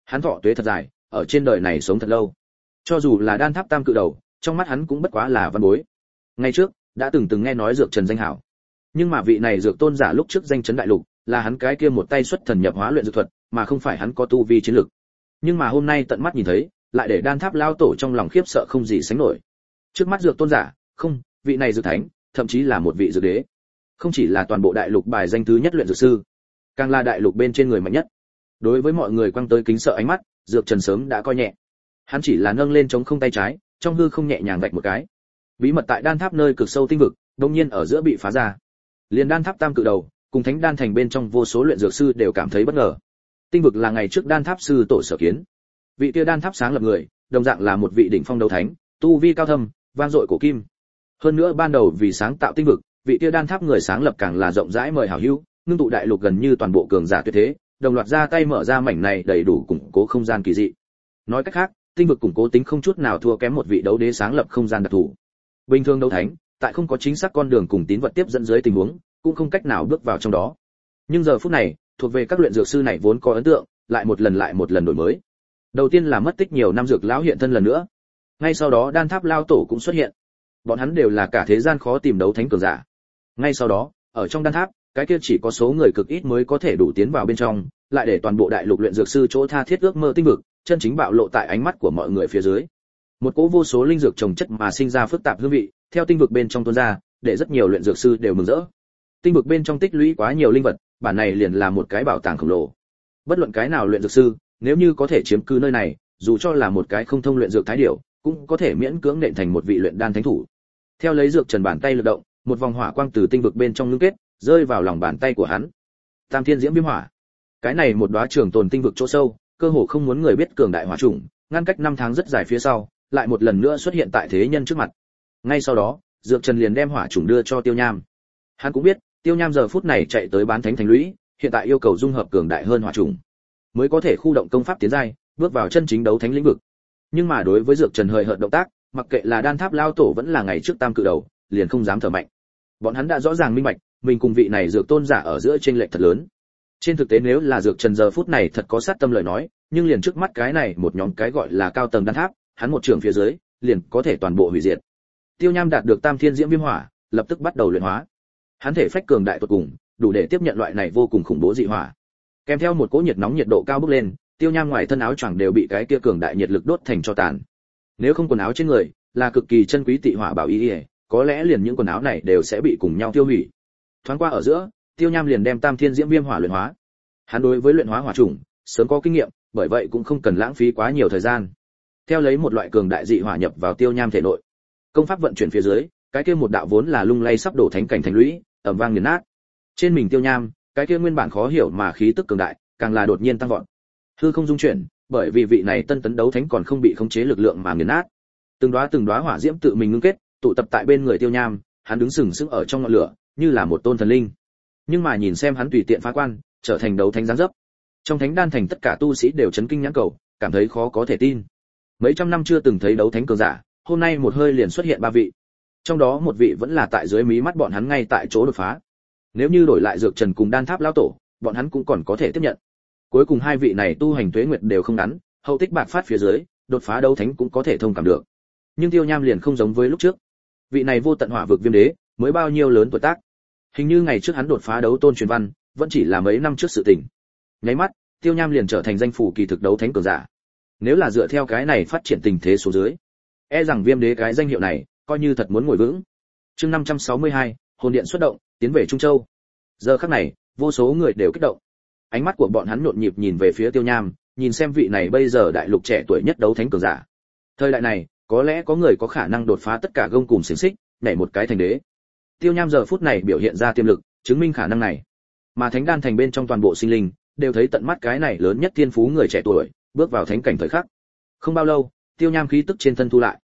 Hắn thọ tuế thật dài, ở trên đời này sống thật lâu. Cho dù là đan tháp tam cự đầu, trong mắt hắn cũng bất quá là văn bối. Ngay trước, đã từng từng nghe nói dược trần danh hảo. Nhưng mà vị này dược tôn giả lúc trước danh chấn đại lục, là hắn cái kia một tay xuất thần nhập hóa luyện dược thuật, mà không phải hắn có tu vi chiến lực nhưng mà hôm nay tận mắt nhìn thấy, lại để đan tháp lao tổ trong lòng khiếp sợ không gì sánh nổi. Trước mắt dược tôn giả, không vị này dược thánh, thậm chí là một vị dược đế. Không chỉ là toàn bộ đại lục bài danh thứ nhất luyện dược sư, càng là đại lục bên trên người mạnh nhất. Đối với mọi người quăng tới kính sợ ánh mắt, dược trần sớm đã coi nhẹ. Hắn chỉ là nâng lên chống không tay trái, trong hư không nhẹ nhàng vạch một cái. Bí mật tại đan tháp nơi cực sâu tinh vực đông nhiên ở giữa bị phá ra. Liền đan tháp tam cự đầu, cùng thánh đan thành bên trong vô số luyện dược sư đều cảm thấy bất ngờ. Tinh vực là ngày trước đan tháp sư tổ sở kiến. Vị kia đan tháp sáng lập người, đồng dạng là một vị đỉnh phong đấu thánh, tu vi cao thâm, vang dội cổ kim hơn nữa ban đầu vì sáng tạo tinh vực, vị kia đan tháp người sáng lập càng là rộng rãi mời hảo hữu, ngưng tụ đại lục gần như toàn bộ cường giả tuyệt thế, đồng loạt ra tay mở ra mảnh này đầy đủ củng cố không gian kỳ dị. Nói cách khác, tinh vực củng cố tính không chút nào thua kém một vị đấu đế sáng lập không gian đặc thù. Bình thường đấu thánh, tại không có chính xác con đường cùng tín vật tiếp dẫn dưới tình huống, cũng không cách nào bước vào trong đó. Nhưng giờ phút này, thuộc về các luyện dược sư này vốn có ấn tượng, lại một lần lại một lần đổi mới. Đầu tiên là mất tích nhiều năm dược lão hiện thân lần nữa. Ngay sau đó đan tháp lao tổ cũng xuất hiện bọn hắn đều là cả thế gian khó tìm đấu thánh cường giả. Ngay sau đó, ở trong đan tháp, cái kia chỉ có số người cực ít mới có thể đủ tiến vào bên trong, lại để toàn bộ đại lục luyện dược sư chỗ tha thiết ước mơ tinh vực, chân chính bạo lộ tại ánh mắt của mọi người phía dưới. Một cỗ vô số linh dược trồng chất mà sinh ra phức tạp hương vị, theo tinh vực bên trong tuôn ra, để rất nhiều luyện dược sư đều mừng rỡ. Tinh vực bên trong tích lũy quá nhiều linh vật, bản này liền là một cái bảo tàng khổng lồ. Bất luận cái nào luyện dược sư, nếu như có thể chiếm cứ nơi này, dù cho là một cái không thông luyện dược thái điểu, cũng có thể miễn cưỡng nện thành một vị luyện đan thánh thủ theo lấy dược trần bàn tay lực động, một vòng hỏa quang từ tinh vực bên trong ngưng kết, rơi vào lòng bàn tay của hắn. Tam thiên diễm viêm hỏa. Cái này một đóa trường tồn tinh vực chỗ sâu, cơ hồ không muốn người biết cường đại hỏa trùng ngăn cách năm tháng rất dài phía sau, lại một lần nữa xuất hiện tại thế nhân trước mặt. Ngay sau đó, dược trần liền đem hỏa trùng đưa cho tiêu nham. Hắn cũng biết, tiêu nham giờ phút này chạy tới bán thánh thành lũy, hiện tại yêu cầu dung hợp cường đại hơn hỏa trùng mới có thể khu động công pháp tiến giai, bước vào chân chính đấu thánh lĩnh vực. Nhưng mà đối với dược trần hời hợt động tác mặc kệ là đan tháp lao tổ vẫn là ngày trước tam cự đầu, liền không dám thở mạnh. Bọn hắn đã rõ ràng minh bạch, mình cùng vị này dược tôn giả ở giữa trên lệch thật lớn. Trên thực tế nếu là dược trần giờ phút này thật có sát tâm lời nói, nhưng liền trước mắt cái này một nhóm cái gọi là cao tầng đan tháp, hắn một trường phía dưới, liền có thể toàn bộ hủy diệt. Tiêu nham đạt được tam thiên diễm viêm hỏa, lập tức bắt đầu luyện hóa. Hắn thể phách cường đại tột cùng, đủ để tiếp nhận loại này vô cùng khủng bố dị hỏa. Kèm theo một cỗ nhiệt nóng nhiệt độ cao bốc lên, tiêu nham ngoài thân áo choàng đều bị cái kia cường đại nhiệt lực đốt thành cho tàn nếu không quần áo trên người, là cực kỳ chân quý tị hỏa bảo y ỉa có lẽ liền những quần áo này đều sẽ bị cùng nhau tiêu hủy. Thoáng qua ở giữa, tiêu nham liền đem tam thiên diễm viêm hỏa luyện hóa. Hắn đối với luyện hóa hỏa trùng sớm có kinh nghiệm, bởi vậy cũng không cần lãng phí quá nhiều thời gian. Theo lấy một loại cường đại dị hỏa nhập vào tiêu nham thể nội, công pháp vận chuyển phía dưới, cái kia một đạo vốn là lung lay sắp đổ thánh cảnh thành lũy ẩm vang nghiền nát. Trên mình tiêu nham, cái kia nguyên bản khó hiểu mà khí tức cường đại, càng là đột nhiên tăng vọt. Hư không dung chuyển bởi vì vị này tân tấn đấu thánh còn không bị khống chế lực lượng mà nghiền nát. Từng đóa từng đóa hỏa diễm tự mình ngưng kết, tụ tập tại bên người tiêu nham, hắn đứng sừng sững ở trong ngọn lửa, như là một tôn thần linh. Nhưng mà nhìn xem hắn tùy tiện phá quan, trở thành đấu thánh giáng dấp. Trong thánh đan thành tất cả tu sĩ đều chấn kinh nhãn cầu, cảm thấy khó có thể tin. Mấy trăm năm chưa từng thấy đấu thánh cường giả, hôm nay một hơi liền xuất hiện ba vị. Trong đó một vị vẫn là tại dưới mí mắt bọn hắn ngay tại chỗ đột phá. Nếu như đổi lại dược trần cùng đan tháp lão tổ, bọn hắn cũng còn có thể tiếp nhận cuối cùng hai vị này tu hành tuế nguyệt đều không ngắn hậu tích bạc phát phía dưới đột phá đấu thánh cũng có thể thông cảm được. Nhưng tiêu nham liền không giống với lúc trước. Vị này vô tận hỏa vực viêm đế mới bao nhiêu lớn tuổi tác. Hình như ngày trước hắn đột phá đấu tôn truyền văn vẫn chỉ là mấy năm trước sự tình. Nháy mắt tiêu nham liền trở thành danh phủ kỳ thực đấu thánh cường giả. Nếu là dựa theo cái này phát triển tình thế số dưới e rằng viêm đế cái danh hiệu này coi như thật muốn ngồi vững. Chương 562, hồn điện xuất động tiến về trung châu. Giờ khắc này vô số người đều kích động ánh mắt của bọn hắn nhộn nhịp nhìn về phía tiêu nham, nhìn xem vị này bây giờ đại lục trẻ tuổi nhất đấu thánh cường giả. Thời đại này, có lẽ có người có khả năng đột phá tất cả gông cùng xiềng xích, nhảy một cái thành đế. Tiêu nham giờ phút này biểu hiện ra tiềm lực, chứng minh khả năng này. Mà thánh đan thành bên trong toàn bộ sinh linh, đều thấy tận mắt cái này lớn nhất thiên phú người trẻ tuổi, bước vào thánh cảnh thời khắc. Không bao lâu, tiêu nham khí tức trên thân thu lại.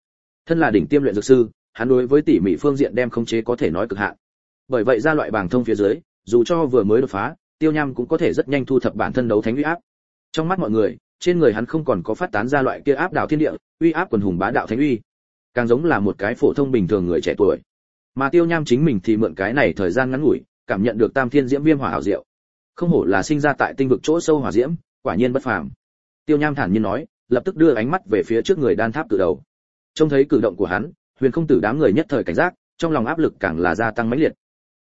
Thân là đỉnh tiêm luyện dược sư, hắn đối với tỉ mỉ phương diện đem khống chế có thể nói cực hạn. Bởi vậy ra loại bảng thông phía dưới, dù cho vừa mới đột phá tiêu nham cũng có thể rất nhanh thu thập bản thân đấu thánh uy áp. Trong mắt mọi người, trên người hắn không còn có phát tán ra loại kia áp đảo thiên địa, uy áp quần hùng bá đạo thánh uy. Càng giống là một cái phổ thông bình thường người trẻ tuổi. Mà tiêu nham chính mình thì mượn cái này thời gian ngắn ngủi, cảm nhận được tam thiên diễm viêm hỏa hảo diệu. Không hổ là sinh ra tại tinh vực chỗ sâu hỏa diễm, quả nhiên bất phàm. Tiêu nham thản nhiên nói, lập tức đưa ánh mắt về phía trước người đan tháp cử đầu. Trông thấy cử động của hắn, huyền không tử đám người nhất thời cảnh giác, trong lòng áp lực càng là gia tăng mãnh liệt.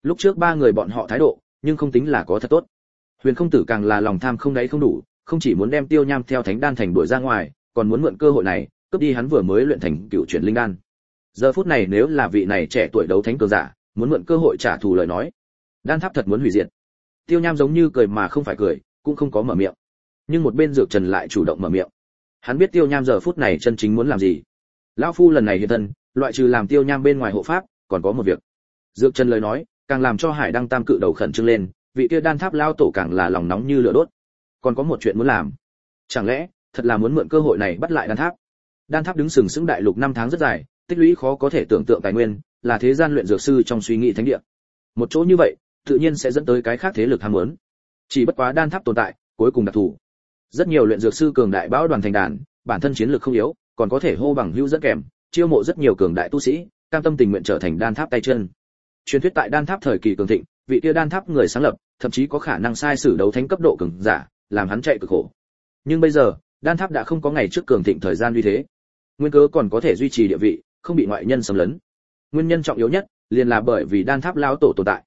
Lúc trước ba người bọn họ thái độ nhưng không tính là có thật tốt. Huyền không tử càng là lòng tham không đáy không đủ, không chỉ muốn đem tiêu nham theo thánh đan thành đuổi ra ngoài, còn muốn mượn cơ hội này, cướp đi hắn vừa mới luyện thành cựu chuyển linh đan. Giờ phút này nếu là vị này trẻ tuổi đấu thánh cường giả, muốn mượn cơ hội trả thù lời nói, đan tháp thật muốn hủy diệt. Tiêu nham giống như cười mà không phải cười, cũng không có mở miệng. Nhưng một bên dược trần lại chủ động mở miệng. Hắn biết tiêu nham giờ phút này chân chính muốn làm gì. Lão phu lần này hiện thân, loại trừ làm tiêu nham bên ngoài hộ pháp, còn có một việc. Dược trần lời nói càng làm cho hải đăng tam cự đầu khẩn trương lên, vị kia đan tháp lao tổ càng là lòng nóng như lửa đốt. Còn có một chuyện muốn làm. Chẳng lẽ, thật là muốn mượn cơ hội này bắt lại đan tháp? Đan tháp đứng sừng sững đại lục năm tháng rất dài, tích lũy khó có thể tưởng tượng tài nguyên, là thế gian luyện dược sư trong suy nghĩ thánh địa. Một chỗ như vậy, tự nhiên sẽ dẫn tới cái khác thế lực ham muốn. Chỉ bất quá đan tháp tồn tại, cuối cùng đặc thù. Rất nhiều luyện dược sư cường đại bão đoàn thành đàn, bản thân chiến lược không yếu, còn có thể hô bằng hữu dẫn kèm, chiêu mộ rất nhiều cường đại tu sĩ, cam tâm tình nguyện trở thành đan tháp tay chân truyền thuyết tại đan tháp thời kỳ cường thịnh, vị kia đan tháp người sáng lập, thậm chí có khả năng sai sử đấu thánh cấp độ cường giả, làm hắn chạy cực khổ. Nhưng bây giờ, đan tháp đã không có ngày trước cường thịnh thời gian như thế. Nguyên cớ còn có thể duy trì địa vị, không bị ngoại nhân xâm lấn. Nguyên nhân trọng yếu nhất, liền là bởi vì đan tháp lao tổ tồn tại.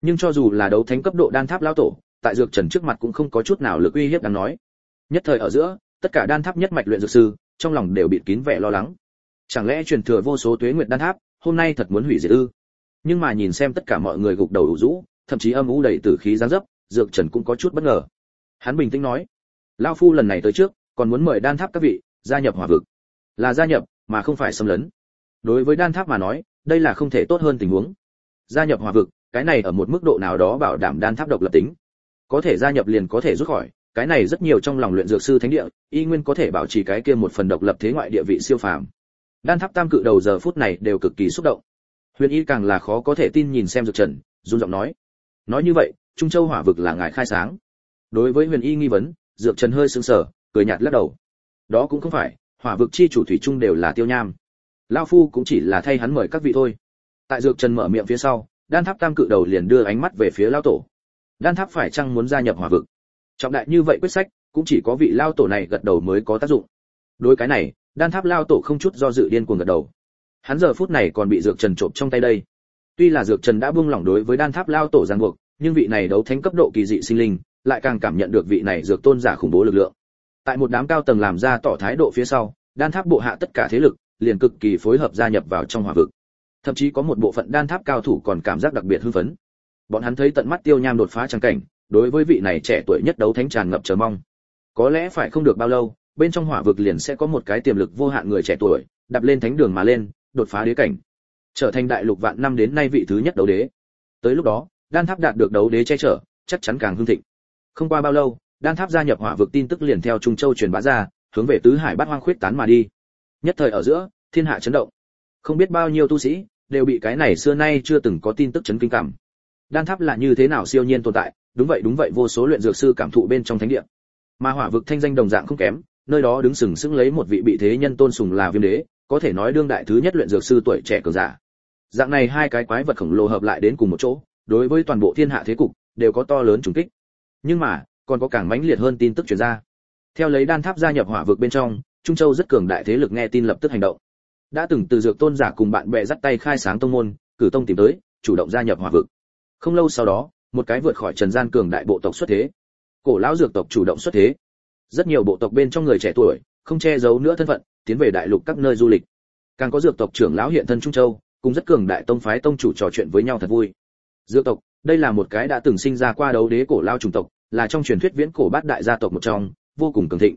Nhưng cho dù là đấu thánh cấp độ đan tháp lao tổ, tại dược trần trước mặt cũng không có chút nào lực uy hiếp đáng nói. Nhất thời ở giữa, tất cả đan tháp nhất mạch luyện dược sư, trong lòng đều bị kín vẻ lo lắng. Chẳng lẽ truyền thừa vô số tuế nguyệt đan tháp, hôm nay thật muốn hủy diệt ư? Nhưng mà nhìn xem tất cả mọi người gục đầu ủ rũ, thậm chí âm u đầy tử khí giáng dấp, dược trần cũng có chút bất ngờ. Hắn bình tĩnh nói lao phu lần này tới trước, còn muốn mời đan tháp các vị gia nhập hỏa vực. Là gia nhập, mà không phải xâm lấn. Đối với đan tháp mà nói, đây là không thể tốt hơn tình huống. Gia nhập hỏa vực, cái này ở một mức độ nào đó bảo đảm đan tháp độc lập tính. Có thể gia nhập liền có thể rút khỏi, cái này rất nhiều trong lòng luyện dược sư thánh địa, y nguyên có thể bảo trì cái kia một phần độc lập thế ngoại địa vị siêu phàm. Đan tháp tam cự đầu giờ phút này đều cực kỳ xúc động huyền y càng là khó có thể tin nhìn xem dược trần, run giọng nói. Nói như vậy, trung châu hỏa vực là ngài khai sáng. Đối với huyền y nghi vấn, dược trần hơi sững sờ, cười nhạt lắc đầu. Đó cũng không phải, hỏa vực chi chủ thủy trung đều là tiêu nham. Lão phu cũng chỉ là thay hắn mời các vị thôi. Tại dược trần mở miệng phía sau, đan tháp tam cự đầu liền đưa ánh mắt về phía lão tổ. Đan tháp phải chăng muốn gia nhập hỏa vực? Trọng đại như vậy quyết sách, cũng chỉ có vị lao tổ này gật đầu mới có tác dụng. Đối cái này, đan tháp lao tổ không chút do dự điên cuồng gật đầu hắn giờ phút này còn bị dược trần trộm trong tay đây. Tuy là dược trần đã buông lỏng đối với đan tháp lao tổ giang buộc, nhưng vị này đấu thánh cấp độ kỳ dị sinh linh lại càng cảm nhận được vị này dược tôn giả khủng bố lực lượng. Tại một đám cao tầng làm ra tỏ thái độ phía sau, đan tháp bộ hạ tất cả thế lực liền cực kỳ phối hợp gia nhập vào trong hỏa vực. Thậm chí có một bộ phận đan tháp cao thủ còn cảm giác đặc biệt hưng phấn. Bọn hắn thấy tận mắt tiêu nham đột phá trang cảnh, đối với vị này trẻ tuổi nhất đấu thánh tràn ngập chờ mong. Có lẽ phải không được bao lâu, bên trong hỏa vực liền sẽ có một cái tiềm lực vô hạn người trẻ tuổi, đạp lên thánh đường mà lên đột phá đế cảnh, trở thành đại lục vạn năm đến nay vị thứ nhất đấu đế. Tới lúc đó, đan tháp đạt được đấu đế che chở, chắc chắn càng hưng thịnh. Không qua bao lâu, đan tháp gia nhập hỏa vực tin tức liền theo trung châu truyền bá ra, hướng về tứ hải bát hoang khuyết tán mà đi. Nhất thời ở giữa, thiên hạ chấn động. Không biết bao nhiêu tu sĩ đều bị cái này xưa nay chưa từng có tin tức chấn kinh cảm. Đan tháp là như thế nào siêu nhiên tồn tại, đúng vậy đúng vậy, vô số luyện dược sư cảm thụ bên trong thánh địa. Mà hỏa vực thanh danh đồng dạng không kém, nơi đó đứng sừng sững lấy một vị bị thế nhân tôn sùng là viêm đế có thể nói đương đại thứ nhất luyện dược sư tuổi trẻ cường giả. Dạng này hai cái quái vật khổng lồ hợp lại đến cùng một chỗ, đối với toàn bộ thiên hạ thế cục, đều có to lớn trùng kích. Nhưng mà, còn có càng mãnh liệt hơn tin tức truyền ra. Theo lấy đan tháp gia nhập hỏa vực bên trong, trung châu rất cường đại thế lực nghe tin lập tức hành động. Đã từng từ dược tôn giả cùng bạn bè dắt tay khai sáng tông môn, cử tông tìm tới, chủ động gia nhập hỏa vực. Không lâu sau đó, một cái vượt khỏi trần gian cường đại bộ tộc xuất thế. Cổ lão dược tộc chủ động xuất thế. Rất nhiều bộ tộc bên trong người trẻ tuổi, không che giấu nữa thân phận tiến về đại lục các nơi du lịch. Càng có dược tộc trưởng lão hiện thân trung châu, cùng rất cường đại tông phái tông chủ trò chuyện với nhau thật vui. Dược tộc, đây là một cái đã từng sinh ra qua đấu đế cổ lao trùng tộc, là trong truyền thuyết viễn cổ bát đại gia tộc một trong, vô cùng cường thịnh.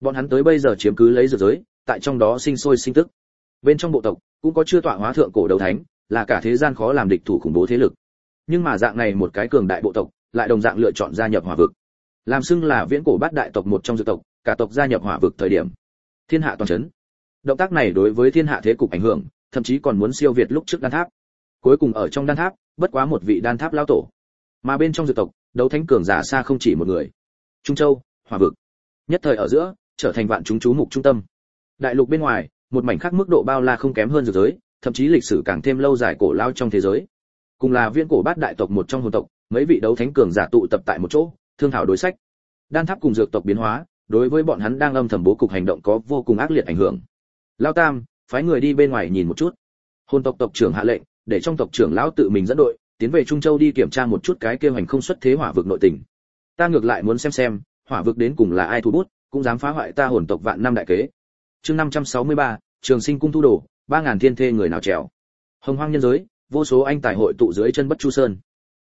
Bọn hắn tới bây giờ chiếm cứ lấy dược giới, tại trong đó sinh sôi sinh tức. Bên trong bộ tộc, cũng có chưa tọa hóa thượng cổ đầu thánh, là cả thế gian khó làm địch thủ khủng bố thế lực. Nhưng mà dạng này một cái cường đại bộ tộc, lại đồng dạng lựa chọn gia nhập hỏa vực. Làm xưng là viễn cổ bát đại tộc một trong dược tộc, cả tộc gia nhập hỏa vực thời điểm thiên hạ toàn chấn. Động tác này đối với thiên hạ thế cục ảnh hưởng, thậm chí còn muốn siêu việt lúc trước đan tháp. Cuối cùng ở trong đan tháp, bất quá một vị đan tháp lao tổ. Mà bên trong dược tộc, đấu thánh cường giả xa không chỉ một người. Trung châu, hòa vực. Nhất thời ở giữa, trở thành vạn chúng chú mục trung tâm. Đại lục bên ngoài, một mảnh khác mức độ bao la không kém hơn dược giới, thậm chí lịch sử càng thêm lâu dài cổ lao trong thế giới. Cùng là viên cổ bát đại tộc một trong hồn tộc, mấy vị đấu thánh cường giả tụ tập tại một chỗ, thương thảo đối sách. Đan tháp cùng dược tộc biến hóa đối với bọn hắn đang âm thầm bố cục hành động có vô cùng ác liệt ảnh hưởng. Lao tam phái người đi bên ngoài nhìn một chút. Hồn tộc tộc trưởng hạ lệnh để trong tộc trưởng lão tự mình dẫn đội tiến về trung châu đi kiểm tra một chút cái kia hành không xuất thế hỏa vực nội tình. Ta ngược lại muốn xem xem hỏa vực đến cùng là ai thu bút cũng dám phá hoại ta hồn tộc vạn năm đại kế. Chương 563, trường sinh cung thu đồ ba ngàn thiên thê người nào trèo. Hồng hoang nhân giới vô số anh tài hội tụ dưới chân bất chu sơn.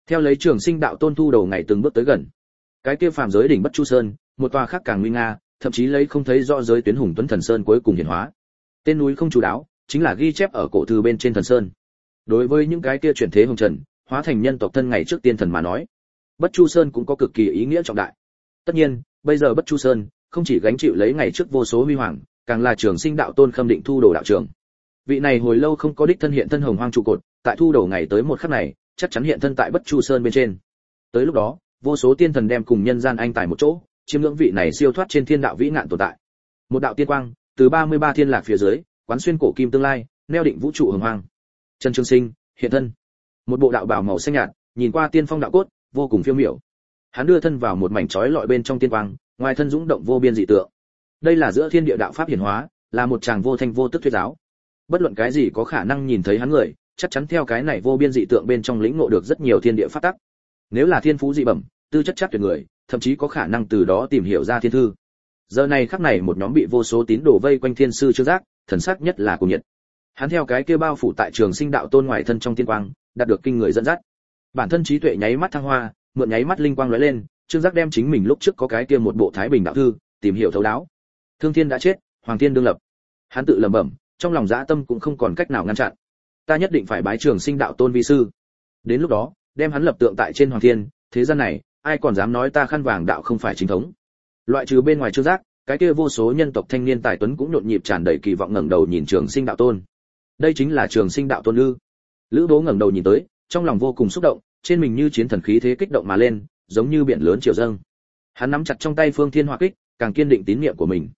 Theo lấy trường sinh đạo tôn thu đầu ngày từng bước tới gần. Cái kia phàm giới đỉnh bất chu sơn một tòa khác càng nguy nga, thậm chí lấy không thấy rõ giới tuyến hùng tuấn thần sơn cuối cùng hiển hóa. Tên núi không chủ đáo, chính là ghi chép ở cổ thư bên trên thần sơn. Đối với những cái kia chuyển thế hồng trần, hóa thành nhân tộc thân ngày trước tiên thần mà nói, bất chu sơn cũng có cực kỳ ý nghĩa trọng đại. Tất nhiên, bây giờ bất chu sơn không chỉ gánh chịu lấy ngày trước vô số huy hoàng, càng là trường sinh đạo tôn khâm định thu đồ đạo trường. Vị này hồi lâu không có đích thân hiện thân hồng hoang trụ cột, tại thu đồ ngày tới một khắc này, chắc chắn hiện thân tại bất chu sơn bên trên. Tới lúc đó, vô số tiên thần đem cùng nhân gian anh tài một chỗ chiêm ngưỡng vị này siêu thoát trên thiên đạo vĩ ngạn tồn tại. Một đạo tiên quang, từ 33 thiên lạc phía dưới, quán xuyên cổ kim tương lai, neo định vũ trụ hồng hoang. Trần trường sinh, hiện thân. Một bộ đạo bào màu xanh nhạt, nhìn qua tiên phong đạo cốt, vô cùng phiêu miểu. Hắn đưa thân vào một mảnh chói lọi bên trong tiên quang, ngoài thân dũng động vô biên dị tượng. Đây là giữa thiên địa đạo pháp hiển hóa, là một chàng vô thanh vô tức thuyết giáo. Bất luận cái gì có khả năng nhìn thấy hắn người, chắc chắn theo cái này vô biên dị tượng bên trong lĩnh ngộ được rất nhiều thiên địa pháp tắc. Nếu là thiên phú dị bẩm, tư chất chắc tuyệt người thậm chí có khả năng từ đó tìm hiểu ra thiên thư. Giờ này khắc này một nhóm bị vô số tín đồ vây quanh thiên sư trương giác, thần sắc nhất là cùng nhiệt. Hắn theo cái kia bao phủ tại trường sinh đạo tôn ngoại thân trong tiên quang, đạt được kinh người dẫn dắt. Bản thân trí tuệ nháy mắt thăng hoa, mượn nháy mắt linh quang lóe lên trương giác đem chính mình lúc trước có cái kia một bộ thái bình đạo thư, tìm hiểu thấu đáo. Thương thiên đã chết, hoàng thiên đương lập. Hắn tự lẩm bẩm, trong lòng dã tâm cũng không còn cách nào ngăn chặn. Ta nhất định phải bái trường sinh đạo tôn vi sư. Đến lúc đó, đem hắn lập tượng tại trên hoàng thiên, thế gian này ai còn dám nói ta khăn vàng đạo không phải chính thống. Loại trừ bên ngoài trương giác, cái kia vô số nhân tộc thanh niên tài tuấn cũng nhộn nhịp tràn đầy kỳ vọng ngẩng đầu nhìn trường sinh đạo tôn. Đây chính là trường sinh đạo tôn ư. Lữ bố ngẩng đầu nhìn tới, trong lòng vô cùng xúc động, trên mình như chiến thần khí thế kích động mà lên, giống như biển lớn triều dâng. Hắn nắm chặt trong tay phương thiên hỏa kích, càng kiên định tín niệm của mình.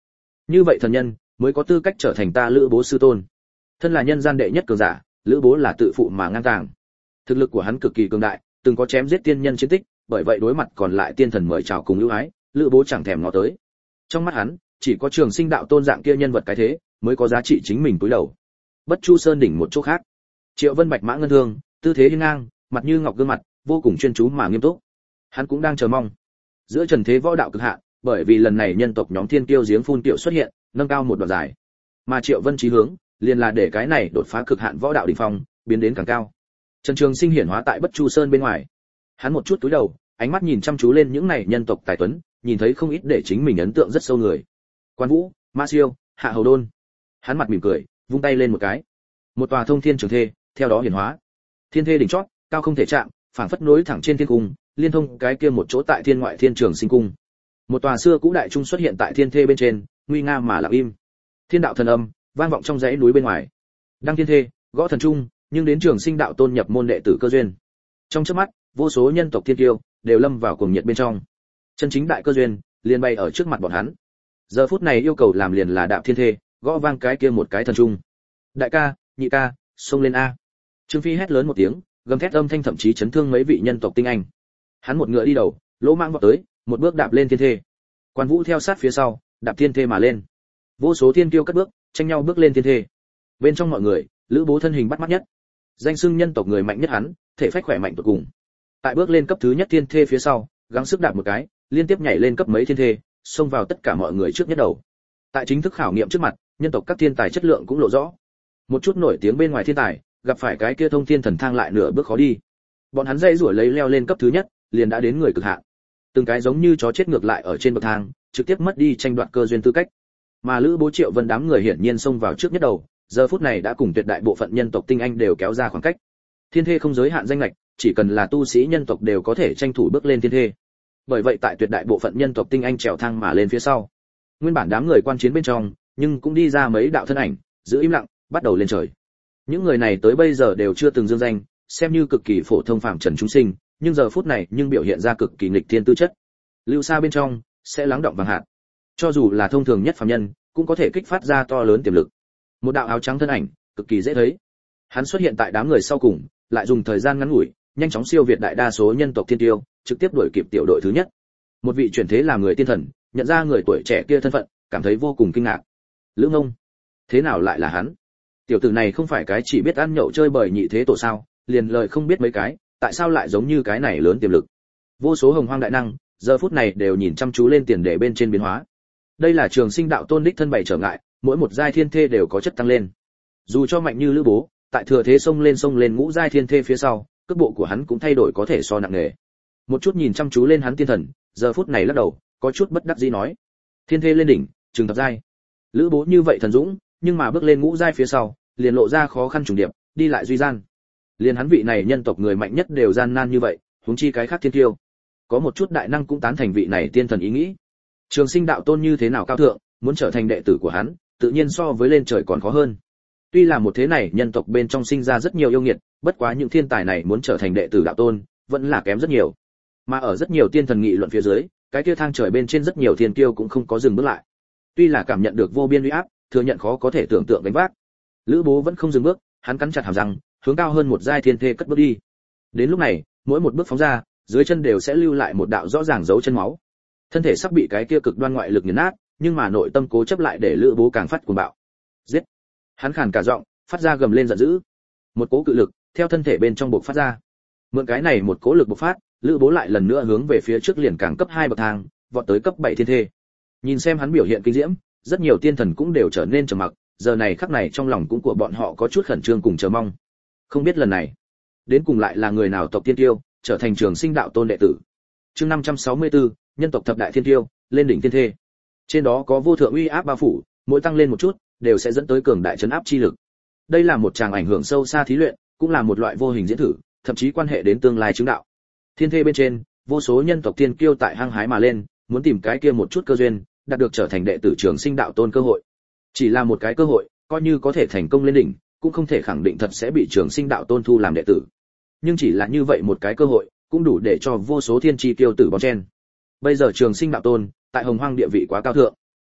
Như vậy thần nhân, mới có tư cách trở thành ta lữ bố sư tôn. Thân là nhân gian đệ nhất cường giả, lữ bố là tự phụ mà ngang tàng. Thực lực của hắn cực kỳ cường đại, từng có chém giết tiên nhân chiến tích bởi vậy đối mặt còn lại tiên thần mời chào cùng ưu ái, lữ bố chẳng thèm ngó tới. Trong mắt hắn, chỉ có trường sinh đạo tôn dạng kia nhân vật cái thế, mới có giá trị chính mình túi đầu. Bất chu sơn đỉnh một chỗ khác. Triệu vân bạch mã ngân thương, tư thế hiên ngang, mặt như ngọc gương mặt, vô cùng chuyên chú mà nghiêm túc. Hắn cũng đang chờ mong. Giữa trần thế võ đạo cực hạn bởi vì lần này nhân tộc nhóm thiên tiêu giếng phun tiểu xuất hiện, nâng cao một đoạn dài. Mà triệu vân trí hướng, liền là để cái này đột phá cực hạn võ đạo đỉnh phong, biến đến càng cao. Trần trường sinh hiển hóa tại bất chu sơn bên ngoài. Hắn một chút túi đầu ánh mắt nhìn chăm chú lên những này nhân tộc tài tuấn, nhìn thấy không ít để chính mình ấn tượng rất sâu người. Quan vũ, ma siêu, hạ hầu đôn. Hắn mặt mỉm cười, vung tay lên một cái. Một tòa thông thiên trường thê, theo đó hiển hóa. Thiên thê đỉnh chót, cao không thể chạm, phảng phất nối thẳng trên thiên cung, liên thông cái kia một chỗ tại thiên ngoại thiên trường sinh cung. Một tòa xưa cũ đại trung xuất hiện tại thiên thê bên trên, nguy nga mà lặng im. Thiên đạo thần âm, vang vọng trong dãy núi bên ngoài. Đăng thiên thê, gõ thần trung, nhưng đến trường sinh đạo tôn nhập môn đệ tử cơ duyên. Trong chớp mắt, vô số nhân tộc thiên kiêu đều lâm vào cuồng nhiệt bên trong. Chân chính đại cơ duyên, liền bay ở trước mặt bọn hắn. Giờ phút này yêu cầu làm liền là đạo thiên thê, gõ vang cái kia một cái thần trung. Đại ca, nhị ca, xông lên a. Trương phi hét lớn một tiếng, gầm thét âm thanh thậm chí chấn thương mấy vị nhân tộc tinh anh. Hắn một ngựa đi đầu, lỗ mang vọt tới, một bước đạp lên thiên thê. Quan vũ theo sát phía sau, đạp thiên thê mà lên. Vô số thiên kiêu cất bước, tranh nhau bước lên thiên thê. Bên trong mọi người, lữ bố thân hình bắt mắt nhất. Danh xưng nhân tộc người mạnh nhất hắn, thể phách khỏe mạnh tột cùng tại bước lên cấp thứ nhất thiên thê phía sau, gắng sức đạp một cái, liên tiếp nhảy lên cấp mấy thiên thê, xông vào tất cả mọi người trước nhất đầu. Tại chính thức khảo nghiệm trước mặt, nhân tộc các thiên tài chất lượng cũng lộ rõ. Một chút nổi tiếng bên ngoài thiên tài, gặp phải cái kia thông thiên thần thang lại nửa bước khó đi. Bọn hắn dây rủi lấy leo lên cấp thứ nhất, liền đã đến người cực hạn. Từng cái giống như chó chết ngược lại ở trên bậc thang, trực tiếp mất đi tranh đoạt cơ duyên tư cách. Mà lữ bố triệu vân đám người hiển nhiên xông vào trước nhất đầu, giờ phút này đã cùng tuyệt đại bộ phận nhân tộc tinh anh đều kéo ra khoảng cách thiên thê không giới hạn danh lệch chỉ cần là tu sĩ nhân tộc đều có thể tranh thủ bước lên thiên thê. Bởi vậy tại tuyệt đại bộ phận nhân tộc tinh anh trèo thang mà lên phía sau. Nguyên bản đám người quan chiến bên trong, nhưng cũng đi ra mấy đạo thân ảnh, giữ im lặng, bắt đầu lên trời. Những người này tới bây giờ đều chưa từng dương danh, xem như cực kỳ phổ thông phạm trần chúng sinh, nhưng giờ phút này nhưng biểu hiện ra cực kỳ nghịch thiên tư chất. Lưu xa bên trong, sẽ lắng động vàng hạt. Cho dù là thông thường nhất phàm nhân, cũng có thể kích phát ra to lớn tiềm lực. Một đạo áo trắng thân ảnh, cực kỳ dễ thấy. Hắn xuất hiện tại đám người sau cùng lại dùng thời gian ngắn ngủi, nhanh chóng siêu việt đại đa số nhân tộc thiên tiêu, trực tiếp đuổi kịp tiểu đội thứ nhất. Một vị chuyển thế làm người tiên thần, nhận ra người tuổi trẻ kia thân phận, cảm thấy vô cùng kinh ngạc. Lữ ngông, thế nào lại là hắn? Tiểu tử này không phải cái chỉ biết ăn nhậu chơi bời nhị thế tổ sao, liền lời không biết mấy cái, tại sao lại giống như cái này lớn tiềm lực? Vô số hồng hoang đại năng, giờ phút này đều nhìn chăm chú lên tiền đề bên trên biến hóa. Đây là trường sinh đạo tôn đích thân bày trở ngại, mỗi một giai thiên thê đều có chất tăng lên. Dù cho mạnh như lữ bố tại thừa thế sông lên sông lên ngũ giai thiên thê phía sau, cước bộ của hắn cũng thay đổi có thể so nặng nề. Một chút nhìn chăm chú lên hắn tiên thần, giờ phút này lắc đầu, có chút bất đắc dĩ nói. Thiên thê lên đỉnh, trường thập giai. Lữ bố như vậy thần dũng, nhưng mà bước lên ngũ giai phía sau, liền lộ ra khó khăn trùng điệp, đi lại duy gian. Liền hắn vị này nhân tộc người mạnh nhất đều gian nan như vậy, huống chi cái khác thiên tiêu. Có một chút đại năng cũng tán thành vị này tiên thần ý nghĩ. Trường sinh đạo tôn như thế nào cao thượng, muốn trở thành đệ tử của hắn, tự nhiên so với lên trời còn khó hơn tuy là một thế này, nhân tộc bên trong sinh ra rất nhiều yêu nghiệt, bất quá những thiên tài này muốn trở thành đệ tử đạo tôn, vẫn là kém rất nhiều. Mà ở rất nhiều tiên thần nghị luận phía dưới, cái kia thang trời bên trên rất nhiều thiên kiêu cũng không có dừng bước lại. Tuy là cảm nhận được vô biên uy áp, thừa nhận khó có thể tưởng tượng gánh vác, lữ bố vẫn không dừng bước, hắn cắn chặt hàm răng, hướng cao hơn một giai thiên thê cất bước đi. Đến lúc này, mỗi một bước phóng ra, dưới chân đều sẽ lưu lại một đạo rõ ràng dấu chân máu. Thân thể sắp bị cái kia cực đoan ngoại lực nghiền nát, nhưng mà nội tâm cố chấp lại để lữ bố càng phát cuồng bạo. Giết! Hắn khàn cả giọng phát ra gầm lên giận dữ. Một cố cự lực theo thân thể bên trong bộc phát ra. Mượn cái này một cố lực bộc phát lữ bố lại lần nữa hướng về phía trước liền càng cấp hai bậc thang vọt tới cấp bảy thiên thê. Nhìn xem hắn biểu hiện kinh diễm rất nhiều tiên thần cũng đều trở nên trầm mặc giờ này khắc này trong lòng cũng của bọn họ có chút khẩn trương cùng chờ mong. Không biết lần này đến cùng lại là người nào tộc tiên tiêu trở thành trường sinh đạo tôn đệ tử. Chương 564, nhân tộc thập đại thiên tiêu lên đỉnh thiên thê. Trên đó có vô thượng uy áp bao phủ mỗi tăng lên một chút đều sẽ dẫn tới cường đại chấn áp chi lực. Đây là một tràng ảnh hưởng sâu xa thí luyện, cũng là một loại vô hình diễn thử, thậm chí quan hệ đến tương lai chứng đạo. Thiên thê bên trên, vô số nhân tộc tiên kiêu tại hang hái mà lên, muốn tìm cái kia một chút cơ duyên, đạt được trở thành đệ tử trường sinh đạo tôn cơ hội. Chỉ là một cái cơ hội, coi như có thể thành công lên đỉnh, cũng không thể khẳng định thật sẽ bị trường sinh đạo tôn thu làm đệ tử. Nhưng chỉ là như vậy một cái cơ hội, cũng đủ để cho vô số thiên chi tiêu tử bó chen. Bây giờ trường sinh đạo tôn, tại hồng hoang địa vị quá cao thượng,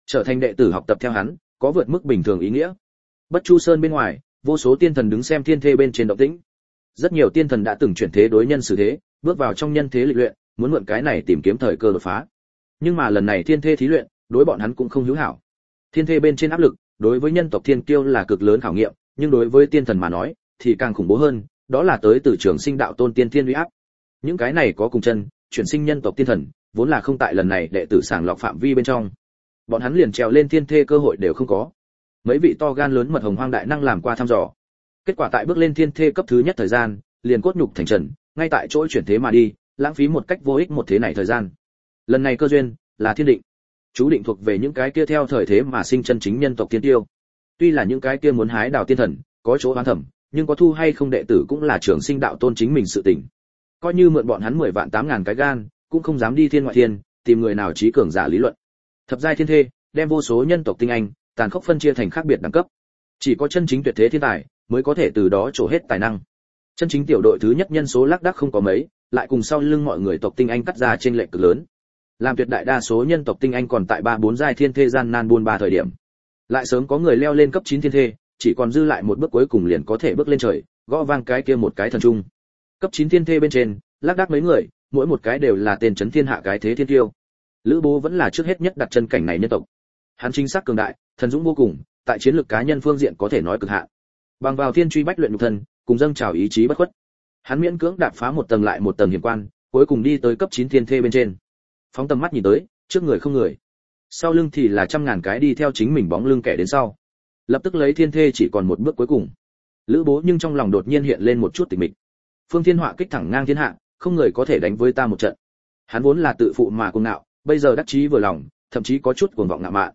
trở thành đệ tử học tập theo hắn có vượt mức bình thường ý nghĩa. Bất chu sơn bên ngoài, vô số tiên thần đứng xem thiên thê bên trên động tĩnh. Rất nhiều tiên thần đã từng chuyển thế đối nhân xử thế, bước vào trong nhân thế lịch luyện, muốn mượn cái này tìm kiếm thời cơ đột phá. Nhưng mà lần này thiên thê thí luyện, đối bọn hắn cũng không hữu hảo. Thiên thê bên trên áp lực, đối với nhân tộc thiên kiêu là cực lớn khảo nghiệm, nhưng đối với tiên thần mà nói, thì càng khủng bố hơn, đó là tới từ trường sinh đạo tôn tiên thiên uy áp. Những cái này có cùng chân, chuyển sinh nhân tộc tiên thần, vốn là không tại lần này đệ tử sàng lọc phạm vi bên trong bọn hắn liền trèo lên thiên thê cơ hội đều không có. Mấy vị to gan lớn mật hồng hoang đại năng làm qua thăm dò. Kết quả tại bước lên thiên thê cấp thứ nhất thời gian, liền cốt nhục thành trần, ngay tại chỗ chuyển thế mà đi, lãng phí một cách vô ích một thế này thời gian. Lần này cơ duyên là thiên định. Chú định thuộc về những cái kia theo thời thế mà sinh chân chính nhân tộc tiên tiêu. Tuy là những cái kia muốn hái đào tiên thần, có chỗ hoán thẩm, nhưng có thu hay không đệ tử cũng là trường sinh đạo tôn chính mình sự tỉnh coi như mượn bọn hắn mười vạn tám ngàn cái gan, cũng không dám đi thiên ngoại thiên, tìm người nào trí cường giả lý luận thập giai thiên thê, đem vô số nhân tộc tinh anh, tàn khốc phân chia thành khác biệt đẳng cấp. Chỉ có chân chính tuyệt thế thiên tài, mới có thể từ đó trổ hết tài năng. Chân chính tiểu đội thứ nhất nhân số lác đác không có mấy, lại cùng sau lưng mọi người tộc tinh anh cắt ra trên lệch cực lớn. Làm tuyệt đại đa số nhân tộc tinh anh còn tại ba bốn giai thiên thê gian nan buôn ba thời điểm. Lại sớm có người leo lên cấp 9 thiên thê, chỉ còn dư lại một bước cuối cùng liền có thể bước lên trời, gõ vang cái kia một cái thần trung. Cấp 9 thiên thê bên trên, lác đác mấy người, mỗi một cái đều là tên chấn thiên hạ cái thế thiên tiêu lữ bố vẫn là trước hết nhất đặt chân cảnh này nhân tộc. Hắn chính xác cường đại, thần dũng vô cùng, tại chiến lược cá nhân phương diện có thể nói cực hạn. Bằng vào thiên truy bách luyện nhục thân, cùng dâng trào ý chí bất khuất. Hắn miễn cưỡng đạp phá một tầng lại một tầng hiểm quan, cuối cùng đi tới cấp 9 thiên thê bên trên. Phóng tầm mắt nhìn tới, trước người không người. Sau lưng thì là trăm ngàn cái đi theo chính mình bóng lưng kẻ đến sau. Lập tức lấy thiên thê chỉ còn một bước cuối cùng. Lữ bố nhưng trong lòng đột nhiên hiện lên một chút tịch mịch. Phương thiên họa kích thẳng ngang thiên hạ, không người có thể đánh với ta một trận. Hắn vốn là tự phụ mà cuồng ngạo bây giờ đắc chí vừa lòng, thậm chí có chút cuồng vọng ngạo mạn.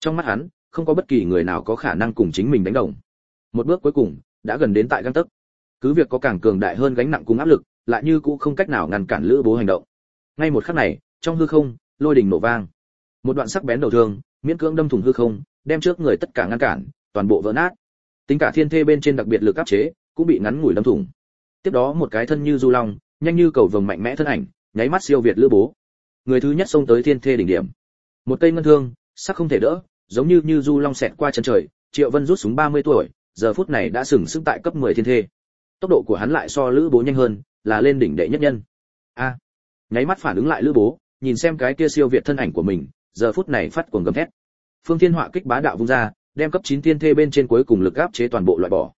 Trong mắt hắn, không có bất kỳ người nào có khả năng cùng chính mình đánh đồng. Một bước cuối cùng, đã gần đến tại găng tấc. Cứ việc có càng cường đại hơn gánh nặng cùng áp lực, lại như cũng không cách nào ngăn cản lữ bố hành động. Ngay một khắc này, trong hư không, lôi đình nổ vang. Một đoạn sắc bén đầu thương, miễn cưỡng đâm thủng hư không, đem trước người tất cả ngăn cản, toàn bộ vỡ nát. Tính cả thiên thê bên trên đặc biệt lực áp chế, cũng bị ngắn ngủi đâm thủng. Tiếp đó một cái thân như du long, nhanh như cầu vồng mạnh mẽ thân ảnh, nháy mắt siêu việt lữ bố người thứ nhất xông tới thiên thê đỉnh điểm. Một cây ngân thương, sắc không thể đỡ, giống như như du long xẹt qua chân trời, triệu vân rút súng 30 tuổi, giờ phút này đã sừng sững tại cấp 10 thiên thê. Tốc độ của hắn lại so lữ bố nhanh hơn, là lên đỉnh đệ nhất nhân. A. Nháy mắt phản ứng lại lữ bố, nhìn xem cái kia siêu việt thân ảnh của mình, giờ phút này phát cuồng gầm thét. Phương thiên họa kích bá đạo vung ra, đem cấp 9 thiên thê bên trên cuối cùng lực áp chế toàn bộ loại bỏ.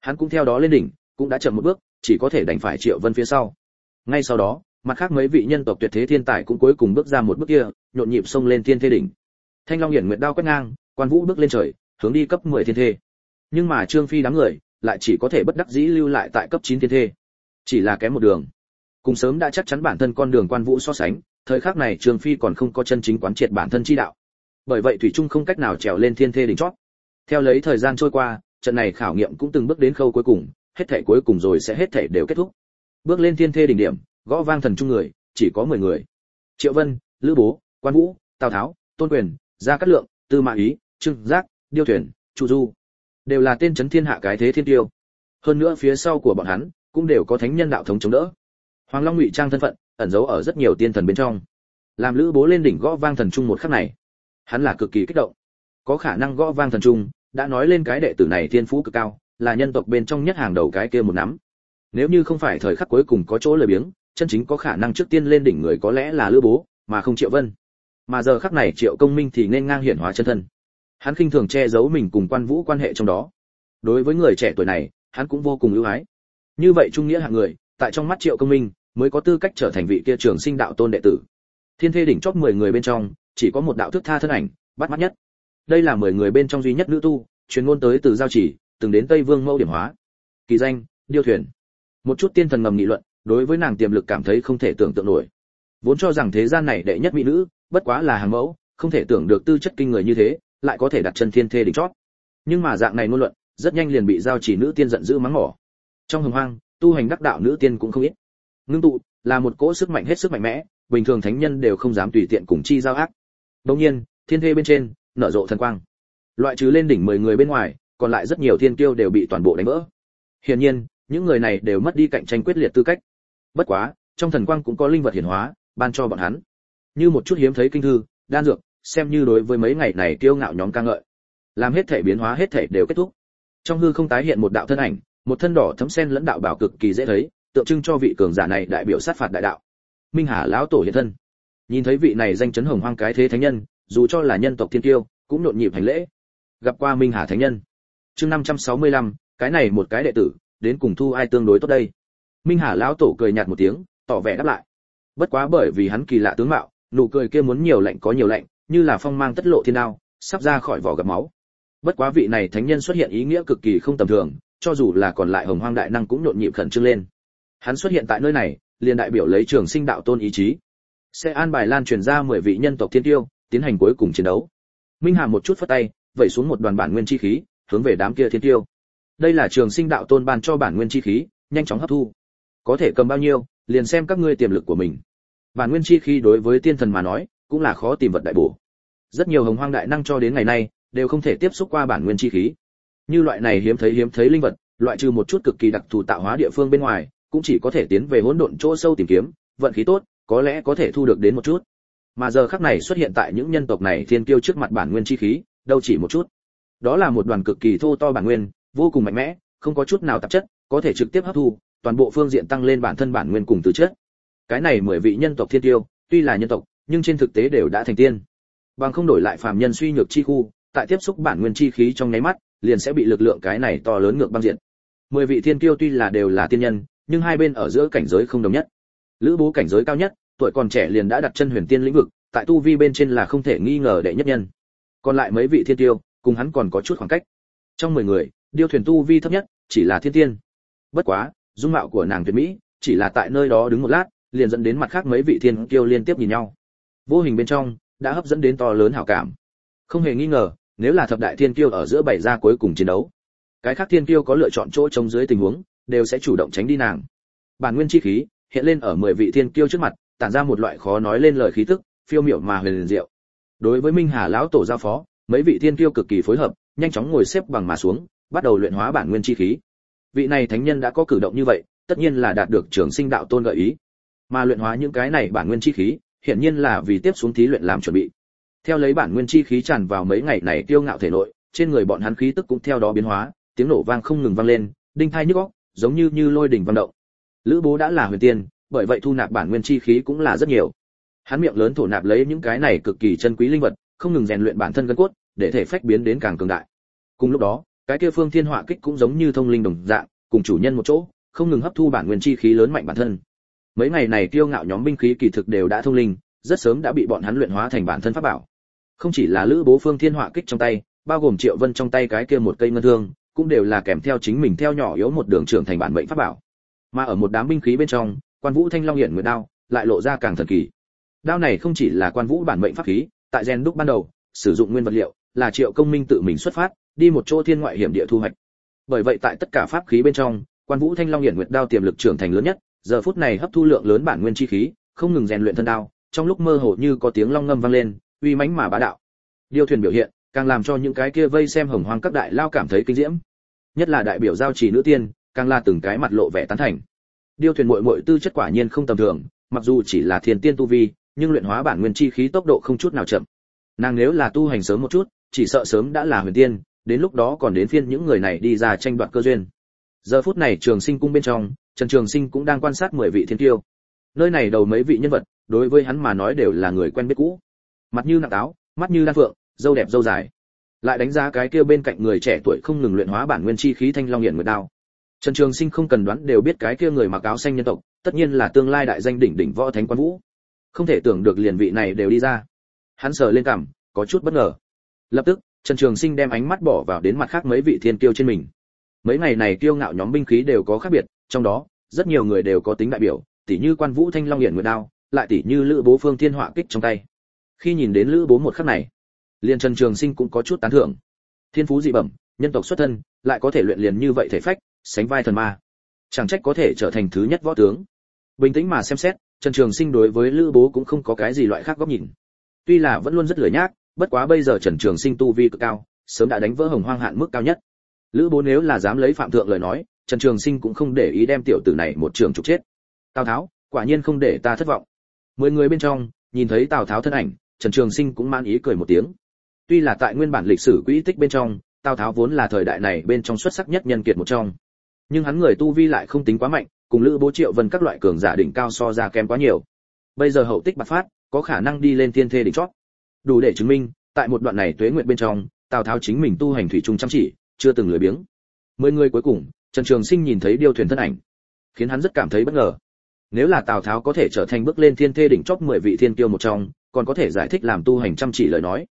Hắn cũng theo đó lên đỉnh, cũng đã chậm một bước, chỉ có thể đành phải triệu vân phía sau. Ngay sau đó mặt khác mấy vị nhân tộc tuyệt thế thiên tài cũng cuối cùng bước ra một bước kia, nhộn nhịp xông lên thiên thế đỉnh. Thanh long hiển nguyệt đao quét ngang, quan vũ bước lên trời, hướng đi cấp 10 thiên thê. Nhưng mà trương phi đám người, lại chỉ có thể bất đắc dĩ lưu lại tại cấp 9 thiên thê. Chỉ là kém một đường. Cùng sớm đã chắc chắn bản thân con đường quan vũ so sánh, thời khắc này trương phi còn không có chân chính quán triệt bản thân chi đạo. Bởi vậy thủy trung không cách nào trèo lên thiên thê đỉnh chót. Theo lấy thời gian trôi qua, trận này khảo nghiệm cũng từng bước đến khâu cuối cùng, hết thể cuối cùng rồi sẽ hết thể đều kết thúc. Bước lên thiên thê đỉnh điểm gõ vang thần trung người, chỉ có 10 người. Triệu vân, lữ bố, quan vũ, tào tháo, tôn quyền, gia cát lượng, tư mã ý, trương giác, điêu thuyền, chu du. Đều là tên chấn thiên hạ cái thế thiên tiêu. Hơn nữa phía sau của bọn hắn, cũng đều có thánh nhân đạo thống chống đỡ. Hoàng long ngụy trang thân phận, ẩn giấu ở rất nhiều tiên thần bên trong. Làm lữ bố lên đỉnh gõ vang thần trung một khắc này, hắn là cực kỳ kích động. Có khả năng gõ vang thần trung đã nói lên cái đệ tử này thiên phú cực cao, là nhân tộc bên trong nhất hàng đầu cái kia một nắm. Nếu như không phải thời khắc cuối cùng có chỗ lời biếng chân chính có khả năng trước tiên lên đỉnh người có lẽ là lữ bố, mà không triệu vân. Mà giờ khắc này triệu công minh thì nên ngang hiển hóa chân thân. Hắn khinh thường che giấu mình cùng quan vũ quan hệ trong đó. Đối với người trẻ tuổi này, hắn cũng vô cùng ưu ái. Như vậy trung nghĩa hạng người, tại trong mắt triệu công minh mới có tư cách trở thành vị kia trường sinh đạo tôn đệ tử. Thiên thê đỉnh chót 10 người bên trong, chỉ có một đạo thức tha thân ảnh, bắt mắt nhất. Đây là 10 người bên trong duy nhất nữ tu truyền ngôn tới từ giao chỉ, từng đến tây vương mâu điểm hóa. Kỳ danh, điêu thuyền. Một chút tiên thần ngầm nghị luận đối với nàng tiềm lực cảm thấy không thể tưởng tượng nổi. Vốn cho rằng thế gian này đệ nhất mỹ nữ, bất quá là hàng mẫu, không thể tưởng được tư chất kinh người như thế, lại có thể đặt chân thiên thê đỉnh chót. Nhưng mà dạng này ngôn luận, rất nhanh liền bị giao chỉ nữ tiên giận dữ mắng mỏ. Trong hồng hoang, tu hành đắc đạo nữ tiên cũng không ít. Ngưng tụ, là một cỗ sức mạnh hết sức mạnh mẽ, bình thường thánh nhân đều không dám tùy tiện cùng chi giao ác. Đồng nhiên, thiên thê bên trên, nở rộ thần quang. Loại trừ lên đỉnh mười người bên ngoài, còn lại rất nhiều thiên kiêu đều bị toàn bộ đánh vỡ. Hiển nhiên, những người này đều mất đi cạnh tranh quyết liệt tư cách bất quá trong thần quang cũng có linh vật hiển hóa ban cho bọn hắn. Như một chút hiếm thấy kinh thư đan dược xem như đối với mấy ngày này kiêu ngạo nhóm ca ngợi. Làm hết thể biến hóa hết thể đều kết thúc. Trong hư không tái hiện một đạo thân ảnh một thân đỏ thấm sen lẫn đạo bảo cực kỳ dễ thấy tượng trưng cho vị cường giả này đại biểu sát phạt đại đạo. Minh hà lão tổ hiện thân. Nhìn thấy vị này danh chấn hồng hoang cái thế thánh nhân dù cho là nhân tộc thiên tiêu cũng nhộn nhịp hành lễ. Gặp qua minh hà thánh nhân. Chương 565, cái này một cái đệ tử đến cùng thu ai tương đối tốt đây? Minh hà lão tổ cười nhạt một tiếng, tỏ vẻ đáp lại. Bất quá bởi vì hắn kỳ lạ tướng mạo, nụ cười kia muốn nhiều lạnh có nhiều lạnh, như là phong mang tất lộ thiên đao, sắp ra khỏi vỏ gặp máu. Bất quá vị này thánh nhân xuất hiện ý nghĩa cực kỳ không tầm thường, cho dù là còn lại hồng hoang đại năng cũng nhộn nhịp khẩn trương lên. Hắn xuất hiện tại nơi này, liền đại biểu lấy trường sinh đạo tôn ý chí. Sẽ an bài lan truyền ra mười vị nhân tộc thiên tiêu, tiến hành cuối cùng chiến đấu. Minh hà một chút phất tay, vẩy xuống một đoàn bản nguyên chi khí, hướng về đám kia thiên tiêu. Đây là trường sinh đạo tôn ban cho bản nguyên chi khí, nhanh chóng hấp thu có thể cầm bao nhiêu, liền xem các ngươi tiềm lực của mình. Bản nguyên chi khi đối với tiên thần mà nói, cũng là khó tìm vật đại bổ. Rất nhiều hồng hoang đại năng cho đến ngày nay, đều không thể tiếp xúc qua bản nguyên chi khí. Như loại này hiếm thấy hiếm thấy linh vật, loại trừ một chút cực kỳ đặc thù tạo hóa địa phương bên ngoài, cũng chỉ có thể tiến về hỗn độn chỗ sâu tìm kiếm, vận khí tốt, có lẽ có thể thu được đến một chút. Mà giờ khắc này xuất hiện tại những nhân tộc này thiên kiêu trước mặt bản nguyên chi khí, đâu chỉ một chút. Đó là một đoàn cực kỳ thô to bản nguyên, vô cùng mạnh mẽ, không có chút nào tạp chất, có thể trực tiếp hấp thu toàn bộ phương diện tăng lên bản thân bản nguyên cùng từ chất. Cái này mười vị nhân tộc thiên tiêu, tuy là nhân tộc, nhưng trên thực tế đều đã thành tiên. Bằng không đổi lại phàm nhân suy nhược chi khu, tại tiếp xúc bản nguyên chi khí trong nháy mắt, liền sẽ bị lực lượng cái này to lớn ngược băng diện mười vị thiên tiêu tuy là đều là tiên nhân, nhưng hai bên ở giữa cảnh giới không đồng nhất. Lữ bố cảnh giới cao nhất, tuổi còn trẻ liền đã đặt chân huyền tiên lĩnh vực, tại tu vi bên trên là không thể nghi ngờ đệ nhất nhân. Còn lại mấy vị thiên tiêu, cùng hắn còn có chút khoảng cách. Trong mười người, điêu thuyền tu vi thấp nhất, chỉ là thiên tiên. Bất quá dung mạo của nàng tuyệt mỹ, chỉ là tại nơi đó đứng một lát, liền dẫn đến mặt khác mấy vị thiên kiêu liên tiếp nhìn nhau. Vô hình bên trong, đã hấp dẫn đến to lớn hảo cảm. Không hề nghi ngờ, nếu là thập đại thiên kiêu ở giữa bảy ra cuối cùng chiến đấu, cái khác thiên kiêu có lựa chọn chỗ trống dưới tình huống, đều sẽ chủ động tránh đi nàng. Bản nguyên chi khí, hiện lên ở mười vị thiên kiêu trước mặt, tản ra một loại khó nói lên lời khí tức, phiêu miểu mà huyền diệu. Đối với minh hà lão tổ giao phó, mấy vị thiên kiêu cực kỳ phối hợp, nhanh chóng ngồi xếp bằng mà xuống, bắt đầu luyện hóa bản nguyên chi khí vị này thánh nhân đã có cử động như vậy, tất nhiên là đạt được trường sinh đạo tôn gợi ý. Mà luyện hóa những cái này bản nguyên chi khí hiện nhiên là vì tiếp xuống thí luyện làm chuẩn bị. Theo lấy bản nguyên chi khí tràn vào mấy ngày này tiêu ngạo thể nội, trên người bọn hắn khí tức cũng theo đó biến hóa, tiếng nổ vang không ngừng vang lên, đinh thai nhức óc, giống như như lôi đỉnh vang động. Lữ bố đã là huyền tiên, bởi vậy thu nạp bản nguyên chi khí cũng là rất nhiều. Hắn miệng lớn thổ nạp lấy những cái này cực kỳ chân quý linh vật, không ngừng rèn luyện bản thân gân cốt, để thể phách biến đến càng cường đại. Cùng lúc đó cái kia phương thiên họa kích cũng giống như thông linh đồng dạng, cùng chủ nhân một chỗ, không ngừng hấp thu bản nguyên chi khí lớn mạnh bản thân. Mấy ngày này tiêu ngạo nhóm binh khí kỳ thực đều đã thông linh, rất sớm đã bị bọn hắn luyện hóa thành bản thân pháp bảo. Không chỉ là lữ bố phương thiên họa kích trong tay, bao gồm triệu vân trong tay cái kia một cây ngân thương, cũng đều là kèm theo chính mình theo nhỏ yếu một đường trưởng thành bản mệnh pháp bảo. Mà ở một đám binh khí bên trong, quan vũ thanh long hiển nguyệt đao lại lộ ra càng thần kỳ. Đao này không chỉ là quan vũ bản mệnh pháp khí, tại gen đúc ban đầu, sử dụng nguyên vật liệu là triệu công minh tự mình xuất phát đi một chỗ thiên ngoại hiểm địa thu hoạch. Bởi vậy tại tất cả pháp khí bên trong, quan vũ thanh long hiển nguyệt đao tiềm lực trưởng thành lớn nhất, giờ phút này hấp thu lượng lớn bản nguyên chi khí, không ngừng rèn luyện thân đao, trong lúc mơ hồ như có tiếng long ngâm vang lên, uy mãnh mà bá đạo. Điêu thuyền biểu hiện, càng làm cho những cái kia vây xem hồng hoang các đại lao cảm thấy kinh diễm. Nhất là đại biểu giao trì nữ tiên, càng là từng cái mặt lộ vẻ tán thành. Điêu thuyền muội muội tư chất quả nhiên không tầm thường, mặc dù chỉ là thiên tiên tu vi, nhưng luyện hóa bản nguyên chi khí tốc độ không chút nào chậm. Nàng nếu là tu hành sớm một chút, chỉ sợ sớm đã là huyền tiên đến lúc đó còn đến phiên những người này đi ra tranh đoạt cơ duyên. Giờ phút này trường sinh cung bên trong, trần trường sinh cũng đang quan sát mười vị thiên tiêu nơi này đầu mấy vị nhân vật, đối với hắn mà nói đều là người quen biết cũ. Mặt như nặng táo, mắt như đan phượng, dâu đẹp dâu dài. Lại đánh giá cái kia bên cạnh người trẻ tuổi không ngừng luyện hóa bản nguyên chi khí thanh long hiển nguyệt đao. Trần trường sinh không cần đoán đều biết cái kia người mặc áo xanh nhân tộc, tất nhiên là tương lai đại danh đỉnh đỉnh võ thánh quan vũ. Không thể tưởng được liền vị này đều đi ra. Hắn sờ lên cằm, có chút bất ngờ. Lập tức trần trường sinh đem ánh mắt bỏ vào đến mặt khác mấy vị thiên kiêu trên mình. Mấy ngày này kiêu ngạo nhóm binh khí đều có khác biệt, trong đó, rất nhiều người đều có tính đại biểu tỷ như quan vũ thanh long hiển nguyệt đao, lại tỷ như lữ bố phương thiên họa kích trong tay. Khi nhìn đến lữ bố một khắc này, liền trần trường sinh cũng có chút tán thưởng. Thiên phú dị bẩm, nhân tộc xuất thân, lại có thể luyện liền như vậy thể phách, sánh vai thần ma. Chẳng trách có thể trở thành thứ nhất võ tướng. Bình tĩnh mà xem xét, trần trường sinh đối với lữ bố cũng không có cái gì loại khác góc nhìn. Tuy là vẫn luôn rất lười nhác bất quá bây giờ trần trường sinh tu vi cực cao, sớm đã đánh vỡ hồng hoang hạn mức cao nhất. Lữ bố nếu là dám lấy phạm thượng lời nói, trần trường sinh cũng không để ý đem tiểu tử này một trường trục chết. Tào tháo, quả nhiên không để ta thất vọng. Mười người bên trong, nhìn thấy tào tháo thân ảnh, trần trường sinh cũng man ý cười một tiếng. Tuy là tại nguyên bản lịch sử quỹ tích bên trong, tào tháo vốn là thời đại này bên trong xuất sắc nhất nhân kiệt một trong. Nhưng hắn người tu vi lại không tính quá mạnh, cùng lữ bố triệu vân các loại cường giả đỉnh cao so ra kém quá nhiều. Bây giờ hậu tích bạc phát, có khả năng đi lên thiên thê đỉnh chót đủ để chứng minh, tại một đoạn này tuế nguyện bên trong, tào tháo chính mình tu hành thủy chung chăm chỉ, chưa từng lười biếng. Mười người cuối cùng, trần trường sinh nhìn thấy điêu thuyền thân ảnh, khiến hắn rất cảm thấy bất ngờ. Nếu là tào tháo có thể trở thành bước lên thiên thê đỉnh chót mười vị thiên tiêu một trong, còn có thể giải thích làm tu hành chăm chỉ lời nói.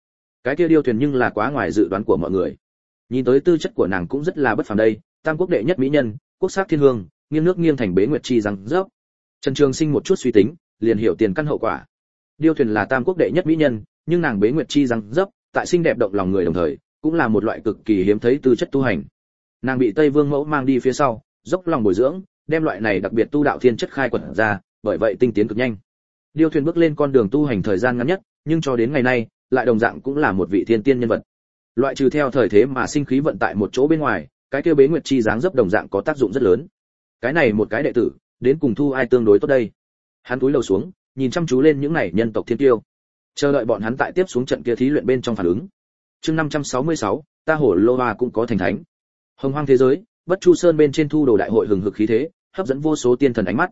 Cái kia điêu thuyền nhưng là quá ngoài dự đoán của mọi người. Nhìn tới tư chất của nàng cũng rất là bất phàm đây, tam quốc đệ nhất mỹ nhân, quốc sắc thiên hương, nghiêng nước nghiêng thành bế nguyệt chi rằng dốc trần trường sinh một chút suy tính, liền hiểu tiền căn hậu quả. Điêu thuyền là tam quốc đệ nhất mỹ nhân nhưng nàng bế nguyệt chi rằng dấp, tại xinh đẹp động lòng người đồng thời, cũng là một loại cực kỳ hiếm thấy tư chất tu hành. Nàng bị tây vương mẫu mang đi phía sau, dốc lòng bồi dưỡng, đem loại này đặc biệt tu đạo thiên chất khai quật ra, bởi vậy tinh tiến cực nhanh. Điêu thuyền bước lên con đường tu hành thời gian ngắn nhất, nhưng cho đến ngày nay, lại đồng dạng cũng là một vị thiên tiên nhân vật. Loại trừ theo thời thế mà sinh khí vận tại một chỗ bên ngoài, cái kia bế nguyệt chi dáng dấp đồng dạng có tác dụng rất lớn. Cái này một cái đệ tử, đến cùng thu ai tương đối tốt đây? Hắn cúi đầu xuống, nhìn chăm chú lên những này nhân tộc thiên tiêu chờ đợi bọn hắn tại tiếp xuống trận kia thí luyện bên trong phản ứng. Chương 566, ta hổ lô hoa cũng có thành thánh. Hồng hoang thế giới bất chu sơn bên trên thu đồ đại hội hừng hực khí thế hấp dẫn vô số tiên thần ánh mắt.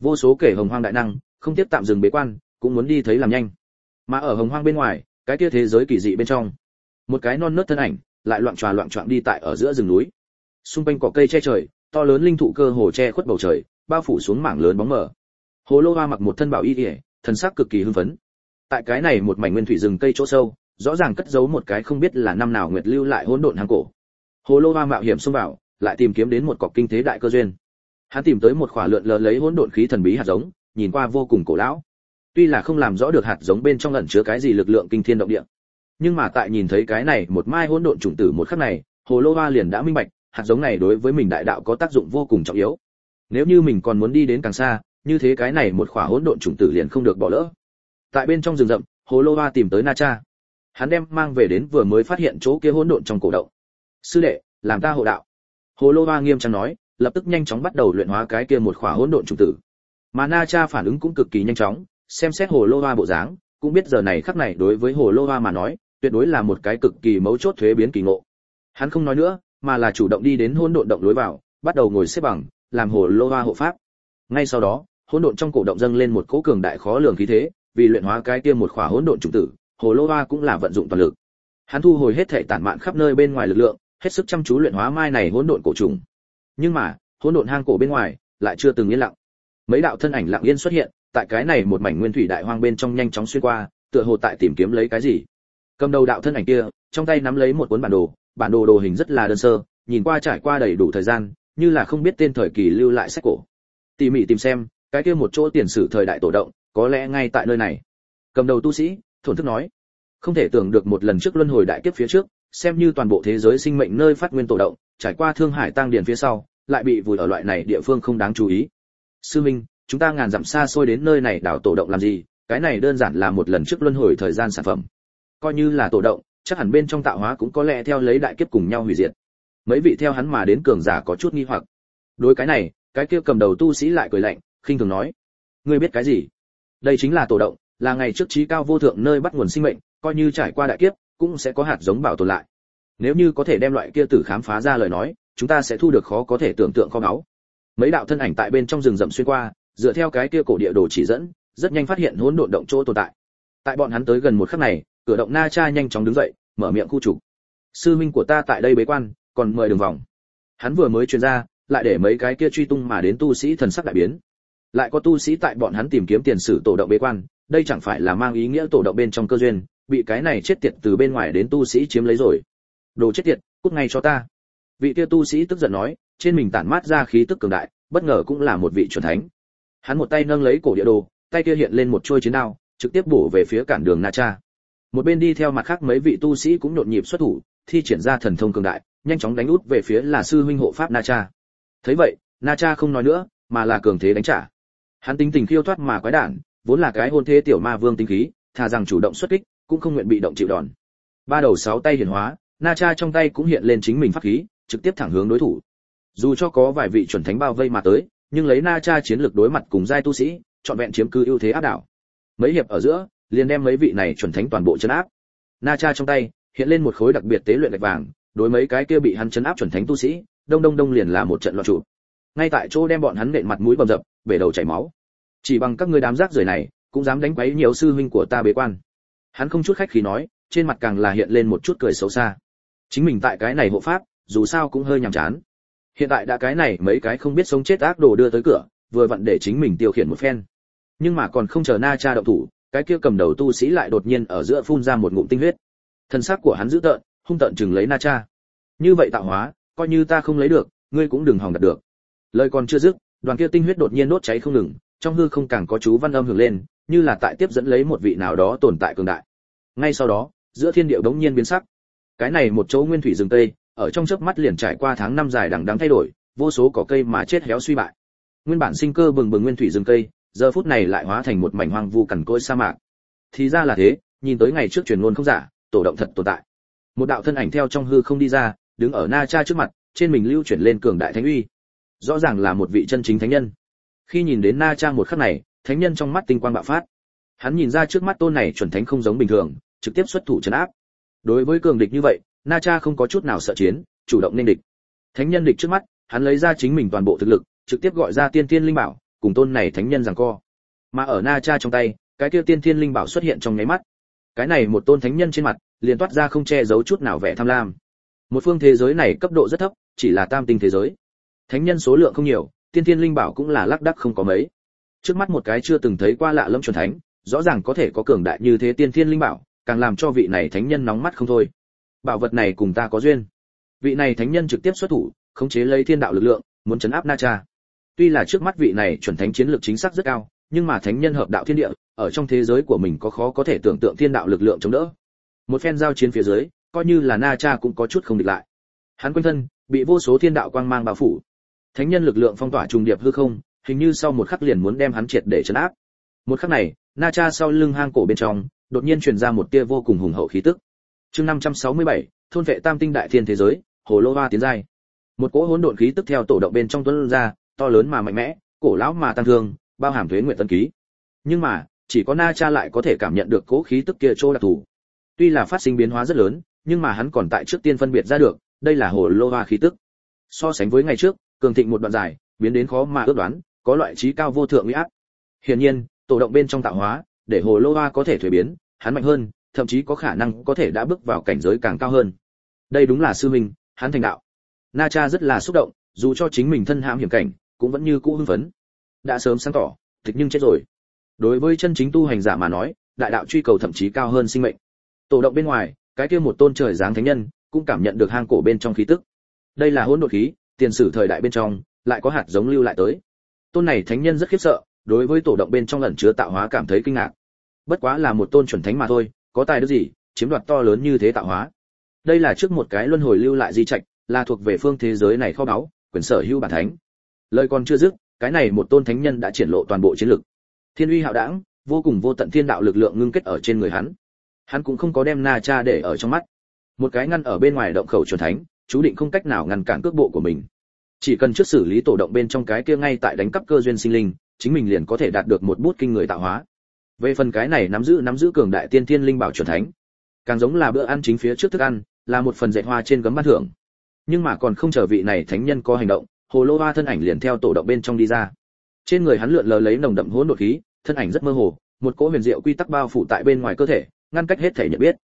Vô số kẻ hồng hoang đại năng không tiếp tạm dừng bế quan cũng muốn đi thấy làm nhanh. Mà ở hồng hoang bên ngoài cái kia thế giới kỳ dị bên trong một cái non nớt thân ảnh lại loạn tròa loạn choạng đi tại ở giữa rừng núi. Xung quanh cỏ cây che trời to lớn linh thụ cơ hồ che khuất bầu trời bao phủ xuống mảng lớn bóng mờ. Hồ lô hoa mặc một thân bảo y y, thần sắc cực kỳ hưng phấn tại cái này một mảnh nguyên thủy rừng cây chỗ sâu, rõ ràng cất giấu một cái không biết là năm nào nguyệt lưu lại hỗn độn hang cổ. Hồ lô hoa mạo hiểm xông vào, lại tìm kiếm đến một cọc kinh thế đại cơ duyên. Hắn tìm tới một khỏa lượn lờ lấy hỗn độn khí thần bí hạt giống, nhìn qua vô cùng cổ lão. Tuy là không làm rõ được hạt giống bên trong lẩn chứa cái gì lực lượng kinh thiên động địa, nhưng mà tại nhìn thấy cái này một mai hỗn độn chủng tử một khắc này, hồ lô hoa liền đã minh bạch, hạt giống này đối với mình đại đạo có tác dụng vô cùng trọng yếu. Nếu như mình còn muốn đi đến càng xa, như thế cái này một khỏa hỗn độn chủng tử liền không được bỏ lỡ tại bên trong rừng rậm, hồ lô hoa tìm tới na cha. Hắn đem mang về đến vừa mới phát hiện chỗ kia hỗn độn trong cổ động. Sư đệ, làm ta hộ đạo. Hồ lô hoa nghiêm trang nói, lập tức nhanh chóng bắt đầu luyện hóa cái kia một khỏa hỗn độn chủng tử. Mà na cha phản ứng cũng cực kỳ nhanh chóng, xem xét hồ lô hoa bộ dáng, cũng biết giờ này khắc này đối với hồ lô hoa mà nói, tuyệt đối là một cái cực kỳ mấu chốt thuế biến kỳ ngộ. Hắn không nói nữa, mà là chủ động đi đến hỗn độn động lối vào, bắt đầu ngồi xếp bằng, làm hồ lô hoa hộ pháp. Ngay sau đó, hỗn độn trong cổ động dâng lên một cỗ cường đại khó lường khí thế vì luyện hóa cái kia một khỏa hỗn độn trùng tử, hồ lô hoa cũng là vận dụng toàn lực. Hắn thu hồi hết thể tản mạn khắp nơi bên ngoài lực lượng, hết sức chăm chú luyện hóa mai này hỗn độn cổ trùng. Nhưng mà, hỗn độn hang cổ bên ngoài lại chưa từng yên lặng. Mấy đạo thân ảnh lặng yên xuất hiện, tại cái này một mảnh nguyên thủy đại hoang bên trong nhanh chóng xuyên qua, tựa hồ tại tìm kiếm lấy cái gì. Cầm đầu đạo thân ảnh kia, trong tay nắm lấy một cuốn bản đồ bản đồ đồ hình rất là đơn sơ, nhìn qua trải qua đầy đủ thời gian, như là không biết tên thời kỳ lưu lại sách cổ. Tỉ mỉ tìm xem, cái kia một chỗ tiền sử thời đại tổ động có lẽ ngay tại nơi này. Cầm đầu tu sĩ, thổn thức nói, không thể tưởng được một lần trước luân hồi đại kiếp phía trước, xem như toàn bộ thế giới sinh mệnh nơi phát nguyên tổ động, trải qua thương hải tăng điền phía sau, lại bị vùi ở loại này địa phương không đáng chú ý. Sư minh, chúng ta ngàn dặm xa xôi đến nơi này đảo tổ động làm gì? Cái này đơn giản là một lần trước luân hồi thời gian sản phẩm. Coi như là tổ động, chắc hẳn bên trong tạo hóa cũng có lẽ theo lấy đại kiếp cùng nhau hủy diệt. Mấy vị theo hắn mà đến cường giả có chút nghi hoặc. Đối cái này, cái kia cầm đầu tu sĩ lại cười lạnh, khinh thường nói, ngươi biết cái gì? Đây chính là tổ động, là ngày trước trí cao vô thượng nơi bắt nguồn sinh mệnh, coi như trải qua đại kiếp, cũng sẽ có hạt giống bảo tồn lại. Nếu như có thể đem loại kia tử khám phá ra lời nói, chúng ta sẽ thu được khó có thể tưởng tượng kho báu. Mấy đạo thân ảnh tại bên trong rừng rậm xuyên qua, dựa theo cái kia cổ địa đồ chỉ dẫn, rất nhanh phát hiện hỗn độn động chỗ tồn tại. Tại bọn hắn tới gần một khắc này, cửa động na cha nhanh chóng đứng dậy, mở miệng khu trục. Sư minh của ta tại đây bế quan, còn mời đường vòng. Hắn vừa mới truyền ra, lại để mấy cái kia truy tung mà đến tu sĩ thần sắc đại biến lại có tu sĩ tại bọn hắn tìm kiếm tiền sử tổ động bế quan, đây chẳng phải là mang ý nghĩa tổ động bên trong cơ duyên, bị cái này chết tiệt từ bên ngoài đến tu sĩ chiếm lấy rồi. Đồ chết tiệt, cút ngay cho ta. Vị kia tu sĩ tức giận nói, trên mình tản mát ra khí tức cường đại, bất ngờ cũng là một vị chuẩn thánh. Hắn một tay nâng lấy cổ địa đồ, tay kia hiện lên một trôi chiến đao, trực tiếp bổ về phía cản đường na cha. Một bên đi theo mặt khác mấy vị tu sĩ cũng nhộn nhịp xuất thủ, thi triển ra thần thông cường đại, nhanh chóng đánh út về phía là sư huynh hộ pháp na cha. Thấy vậy, na cha không nói nữa, mà là cường thế đánh trả hắn tính tình khiêu thoát mà quái đản, vốn là cái hôn thế tiểu ma vương tinh khí, thà rằng chủ động xuất kích, cũng không nguyện bị động chịu đòn. Ba đầu sáu tay hiển hóa, na cha trong tay cũng hiện lên chính mình pháp khí, trực tiếp thẳng hướng đối thủ. Dù cho có vài vị chuẩn thánh bao vây mà tới, nhưng lấy na cha chiến lược đối mặt cùng giai tu sĩ chọn vẹn chiếm cứ ưu thế áp đảo. Mấy hiệp ở giữa, liền đem mấy vị này chuẩn thánh toàn bộ chấn áp. Na cha trong tay, hiện lên một khối đặc biệt tế luyện gạch vàng, đối mấy cái kia bị hắn chấn áp chuẩn thánh tu sĩ, đông đông đông liền là một trận loạn trụ ngay tại chỗ đem bọn hắn nện mặt mũi bầm dập, bể đầu chảy máu. Chỉ bằng các ngươi đám rác rưởi này, cũng dám đánh quấy nhiều sư huynh của ta bế quan. Hắn không chút khách khí nói, trên mặt càng là hiện lên một chút cười xấu xa. Chính mình tại cái này hộ pháp, dù sao cũng hơi nhàm chán. Hiện tại đã cái này mấy cái không biết sống chết ác đồ đưa tới cửa, vừa vặn để chính mình tiêu khiển một phen. Nhưng mà còn không chờ na cha động thủ, cái kia cầm đầu tu sĩ lại đột nhiên ở giữa phun ra một ngụm tinh huyết. Thân xác của hắn dữ tợn, hung tợn chừng lấy na cha. Như vậy tạo hóa, coi như ta không lấy được, ngươi cũng đừng hòng đạt được lời còn chưa dứt, đoàn kia tinh huyết đột nhiên đốt cháy không ngừng, trong hư không càng có chú văn âm hưởng lên, như là tại tiếp dẫn lấy một vị nào đó tồn tại cường đại. Ngay sau đó, giữa thiên địa đống nhiên biến sắc. Cái này một chỗ nguyên thủy rừng tây, ở trong chớp mắt liền trải qua tháng năm dài đằng đẵng thay đổi, vô số cỏ cây mà chết héo suy bại. Nguyên bản sinh cơ bừng bừng nguyên thủy rừng cây giờ phút này lại hóa thành một mảnh hoang vu cằn cỗi sa mạc. Thì ra là thế, nhìn tới ngày trước truyền ngôn không giả, tổ động thật tồn tại. Một đạo thân ảnh theo trong hư không đi ra, đứng ở na cha trước mặt, trên mình lưu chuyển lên cường đại thánh uy rõ ràng là một vị chân chính thánh nhân. Khi nhìn đến na cha một khắc này, thánh nhân trong mắt tinh quang bạo phát. Hắn nhìn ra trước mắt tôn này chuẩn thánh không giống bình thường, trực tiếp xuất thủ trấn áp. Đối với cường địch như vậy, na cha không có chút nào sợ chiến, chủ động nên địch. Thánh nhân địch trước mắt, hắn lấy ra chính mình toàn bộ thực lực, trực tiếp gọi ra tiên tiên linh bảo, cùng tôn này thánh nhân giằng co. Mà ở na cha trong tay, cái kia tiên tiên linh bảo xuất hiện trong nháy mắt. Cái này một tôn thánh nhân trên mặt, liền toát ra không che giấu chút nào vẻ tham lam. Một phương thế giới này cấp độ rất thấp, chỉ là tam tinh thế giới thánh nhân số lượng không nhiều, tiên tiên linh bảo cũng là lác đắc không có mấy. Trước mắt một cái chưa từng thấy qua lạ lẫm chuẩn thánh, rõ ràng có thể có cường đại như thế tiên thiên linh bảo, càng làm cho vị này thánh nhân nóng mắt không thôi. Bảo vật này cùng ta có duyên. Vị này thánh nhân trực tiếp xuất thủ, khống chế lấy thiên đạo lực lượng, muốn chấn áp na cha. Tuy là trước mắt vị này chuẩn thánh chiến lược chính xác rất cao, nhưng mà thánh nhân hợp đạo thiên địa, ở trong thế giới của mình có khó có thể tưởng tượng thiên đạo lực lượng chống đỡ. Một phen giao chiến phía dưới, coi như là na cha cũng có chút không địch lại. Hắn quanh thân, bị vô số thiên đạo quang mang bao phủ thánh nhân lực lượng phong tỏa trùng điệp hư không hình như sau một khắc liền muốn đem hắn triệt để chấn áp. Một khắc này na cha sau lưng hang cổ bên trong đột nhiên truyền ra một tia vô cùng hùng hậu khí tức. Chương 567, thôn vệ tam tinh đại thiên thế giới hồ lô hoa tiến giai. Một cỗ hỗn độn khí tức theo tổ động bên trong tuấn ra to lớn mà mạnh mẽ cổ lão mà tăng thương bao hàm thuế nguyện tân ký. Nhưng mà chỉ có na cha lại có thể cảm nhận được cỗ khí tức kia trô đặc thù. Tuy là phát sinh biến hóa rất lớn nhưng mà hắn còn tại trước tiên phân biệt ra được đây là hồ lô hoa khí tức. So sánh với ngày trước cường thịnh một đoạn dài, biến đến khó mà ước đoán, có loại trí cao vô thượng uy áp. Hiển nhiên, tổ động bên trong tạo hóa, để hồ lô hoa có thể thủy biến, hắn mạnh hơn, thậm chí có khả năng có thể đã bước vào cảnh giới càng cao hơn. Đây đúng là sư minh hắn thành đạo. Na cha rất là xúc động, dù cho chính mình thân hãm hiểm cảnh, cũng vẫn như cũ hưng phấn. Đã sớm sáng tỏ tịch nhưng chết rồi. Đối với chân chính tu hành giả mà nói, đại đạo truy cầu thậm chí cao hơn sinh mệnh. Tổ động bên ngoài, cái kia một tôn trời dáng thánh nhân, cũng cảm nhận được hang cổ bên trong khí tức. Đây là hỗn độn khí tiền sử thời đại bên trong, lại có hạt giống lưu lại tới. Tôn này thánh nhân rất khiếp sợ, đối với tổ động bên trong lần chứa tạo hóa cảm thấy kinh ngạc. Bất quá là một tôn chuẩn thánh mà thôi, có tài đức gì, chiếm đoạt to lớn như thế tạo hóa. Đây là trước một cái luân hồi lưu lại di trạch, là thuộc về phương thế giới này kho báu, quyền sở hữu bản thánh. Lời còn chưa dứt, cái này một tôn thánh nhân đã triển lộ toàn bộ chiến lực. Thiên uy hạo đảng vô cùng vô tận thiên đạo lực lượng ngưng kết ở trên người hắn. Hắn cũng không có đem na cha để ở trong mắt. Một cái ngăn ở bên ngoài động khẩu chuẩn thánh chú định không cách nào ngăn cản cước bộ của mình. Chỉ cần trước xử lý tổ động bên trong cái kia ngay tại đánh cắp cơ duyên sinh linh, chính mình liền có thể đạt được một bút kinh người tạo hóa. Về phần cái này nắm giữ nắm giữ cường đại tiên thiên linh bảo chuẩn thánh. Càng giống là bữa ăn chính phía trước thức ăn, là một phần dạy hoa trên gấm bát thưởng. Nhưng mà còn không chờ vị này thánh nhân có hành động, hồ lô hoa thân ảnh liền theo tổ động bên trong đi ra. Trên người hắn lượn lờ lấy nồng đậm hỗn độn khí, thân ảnh rất mơ hồ, một cỗ huyền diệu quy tắc bao phủ tại bên ngoài cơ thể, ngăn cách hết thể nhận biết.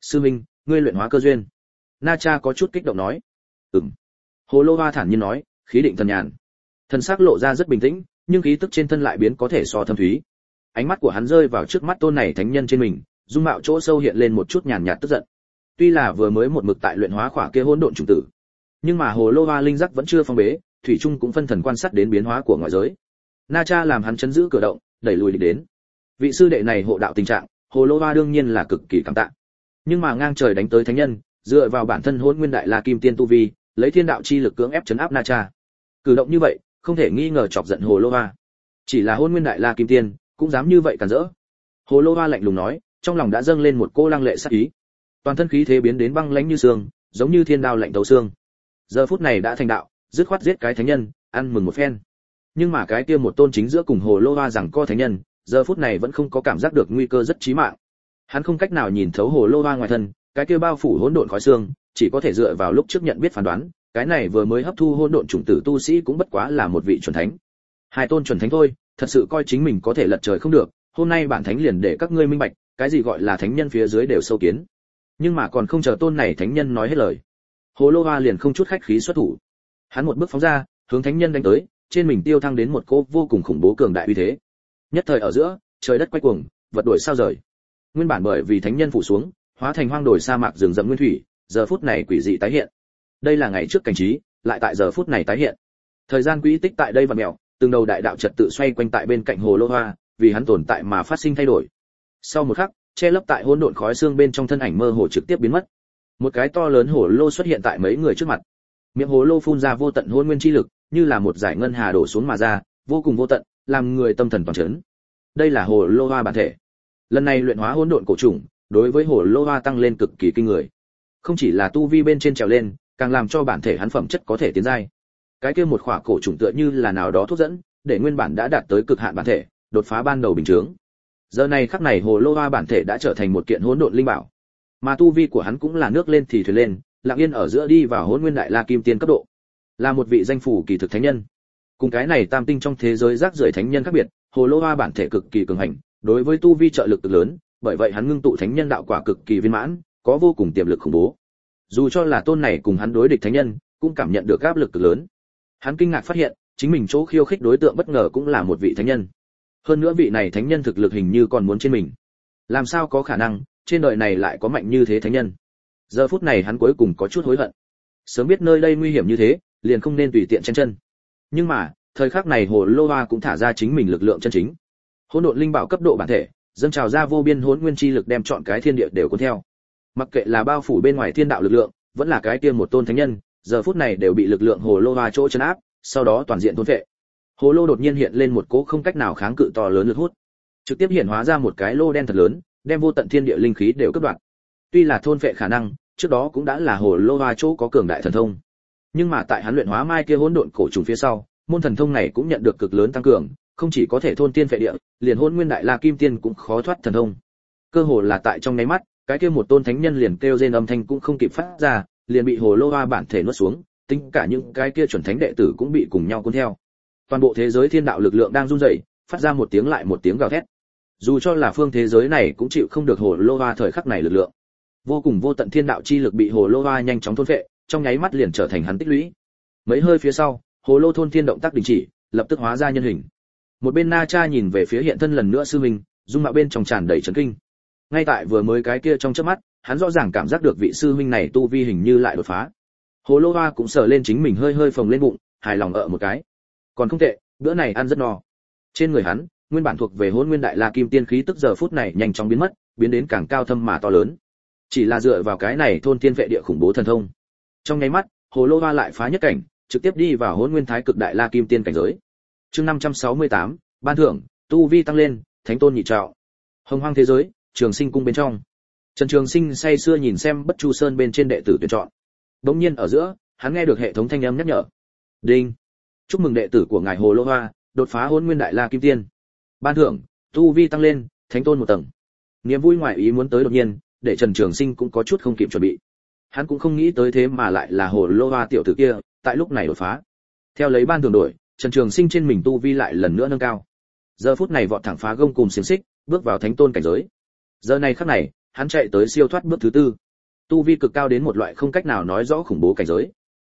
Sư minh, ngươi luyện hóa cơ duyên na cha có chút kích động nói. Ừm. Hồ lô hoa thản nhiên nói, khí định thần nhàn. Thần sắc lộ ra rất bình tĩnh, nhưng khí tức trên thân lại biến có thể so thâm thúy. Ánh mắt của hắn rơi vào trước mắt tôn này thánh nhân trên mình, dung mạo chỗ sâu hiện lên một chút nhàn nhạt tức giận. Tuy là vừa mới một mực tại luyện hóa khỏa kia hỗn độn trùng tử, nhưng mà hồ lô hoa linh giác vẫn chưa phong bế, thủy trung cũng phân thần quan sát đến biến hóa của ngoại giới. Na cha làm hắn chấn giữ cửa động, đẩy lùi địch đến. Vị sư đệ này hộ đạo tình trạng, hồ lô hoa đương nhiên là cực kỳ cảm tạ. Nhưng mà ngang trời đánh tới thánh nhân dựa vào bản thân hôn nguyên đại la kim tiên tu vi, lấy thiên đạo chi lực cưỡng ép chấn áp na cha. Cử động như vậy, không thể nghi ngờ chọc giận hồ lô hoa. Chỉ là hôn nguyên đại la kim tiên cũng dám như vậy cản rỡ. Hồ lô hoa lạnh lùng nói, trong lòng đã dâng lên một cô lăng lệ sắc ý. Toàn thân khí thế biến đến băng lãnh như xương, giống như thiên đao lạnh tấu xương. Giờ phút này đã thành đạo, dứt khoát giết cái thánh nhân, ăn mừng một phen. Nhưng mà cái kia một tôn chính giữa cùng hồ lô hoa rằng co thánh nhân, giờ phút này vẫn không có cảm giác được nguy cơ rất chí mạng. Hắn không cách nào nhìn thấu hồ lô hoa ngoài thân cái kia bao phủ hỗn độn khói xương, chỉ có thể dựa vào lúc trước nhận biết phán đoán, cái này vừa mới hấp thu hỗn độn chủng tử tu sĩ cũng bất quá là một vị chuẩn thánh. Hai tôn chuẩn thánh thôi, thật sự coi chính mình có thể lật trời không được, hôm nay bản thánh liền để các ngươi minh bạch, cái gì gọi là thánh nhân phía dưới đều sâu kiến. Nhưng mà còn không chờ tôn này thánh nhân nói hết lời. Hồ lô hoa liền không chút khách khí xuất thủ. Hắn một bước phóng ra, hướng thánh nhân đánh tới, trên mình tiêu thăng đến một cỗ vô cùng khủng bố cường đại uy thế. Nhất thời ở giữa, trời đất quay cuồng, vật đuổi sao rời. Nguyên bản bởi vì thánh nhân phủ xuống hóa thành hoang đồi sa mạc rừng rậm nguyên thủy, giờ phút này quỷ dị tái hiện. Đây là ngày trước cảnh trí, lại tại giờ phút này tái hiện. Thời gian quỹ tích tại đây và mèo từng đầu đại đạo trật tự xoay quanh tại bên cạnh hồ lô hoa, vì hắn tồn tại mà phát sinh thay đổi. Sau một khắc, che lấp tại hỗn độn khói xương bên trong thân ảnh mơ hồ trực tiếp biến mất. Một cái to lớn hồ lô xuất hiện tại mấy người trước mặt. Miệng hồ lô phun ra vô tận hỗn nguyên chi lực, như là một giải ngân hà đổ xuống mà ra, vô cùng vô tận, làm người tâm thần toàn chấn. Đây là hồ lô hoa bản thể. Lần này luyện hóa hỗn độn cổ trùng đối với hồ lô hoa tăng lên cực kỳ kinh người. Không chỉ là tu vi bên trên trèo lên, càng làm cho bản thể hắn phẩm chất có thể tiến giai. Cái kia một khỏa cổ trùng tựa như là nào đó thuốc dẫn, để nguyên bản đã đạt tới cực hạn bản thể, đột phá ban đầu bình thường. Giờ này khắc này hồ lô hoa bản thể đã trở thành một kiện hỗn độn linh bảo. Mà tu vi của hắn cũng là nước lên thì thuyền lên, lặng yên ở giữa đi vào hỗn nguyên đại la kim tiên cấp độ. Là một vị danh phủ kỳ thực thánh nhân. Cùng cái này tam tinh trong thế giới rác rưởi thánh nhân khác biệt, hồ lô hoa bản thể cực kỳ cường hành, đối với tu vi trợ lực cực lớn bởi vậy hắn ngưng tụ thánh nhân đạo quả cực kỳ viên mãn, có vô cùng tiềm lực khủng bố. Dù cho là tôn này cùng hắn đối địch thánh nhân, cũng cảm nhận được áp lực cực lớn. Hắn kinh ngạc phát hiện, chính mình chỗ khiêu khích đối tượng bất ngờ cũng là một vị thánh nhân. Hơn nữa vị này thánh nhân thực lực hình như còn muốn trên mình. Làm sao có khả năng, trên đời này lại có mạnh như thế thánh nhân? Giờ phút này hắn cuối cùng có chút hối hận. Sớm biết nơi đây nguy hiểm như thế, liền không nên tùy tiện chen chân. Nhưng mà, thời khắc này hồ lô hoa cũng thả ra chính mình lực lượng chân chính. Hỗn độn linh bảo cấp độ bản thể dâng trào ra vô biên hỗn nguyên chi lực đem chọn cái thiên địa đều cuốn theo. Mặc kệ là bao phủ bên ngoài thiên đạo lực lượng, vẫn là cái kia một tôn thánh nhân, giờ phút này đều bị lực lượng hồ lô hoa chỗ chấn áp, sau đó toàn diện thôn vệ hồ lô đột nhiên hiện lên một cỗ không cách nào kháng cự to lớn lực hút. Trực tiếp hiện hóa ra một cái lô đen thật lớn, đem vô tận thiên địa linh khí đều cắt đoạn tuy là thôn vệ khả năng, trước đó cũng đã là hồ lô hoa chỗ có cường đại thần thông. Nhưng mà tại hắn luyện hóa mai kia hỗn độn cổ trùng phía sau, môn thần thông này cũng nhận được cực lớn tăng cường không chỉ có thể thôn tiên phệ địa, liền hôn nguyên đại la kim tiên cũng khó thoát thần thông. Cơ hồ là tại trong nháy mắt, cái kia một tôn thánh nhân liền kêu rên âm thanh cũng không kịp phát ra, liền bị hồ lô hoa bản thể nuốt xuống, tính cả những cái kia chuẩn thánh đệ tử cũng bị cùng nhau cuốn theo. Toàn bộ thế giới thiên đạo lực lượng đang run rẩy, phát ra một tiếng lại một tiếng gào thét. Dù cho là phương thế giới này cũng chịu không được hồ lô hoa thời khắc này lực lượng. Vô cùng vô tận thiên đạo chi lực bị hồ lô hoa nhanh chóng thôn phệ, trong nháy mắt liền trở thành hắn tích lũy. Mấy hơi phía sau, hồ lô thôn thiên động tác đình chỉ, lập tức hóa ra nhân hình một bên na cha nhìn về phía hiện thân lần nữa sư minh dung mạo bên trong tràn đầy chấn kinh. Ngay tại vừa mới cái kia trong chớp mắt, hắn rõ ràng cảm giác được vị sư Minh này tu vi hình như lại đột phá. Hồ lô hoa cũng sờ lên chính mình hơi hơi phồng lên bụng, hài lòng ở một cái. Còn không tệ, bữa này ăn rất no. Trên người hắn, nguyên bản thuộc về hôn nguyên đại la kim tiên khí tức giờ phút này nhanh chóng biến mất, biến đến càng cao thâm mà to lớn. Chỉ là dựa vào cái này thôn tiên vệ địa khủng bố thần thông. Trong nháy mắt, hồ lô hoa lại phá nhất cảnh, trực tiếp đi vào hôn nguyên thái cực đại la kim tiên cảnh giới chương 568, ban thưởng tu vi tăng lên thánh tôn nhị trạo. Hồng hoang thế giới trường sinh cung bên trong. Trần trường sinh say sưa nhìn xem bất chu sơn bên trên đệ tử tuyển chọn. Đống nhiên ở giữa hắn nghe được hệ thống thanh âm nhắc nhở. Đinh. Chúc mừng đệ tử của ngài hồ lô hoa đột phá Hỗn nguyên đại la kim tiên. Ban thưởng tu vi tăng lên thánh tôn một tầng. Niềm vui ngoại ý muốn tới đột nhiên để trần trường sinh cũng có chút không kịp chuẩn bị. Hắn cũng không nghĩ tới thế mà lại là hồ lô hoa tiểu tử kia tại lúc này đột phá. Theo lấy ban thưởng đổi trần trường sinh trên mình tu vi lại lần nữa nâng cao. Giờ phút này vọt thẳng phá gông cùng xiềng xích, bước vào thánh tôn cảnh giới. Giờ này khắc này, hắn chạy tới siêu thoát bước thứ tư. Tu vi cực cao đến một loại không cách nào nói rõ khủng bố cảnh giới.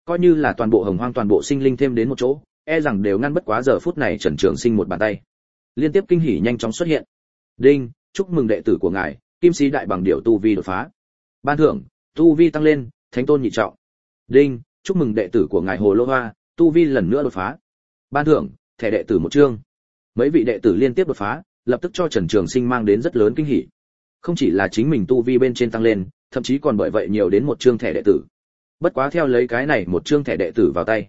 Coi như là toàn bộ hồng hoang toàn bộ sinh linh thêm đến một chỗ e rằng đều ngăn bất quá giờ phút này trần trường sinh một bàn tay. Liên tiếp kinh hỉ nhanh chóng xuất hiện. Đinh, chúc mừng đệ tử của ngài, kim sĩ đại bằng điệu tu vi đột phá. Ban thưởng, tu vi tăng lên, thánh tôn nhị trọng. Đinh, chúc mừng đệ tử của ngài hồ lô hoa, tu vi lần nữa đột phá ban thưởng, thẻ đệ tử một chương. Mấy vị đệ tử liên tiếp đột phá, lập tức cho trần trường sinh mang đến rất lớn kinh hỉ. Không chỉ là chính mình tu vi bên trên tăng lên, thậm chí còn bởi vậy nhiều đến một chương thẻ đệ tử. Bất quá theo lấy cái này một chương thẻ đệ tử vào tay.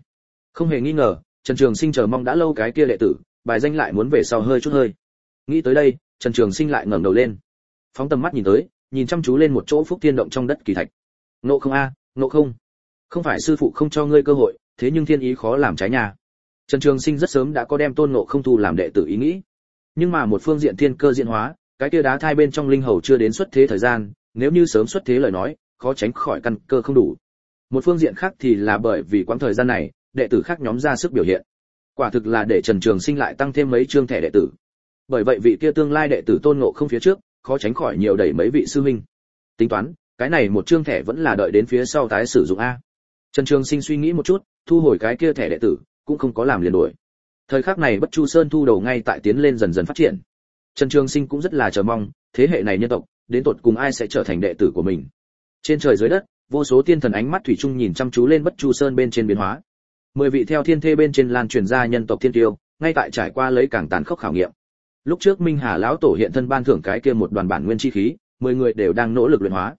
Không hề nghi ngờ, trần trường sinh chờ mong đã lâu cái kia đệ tử, bài danh lại muốn về sau hơi chút hơi. Nghĩ tới đây, trần trường sinh lại ngẩng đầu lên. Phóng tầm mắt nhìn tới, nhìn chăm chú lên một chỗ phúc tiên động trong đất kỳ thạch. Nộ không a nộ không. Không phải sư phụ không cho ngươi cơ hội, thế nhưng thiên ý khó làm trái nhà trần trường sinh rất sớm đã có đem tôn ngộ không thu làm đệ tử ý nghĩ. Nhưng mà một phương diện thiên cơ diễn hóa, cái kia đá thai bên trong linh hầu chưa đến xuất thế thời gian, nếu như sớm xuất thế lời nói, khó tránh khỏi căn cơ không đủ. Một phương diện khác thì là bởi vì quãng thời gian này, đệ tử khác nhóm ra sức biểu hiện. Quả thực là để trần trường sinh lại tăng thêm mấy chương thẻ đệ tử. Bởi vậy vị kia tương lai đệ tử tôn ngộ không phía trước, khó tránh khỏi nhiều đẩy mấy vị sư huynh. Tính toán, cái này một chương thẻ vẫn là đợi đến phía sau tái sử dụng a. Trần trường sinh suy nghĩ một chút, thu hồi cái kia thẻ đệ tử cũng không có làm liền đuổi. Thời khắc này bất chu sơn thu đầu ngay tại tiến lên dần dần phát triển. Trần trường sinh cũng rất là chờ mong, thế hệ này nhân tộc, đến tột cùng ai sẽ trở thành đệ tử của mình? Trên trời dưới đất, vô số tiên thần ánh mắt thủy chung nhìn chăm chú lên bất chu sơn bên trên biến hóa. Mười vị theo thiên thê bên trên lan truyền ra nhân tộc thiên tiêu, ngay tại trải qua lấy càng tàn khốc khảo nghiệm. Lúc trước minh hà lão tổ hiện thân ban thưởng cái kia một đoàn bản nguyên chi khí, mười người đều đang nỗ lực luyện hóa.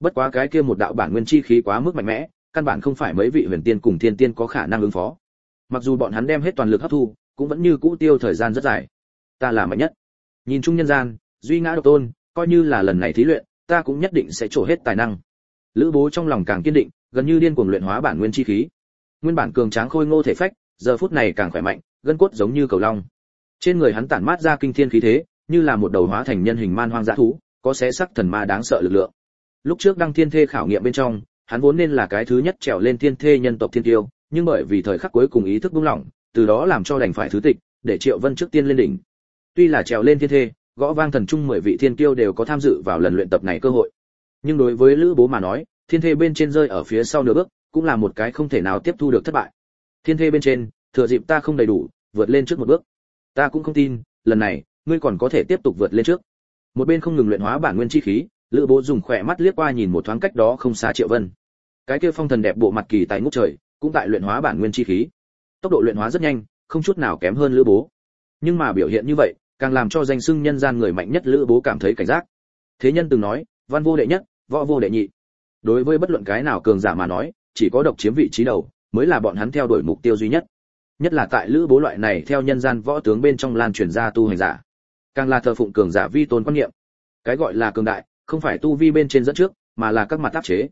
Bất quá cái kia một đạo bản nguyên chi khí quá mức mạnh mẽ, căn bản không phải mấy vị huyền tiên cùng thiên tiên có khả năng ứng phó mặc dù bọn hắn đem hết toàn lực hấp thu, cũng vẫn như cũ tiêu thời gian rất dài. Ta là mạnh nhất. Nhìn chung nhân gian, duy ngã độc tôn, coi như là lần này thí luyện, ta cũng nhất định sẽ trổ hết tài năng. Lữ bố trong lòng càng kiên định, gần như điên cuồng luyện hóa bản nguyên chi khí. Nguyên bản cường tráng khôi ngô thể phách, giờ phút này càng khỏe mạnh, gân cốt giống như cầu long. Trên người hắn tản mát ra kinh thiên khí thế, như là một đầu hóa thành nhân hình man hoang dã thú, có xé sắc thần ma đáng sợ lực lượng. Lúc trước đăng thiên thê khảo nghiệm bên trong, hắn vốn nên là cái thứ nhất trèo lên thiên thê nhân tộc thiên tiêu nhưng bởi vì thời khắc cuối cùng ý thức buông lỏng, từ đó làm cho đành phải thứ tịch, để triệu vân trước tiên lên đỉnh. Tuy là trèo lên thiên thê, gõ vang thần trung mười vị thiên kiêu đều có tham dự vào lần luyện tập này cơ hội. Nhưng đối với lữ bố mà nói, thiên thê bên trên rơi ở phía sau nửa bước, cũng là một cái không thể nào tiếp thu được thất bại. Thiên thê bên trên, thừa dịp ta không đầy đủ, vượt lên trước một bước. Ta cũng không tin, lần này, ngươi còn có thể tiếp tục vượt lên trước. Một bên không ngừng luyện hóa bản nguyên chi khí, lữ bố dùng khỏe mắt liếc qua nhìn một thoáng cách đó không xa triệu vân. Cái kia phong thần đẹp bộ mặt kỳ tại ngút trời cũng tại luyện hóa bản nguyên chi khí. Tốc độ luyện hóa rất nhanh, không chút nào kém hơn lữ bố. Nhưng mà biểu hiện như vậy, càng làm cho danh xưng nhân gian người mạnh nhất lữ bố cảm thấy cảnh giác. Thế nhân từng nói, văn vô đệ nhất, võ vô đệ nhị. Đối với bất luận cái nào cường giả mà nói, chỉ có độc chiếm vị trí đầu, mới là bọn hắn theo đuổi mục tiêu duy nhất. Nhất là tại lữ bố loại này theo nhân gian võ tướng bên trong lan truyền ra tu hành giả. Càng là thờ phụng cường giả vi tôn quan niệm. Cái gọi là cường đại, không phải tu vi bên trên dẫn trước, mà là các mặt tác chế.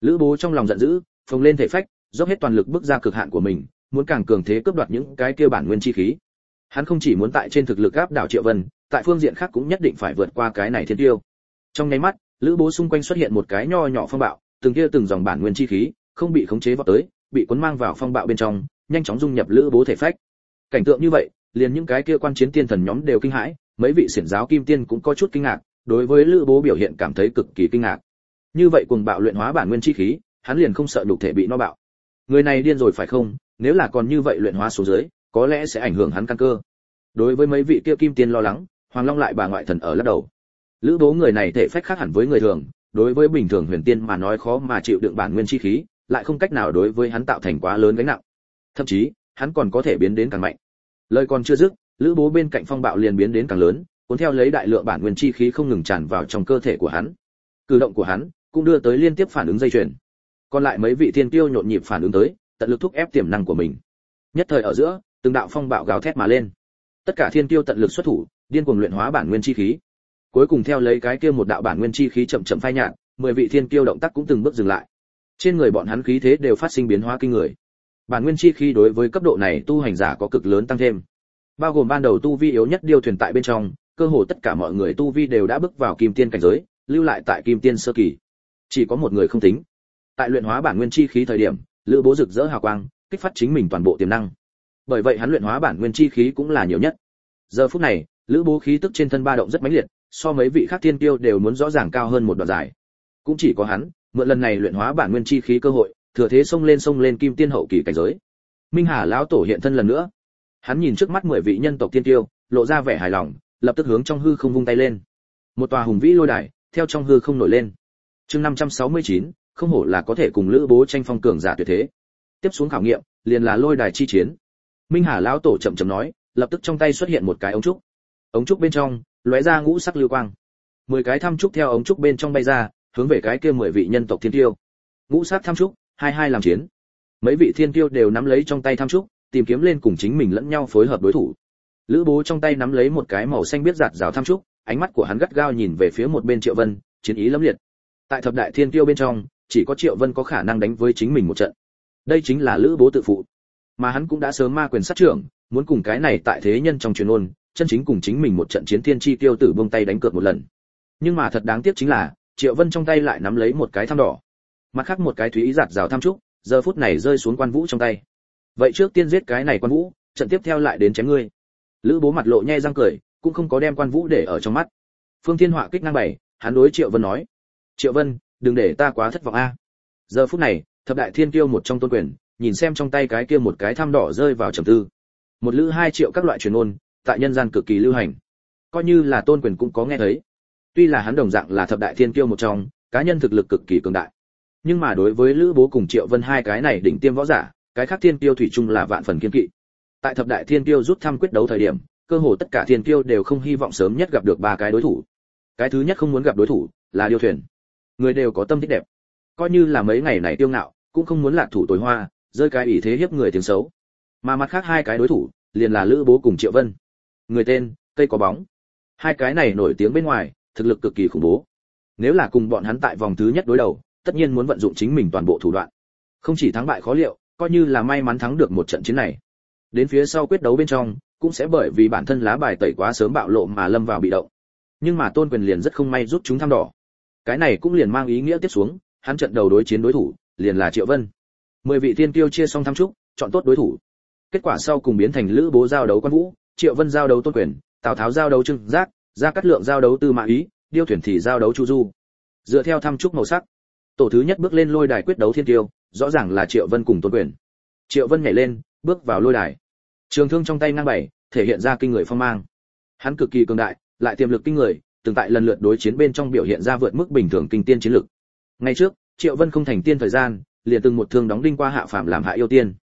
Lữ bố trong lòng giận dữ, phồng lên thể phách dốc hết toàn lực bước ra cực hạn của mình, muốn càng cường thế cướp đoạt những cái kia bản nguyên chi khí. Hắn không chỉ muốn tại trên thực lực áp đảo triệu vân, tại phương diện khác cũng nhất định phải vượt qua cái này thiên tiêu. Trong nháy mắt, lữ bố xung quanh xuất hiện một cái nho nhỏ phong bạo, từng kia từng dòng bản nguyên chi khí, không bị khống chế vọt tới, bị cuốn mang vào phong bạo bên trong, nhanh chóng dung nhập lữ bố thể phách. Cảnh tượng như vậy, liền những cái kia quan chiến tiên thần nhóm đều kinh hãi, mấy vị xiển giáo kim tiên cũng có chút kinh ngạc, đối với lữ bố biểu hiện cảm thấy cực kỳ kinh ngạc. Như vậy cùng bạo luyện hóa bản nguyên chi khí, hắn liền không sợ nhục thể bị no bạo người này điên rồi phải không? Nếu là còn như vậy luyện hóa số dưới, có lẽ sẽ ảnh hưởng hắn căn cơ. Đối với mấy vị kia kim tiên lo lắng, hoàng long lại bà ngoại thần ở lắc đầu. Lữ bố người này thể phách khác hẳn với người thường, đối với bình thường huyền tiên mà nói khó mà chịu đựng bản nguyên chi khí, lại không cách nào đối với hắn tạo thành quá lớn gánh nặng. Thậm chí, hắn còn có thể biến đến càng mạnh. Lời còn chưa dứt, lữ bố bên cạnh phong bạo liền biến đến càng lớn, cuốn theo lấy đại lượng bản nguyên chi khí không ngừng tràn vào trong cơ thể của hắn. Cử động của hắn cũng đưa tới liên tiếp phản ứng dây chuyền còn lại mấy vị thiên tiêu nhộn nhịp phản ứng tới, tận lực thúc ép tiềm năng của mình. Nhất thời ở giữa, từng đạo phong bạo gào thét mà lên. Tất cả thiên tiêu tận lực xuất thủ, điên cuồng luyện hóa bản nguyên chi khí. Cuối cùng theo lấy cái kia một đạo bản nguyên chi khí chậm chậm phai nhạt, mười vị thiên tiêu động tác cũng từng bước dừng lại. Trên người bọn hắn khí thế đều phát sinh biến hóa kinh người. Bản nguyên chi khí đối với cấp độ này tu hành giả có cực lớn tăng thêm. Bao gồm ban đầu tu vi yếu nhất điêu thuyền tại bên trong, cơ hồ tất cả mọi người tu vi đều đã bước vào kim tiên cảnh giới, lưu lại tại kim tiên sơ kỳ. Chỉ có một người không tính tại luyện hóa bản nguyên chi khí thời điểm lữ bố rực rỡ hào quang kích phát chính mình toàn bộ tiềm năng. Bởi vậy hắn luyện hóa bản nguyên chi khí cũng là nhiều nhất. Giờ phút này lữ bố khí tức trên thân ba động rất mãnh liệt so mấy vị khác thiên tiêu đều muốn rõ ràng cao hơn một đoạn dài. Cũng chỉ có hắn mượn lần này luyện hóa bản nguyên chi khí cơ hội thừa thế xông lên xông lên kim tiên hậu kỳ cảnh giới. Minh hà lão tổ hiện thân lần nữa. Hắn nhìn trước mắt mười vị nhân tộc tiên tiêu lộ ra vẻ hài lòng lập tức hướng trong hư không vung tay lên. Một tòa hùng vĩ lôi đài theo trong hư không nổi lên. Chương 569, không hổ là có thể cùng lữ bố tranh phong cường giả tuyệt thế. Tiếp xuống khảo nghiệm, liền là lôi đài chi chiến. Minh hà lão tổ chậm chậm nói, lập tức trong tay xuất hiện một cái ống trúc. Ống trúc bên trong, lóe ra ngũ sắc lưu quang. Mười cái thăm trúc theo ống trúc bên trong bay ra, hướng về cái kia mười vị nhân tộc thiên tiêu. Ngũ sắc thăm trúc, hai hai làm chiến. Mấy vị thiên tiêu đều nắm lấy trong tay thăm trúc, tìm kiếm lên cùng chính mình lẫn nhau phối hợp đối thủ. Lữ bố trong tay nắm lấy một cái màu xanh biết giạt rào thăm trúc, ánh mắt của hắn gắt gao nhìn về phía một bên triệu vân, chiến ý lẫm liệt. Tại thập đại thiên tiêu bên trong chỉ có triệu vân có khả năng đánh với chính mình một trận. Đây chính là lữ bố tự phụ. Mà hắn cũng đã sớm ma quyền sát trưởng, muốn cùng cái này tại thế nhân trong truyền ôn, chân chính cùng chính mình một trận chiến thiên chi tiêu tử buông tay đánh cược một lần. Nhưng mà thật đáng tiếc chính là, triệu vân trong tay lại nắm lấy một cái thăm đỏ. Mặt khác một cái thúy ý giạt rào tham trúc, giờ phút này rơi xuống quan vũ trong tay. Vậy trước tiên giết cái này quan vũ, trận tiếp theo lại đến chém ngươi. Lữ bố mặt lộ nhe răng cười, cũng không có đem quan vũ để ở trong mắt. Phương thiên họa kích ngang bảy, hắn đối triệu vân nói. Triệu vân đừng để ta quá thất vọng a. Giờ phút này, thập đại thiên kiêu một trong tôn quyền, nhìn xem trong tay cái kia một cái tham đỏ rơi vào trầm tư. Một lữ hai triệu các loại truyền ngôn tại nhân gian cực kỳ lưu hành. Coi như là tôn quyền cũng có nghe thấy. Tuy là hắn đồng dạng là thập đại thiên kiêu một trong, cá nhân thực lực cực kỳ cường đại. Nhưng mà đối với lữ bố cùng triệu vân hai cái này đỉnh tiêm võ giả, cái khác thiên kiêu thủy chung là vạn phần kiên kỵ. Tại thập đại thiên kiêu rút thăm quyết đấu thời điểm, cơ hồ tất cả thiên kiêu đều không hy vọng sớm nhất gặp được ba cái đối thủ. Cái thứ nhất không muốn gặp đối thủ là điêu thuyền người đều có tâm thích đẹp. Coi như là mấy ngày này tiêu ngạo, cũng không muốn lạc thủ tối hoa, rơi cái ý thế hiếp người tiếng xấu. Mà mặt khác hai cái đối thủ, liền là lữ bố cùng triệu vân. Người tên, cây có bóng. Hai cái này nổi tiếng bên ngoài, thực lực cực kỳ khủng bố. Nếu là cùng bọn hắn tại vòng thứ nhất đối đầu, tất nhiên muốn vận dụng chính mình toàn bộ thủ đoạn. Không chỉ thắng bại khó liệu, coi như là may mắn thắng được một trận chiến này. Đến phía sau quyết đấu bên trong, cũng sẽ bởi vì bản thân lá bài tẩy quá sớm bạo lộ mà lâm vào bị động. Nhưng mà tôn quyền liền rất không may rút chúng thăm đỏ cái này cũng liền mang ý nghĩa tiếp xuống, hắn trận đầu đối chiến đối thủ, liền là triệu vân. Mười vị tiên tiêu chia xong thăm trúc, chọn tốt đối thủ. Kết quả sau cùng biến thành lữ bố giao đấu quan vũ, triệu vân giao đấu tôn quyền, tào tháo giao đấu trưng giác, gia cát lượng giao đấu tư mã ý, điêu thuyền thì giao đấu chu du. Dựa theo thăm trúc màu sắc, tổ thứ nhất bước lên lôi đài quyết đấu thiên tiêu rõ ràng là triệu vân cùng tôn quyền. Triệu vân nhảy lên, bước vào lôi đài. Trường thương trong tay ngang bảy thể hiện ra kinh người phong mang. Hắn cực kỳ cường đại, lại tiềm lực kinh người từng tại lần lượt đối chiến bên trong biểu hiện ra vượt mức bình thường kinh tiên chiến lực. Ngay trước, triệu vân không thành tiên thời gian, liền từng một thương đóng đinh qua hạ phạm làm hạ yêu tiên.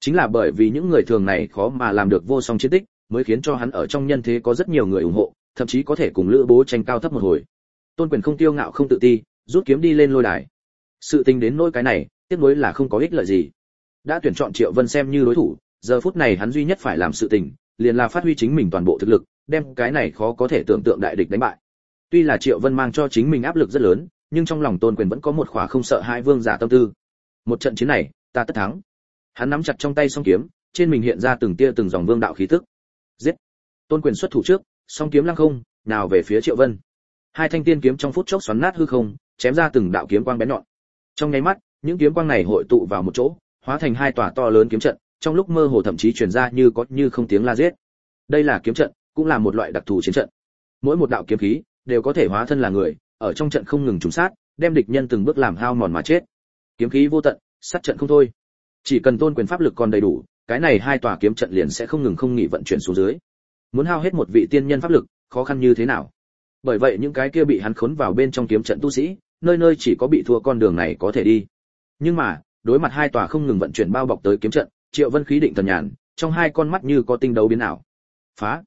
Chính là bởi vì những người thường này khó mà làm được vô song chiến tích, mới khiến cho hắn ở trong nhân thế có rất nhiều người ủng hộ, thậm chí có thể cùng lữ bố tranh cao thấp một hồi. Tôn quyền không tiêu ngạo không tự ti, rút kiếm đi lên lôi đài. Sự tình đến nỗi cái này, tiếc nuối là không có ích lợi gì. Đã tuyển chọn triệu vân xem như đối thủ, giờ phút này hắn duy nhất phải làm sự tình, liền là phát huy chính mình toàn bộ thực lực, đem cái này khó có thể tưởng tượng đại địch đánh bại tuy là triệu vân mang cho chính mình áp lực rất lớn, nhưng trong lòng tôn quyền vẫn có một khỏa không sợ hai vương giả tâm tư. Một trận chiến này, ta tất thắng. Hắn nắm chặt trong tay song kiếm, trên mình hiện ra từng tia từng dòng vương đạo khí tức. Giết! Tôn quyền xuất thủ trước, song kiếm lăng không, nào về phía triệu vân. Hai thanh tiên kiếm trong phút chốc xoắn nát hư không, chém ra từng đạo kiếm quang bén nhọn. Trong nháy mắt, những kiếm quang này hội tụ vào một chỗ, hóa thành hai tòa to lớn kiếm trận, trong lúc mơ hồ thậm chí truyền ra như có như không tiếng la giết. Đây là kiếm trận, cũng là một loại đặc thù chiến trận. Mỗi một đạo kiếm khí đều có thể hóa thân là người, ở trong trận không ngừng trùng sát, đem địch nhân từng bước làm hao mòn mà chết. Kiếm khí vô tận, sát trận không thôi. Chỉ cần tôn quyền pháp lực còn đầy đủ, cái này hai tòa kiếm trận liền sẽ không ngừng không nghỉ vận chuyển xuống dưới. Muốn hao hết một vị tiên nhân pháp lực, khó khăn như thế nào? Bởi vậy những cái kia bị hắn khốn vào bên trong kiếm trận tu sĩ, nơi nơi chỉ có bị thua con đường này có thể đi. Nhưng mà, đối mặt hai tòa không ngừng vận chuyển bao bọc tới kiếm trận, triệu vân khí định thần nhàn, trong hai con mắt như có tinh đấu biến ảo. Phá.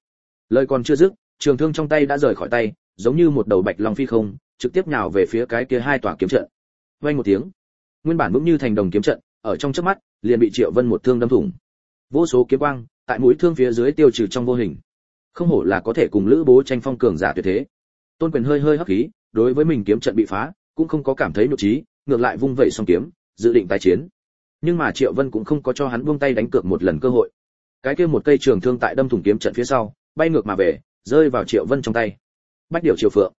Lời còn chưa dứt, trường thương trong tay đã rời khỏi tay giống như một đầu bạch long phi không, trực tiếp nhào về phía cái kia hai tòa kiếm trận. Vang một tiếng, nguyên bản vững như thành đồng kiếm trận, ở trong chớp mắt, liền bị triệu vân một thương đâm thủng. Vô số kiếm quang, tại mũi thương phía dưới tiêu trừ trong vô hình. Không hổ là có thể cùng lữ bố tranh phong cường giả tuyệt thế. Tôn quyền hơi hơi hấp khí, đối với mình kiếm trận bị phá, cũng không có cảm thấy nhục trí, ngược lại vung vẩy song kiếm, dự định tái chiến. Nhưng mà triệu vân cũng không có cho hắn buông tay đánh cược một lần cơ hội. Cái kia một cây trường thương tại đâm thủng kiếm trận phía sau, bay ngược mà về, rơi vào triệu vân trong tay bách điều triều phượng.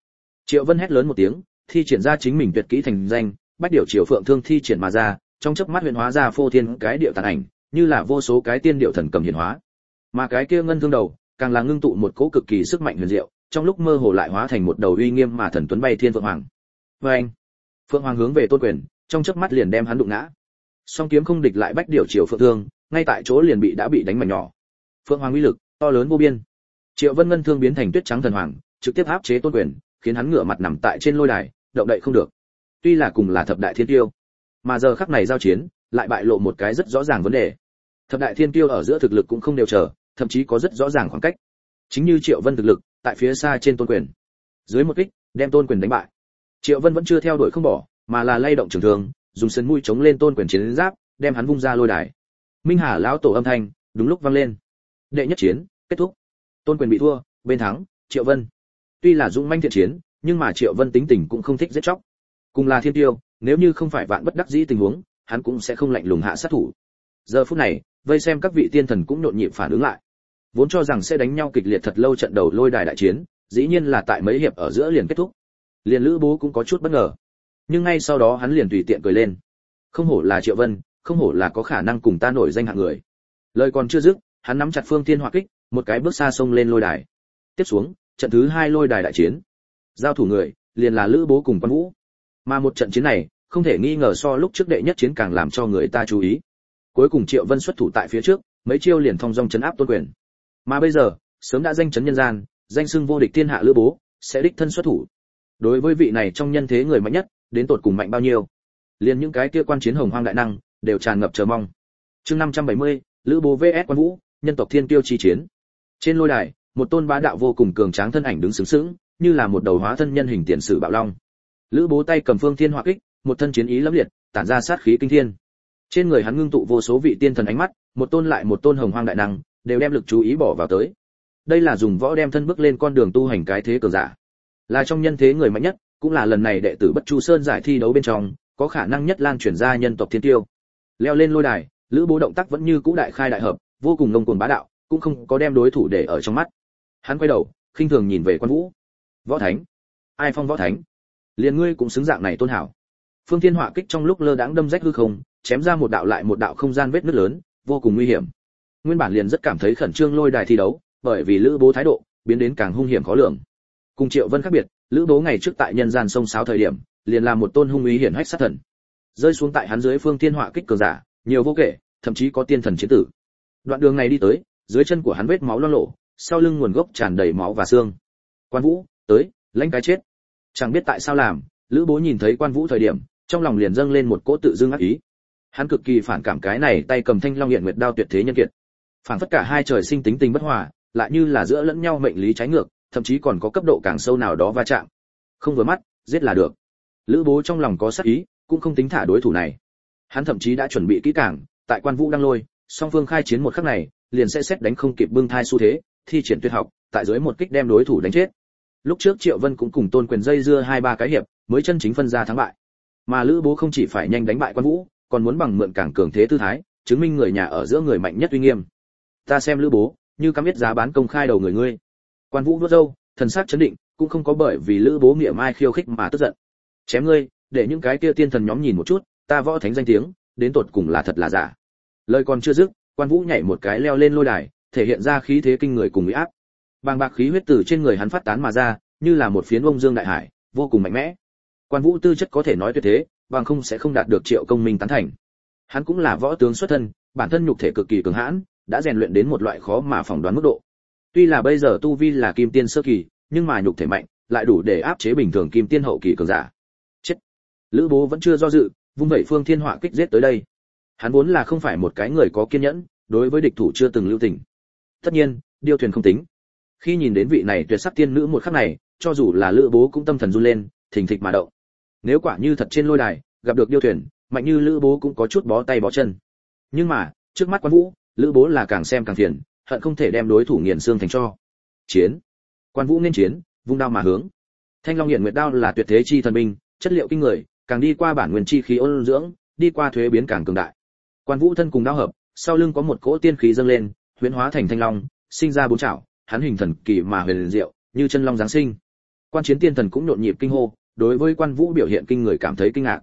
Triệu vân hét lớn một tiếng, thi triển ra chính mình tuyệt kỹ thành danh, bách điều triều phượng thương thi triển mà ra, trong chớp mắt huyền hóa ra phô thiên cái điệu tàn ảnh, như là vô số cái tiên điệu thần cầm hiển hóa. Mà cái kia ngân thương đầu, càng là ngưng tụ một cỗ cực kỳ sức mạnh huyền diệu, trong lúc mơ hồ lại hóa thành một đầu uy nghiêm mà thần tuấn bay thiên phượng hoàng. Vê anh, phượng hoàng hướng về tôn quyền, trong chớp mắt liền đem hắn đụng ngã. Song kiếm không địch lại bách điều triều phượng thương, ngay tại chỗ liền bị đã bị đánh mảnh nhỏ. Phượng hoàng uy lực to lớn vô biên. Triệu vân ngân thương biến thành tuyết trắng thần hoàng trực tiếp áp chế tôn quyền, khiến hắn ngửa mặt nằm tại trên lôi đài, động đậy không được. Tuy là cùng là thập đại thiên tiêu, mà giờ khắc này giao chiến, lại bại lộ một cái rất rõ ràng vấn đề. Thập đại thiên tiêu ở giữa thực lực cũng không đều chờ, thậm chí có rất rõ ràng khoảng cách. Chính như triệu vân thực lực, tại phía xa trên tôn quyền. Dưới một kích, đem tôn quyền đánh bại. Triệu vân vẫn chưa theo đuổi không bỏ, mà là lay động trường thường dùng sân mũi chống lên tôn quyền chiến giáp, đem hắn vung ra lôi đài. Minh hà lão tổ âm thanh, đúng lúc vang lên. Đệ nhất chiến, kết thúc. Tôn quyền bị thua, bên thắng, triệu vân tuy là dũng manh thiện chiến, nhưng mà triệu vân tính tình cũng không thích giết chóc. Cùng là thiên tiêu, nếu như không phải vạn bất đắc dĩ tình huống, hắn cũng sẽ không lạnh lùng hạ sát thủ. Giờ phút này, vây xem các vị tiên thần cũng nhộn nhịp phản ứng lại. Vốn cho rằng sẽ đánh nhau kịch liệt thật lâu trận đầu lôi đài đại chiến, dĩ nhiên là tại mấy hiệp ở giữa liền kết thúc. Liền lữ bố cũng có chút bất ngờ. Nhưng ngay sau đó hắn liền tùy tiện cười lên. Không hổ là triệu vân, không hổ là có khả năng cùng ta nổi danh hạng người. Lời còn chưa dứt, hắn nắm chặt phương thiên hỏa kích, một cái bước xa sông lên lôi đài. Tiếp xuống trận thứ hai lôi đài đại chiến. Giao thủ người liền là lữ bố cùng quan vũ. Mà một trận chiến này không thể nghi ngờ so lúc trước đệ nhất chiến càng làm cho người ta chú ý. Cuối cùng triệu vân xuất thủ tại phía trước mấy chiêu liền thông dong chấn áp tôn quyền. Mà bây giờ sớm đã danh chấn nhân gian danh xưng vô địch thiên hạ lữ bố sẽ đích thân xuất thủ. Đối với vị này trong nhân thế người mạnh nhất đến tột cùng mạnh bao nhiêu? Liền những cái kia quan chiến hồng hoang đại năng đều tràn ngập chờ mong. Chương 570, lữ bố vs. Quan vũ nhân tộc thiên tiêu chi chiến. Trên lôi đài một tôn bá đạo vô cùng cường tráng thân ảnh đứng sướng sướng như là một đầu hóa thân nhân hình tiền sử bạo long. Lữ bố tay cầm phương thiên hỏa kích, một thân chiến ý lâm liệt, tản ra sát khí kinh thiên. Trên người hắn ngưng tụ vô số vị tiên thần ánh mắt, một tôn lại một tôn hồng hoang đại năng, đều đem lực chú ý bỏ vào tới. Đây là dùng võ đem thân bước lên con đường tu hành cái thế cường giả. Là trong nhân thế người mạnh nhất, cũng là lần này đệ tử bất chu sơn giải thi đấu bên trong, có khả năng nhất lan truyền ra nhân tộc thiên tiêu. Leo lên lôi đài, lữ bố động tác vẫn như cũ đại khai đại hợp, vô cùng ngông cuồng bá đạo, cũng không có đem đối thủ để ở trong mắt hắn quay đầu, khinh thường nhìn về quan vũ. Võ thánh, ai phong võ thánh? Liền ngươi cũng xứng dạng này tôn hảo. Phương thiên họa kích trong lúc lơ đãng đâm rách hư không, chém ra một đạo lại một đạo không gian vết nứt lớn, vô cùng nguy hiểm. Nguyên bản liền rất cảm thấy khẩn trương lôi đài thi đấu, bởi vì lữ bố thái độ biến đến càng hung hiểm khó lường. Cùng triệu vân khác biệt, lữ bố ngày trước tại nhân gian sông sáo thời điểm, liền làm một tôn hung uy hiển hách sát thần. Rơi xuống tại hắn dưới phương thiên họa kích cường giả, nhiều vô kể, thậm chí có tiên thần chiến tử. Đoạn đường này đi tới, dưới chân của hắn vết máu loang lộ sau lưng nguồn gốc tràn đầy máu và xương. Quan vũ, tới, lãnh cái chết. Chẳng biết tại sao làm, lữ bố nhìn thấy quan vũ thời điểm, trong lòng liền dâng lên một cỗ tự dưng ác ý. Hắn cực kỳ phản cảm cái này tay cầm thanh long hiện nguyệt đao tuyệt thế nhân kiệt. Phản phất cả hai trời sinh tính tình bất hòa, lại như là giữa lẫn nhau mệnh lý trái ngược, thậm chí còn có cấp độ càng sâu nào đó va chạm. Không vừa mắt, giết là được. Lữ bố trong lòng có sắc ý, cũng không tính thả đối thủ này. Hắn thậm chí đã chuẩn bị kỹ càng, tại quan vũ đang lôi, song phương khai chiến một khắc này, liền sẽ xét đánh không kịp bưng thai xu thế thi triển tuyệt học tại dưới một kích đem đối thủ đánh chết. Lúc trước triệu vân cũng cùng tôn quyền dây dưa hai ba cái hiệp mới chân chính phân ra thắng bại. Mà lữ bố không chỉ phải nhanh đánh bại quan vũ còn muốn bằng mượn càng cường thế tư thái chứng minh người nhà ở giữa người mạnh nhất uy nghiêm. Ta xem lữ bố như cam biết giá bán công khai đầu người ngươi. Quan vũ nuốt dâu, thần sắc chấn định cũng không có bởi vì lữ bố miệng mai khiêu khích mà tức giận. Chém ngươi để những cái kia tiên thần nhóm nhìn một chút ta võ thánh danh tiếng đến tột cùng là thật là giả. Lời còn chưa dứt quan vũ nhảy một cái leo lên lôi đài thể hiện ra khí thế kinh người cùng uy áp. Bàng bạc khí huyết từ trên người hắn phát tán mà ra, như là một phiến ông dương đại hải, vô cùng mạnh mẽ. Quan vũ tư chất có thể nói tuyệt thế, bằng không sẽ không đạt được triệu công minh tán thành. Hắn cũng là võ tướng xuất thân, bản thân nhục thể cực kỳ cường hãn, đã rèn luyện đến một loại khó mà phỏng đoán mức độ. Tuy là bây giờ tu vi là kim tiên sơ kỳ, nhưng mà nhục thể mạnh, lại đủ để áp chế bình thường kim tiên hậu kỳ cường giả. Chết. Lữ bố vẫn chưa do dự, vung vẩy phương thiên họa kích giết tới đây. Hắn vốn là không phải một cái người có kiên nhẫn, đối với địch thủ chưa từng lưu tình tất nhiên, điêu thuyền không tính. Khi nhìn đến vị này tuyệt sắc tiên nữ một khắc này, cho dù là lữ bố cũng tâm thần run lên, thình thịch mà động. Nếu quả như thật trên lôi đài, gặp được điêu thuyền, mạnh như lữ bố cũng có chút bó tay bó chân. Nhưng mà, trước mắt quan vũ, lữ bố là càng xem càng phiền, hận không thể đem đối thủ nghiền xương thành cho. Chiến. Quan vũ nên chiến, vung đao mà hướng. Thanh long hiện nguyệt đao là tuyệt thế chi thần binh, chất liệu kinh người, càng đi qua bản nguyên chi khí ôn dưỡng, đi qua thuế biến càng cường đại. Quan vũ thân cùng đao hợp, sau lưng có một cỗ tiên khí dâng lên huyễn hóa thành thanh long, sinh ra bốn chảo, hắn hình thần kỳ mà huyền diệu, như chân long giáng sinh. Quan chiến tiên thần cũng nhộn nhịp kinh hô, đối với quan vũ biểu hiện kinh người cảm thấy kinh ngạc.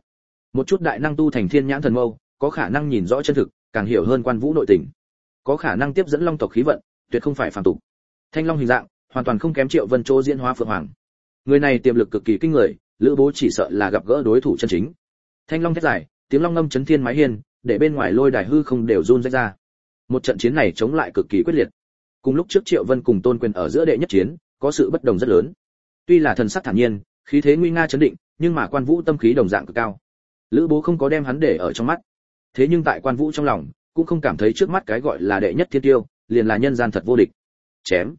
Một chút đại năng tu thành thiên nhãn thần mâu, có khả năng nhìn rõ chân thực, càng hiểu hơn quan vũ nội tình. Có khả năng tiếp dẫn long tộc khí vận, tuyệt không phải phàm tục. Thanh long hình dạng, hoàn toàn không kém triệu vân Trô diễn hóa phượng hoàng. Người này tiềm lực cực kỳ kinh người, lữ bố chỉ sợ là gặp gỡ đối thủ chân chính. Thanh long thét dài, tiếng long ngâm chấn thiên mái hiên, để bên ngoài lôi đài hư không đều run rẩy ra một trận chiến này chống lại cực kỳ quyết liệt. Cùng lúc trước triệu vân cùng tôn quyền ở giữa đệ nhất chiến, có sự bất đồng rất lớn. Tuy là thần sắc thản nhiên, khí thế nguy nga chấn định, nhưng mà quan vũ tâm khí đồng dạng cực cao. Lữ bố không có đem hắn để ở trong mắt. Thế nhưng tại quan vũ trong lòng, cũng không cảm thấy trước mắt cái gọi là đệ nhất thiên tiêu, liền là nhân gian thật vô địch. Chém.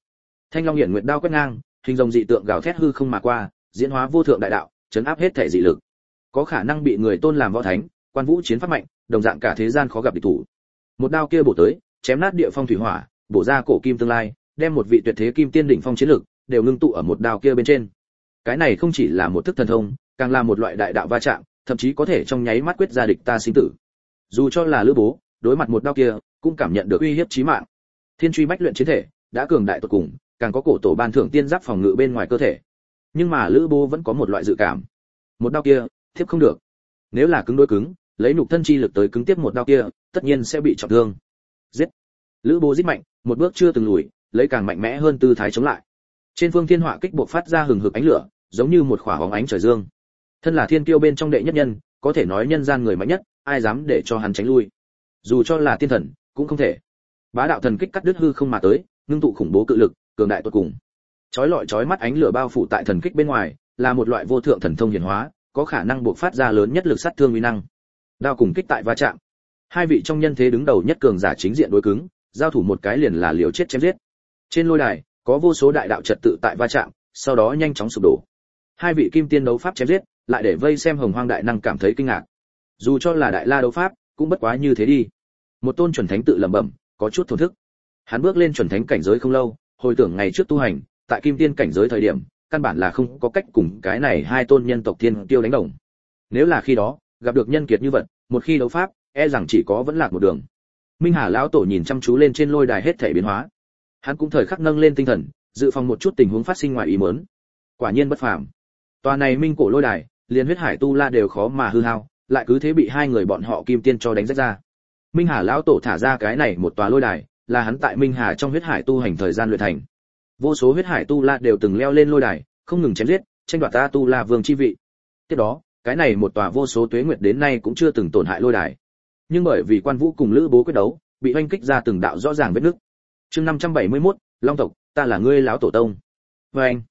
Thanh long hiển nguyệt đao quét ngang, hình rồng dị tượng gào thét hư không mà qua, diễn hóa vô thượng đại đạo, chấn áp hết thể dị lực. Có khả năng bị người tôn làm võ thánh, quan vũ chiến pháp mạnh, đồng dạng cả thế gian khó gặp địch thủ một đao kia bổ tới, chém nát địa phong thủy hỏa, bổ ra cổ kim tương lai, đem một vị tuyệt thế kim tiên đỉnh phong chiến lực đều ngưng tụ ở một đao kia bên trên. Cái này không chỉ là một thức thần thông, càng là một loại đại đạo va chạm, thậm chí có thể trong nháy mắt quyết ra địch ta sinh tử. Dù cho là lữ bố, đối mặt một đao kia, cũng cảm nhận được uy hiếp chí mạng. Thiên truy bách luyện chiến thể, đã cường đại tột cùng, càng có cổ tổ ban thưởng tiên giáp phòng ngự bên ngoài cơ thể. Nhưng mà lữ bố vẫn có một loại dự cảm. Một đao kia tiếp không được. Nếu là cứng đối cứng, lấy nục thân chi lực tới cứng tiếp một đao kia tất nhiên sẽ bị trọng thương. Giết. Lữ bố giết mạnh, một bước chưa từng lùi, lấy càng mạnh mẽ hơn tư thái chống lại. Trên phương thiên họa kích buộc phát ra hừng hực ánh lửa, giống như một khỏa hóng ánh trời dương. Thân là thiên kiêu bên trong đệ nhất nhân, có thể nói nhân gian người mạnh nhất, ai dám để cho hắn tránh lui? Dù cho là tiên thần, cũng không thể. Bá đạo thần kích cắt đứt hư không mà tới, ngưng tụ khủng bố cự lực, cường đại tuyệt cùng. Chói lọi chói mắt ánh lửa bao phủ tại thần kích bên ngoài, là một loại vô thượng thần thông hiển hóa, có khả năng buộc phát ra lớn nhất lực sát thương uy năng. Đao cùng kích tại va chạm hai vị trong nhân thế đứng đầu nhất cường giả chính diện đối cứng, giao thủ một cái liền là liều chết chém giết. Trên lôi đài, có vô số đại đạo trật tự tại va chạm, sau đó nhanh chóng sụp đổ. Hai vị kim tiên đấu pháp chém giết, lại để vây xem hồng hoang đại năng cảm thấy kinh ngạc. Dù cho là đại la đấu pháp, cũng bất quá như thế đi. Một tôn chuẩn thánh tự lẩm bẩm, có chút thổn thức. Hắn bước lên chuẩn thánh cảnh giới không lâu, hồi tưởng ngày trước tu hành, tại kim tiên cảnh giới thời điểm, căn bản là không có cách cùng cái này hai tôn nhân tộc thiên tiêu đánh đồng. Nếu là khi đó, gặp được nhân kiệt như vậy một khi đấu pháp e rằng chỉ có vẫn lạc một đường. Minh hà lão tổ nhìn chăm chú lên trên lôi đài hết thể biến hóa. Hắn cũng thời khắc nâng lên tinh thần, dự phòng một chút tình huống phát sinh ngoài ý muốn. Quả nhiên bất phàm. Tòa này minh cổ lôi đài, liền huyết hải tu la đều khó mà hư hao, lại cứ thế bị hai người bọn họ kim tiên cho đánh rách ra. Minh hà lão tổ thả ra cái này một tòa lôi đài, là hắn tại minh hà trong huyết hải tu hành thời gian luyện thành. Vô số huyết hải tu la đều từng leo lên lôi đài, không ngừng chém giết, tranh đoạt ta tu la vương chi vị. Tiếp đó, cái này một tòa vô số tuế nguyệt đến nay cũng chưa từng tổn hại lôi đài nhưng bởi vì quan vũ cùng lữ bố quyết đấu bị oanh kích ra từng đạo rõ ràng vết nứt. Chương 571, long tộc ta là ngươi lão tổ tông. Vê anh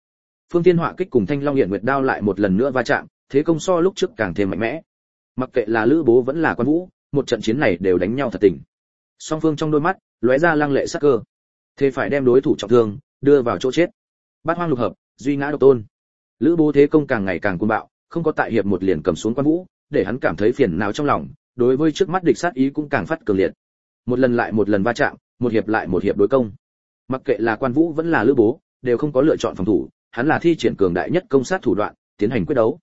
phương tiên họa kích cùng thanh long hiện nguyệt đao lại một lần nữa va chạm thế công so lúc trước càng thêm mạnh mẽ. Mặc kệ là lữ bố vẫn là quan vũ một trận chiến này đều đánh nhau thật tình. Song phương trong đôi mắt lóe ra lăng lệ sắc cơ. Thế phải đem đối thủ trọng thương đưa vào chỗ chết. Bát hoang lục hợp duy ngã độc tôn. Lữ bố thế công càng ngày càng cuồng bạo không có tại hiệp một liền cầm xuống quan vũ để hắn cảm thấy phiền não trong lòng đối với trước mắt địch sát ý cũng càng phát cường liệt. Một lần lại một lần va chạm, một hiệp lại một hiệp đối công. Mặc kệ là quan vũ vẫn là lữ bố, đều không có lựa chọn phòng thủ, hắn là thi triển cường đại nhất công sát thủ đoạn, tiến hành quyết đấu.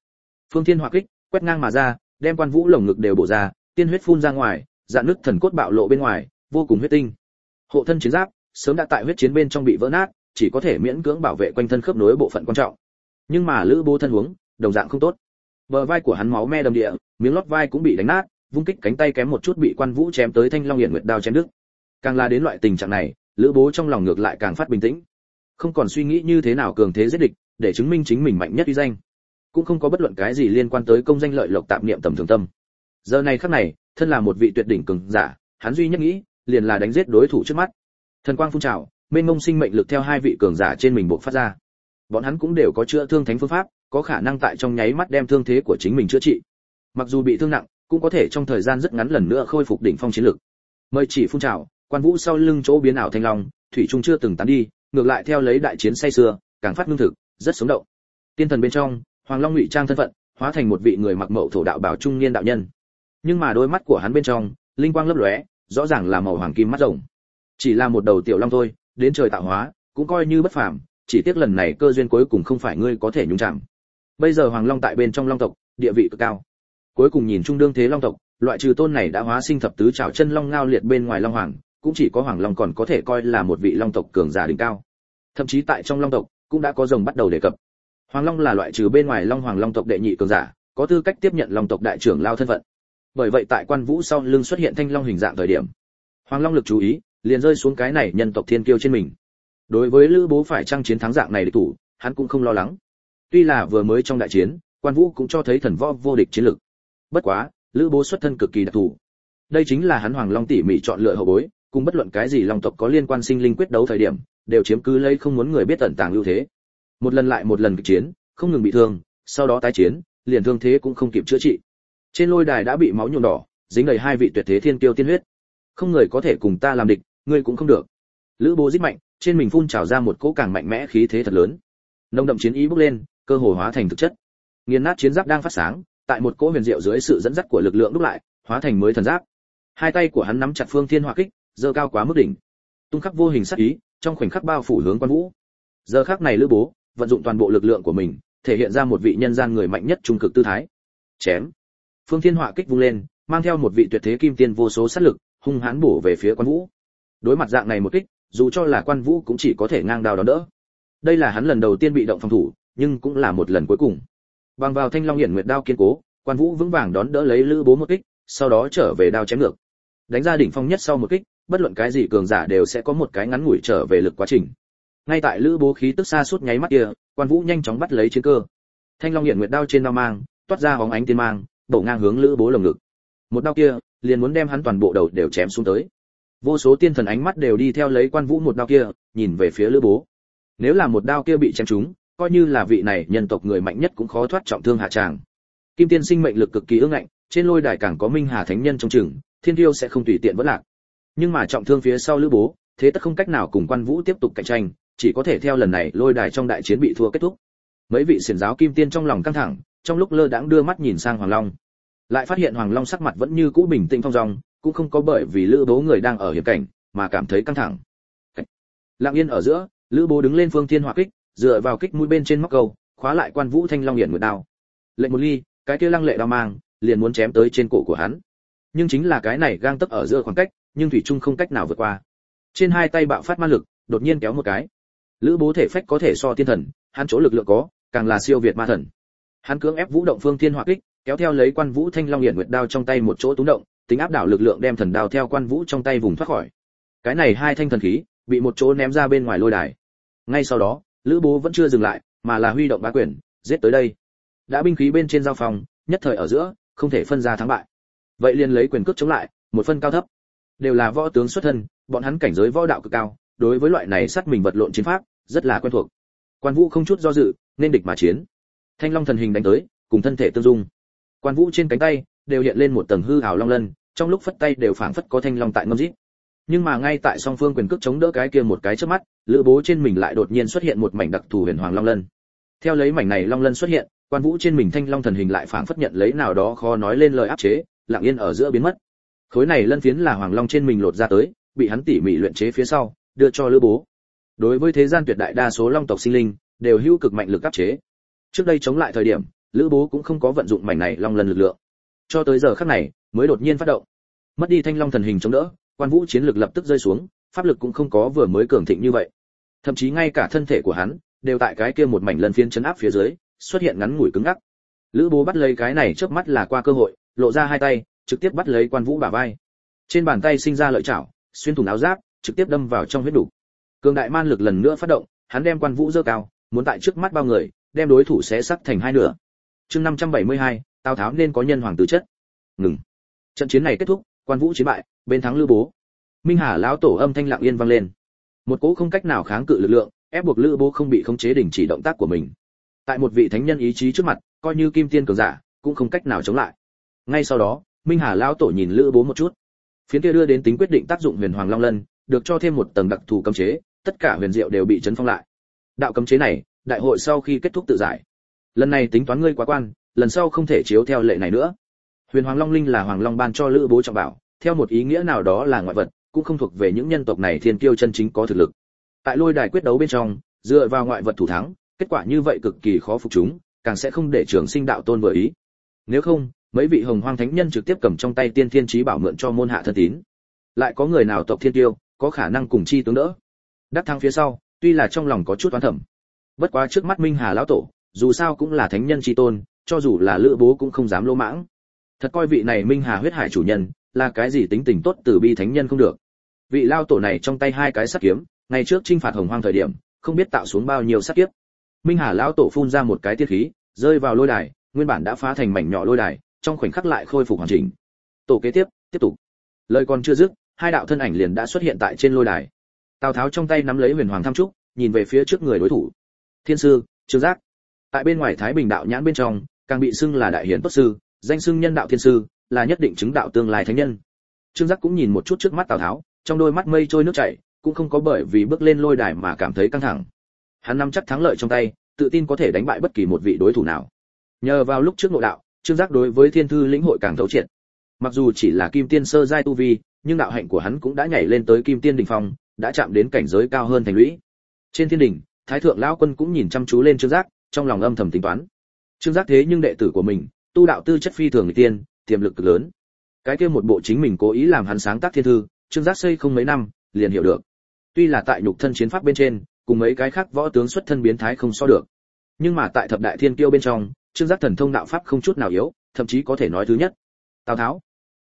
Phương thiên hỏa kích, quét ngang mà ra, đem quan vũ lồng ngực đều bổ ra, tiên huyết phun ra ngoài, dạn nứt thần cốt bạo lộ bên ngoài, vô cùng huyết tinh. Hộ thân chiến giáp, sớm đã tại huyết chiến bên trong bị vỡ nát, chỉ có thể miễn cưỡng bảo vệ quanh thân khớp nối bộ phận quan trọng. Nhưng mà lữ bố thân huống, đồng dạng không tốt. Bờ vai của hắn máu me đầm địa, miếng lót vai cũng bị đánh nát vung kích cánh tay kém một chút bị quan vũ chém tới thanh long hiển nguyệt đao chém đứt. Càng là đến loại tình trạng này, lữ bố trong lòng ngược lại càng phát bình tĩnh. Không còn suy nghĩ như thế nào cường thế giết địch, để chứng minh chính mình mạnh nhất uy danh. Cũng không có bất luận cái gì liên quan tới công danh lợi lộc tạm niệm tầm thường tâm. Giờ này khắc này, thân là một vị tuyệt đỉnh cường giả, hắn duy nhất nghĩ, liền là đánh giết đối thủ trước mắt. Thần quang phun trào, mênh mông sinh mệnh lực theo hai vị cường giả trên mình buộc phát ra. Bọn hắn cũng đều có chữa thương thánh phương pháp, có khả năng tại trong nháy mắt đem thương thế của chính mình chữa trị. Mặc dù bị thương nặng cũng có thể trong thời gian rất ngắn lần nữa khôi phục đỉnh phong chiến lực mời chỉ phun trào, quan vũ sau lưng chỗ biến ảo thanh long, thủy trung chưa từng tán đi, ngược lại theo lấy đại chiến say xưa càng phát lương thực, rất sống động. Tiên thần bên trong, hoàng long ngụy trang thân phận, hóa thành một vị người mặc mậu thổ đạo bảo trung niên đạo nhân. Nhưng mà đôi mắt của hắn bên trong, linh quang lấp lóe, rõ ràng là màu hoàng kim mắt rồng. Chỉ là một đầu tiểu long thôi, đến trời tạo hóa, cũng coi như bất phàm, chỉ tiếc lần này cơ duyên cuối cùng không phải ngươi có thể nhúng chạm bây giờ hoàng long tại bên trong long tộc, địa vị cực cao cuối cùng nhìn trung đương thế long tộc, loại trừ tôn này đã hóa sinh thập tứ trảo chân long ngao liệt bên ngoài long hoàng, cũng chỉ có hoàng long còn có thể coi là một vị long tộc cường giả đỉnh cao. Thậm chí tại trong long tộc, cũng đã có rồng bắt đầu đề cập. Hoàng long là loại trừ bên ngoài long hoàng long tộc đệ nhị cường giả, có tư cách tiếp nhận long tộc đại trưởng lao thân phận. Bởi vậy tại quan vũ sau lưng xuất hiện thanh long hình dạng thời điểm, hoàng long lực chú ý, liền rơi xuống cái này nhân tộc thiên kiêu trên mình. Đối với lữ bố phải trang chiến thắng dạng này địch thủ, hắn cũng không lo lắng. Tuy là vừa mới trong đại chiến, quan vũ cũng cho thấy thần võ vô địch chiến lực bất quá, lữ bố xuất thân cực kỳ đặc thù. Đây chính là hắn hoàng long tỉ mỉ chọn lựa hậu bối, cùng bất luận cái gì long tộc có liên quan sinh linh quyết đấu thời điểm, đều chiếm cứ lấy không muốn người biết tận tàng ưu thế. Một lần lại một lần kịch chiến, không ngừng bị thương, sau đó tái chiến, liền thương thế cũng không kịp chữa trị. Trên lôi đài đã bị máu nhuộm đỏ, dính đầy hai vị tuyệt thế thiên kiêu tiên huyết. Không người có thể cùng ta làm địch, ngươi cũng không được. Lữ bố giết mạnh, trên mình phun trào ra một cỗ càng mạnh mẽ khí thế thật lớn. Nồng đậm chiến ý bốc lên, cơ hồ hóa thành thực chất. Nghiền nát chiến giáp đang phát sáng tại một cỗ huyền diệu dưới sự dẫn dắt của lực lượng đúc lại, hóa thành mới thần giáp. Hai tay của hắn nắm chặt phương thiên hỏa kích, giơ cao quá mức đỉnh. Tung khắc vô hình sát ý, trong khoảnh khắc bao phủ hướng quan vũ. Giờ khắc này lữ bố, vận dụng toàn bộ lực lượng của mình, thể hiện ra một vị nhân gian người mạnh nhất trung cực tư thái. Chém. Phương thiên hỏa kích vung lên, mang theo một vị tuyệt thế kim tiên vô số sát lực, hung hãn bổ về phía quan vũ. Đối mặt dạng này một kích, dù cho là quan vũ cũng chỉ có thể ngang đao đón đỡ. Đây là hắn lần đầu tiên bị động phòng thủ, nhưng cũng là một lần cuối cùng bằng vào thanh long hiển nguyệt đao kiên cố, quan vũ vững vàng đón đỡ lấy lữ bố một kích, sau đó trở về đao chém ngược. Đánh ra đỉnh phong nhất sau một kích, bất luận cái gì cường giả đều sẽ có một cái ngắn ngủi trở về lực quá trình. Ngay tại lữ bố khí tức xa suốt nháy mắt kia, quan vũ nhanh chóng bắt lấy chiến cơ. Thanh long hiển nguyệt đao trên đao mang, toát ra hóng ánh tiên mang, đổ ngang hướng lữ bố lồng ngực. Một đao kia, liền muốn đem hắn toàn bộ đầu đều chém xuống tới. Vô số tiên thần ánh mắt đều đi theo lấy quan vũ một đao kia, nhìn về phía lữ bố. Nếu là một đao kia bị chém trúng coi như là vị này nhân tộc người mạnh nhất cũng khó thoát trọng thương hạ tràng. Kim tiên sinh mệnh lực cực kỳ ương ngạnh, trên lôi đài càng có minh hà thánh nhân trong chừng, thiên tiêu sẽ không tùy tiện vỡ lạc. Nhưng mà trọng thương phía sau lữ bố, thế tất không cách nào cùng quan vũ tiếp tục cạnh tranh, chỉ có thể theo lần này lôi đài trong đại chiến bị thua kết thúc. Mấy vị xiển giáo kim tiên trong lòng căng thẳng, trong lúc lơ đãng đưa mắt nhìn sang hoàng long. Lại phát hiện hoàng long sắc mặt vẫn như cũ bình tĩnh phong dong, cũng không có bởi vì lữ bố người đang ở hiểm cảnh, mà cảm thấy căng thẳng. Lặng yên ở giữa, lữ bố đứng lên phương thiên hỏa kích dựa vào kích mũi bên trên móc câu, khóa lại quan vũ thanh long hiển nguyệt đao. Lệnh một ly, cái kia lăng lệ đao mang, liền muốn chém tới trên cổ của hắn. Nhưng chính là cái này gang tấc ở giữa khoảng cách, nhưng thủy trung không cách nào vượt qua. Trên hai tay bạo phát ma lực, đột nhiên kéo một cái. Lữ bố thể phách có thể so thiên thần, hắn chỗ lực lượng có, càng là siêu việt ma thần. Hắn cưỡng ép vũ động phương thiên hỏa kích, kéo theo lấy quan vũ thanh long hiển nguyệt đao trong tay một chỗ túng động, tính áp đảo lực lượng đem thần đao theo quan vũ trong tay vùng thoát khỏi. Cái này hai thanh thần khí, bị một chỗ ném ra bên ngoài lôi đài. Ngay sau đó lữ bố vẫn chưa dừng lại, mà là huy động bá quyền, giết tới đây. Đã binh khí bên trên giao phòng, nhất thời ở giữa, không thể phân ra thắng bại. Vậy liền lấy quyền cước chống lại, một phân cao thấp. Đều là võ tướng xuất thân, bọn hắn cảnh giới võ đạo cực cao, đối với loại này sát mình vật lộn chiến pháp, rất là quen thuộc. Quan vũ không chút do dự, nên địch mà chiến. Thanh long thần hình đánh tới, cùng thân thể tương dung. Quan vũ trên cánh tay, đều hiện lên một tầng hư ảo long lân, trong lúc phất tay đều phảng phất có thanh long tại ngâm rít nhưng mà ngay tại song phương quyền cước chống đỡ cái kia một cái trước mắt, lữ bố trên mình lại đột nhiên xuất hiện một mảnh đặc thù huyền hoàng long lân. Theo lấy mảnh này long lân xuất hiện, quan vũ trên mình thanh long thần hình lại phảng phất nhận lấy nào đó khó nói lên lời áp chế, lặng yên ở giữa biến mất. Khối này lân phiến là hoàng long trên mình lột ra tới, bị hắn tỉ mỉ luyện chế phía sau, đưa cho lữ bố. Đối với thế gian tuyệt đại đa số long tộc sinh linh, đều hữu cực mạnh lực áp chế. Trước đây chống lại thời điểm, lữ bố cũng không có vận dụng mảnh này long lân lực lượng. Cho tới giờ khắc này, mới đột nhiên phát động. Mất đi thanh long thần hình chống đỡ quan vũ chiến lực lập tức rơi xuống pháp lực cũng không có vừa mới cường thịnh như vậy. Thậm chí ngay cả thân thể của hắn đều tại cái kia một mảnh lần phiên chấn áp phía dưới xuất hiện ngắn ngủi cứng ngắc. Lữ bố bắt lấy cái này trước mắt là qua cơ hội lộ ra hai tay trực tiếp bắt lấy quan vũ bả vai. Trên bàn tay sinh ra lợi chảo xuyên thủng áo giáp trực tiếp đâm vào trong huyết đủ. Cường đại man lực lần nữa phát động hắn đem quan vũ dơ cao muốn tại trước mắt bao người đem đối thủ xé sắc thành hai nửa. Chương 572, tào tháo nên có nhân hoàng tứ chất. Ngừng. Trận chiến này kết thúc quan vũ chiến bại bên thắng lữ bố. Minh hà lão tổ âm thanh lặng yên vang lên. Một cỗ không cách nào kháng cự lực lượng, ép buộc lữ bố không bị khống chế đình chỉ động tác của mình. Tại một vị thánh nhân ý chí trước mặt, coi như kim tiên cường giả, cũng không cách nào chống lại. Ngay sau đó, minh hà lão tổ nhìn lữ bố một chút. Phiến kia đưa đến tính quyết định tác dụng huyền hoàng long lân, được cho thêm một tầng đặc thù cấm chế, tất cả huyền diệu đều bị chấn phong lại. Đạo cấm chế này, đại hội sau khi kết thúc tự giải. Lần này tính toán ngươi quá quan, lần sau không thể chiếu theo lệ này nữa. Huyền hoàng long linh là hoàng long ban cho lữ bố trọng bảo theo một ý nghĩa nào đó là ngoại vật, cũng không thuộc về những nhân tộc này thiên kiêu chân chính có thực lực. Tại lôi đài quyết đấu bên trong, dựa vào ngoại vật thủ thắng, kết quả như vậy cực kỳ khó phục chúng, càng sẽ không để trường sinh đạo tôn vừa ý. Nếu không, mấy vị hồng hoang thánh nhân trực tiếp cầm trong tay tiên thiên trí bảo mượn cho môn hạ thân tín. Lại có người nào tộc thiên tiêu có khả năng cùng chi tướng đỡ? Đắc thắng phía sau, tuy là trong lòng có chút toán thẩm bất quá trước mắt minh hà lão tổ, dù sao cũng là thánh nhân chi tôn, cho dù là lữ bố cũng không dám lỗ mãng. Thật coi vị này minh hà huyết hải chủ nhân là cái gì tính tình tốt từ bi thánh nhân không được. Vị lao tổ này trong tay hai cái sắt kiếm, ngày trước trinh phạt hồng hoang thời điểm, không biết tạo xuống bao nhiêu sát kiếp. Minh hà lão tổ phun ra một cái tiết khí, rơi vào lôi đài, nguyên bản đã phá thành mảnh nhỏ lôi đài, trong khoảnh khắc lại khôi phục hoàn chỉnh. Tổ kế tiếp tiếp tục. Lời còn chưa dứt, hai đạo thân ảnh liền đã xuất hiện tại trên lôi đài. Tào tháo trong tay nắm lấy huyền hoàng tham trúc, nhìn về phía trước người đối thủ. Thiên sư, trương giác. Tại bên ngoài thái bình đạo nhãn bên trong, càng bị xưng là đại hiển tốt sư, danh xưng nhân đạo thiên sư là nhất định chứng đạo tương lai thánh nhân. Trương giác cũng nhìn một chút trước mắt tào tháo, trong đôi mắt mây trôi nước chảy, cũng không có bởi vì bước lên lôi đài mà cảm thấy căng thẳng. Hắn nắm chắc thắng lợi trong tay, tự tin có thể đánh bại bất kỳ một vị đối thủ nào. Nhờ vào lúc trước nội đạo, trương giác đối với thiên thư lĩnh hội càng thấu triệt. Mặc dù chỉ là kim tiên sơ giai tu vi, nhưng đạo hạnh của hắn cũng đã nhảy lên tới kim tiên đỉnh phong, đã chạm đến cảnh giới cao hơn thành lũy. Trên thiên đỉnh, thái thượng lão quân cũng nhìn chăm chú lên trương giác, trong lòng âm thầm tính toán. Trương giác thế nhưng đệ tử của mình, tu đạo tư chất phi thường người tiên tiềm lực cực lớn. Cái kia một bộ chính mình cố ý làm hắn sáng tác thiên thư, trương giác xây không mấy năm, liền hiểu được. Tuy là tại nhục thân chiến pháp bên trên, cùng mấy cái khác võ tướng xuất thân biến thái không so được. Nhưng mà tại thập đại thiên kiêu bên trong, trương giác thần thông đạo pháp không chút nào yếu, thậm chí có thể nói thứ nhất. Tào tháo.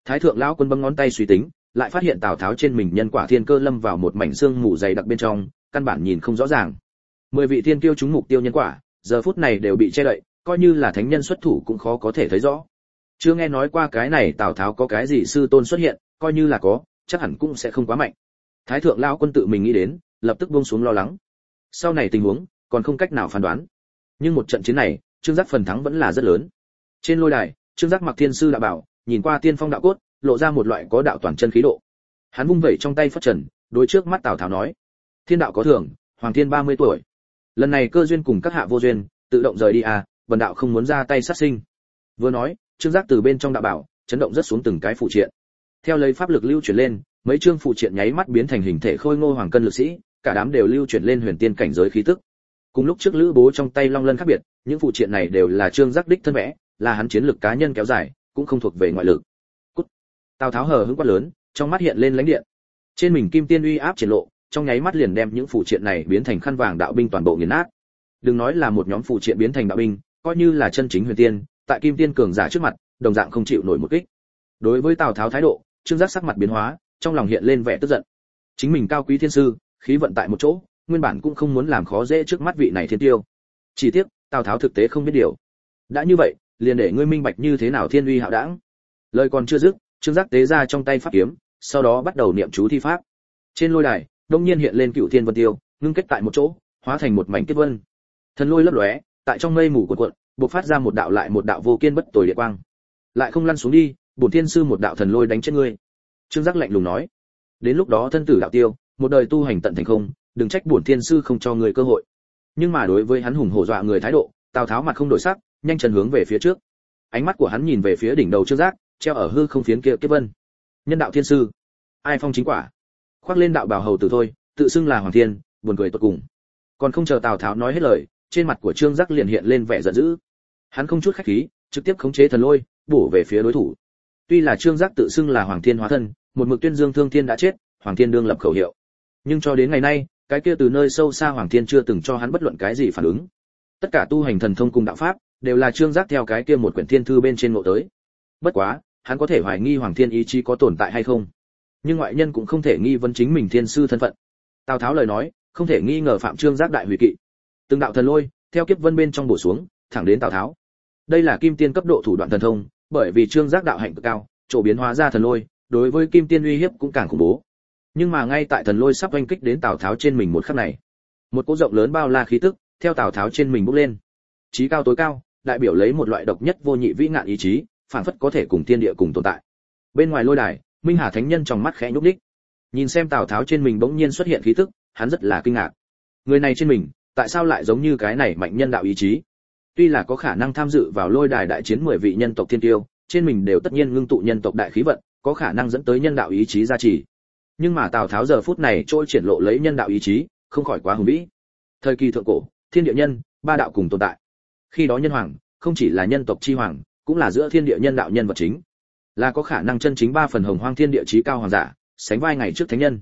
Thái thượng lão quân bấm ngón tay suy tính, lại phát hiện tào tháo trên mình nhân quả thiên cơ lâm vào một mảnh xương mù dày đặc bên trong, căn bản nhìn không rõ ràng. Mười vị thiên kiêu trúng mục tiêu nhân quả, giờ phút này đều bị che đậy, coi như là thánh nhân xuất thủ cũng khó có thể thấy rõ chưa nghe nói qua cái này tào tháo có cái gì sư tôn xuất hiện, coi như là có, chắc hẳn cũng sẽ không quá mạnh. Thái thượng lão quân tự mình nghĩ đến, lập tức buông xuống lo lắng. Sau này tình huống, còn không cách nào phán đoán. Nhưng một trận chiến này, trương giác phần thắng vẫn là rất lớn. Trên lôi đài, trương giác mặc thiên sư đã bảo, nhìn qua tiên phong đạo cốt, lộ ra một loại có đạo toàn chân khí độ. Hắn vung vẩy trong tay phất trần, đối trước mắt tào tháo nói, thiên đạo có thưởng hoàng thiên 30 tuổi. Lần này cơ duyên cùng các hạ vô duyên, tự động rời đi à vần đạo không muốn ra tay sát sinh. Vừa nói trương giác từ bên trong đạo bảo, chấn động rất xuống từng cái phụ triện. Theo lấy pháp lực lưu chuyển lên, mấy chương phụ triện nháy mắt biến thành hình thể khôi ngô hoàng cân lực sĩ, cả đám đều lưu chuyển lên huyền tiên cảnh giới khí tức. Cùng lúc trước lữ bố trong tay long lân khác biệt, những phụ triện này đều là trương giác đích thân vẽ, là hắn chiến lược cá nhân kéo dài, cũng không thuộc về ngoại lực. Cút. tào tháo hờ hững quát lớn, trong mắt hiện lên lãnh điện. Trên mình kim tiên uy áp triển lộ, trong nháy mắt liền đem những phụ triện này biến thành khăn vàng đạo binh toàn bộ nghiền nát. Đừng nói là một nhóm phụ triện biến thành đạo binh, coi như là chân chính huyền tiên tại kim tiên cường giả trước mặt, đồng dạng không chịu nổi một kích. Đối với tào tháo thái độ, trương giác sắc mặt biến hóa, trong lòng hiện lên vẻ tức giận. Chính mình cao quý thiên sư, khí vận tại một chỗ, nguyên bản cũng không muốn làm khó dễ trước mắt vị này thiên tiêu. Chỉ tiếc, tào tháo thực tế không biết điều. Đã như vậy, liền để ngươi minh bạch như thế nào thiên uy hạo đảng. Lời còn chưa dứt, trương giác tế ra trong tay pháp kiếm, sau đó bắt đầu niệm chú thi pháp. Trên lôi đài, đông nhiên hiện lên cựu thiên vân tiêu, ngưng kết tại một chỗ, hóa thành một mảnh kết vân. Thần lôi lấp lóe, tại trong mây mù cuộn cuộn bộc phát ra một đạo lại một đạo vô kiên bất tồi địa quang. Lại không lăn xuống đi, bổn thiên sư một đạo thần lôi đánh chết ngươi. Trương giác lạnh lùng nói. Đến lúc đó thân tử đạo tiêu, một đời tu hành tận thành không, đừng trách bổn thiên sư không cho người cơ hội. Nhưng mà đối với hắn hùng hổ dọa người thái độ, tào tháo mặt không đổi sắc, nhanh chân hướng về phía trước. Ánh mắt của hắn nhìn về phía đỉnh đầu trương giác, treo ở hư không phiến kia kiếp vân. Nhân đạo thiên sư. Ai phong chính quả? Khoác lên đạo bảo hầu tử thôi, tự xưng là hoàng thiên, buồn cười tột cùng. Còn không chờ tào tháo nói hết lời, trên mặt của trương giác liền hiện lên vẻ giận dữ hắn không chút khách khí, trực tiếp khống chế thần lôi, bổ về phía đối thủ. Tuy là trương giác tự xưng là hoàng thiên hóa thân, một mực tuyên dương thương thiên đã chết, hoàng thiên đương lập khẩu hiệu. Nhưng cho đến ngày nay, cái kia từ nơi sâu xa hoàng thiên chưa từng cho hắn bất luận cái gì phản ứng. Tất cả tu hành thần thông cùng đạo pháp, đều là trương giác theo cái kia một quyển thiên thư bên trên ngộ tới. Bất quá, hắn có thể hoài nghi hoàng thiên ý chí có tồn tại hay không. Nhưng ngoại nhân cũng không thể nghi vấn chính mình thiên sư thân phận. Tào tháo lời nói, không thể nghi ngờ phạm trương giác đại hủy kỵ. Từng đạo thần lôi, theo kiếp vân bên trong bổ xuống thẳng đến tào tháo. Đây là kim tiên cấp độ thủ đoạn thần thông, bởi vì trương giác đạo hạnh cực cao, chỗ biến hóa ra thần lôi, đối với kim tiên uy hiếp cũng càng khủng bố. Nhưng mà ngay tại thần lôi sắp oanh kích đến tào tháo trên mình một khắc này, một cỗ rộng lớn bao la khí tức theo tào tháo trên mình bốc lên. Trí cao tối cao, đại biểu lấy một loại độc nhất vô nhị vĩ ngạn ý chí, phản phất có thể cùng thiên địa cùng tồn tại. Bên ngoài lôi đài, minh hà thánh nhân trong mắt khẽ nhúc đích nhìn xem tào tháo trên mình bỗng nhiên xuất hiện khí tức, hắn rất là kinh ngạc. Người này trên mình, tại sao lại giống như cái này mạnh nhân đạo ý chí? Tuy là có khả năng tham dự vào lôi đài đại chiến mười vị nhân tộc thiên tiêu, trên mình đều tất nhiên ngưng tụ nhân tộc đại khí vận, có khả năng dẫn tới nhân đạo ý chí gia trì. Nhưng mà tào tháo giờ phút này trôi triển lộ lấy nhân đạo ý chí, không khỏi quá hùng vĩ. Thời kỳ thượng cổ, thiên địa nhân, ba đạo cùng tồn tại. Khi đó nhân hoàng, không chỉ là nhân tộc chi hoàng, cũng là giữa thiên địa nhân đạo nhân vật chính. Là có khả năng chân chính ba phần hồng hoang thiên địa chí cao hoàng giả, sánh vai ngày trước thánh nhân.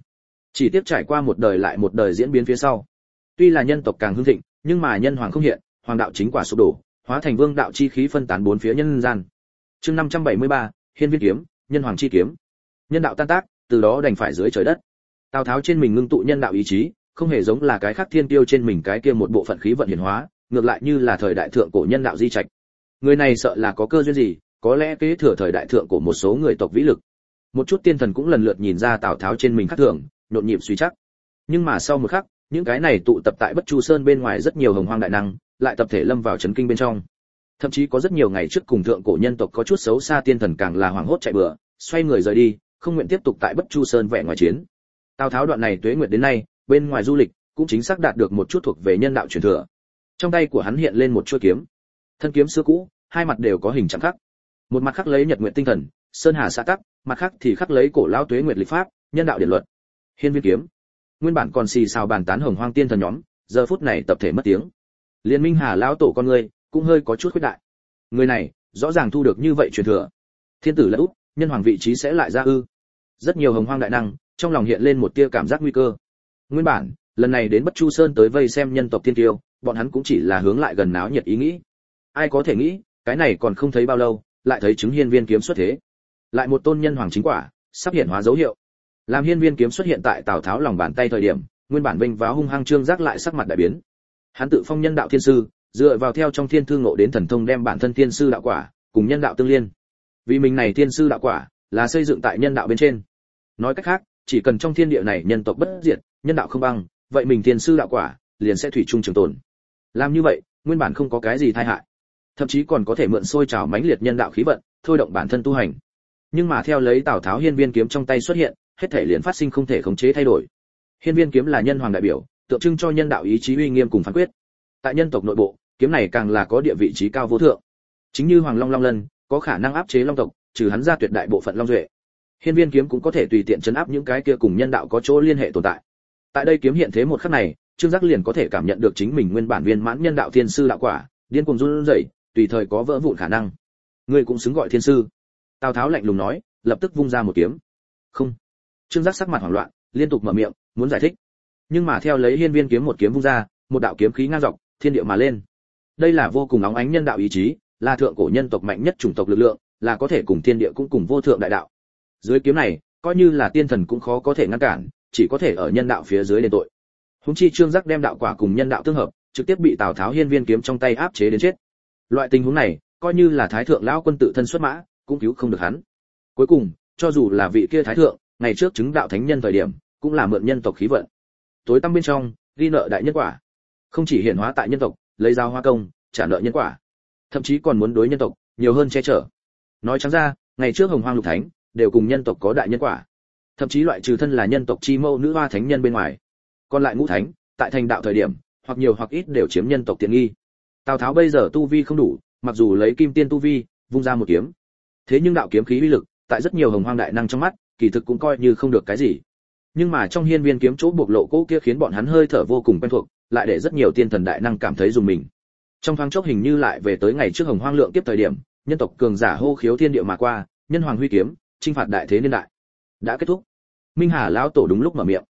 Chỉ tiếp trải qua một đời lại một đời diễn biến phía sau. Tuy là nhân tộc càng hưng thịnh, nhưng mà nhân hoàng không hiện hoàng đạo chính quả sụp đổ hóa thành vương đạo chi khí phân tán bốn phía nhân gian. Chương 573, hiên viên kiếm nhân hoàng chi kiếm. Nhân đạo tan tác từ đó đành phải dưới trời đất. Tào tháo trên mình ngưng tụ nhân đạo ý chí không hề giống là cái khác thiên tiêu trên mình cái kia một bộ phận khí vận hiển hóa ngược lại như là thời đại thượng cổ nhân đạo di trạch. Người này sợ là có cơ duyên gì có lẽ kế thừa thời đại thượng của một số người tộc vĩ lực. Một chút tiên thần cũng lần lượt nhìn ra tào tháo trên mình khác thường nhộn nhịp suy chắc. Nhưng mà sau một khắc những cái này tụ tập tại bất chu sơn bên ngoài rất nhiều hồng hoang đại năng lại tập thể lâm vào chấn kinh bên trong. Thậm chí có rất nhiều ngày trước cùng thượng cổ nhân tộc có chút xấu xa tiên thần càng là hoảng hốt chạy bừa, xoay người rời đi, không nguyện tiếp tục tại bất chu sơn vẻ ngoài chiến. Tào tháo đoạn này tuế nguyệt đến nay, bên ngoài du lịch cũng chính xác đạt được một chút thuộc về nhân đạo truyền thừa. Trong tay của hắn hiện lên một chuôi kiếm. Thân kiếm xưa cũ, hai mặt đều có hình chạm khắc một mặt khắc lấy nhật nguyện tinh thần, sơn hà xã tắc, mặt khác thì khắc lấy cổ lao tuế nguyệt lịch pháp, nhân đạo điển luật. Hiên viên kiếm. Nguyên bản còn xì xào bàn tán hồng hoang tiên thần nhóm, giờ phút này tập thể mất tiếng liên minh hà lão tổ con người cũng hơi có chút khuyết đại. Người này rõ ràng thu được như vậy truyền thừa. Thiên tử lẫn út, nhân hoàng vị trí sẽ lại ra ư. Rất nhiều hồng hoang đại năng, trong lòng hiện lên một tia cảm giác nguy cơ. Nguyên bản, lần này đến bất chu sơn tới vây xem nhân tộc thiên tiêu, bọn hắn cũng chỉ là hướng lại gần náo nhiệt ý nghĩ. Ai có thể nghĩ, cái này còn không thấy bao lâu, lại thấy chứng hiên viên kiếm xuất thế. Lại một tôn nhân hoàng chính quả, sắp hiện hóa dấu hiệu. Làm hiên viên kiếm xuất hiện tại tào tháo lòng bàn tay thời điểm, nguyên bản vinh váo hung hăng trương giác lại sắc mặt đại biến hắn tự phong nhân đạo thiên sư, dựa vào theo trong thiên thương ngộ đến thần thông đem bản thân thiên sư đạo quả, cùng nhân đạo tương liên. Vì mình này thiên sư đạo quả, là xây dựng tại nhân đạo bên trên. Nói cách khác, chỉ cần trong thiên địa này nhân tộc bất diệt, nhân đạo không băng, vậy mình thiên sư đạo quả, liền sẽ thủy chung trường tồn. Làm như vậy, nguyên bản không có cái gì tai hại. Thậm chí còn có thể mượn sôi trào mãnh liệt nhân đạo khí vận, thôi động bản thân tu hành. Nhưng mà theo lấy tào tháo hiên viên kiếm trong tay xuất hiện, hết thể liền phát sinh không thể khống chế thay đổi. Hiên viên kiếm là nhân hoàng đại biểu tượng trưng cho nhân đạo ý chí uy nghiêm cùng phán quyết. Tại nhân tộc nội bộ, kiếm này càng là có địa vị trí cao vô thượng. Chính như hoàng long long lân, có khả năng áp chế long tộc, trừ hắn ra tuyệt đại bộ phận long duệ. Hiên viên kiếm cũng có thể tùy tiện chấn áp những cái kia cùng nhân đạo có chỗ liên hệ tồn tại. Tại đây kiếm hiện thế một khắc này, trương giác liền có thể cảm nhận được chính mình nguyên bản viên mãn nhân đạo thiên sư đạo quả, điên cuồng run rẩy, tùy thời có vỡ vụn khả năng. Ngươi cũng xứng gọi thiên sư. Tào tháo lạnh lùng nói, lập tức vung ra một kiếm. Không. Trương giác sắc mặt hoảng loạn, liên tục mở miệng, muốn giải thích nhưng mà theo lấy hiên viên kiếm một kiếm vung ra, một đạo kiếm khí ngang dọc, thiên địa mà lên. Đây là vô cùng nóng ánh nhân đạo ý chí, là thượng cổ nhân tộc mạnh nhất chủng tộc lực lượng, là có thể cùng thiên địa cũng cùng vô thượng đại đạo. Dưới kiếm này, coi như là tiên thần cũng khó có thể ngăn cản, chỉ có thể ở nhân đạo phía dưới đền tội. Húng chi trương giác đem đạo quả cùng nhân đạo tương hợp, trực tiếp bị tào tháo hiên viên kiếm trong tay áp chế đến chết. Loại tình huống này, coi như là thái thượng lão quân tự thân xuất mã, cũng cứu không được hắn. Cuối cùng, cho dù là vị kia thái thượng, ngày trước chứng đạo thánh nhân thời điểm, cũng là mượn nhân tộc khí vận tối tăm bên trong, ghi nợ đại nhân quả. Không chỉ hiển hóa tại nhân tộc, lấy giao hoa công, trả nợ nhân quả. Thậm chí còn muốn đối nhân tộc nhiều hơn che chở. Nói trắng ra, ngày trước hồng hoang lục thánh đều cùng nhân tộc có đại nhân quả. Thậm chí loại trừ thân là nhân tộc chi mâu nữ hoa thánh nhân bên ngoài. Còn lại ngũ thánh, tại thành đạo thời điểm, hoặc nhiều hoặc ít đều chiếm nhân tộc tiện nghi. Tào tháo bây giờ tu vi không đủ, mặc dù lấy kim tiên tu vi, vung ra một kiếm. Thế nhưng đạo kiếm khí uy lực, tại rất nhiều hồng hoang đại năng trong mắt, kỳ thực cũng coi như không được cái gì nhưng mà trong hiên viên kiếm chỗ bộc lộ cỗ kia khiến bọn hắn hơi thở vô cùng quen thuộc, lại để rất nhiều tiên thần đại năng cảm thấy dùng mình. Trong thoáng chốc hình như lại về tới ngày trước hồng hoang lượng tiếp thời điểm, nhân tộc cường giả hô khiếu thiên địa mà qua, nhân hoàng huy kiếm, chinh phạt đại thế niên đại. Đã kết thúc. Minh hà lão tổ đúng lúc mở miệng.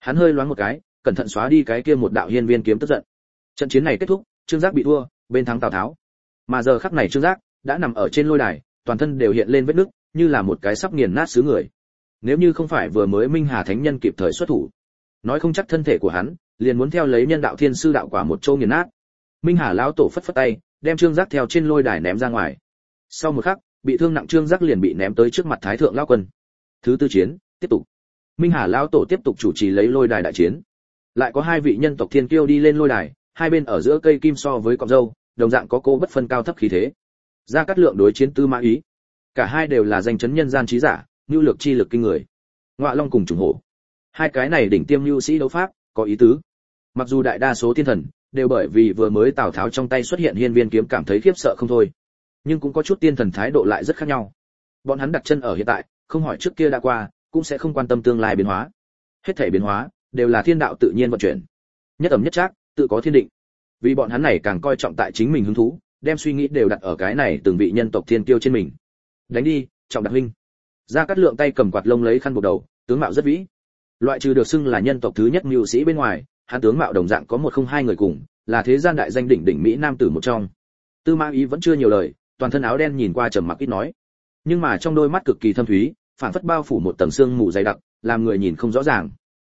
Hắn hơi loáng một cái, cẩn thận xóa đi cái kia một đạo hiên viên kiếm tức giận. Trận chiến này kết thúc, trương giác bị thua, bên thắng tào tháo. Mà giờ khắc này trương giác đã nằm ở trên lôi đài, toàn thân đều hiện lên vết nứt, như là một cái sắp nghiền nát xứ người nếu như không phải vừa mới minh hà thánh nhân kịp thời xuất thủ, nói không chắc thân thể của hắn liền muốn theo lấy nhân đạo thiên sư đạo quả một châu nghiền nát. Minh hà lão tổ phất phất tay, đem trương giác theo trên lôi đài ném ra ngoài. Sau một khắc, bị thương nặng trương giác liền bị ném tới trước mặt thái thượng lão quân. Thứ tư chiến, tiếp tục. Minh hà lão tổ tiếp tục chủ trì lấy lôi đài đại chiến. Lại có hai vị nhân tộc thiên kiêu đi lên lôi đài, hai bên ở giữa cây kim so với cọng dâu, đồng dạng có cô bất phân cao thấp khí thế. Ra cắt lượng đối chiến tư mã ý. Cả hai đều là danh chấn nhân gian trí giả nhu lược chi lực kinh người. Ngọa long cùng trùng hổ. Hai cái này đỉnh tiêm lưu sĩ đấu pháp, có ý tứ. Mặc dù đại đa số thiên thần, đều bởi vì vừa mới tào tháo trong tay xuất hiện hiên viên kiếm cảm thấy khiếp sợ không thôi. Nhưng cũng có chút tiên thần thái độ lại rất khác nhau. Bọn hắn đặt chân ở hiện tại, không hỏi trước kia đã qua, cũng sẽ không quan tâm tương lai biến hóa. Hết thể biến hóa, đều là thiên đạo tự nhiên vận chuyển. Nhất ẩm nhất trác, tự có thiên định. Vì bọn hắn này càng coi trọng tại chính mình hứng thú, đem suy nghĩ đều đặt ở cái này từng vị nhân tộc thiên tiêu trên mình. Đánh đi, trọng đặc huynh ra cắt lượng tay cầm quạt lông lấy khăn buộc đầu, tướng mạo rất vĩ. Loại trừ được xưng là nhân tộc thứ nhất mưu sĩ bên ngoài, hắn tướng mạo đồng dạng có một không hai người cùng, là thế gian đại danh đỉnh đỉnh mỹ nam tử một trong. Tư mã ý vẫn chưa nhiều lời, toàn thân áo đen nhìn qua trầm mặc ít nói. Nhưng mà trong đôi mắt cực kỳ thâm thúy phản phất bao phủ một tầng xương mù dày đặc, làm người nhìn không rõ ràng.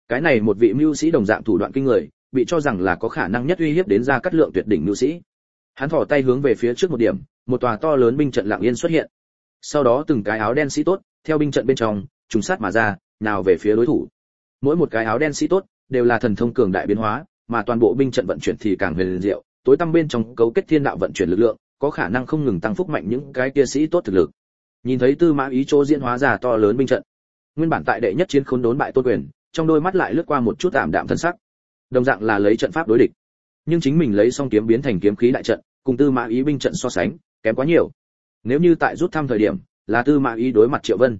Cái này một vị mưu sĩ đồng dạng thủ đoạn kinh người, bị cho rằng là có khả năng nhất uy hiếp đến ra cắt lượng tuyệt đỉnh mưu sĩ. Hắn thò tay hướng về phía trước một điểm, một tòa to lớn binh trận lặng yên xuất hiện. Sau đó từng cái áo đen sĩ tốt theo binh trận bên trong, trùng sát mà ra, nào về phía đối thủ. Mỗi một cái áo đen sĩ tốt đều là thần thông cường đại biến hóa, mà toàn bộ binh trận vận chuyển thì càng huyền diệu, tối tăm bên trong cấu kết thiên đạo vận chuyển lực lượng, có khả năng không ngừng tăng phúc mạnh những cái kia sĩ tốt thực lực. Nhìn thấy tư mã ý chỗ diễn hóa ra to lớn binh trận, nguyên bản tại đệ nhất chiến khốn đốn bại tôn quyền, trong đôi mắt lại lướt qua một chút tạm đạm thân sắc. Đồng dạng là lấy trận pháp đối địch. Nhưng chính mình lấy song kiếm biến thành kiếm khí đại trận, cùng tư mã ý binh trận so sánh, kém quá nhiều. Nếu như tại rút thăm thời điểm là tư mã ý đối mặt triệu vân.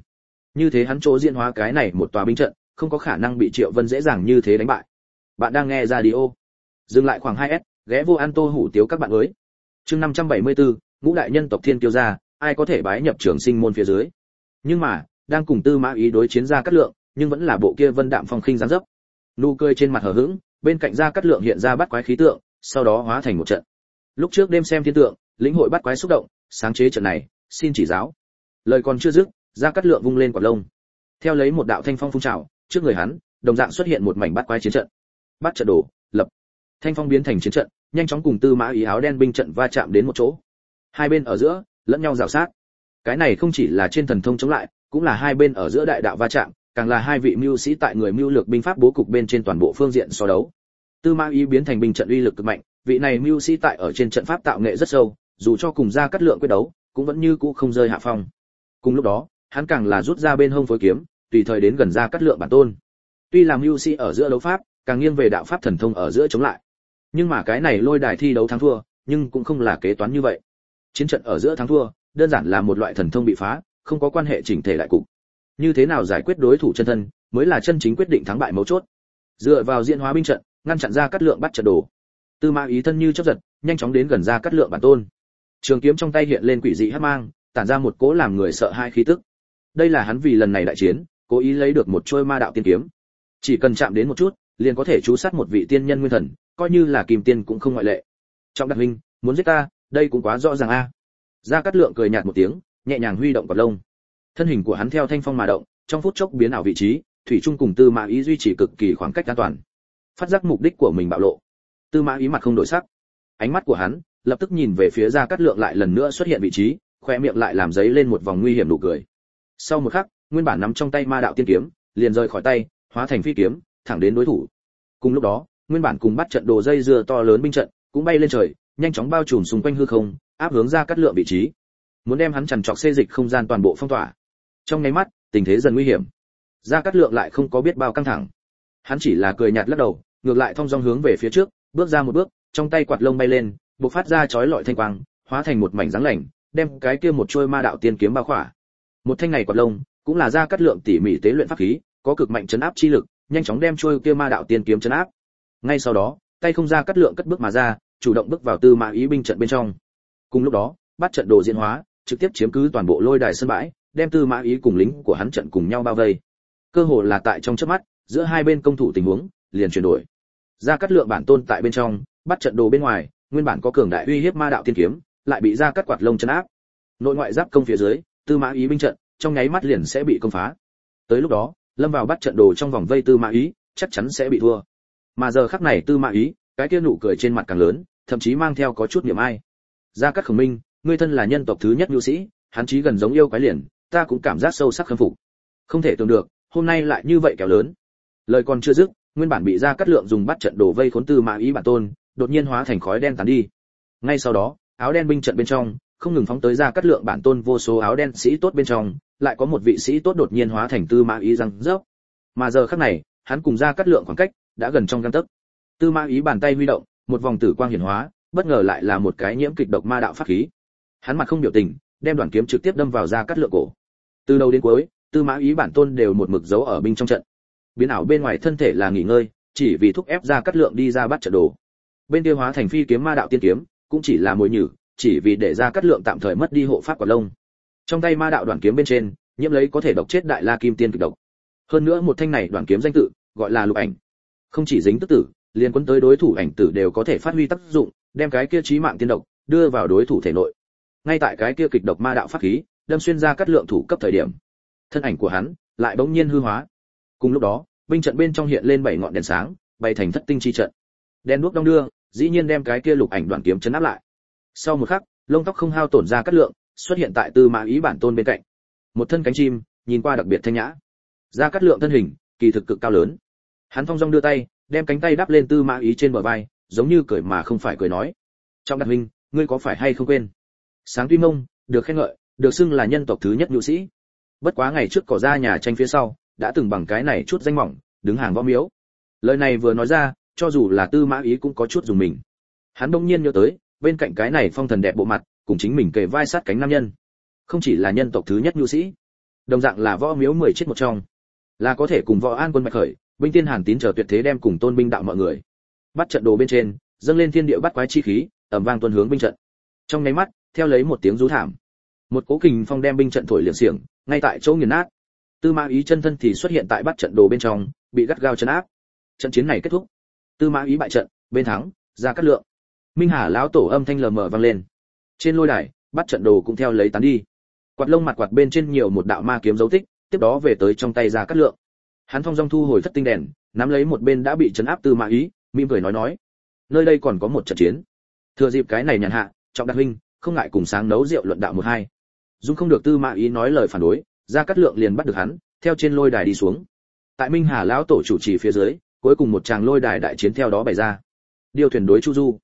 Như thế hắn chỗ diễn hóa cái này một tòa binh trận không có khả năng bị triệu vân dễ dàng như thế đánh bại. Bạn đang nghe radio dừng lại khoảng 2 s ghé vô an tô hủ tiếu các bạn ơi. Chương 574, ngũ đại nhân tộc thiên Tiêu gia ai có thể bái nhập trường sinh môn phía dưới? Nhưng mà đang cùng tư mã ý đối chiến ra cắt lượng nhưng vẫn là bộ kia vân đạm phong khinh dáng dấp. Nụ cười trên mặt hờ hững bên cạnh ra cắt lượng hiện ra bắt quái khí tượng sau đó hóa thành một trận. Lúc trước đêm xem thiên tượng lĩnh hội bắt quái xúc động sáng chế trận này xin chỉ giáo lời còn chưa dứt ra cắt lượng vung lên quả lông. Theo lấy một đạo thanh phong phun trào, trước người hắn, đồng dạng xuất hiện một mảnh bắt quái chiến trận. Bắt trận đổ, lập. Thanh phong biến thành chiến trận, nhanh chóng cùng tư mã ý áo đen binh trận va chạm đến một chỗ. Hai bên ở giữa, lẫn nhau rào sát. Cái này không chỉ là trên thần thông chống lại, cũng là hai bên ở giữa đại đạo va chạm, càng là hai vị mưu sĩ tại người mưu lược binh pháp bố cục bên trên toàn bộ phương diện so đấu. Tư mã ý biến thành binh trận uy lực cực mạnh, vị này mưu sĩ tại ở trên trận pháp tạo nghệ rất sâu, dù cho cùng ra cắt lượng quyết đấu, cũng vẫn như cũ không rơi hạ phong cùng lúc đó, hắn càng là rút ra bên hông phối kiếm, tùy thời đến gần ra cắt lượng bản tôn. Tuy làm mưu sĩ ở giữa đấu pháp, càng nghiêng về đạo pháp thần thông ở giữa chống lại. Nhưng mà cái này lôi đài thi đấu thắng thua, nhưng cũng không là kế toán như vậy. Chiến trận ở giữa thắng thua, đơn giản là một loại thần thông bị phá, không có quan hệ chỉnh thể đại cục. Như thế nào giải quyết đối thủ chân thân, mới là chân chính quyết định thắng bại mấu chốt. Dựa vào diễn hóa binh trận, ngăn chặn ra cắt lượng bắt trận đồ. Tư mã ý thân như chấp giật, nhanh chóng đến gần ra cắt lượng bản tôn. Trường kiếm trong tay hiện lên quỷ dị hắc mang tản ra một cố làm người sợ hai khí tức. Đây là hắn vì lần này đại chiến, cố ý lấy được một trôi ma đạo tiên kiếm. Chỉ cần chạm đến một chút, liền có thể chú sát một vị tiên nhân nguyên thần, coi như là kim tiên cũng không ngoại lệ. Trọng đặc huynh, muốn giết ta, đây cũng quá rõ ràng a. Gia cát lượng cười nhạt một tiếng, nhẹ nhàng huy động quạt lông. Thân hình của hắn theo thanh phong mà động, trong phút chốc biến ảo vị trí, thủy trung cùng tư mã ý duy trì cực kỳ khoảng cách an toàn. Phát giác mục đích của mình bạo lộ. Tư mã ý mặt không đổi sắc. Ánh mắt của hắn lập tức nhìn về phía gia cát lượng lại lần nữa xuất hiện vị trí khoe miệng lại làm giấy lên một vòng nguy hiểm nụ cười. Sau một khắc, nguyên bản nắm trong tay ma đạo tiên kiếm, liền rời khỏi tay, hóa thành phi kiếm, thẳng đến đối thủ. Cùng lúc đó, nguyên bản cùng bắt trận đồ dây dưa to lớn binh trận cũng bay lên trời, nhanh chóng bao trùm xung quanh hư không, áp hướng ra cắt lượng vị trí. Muốn đem hắn chằn trọc xê dịch không gian toàn bộ phong tỏa. Trong nháy mắt, tình thế dần nguy hiểm. Ra cắt lượng lại không có biết bao căng thẳng. Hắn chỉ là cười nhạt lắc đầu, ngược lại thong dong hướng về phía trước, bước ra một bước, trong tay quạt lông bay lên, bộc phát ra chói lọi thanh quang, hóa thành một mảnh dáng lạnh đem cái kia một trôi ma đạo tiên kiếm bao khỏa. Một thanh này quạt lông, cũng là ra cắt lượng tỉ mỉ tế luyện pháp khí, có cực mạnh chấn áp chi lực, nhanh chóng đem trôi kia ma đạo tiên kiếm chấn áp. Ngay sau đó, tay không ra cắt lượng cất bước mà ra, chủ động bước vào tư mã ý binh trận bên trong. Cùng lúc đó, bắt trận đồ diễn hóa, trực tiếp chiếm cứ toàn bộ lôi đài sân bãi, đem tư mã ý cùng lính của hắn trận cùng nhau bao vây. Cơ hội là tại trong chớp mắt, giữa hai bên công thủ tình huống, liền chuyển đổi. Ra cắt lượng bản tôn tại bên trong, bắt trận đồ bên ngoài, nguyên bản có cường đại uy hiếp ma đạo tiên kiếm lại bị ra cắt quạt lông chấn áp. Nội ngoại giáp công phía dưới, tư mã ý binh trận, trong nháy mắt liền sẽ bị công phá. Tới lúc đó, lâm vào bắt trận đồ trong vòng vây tư mã ý, chắc chắn sẽ bị thua. Mà giờ khắc này tư mã ý, cái kia nụ cười trên mặt càng lớn, thậm chí mang theo có chút niềm ai. Gia cát khổng minh, ngươi thân là nhân tộc thứ nhất nhu sĩ, hắn chí gần giống yêu quái liền, ta cũng cảm giác sâu sắc khâm phục. Không thể tưởng được, hôm nay lại như vậy kéo lớn. Lời còn chưa dứt, nguyên bản bị gia cát lượng dùng bắt trận đổ vây khốn tư mã ý bản tôn, đột nhiên hóa thành khói đen tán đi. Ngay sau đó áo đen binh trận bên trong, không ngừng phóng tới ra cắt lượng bản tôn vô số áo đen sĩ tốt bên trong, lại có một vị sĩ tốt đột nhiên hóa thành tư mã ý răng rớp. Mà giờ khắc này, hắn cùng ra cắt lượng khoảng cách đã gần trong gang tấc. Tư mã ý bàn tay huy động, một vòng tử quang hiển hóa, bất ngờ lại là một cái nhiễm kịch độc ma đạo pháp khí. Hắn mặt không biểu tình, đem đoàn kiếm trực tiếp đâm vào ra cắt lượng cổ. Từ đầu đến cuối, tư mã ý bản tôn đều một mực giấu ở binh trong trận. Biến ảo bên ngoài thân thể là nghỉ ngơi, chỉ vì thúc ép ra cắt lượng đi ra bắt trận đồ. Bên kia hóa thành phi kiếm ma đạo tiên kiếm cũng chỉ là mồi nhử, chỉ vì để ra cắt lượng tạm thời mất đi hộ pháp của lông. Trong tay ma đạo đoàn kiếm bên trên, nhiễm lấy có thể độc chết đại la kim tiên cực độc. Hơn nữa một thanh này đoàn kiếm danh tự, gọi là lục ảnh. Không chỉ dính tức tử, liên quân tới đối thủ ảnh tử đều có thể phát huy tác dụng, đem cái kia chí mạng tiên độc đưa vào đối thủ thể nội. Ngay tại cái kia kịch độc ma đạo pháp khí, đâm xuyên ra cắt lượng thủ cấp thời điểm, thân ảnh của hắn lại bỗng nhiên hư hóa. Cùng lúc đó, binh trận bên trong hiện lên bảy ngọn đèn sáng bày thành thất tinh chi trận. Đèn đuốc đông đưa dĩ nhiên đem cái kia lục ảnh đoạn kiếm chấn áp lại. Sau một khắc, lông tóc không hao tổn ra cắt lượng, xuất hiện tại tư mã ý bản tôn bên cạnh. Một thân cánh chim, nhìn qua đặc biệt thanh nhã. Ra cắt lượng thân hình, kỳ thực cực cao lớn. Hắn thong dong đưa tay, đem cánh tay đắp lên tư mã ý trên bờ vai, giống như cười mà không phải cười nói. Trong đặc huynh, ngươi có phải hay không quên? Sáng tuy mông, được khen ngợi, được xưng là nhân tộc thứ nhất nhu sĩ. Bất quá ngày trước cỏ ra nhà tranh phía sau, đã từng bằng cái này chút danh mỏng, đứng hàng võ miếu. Lời này vừa nói ra cho dù là tư mã ý cũng có chút dùng mình. Hắn đông nhiên nhớ tới, bên cạnh cái này phong thần đẹp bộ mặt, cùng chính mình kề vai sát cánh nam nhân. Không chỉ là nhân tộc thứ nhất nhu sĩ, đồng dạng là võ miếu mười chết một trong. Là có thể cùng võ an quân bạch khởi, binh tiên hàn tín chờ tuyệt thế đem cùng tôn binh đạo mọi người. Bắt trận đồ bên trên, dâng lên thiên địa bắt quái chi khí ầm vang tuân hướng binh trận. Trong nháy mắt, theo lấy một tiếng rú thảm, một cố kình phong đem binh trận thổi liệng xiềng, ngay tại chỗ nghiền nát. Tư mã ý chân thân thì xuất hiện tại bắt trận đồ bên trong, bị gắt gao chấn áp. Trận chiến này kết thúc tư mã ý bại trận, bên thắng, ra cắt lượng. Minh hà lão tổ âm thanh lờ mờ vang lên. Trên lôi đài, bắt trận đồ cũng theo lấy tán đi. Quạt lông mặt quạt bên trên nhiều một đạo ma kiếm dấu tích, tiếp đó về tới trong tay ra cắt lượng. Hắn phong dong thu hồi thất tinh đèn, nắm lấy một bên đã bị chấn áp tư mã ý, mỉm cười nói nói. Nơi đây còn có một trận chiến. Thừa dịp cái này nhàn hạ, trọng đặc huynh, không ngại cùng sáng nấu rượu luận đạo một hai. Dung không được tư mã ý nói lời phản đối, ra cắt lượng liền bắt được hắn, theo trên lôi đài đi xuống. Tại minh hà lão tổ chủ trì phía dưới cuối cùng một tràng lôi đài đại chiến theo đó bày ra. Điêu thuyền đối chu du.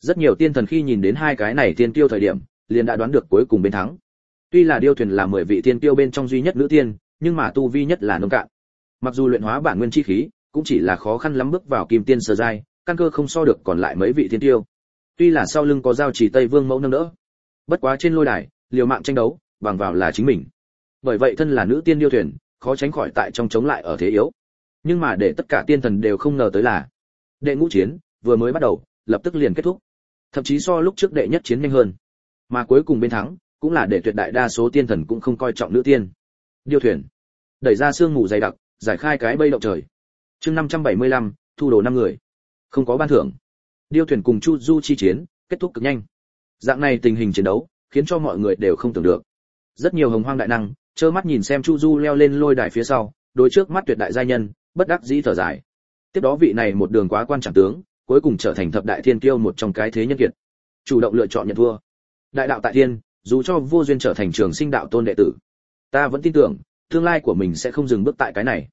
Rất nhiều tiên thần khi nhìn đến hai cái này tiên tiêu thời điểm, liền đã đoán được cuối cùng bên thắng. Tuy là điêu thuyền là mười vị tiên tiêu bên trong duy nhất nữ tiên, nhưng mà tu vi nhất là nông cạn. Mặc dù luyện hóa bản nguyên chi khí, cũng chỉ là khó khăn lắm bước vào kim tiên sơ giai, căn cơ không so được còn lại mấy vị tiên tiêu. Tuy là sau lưng có giao chỉ tây vương mẫu nâng đỡ, bất quá trên lôi đài, liều mạng tranh đấu, bằng vào là chính mình. Bởi vậy thân là nữ tiên điêu thuyền, khó tránh khỏi tại trong chống lại ở thế yếu nhưng mà để tất cả tiên thần đều không ngờ tới là đệ ngũ chiến vừa mới bắt đầu lập tức liền kết thúc. Thậm chí so lúc trước đệ nhất chiến nhanh hơn. Mà cuối cùng bên thắng cũng là để tuyệt đại đa số tiên thần cũng không coi trọng nữ tiên. Điêu thuyền. Đẩy ra sương mù dày đặc giải khai cái bây động trời. Chương 575, thu đồ năm người. Không có ban thưởng. Điêu thuyền cùng chu du chi chiến kết thúc cực nhanh. Dạng này tình hình chiến đấu khiến cho mọi người đều không tưởng được. Rất nhiều hồng hoang đại năng trơ mắt nhìn xem chu du leo lên lôi đài phía sau đối trước mắt tuyệt đại giai nhân bất đắc dĩ thở dài. Tiếp đó vị này một đường quá quan trọng tướng, cuối cùng trở thành thập đại thiên kiêu một trong cái thế nhân kiệt. Chủ động lựa chọn nhận thua. Đại đạo tại thiên, dù cho vô duyên trở thành trường sinh đạo tôn đệ tử, ta vẫn tin tưởng, tương lai của mình sẽ không dừng bước tại cái này.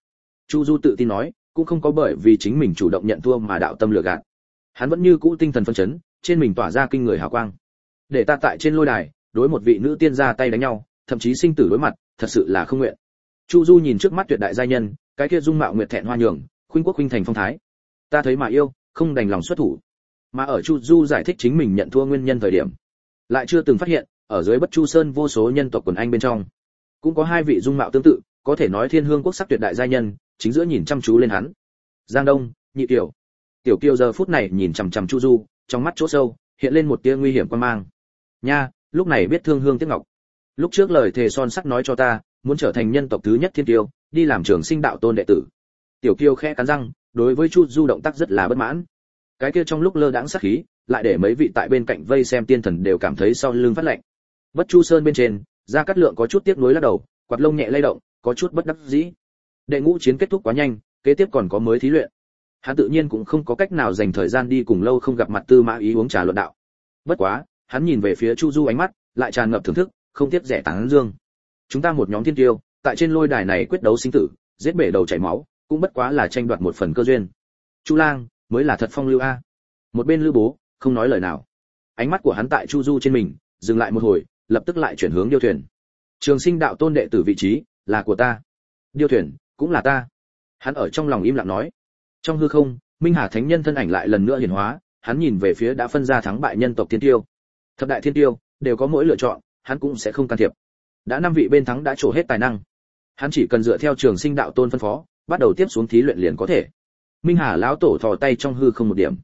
Chu du tự tin nói, cũng không có bởi vì chính mình chủ động nhận thua mà đạo tâm lừa gạt. Hắn vẫn như cũ tinh thần phân chấn, trên mình tỏa ra kinh người hào quang. Để ta tại trên lôi đài, đối một vị nữ tiên ra tay đánh nhau, thậm chí sinh tử đối mặt, thật sự là không nguyện. Chu du nhìn trước mắt tuyệt đại gia nhân cái kia dung mạo nguyệt thẹn hoa nhường, khuynh quốc khuynh thành phong thái. Ta thấy mà yêu, không đành lòng xuất thủ. Mà ở chu du giải thích chính mình nhận thua nguyên nhân thời điểm, lại chưa từng phát hiện, ở dưới bất chu sơn vô số nhân tộc quần anh bên trong, cũng có hai vị dung mạo tương tự, có thể nói thiên hương quốc sắc tuyệt đại gia nhân, chính giữa nhìn chăm chú lên hắn. Giang đông, nhị tiểu tiểu kiều giờ phút này nhìn chằm chằm chu du, trong mắt chỗ sâu, hiện lên một tia nguy hiểm quan mang. Nha, lúc này biết thương hương tiếc ngọc. Lúc trước lời thề son sắc nói cho ta, muốn trở thành nhân tộc thứ nhất thiên tiêu đi làm trường sinh đạo tôn đệ tử. Tiểu kiêu khẽ cắn răng, đối với chu du động tác rất là bất mãn. Cái kia trong lúc lơ đãng sát khí, lại để mấy vị tại bên cạnh vây xem tiên thần đều cảm thấy sau lưng phát lạnh. Bất chu sơn bên trên, gia cát lượng có chút tiếc nuối lắc đầu, quạt lông nhẹ lay động, có chút bất đắc dĩ. Đệ ngũ chiến kết thúc quá nhanh, kế tiếp còn có mới thí luyện. Hắn tự nhiên cũng không có cách nào dành thời gian đi cùng lâu không gặp mặt tư mã ý uống trà luận đạo. Bất quá, hắn nhìn về phía chu du ánh mắt, lại tràn ngập thưởng thức, không tiếc rẻ tán dương. Chúng ta một nhóm thiên tiêu tại trên lôi đài này quyết đấu sinh tử, giết bể đầu chảy máu, cũng bất quá là tranh đoạt một phần cơ duyên. Chu lang, mới là thật phong lưu a. Một bên lưu bố, không nói lời nào. Ánh mắt của hắn tại chu du trên mình, dừng lại một hồi, lập tức lại chuyển hướng điêu thuyền. Trường sinh đạo tôn đệ tử vị trí, là của ta. Điêu thuyền, cũng là ta. Hắn ở trong lòng im lặng nói. Trong hư không, minh hà thánh nhân thân ảnh lại lần nữa hiển hóa, hắn nhìn về phía đã phân ra thắng bại nhân tộc thiên tiêu. Thập đại thiên tiêu, đều có mỗi lựa chọn, hắn cũng sẽ không can thiệp. Đã năm vị bên thắng đã trổ hết tài năng hắn chỉ cần dựa theo trường sinh đạo tôn phân phó, bắt đầu tiếp xuống thí luyện liền có thể. Minh hà lão tổ thò tay trong hư không một điểm.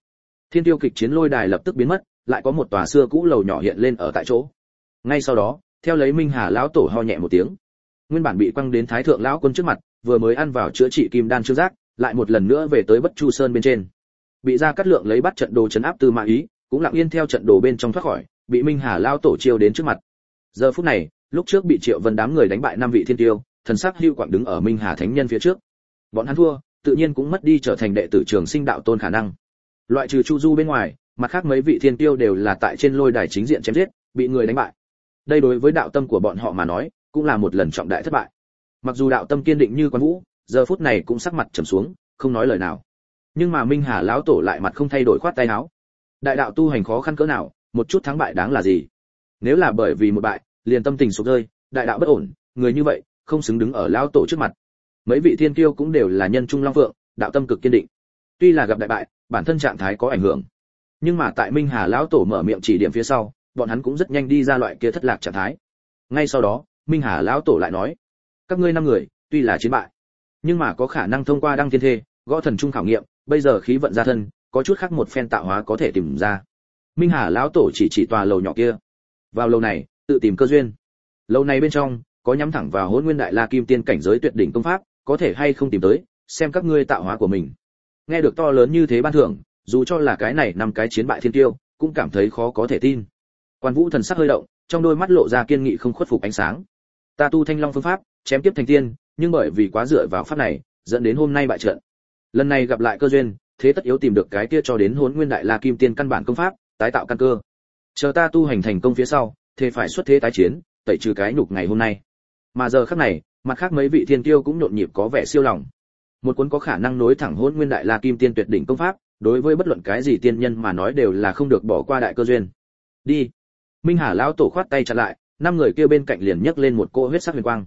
Thiên tiêu kịch chiến lôi đài lập tức biến mất, lại có một tòa xưa cũ lầu nhỏ hiện lên ở tại chỗ. Ngay sau đó, theo lấy minh hà lão tổ ho nhẹ một tiếng. Nguyên bản bị quăng đến thái thượng lão quân trước mặt, vừa mới ăn vào chữa trị kim đan chưa giác lại một lần nữa về tới bất chu sơn bên trên. Bị ra cắt lượng lấy bắt trận đồ chấn áp từ mã ý, cũng lặng yên theo trận đồ bên trong thoát khỏi, bị minh hà lao tổ chiêu đến trước mặt. Giờ phút này, lúc trước bị triệu vân đám người đánh bại năm vị thiên tiêu thần sắc hưu quạng đứng ở minh hà thánh nhân phía trước. Bọn hắn thua, tự nhiên cũng mất đi trở thành đệ tử trường sinh đạo tôn khả năng. Loại trừ chu du bên ngoài, mặt khác mấy vị thiên tiêu đều là tại trên lôi đài chính diện chém giết, bị người đánh bại. Đây đối với đạo tâm của bọn họ mà nói, cũng là một lần trọng đại thất bại. Mặc dù đạo tâm kiên định như quan vũ, giờ phút này cũng sắc mặt trầm xuống, không nói lời nào. Nhưng mà minh hà lão tổ lại mặt không thay đổi khoát tay áo. Đại đạo tu hành khó khăn cỡ nào, một chút thắng bại đáng là gì? Nếu là bởi vì một bại, liền tâm tình sụp rơi, đại đạo bất ổn, người như vậy không xứng đứng ở lão tổ trước mặt. Mấy vị thiên kiêu cũng đều là nhân trung long phượng, đạo tâm cực kiên định. Tuy là gặp đại bại, bản thân trạng thái có ảnh hưởng. Nhưng mà tại minh hà lão tổ mở miệng chỉ điểm phía sau, bọn hắn cũng rất nhanh đi ra loại kia thất lạc trạng thái. Ngay sau đó, minh hà lão tổ lại nói, các ngươi năm người, tuy là chiến bại, nhưng mà có khả năng thông qua đăng thiên thê, gõ thần trung khảo nghiệm, bây giờ khí vận ra thân, có chút khác một phen tạo hóa có thể tìm ra. Minh hà lão tổ chỉ chỉ tòa lầu nhỏ kia. Vào lầu này, tự tìm cơ duyên. Lầu này bên trong có nhắm thẳng vào hôn nguyên đại la kim tiên cảnh giới tuyệt đỉnh công pháp, có thể hay không tìm tới, xem các ngươi tạo hóa của mình. Nghe được to lớn như thế ban thưởng, dù cho là cái này năm cái chiến bại thiên tiêu, cũng cảm thấy khó có thể tin. Quan vũ thần sắc hơi động, trong đôi mắt lộ ra kiên nghị không khuất phục ánh sáng. Ta tu thanh long phương pháp, chém tiếp thành tiên, nhưng bởi vì quá dựa vào pháp này, dẫn đến hôm nay bại trận. Lần này gặp lại cơ duyên, thế tất yếu tìm được cái kia cho đến hốn nguyên đại la kim tiên căn bản công pháp, tái tạo căn cơ. Chờ ta tu hành thành công phía sau, thế phải xuất thế tái chiến, tẩy trừ cái nhục ngày hôm nay mà giờ khắc này, mặt khác mấy vị thiên tiêu cũng nhộn nhịp có vẻ siêu lòng. Một cuốn có khả năng nối thẳng hôn nguyên đại la kim tiên tuyệt đỉnh công pháp, đối với bất luận cái gì tiên nhân mà nói đều là không được bỏ qua đại cơ duyên. Đi. Minh hà lão tổ khoát tay chặn lại, năm người kia bên cạnh liền nhấc lên một cô huyết sắc huyền quang.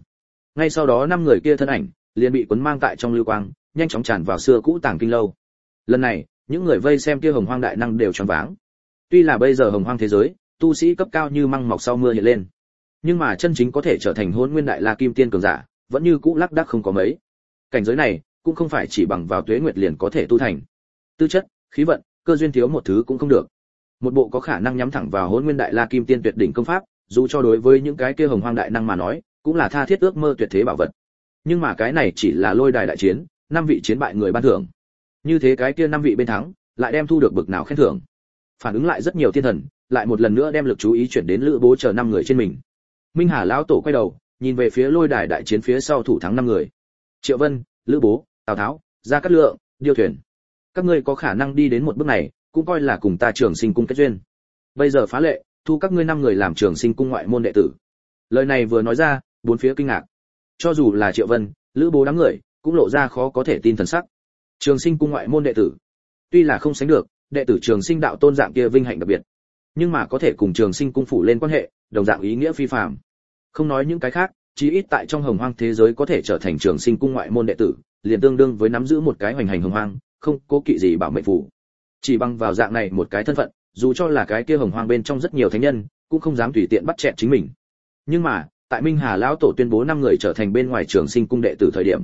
Ngay sau đó năm người kia thân ảnh, liền bị cuốn mang tại trong lưu quang, nhanh chóng tràn vào xưa cũ tàng kinh lâu. Lần này, những người vây xem kia hồng hoang đại năng đều choáng váng. Tuy là bây giờ hồng hoang thế giới, tu sĩ cấp cao như măng mọc sau mưa hiện lên nhưng mà chân chính có thể trở thành hôn nguyên đại la kim tiên cường giả, vẫn như cũ lắc đắc không có mấy. Cảnh giới này cũng không phải chỉ bằng vào tuế nguyệt liền có thể tu thành. Tư chất, khí vận, cơ duyên thiếu một thứ cũng không được. Một bộ có khả năng nhắm thẳng vào hôn nguyên đại la kim tiên tuyệt đỉnh công pháp, dù cho đối với những cái kia hồng hoang đại năng mà nói, cũng là tha thiết ước mơ tuyệt thế bảo vật. Nhưng mà cái này chỉ là lôi đài đại chiến, năm vị chiến bại người ban thưởng. Như thế cái kia năm vị bên thắng, lại đem thu được bực nào khen thưởng. Phản ứng lại rất nhiều thiên thần, lại một lần nữa đem lực chú ý chuyển đến lữ bố chờ năm người trên mình minh hà lão tổ quay đầu, nhìn về phía lôi đài đại chiến phía sau thủ thắng năm người. Triệu vân, lữ bố, tào tháo, gia cát lượng, điêu thuyền. Các ngươi có khả năng đi đến một bước này, cũng coi là cùng ta trường sinh cung kết duyên. Bây giờ phá lệ, thu các ngươi năm người làm trường sinh cung ngoại môn đệ tử. Lời này vừa nói ra, bốn phía kinh ngạc. Cho dù là triệu vân, lữ bố đám người, cũng lộ ra khó có thể tin thần sắc. Trường sinh cung ngoại môn đệ tử. Tuy là không sánh được, đệ tử trường sinh đạo tôn dạng kia vinh hạnh đặc biệt nhưng mà có thể cùng trường sinh cung phủ lên quan hệ, đồng dạng ý nghĩa phi phạm. không nói những cái khác, chí ít tại trong hồng hoang thế giới có thể trở thành trường sinh cung ngoại môn đệ tử, liền tương đương với nắm giữ một cái hoành hành hồng hoang, không cố kỵ gì bảo mệnh phủ. Chỉ bằng vào dạng này một cái thân phận, dù cho là cái kia hồng hoang bên trong rất nhiều thánh nhân, cũng không dám tùy tiện bắt chẹn chính mình. Nhưng mà, tại minh hà lão tổ tuyên bố năm người trở thành bên ngoài trường sinh cung đệ tử thời điểm,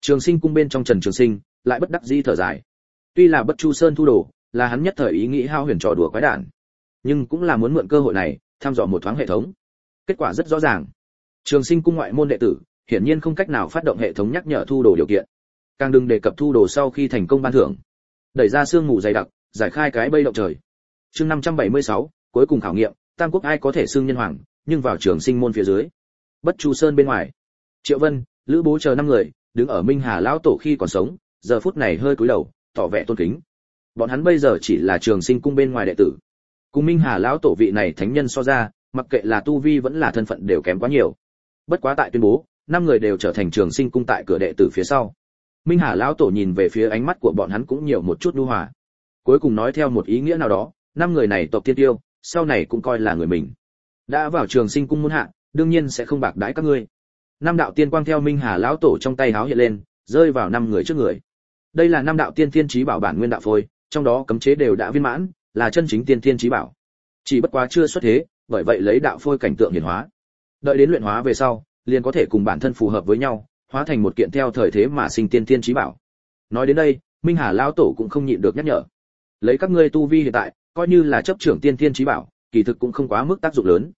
trường sinh cung bên trong trần trường sinh lại bất đắc dĩ thở dài. Tuy là bất chu sơn thu đồ, là hắn nhất thời ý nghĩ hao huyền trò đùa quái đản nhưng cũng là muốn mượn cơ hội này tham dò một thoáng hệ thống. Kết quả rất rõ ràng. Trường sinh cung ngoại môn đệ tử hiển nhiên không cách nào phát động hệ thống nhắc nhở thu đồ điều kiện. Càng đừng đề cập thu đồ sau khi thành công ban thưởng. Đẩy ra sương mù dày đặc giải khai cái bây động trời. Chương 576, cuối cùng khảo nghiệm tam quốc ai có thể xưng nhân hoàng nhưng vào trường sinh môn phía dưới. Bất chu sơn bên ngoài. Triệu vân lữ bố chờ năm người đứng ở minh hà lão tổ khi còn sống giờ phút này hơi cúi đầu tỏ vẻ tôn kính. Bọn hắn bây giờ chỉ là trường sinh cung bên ngoài đệ tử cùng minh hà lão tổ vị này thánh nhân so ra, mặc kệ là tu vi vẫn là thân phận đều kém quá nhiều. Bất quá tại tuyên bố, năm người đều trở thành trường sinh cung tại cửa đệ tử phía sau. Minh hà lão tổ nhìn về phía ánh mắt của bọn hắn cũng nhiều một chút nu hòa. Cuối cùng nói theo một ý nghĩa nào đó, năm người này tộc tiên tiêu, sau này cũng coi là người mình. Đã vào trường sinh cung muốn hạ, đương nhiên sẽ không bạc đãi các ngươi. Năm đạo tiên quang theo minh hà lão tổ trong tay háo hiện lên, rơi vào năm người trước người. Đây là năm đạo tiên thiên trí bảo bản nguyên đạo phôi, trong đó cấm chế đều đã viên mãn là chân chính tiên thiên trí bảo. Chỉ bất quá chưa xuất thế, bởi vậy lấy đạo phôi cảnh tượng hiển hóa. Đợi đến luyện hóa về sau, liền có thể cùng bản thân phù hợp với nhau, hóa thành một kiện theo thời thế mà sinh tiên thiên trí bảo. Nói đến đây, minh hà lão tổ cũng không nhịn được nhắc nhở. Lấy các ngươi tu vi hiện tại, coi như là chấp trưởng tiên thiên trí bảo, kỳ thực cũng không quá mức tác dụng lớn.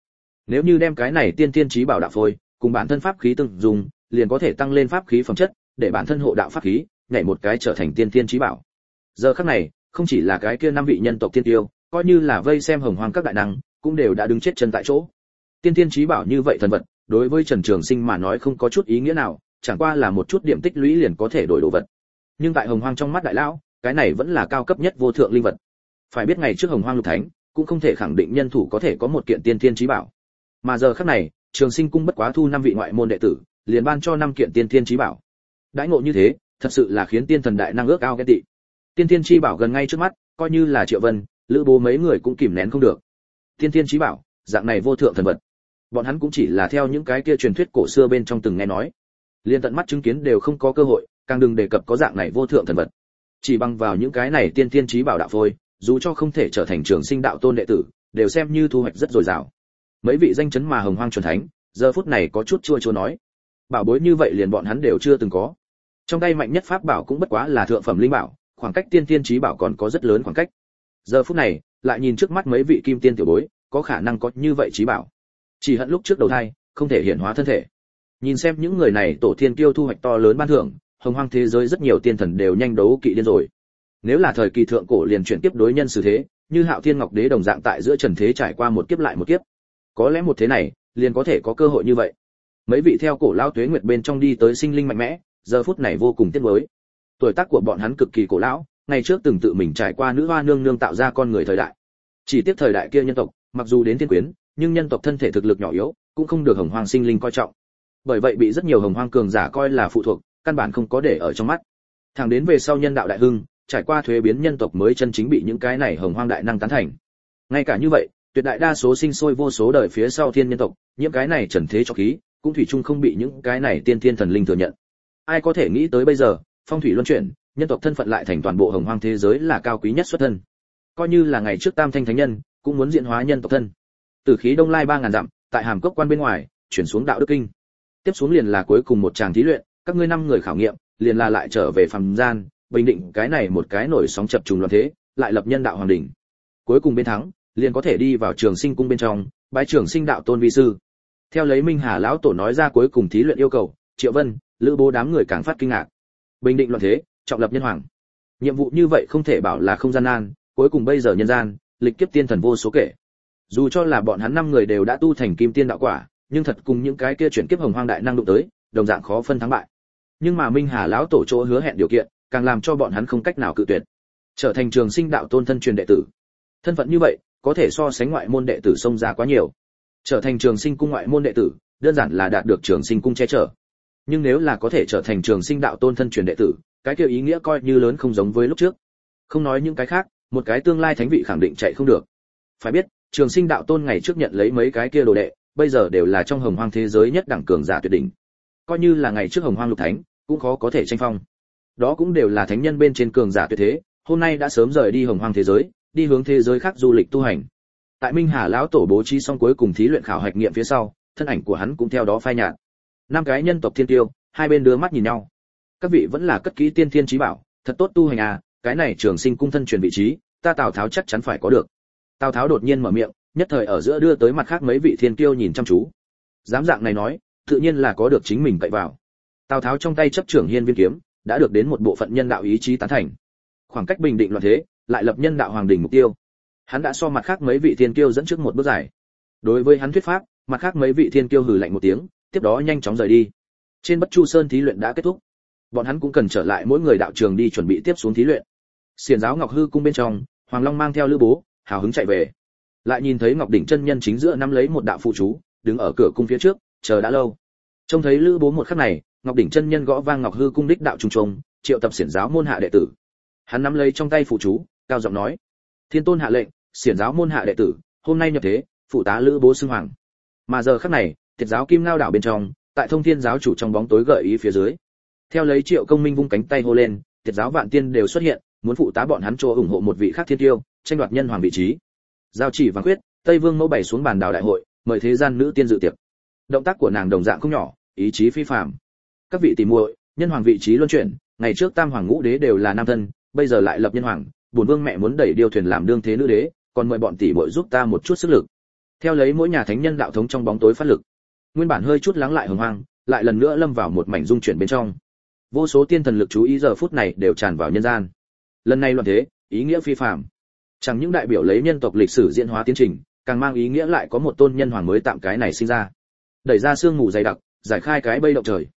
Nếu như đem cái này tiên thiên trí bảo đạo phôi, cùng bản thân pháp khí từng dùng, liền có thể tăng lên pháp khí phẩm chất, để bản thân hộ đạo pháp khí, nhảy một cái trở thành tiên thiên trí bảo. Giờ khắc này không chỉ là cái kia năm vị nhân tộc tiên tiêu, coi như là vây xem hồng hoàng các đại năng, cũng đều đã đứng chết chân tại chỗ. Tiên thiên chí bảo như vậy thần vật, đối với trần trường sinh mà nói không có chút ý nghĩa nào, chẳng qua là một chút điểm tích lũy liền có thể đổi đồ vật. Nhưng tại hồng hoang trong mắt đại lão, cái này vẫn là cao cấp nhất vô thượng linh vật. Phải biết ngày trước hồng hoang lục thánh, cũng không thể khẳng định nhân thủ có thể có một kiện tiên thiên chí bảo. Mà giờ khắc này, trường sinh cung bất quá thu năm vị ngoại môn đệ tử, liền ban cho năm kiện tiên thiên chí bảo. Đãi ngộ như thế, thật sự là khiến tiên thần đại năng ước ao ghen tị tiên thiên Chi bảo gần ngay trước mắt, coi như là triệu vân, lữ bố mấy người cũng kìm nén không được. Tiên thiên Chi bảo, dạng này vô thượng thần vật. Bọn hắn cũng chỉ là theo những cái kia truyền thuyết cổ xưa bên trong từng nghe nói. Liên tận mắt chứng kiến đều không có cơ hội, càng đừng đề cập có dạng này vô thượng thần vật. Chỉ bằng vào những cái này tiên tiên trí bảo đạo phôi, dù cho không thể trở thành trường sinh đạo tôn đệ tử, đều xem như thu hoạch rất dồi dào. Mấy vị danh chấn mà hồng hoang chuẩn thánh, giờ phút này có chút chua chua nói. Bảo bối như vậy liền bọn hắn đều chưa từng có. Trong tay mạnh nhất pháp bảo cũng bất quá là thượng phẩm linh bảo khoảng cách tiên tiên trí bảo còn có rất lớn khoảng cách. Giờ phút này, lại nhìn trước mắt mấy vị kim tiên tiểu bối, có khả năng có như vậy trí bảo. Chỉ hận lúc trước đầu thai, không thể hiện hóa thân thể. Nhìn xem những người này, tổ thiên kiêu thu hoạch to lớn ban thưởng, hồng hoang thế giới rất nhiều tiên thần đều nhanh đấu kỵ điên rồi. Nếu là thời kỳ thượng cổ liền chuyển tiếp đối nhân xử thế, như hạo thiên ngọc đế đồng dạng tại giữa trần thế trải qua một kiếp lại một kiếp. Có lẽ một thế này, liền có thể có cơ hội như vậy. Mấy vị theo cổ lao tuế nguyệt bên trong đi tới sinh linh mạnh mẽ, giờ phút này vô cùng tiếc nuối tuổi tác của bọn hắn cực kỳ cổ lão, ngày trước từng tự mình trải qua nữ hoa nương nương tạo ra con người thời đại. Chỉ tiếc thời đại kia nhân tộc, mặc dù đến thiên quyến, nhưng nhân tộc thân thể thực lực nhỏ yếu, cũng không được hồng hoang sinh linh coi trọng. Bởi vậy bị rất nhiều hồng hoang cường giả coi là phụ thuộc, căn bản không có để ở trong mắt. Thẳng đến về sau nhân đạo đại hưng, trải qua thuế biến nhân tộc mới chân chính bị những cái này hồng hoang đại năng tán thành. Ngay cả như vậy, tuyệt đại đa số sinh sôi vô số đời phía sau thiên nhân tộc, những cái này trần thế cho khí, cũng thủy chung không bị những cái này tiên thiên thần linh thừa nhận. Ai có thể nghĩ tới bây giờ phong thủy luân chuyển, nhân tộc thân phận lại thành toàn bộ hồng hoang thế giới là cao quý nhất xuất thân. Coi như là ngày trước tam thanh thánh nhân, cũng muốn diễn hóa nhân tộc thân. Từ khí đông lai ba ngàn dặm, tại hàm cốc quan bên ngoài, chuyển xuống đạo đức kinh. Tiếp xuống liền là cuối cùng một tràng thí luyện, các ngươi năm người khảo nghiệm, liền là lại trở về phàm gian, bình định cái này một cái nổi sóng chập trùng loạn thế, lại lập nhân đạo hoàng đỉnh. Cuối cùng bên thắng, liền có thể đi vào trường sinh cung bên trong, bái trường sinh đạo tôn vi sư. Theo lấy minh hà lão tổ nói ra cuối cùng thí luyện yêu cầu, triệu vân, lữ bố đám người càng phát kinh ngạc bình định loạn thế, trọng lập nhân hoàng. Nhiệm vụ như vậy không thể bảo là không gian nan, cuối cùng bây giờ nhân gian, lịch kiếp tiên thần vô số kể. Dù cho là bọn hắn năm người đều đã tu thành kim tiên đạo quả, nhưng thật cùng những cái kia chuyển kiếp hồng hoang đại năng đụng tới, đồng dạng khó phân thắng bại. Nhưng mà minh hà lão tổ chỗ hứa hẹn điều kiện, càng làm cho bọn hắn không cách nào cự tuyệt. Trở thành trường sinh đạo tôn thân truyền đệ tử. Thân phận như vậy, có thể so sánh ngoại môn đệ tử xông ra quá nhiều. Trở thành trường sinh cung ngoại môn đệ tử, đơn giản là đạt được trường sinh cung che chở nhưng nếu là có thể trở thành trường sinh đạo tôn thân truyền đệ tử, cái kia ý nghĩa coi như lớn không giống với lúc trước. Không nói những cái khác, một cái tương lai thánh vị khẳng định chạy không được. Phải biết, trường sinh đạo tôn ngày trước nhận lấy mấy cái kia đồ đệ, bây giờ đều là trong hồng hoang thế giới nhất đẳng cường giả tuyệt đỉnh. Coi như là ngày trước hồng hoang lục thánh, cũng khó có thể tranh phong. Đó cũng đều là thánh nhân bên trên cường giả tuyệt thế, hôm nay đã sớm rời đi hồng hoang thế giới, đi hướng thế giới khác du lịch tu hành. Tại minh hà lão tổ bố trí xong cuối cùng thí luyện khảo hạch nghiệm phía sau, thân ảnh của hắn cũng theo đó phai nhạt năm cái nhân tộc thiên tiêu, hai bên đưa mắt nhìn nhau. Các vị vẫn là cất kỹ tiên thiên trí bảo, thật tốt tu hành à cái này trường sinh cung thân truyền vị trí, ta tào tháo chắc chắn phải có được. Tào tháo đột nhiên mở miệng, nhất thời ở giữa đưa tới mặt khác mấy vị thiên tiêu nhìn chăm chú. Dám dạng này nói, tự nhiên là có được chính mình cậy vào. Tào tháo trong tay chấp trưởng hiên viên kiếm, đã được đến một bộ phận nhân đạo ý chí tán thành. Khoảng cách bình định loạn thế, lại lập nhân đạo hoàng đỉnh mục tiêu. Hắn đã so mặt khác mấy vị thiên kiêu dẫn trước một bước dài. Đối với hắn thuyết pháp, mặt khác mấy vị thiên kiêu hừ lạnh một tiếng tiếp đó nhanh chóng rời đi. Trên bất chu sơn thí luyện đã kết thúc. Bọn hắn cũng cần trở lại mỗi người đạo trường đi chuẩn bị tiếp xuống thí luyện. Xiển giáo ngọc hư cung bên trong, hoàng long mang theo lữ bố, hào hứng chạy về. Lại nhìn thấy ngọc đỉnh chân nhân chính giữa nắm lấy một đạo phụ chú, đứng ở cửa cung phía trước, chờ đã lâu. Trông thấy lữ bố một khắc này, ngọc đỉnh chân nhân gõ vang ngọc hư cung đích đạo trùng trùng triệu tập xiển giáo môn hạ đệ tử. Hắn nắm lấy trong tay phụ chú, cao giọng nói, thiên tôn hạ lệnh, xiển giáo môn hạ đệ tử, hôm nay nhập thế, phụ tá lữ bố xưng hoàng. Mà giờ khắc này thiệt giáo kim ngao đảo bên trong, tại thông thiên giáo chủ trong bóng tối gợi ý phía dưới. Theo lấy triệu công minh vung cánh tay hô lên thiệt giáo vạn tiên đều xuất hiện, muốn phụ tá bọn hắn cho ủng hộ một vị khác thiên tiêu, tranh đoạt nhân hoàng vị trí. Giao chỉ vàng quyết tây vương mẫu bày xuống bàn đảo đại hội, mời thế gian nữ tiên dự tiệc. Động tác của nàng đồng dạng không nhỏ, ý chí phi phàm. Các vị tỷ muội, nhân hoàng vị trí luân chuyển, ngày trước tam hoàng ngũ đế đều là nam thân, bây giờ lại lập nhân hoàng, bổn vương mẹ muốn đẩy điều thuyền làm đương thế nữ đế, còn mời bọn tỷ muội giúp ta một chút sức lực. Theo lấy mỗi nhà thánh nhân đạo thống trong bóng tối phát lực nguyên bản hơi chút lắng lại hồng hoang, lại lần nữa lâm vào một mảnh dung chuyển bên trong. Vô số tiên thần lực chú ý giờ phút này đều tràn vào nhân gian. Lần này loạn thế, ý nghĩa phi phàm. Chẳng những đại biểu lấy nhân tộc lịch sử diễn hóa tiến trình, càng mang ý nghĩa lại có một tôn nhân hoàng mới tạm cái này sinh ra. Đẩy ra sương mù dày đặc, giải khai cái bây động trời.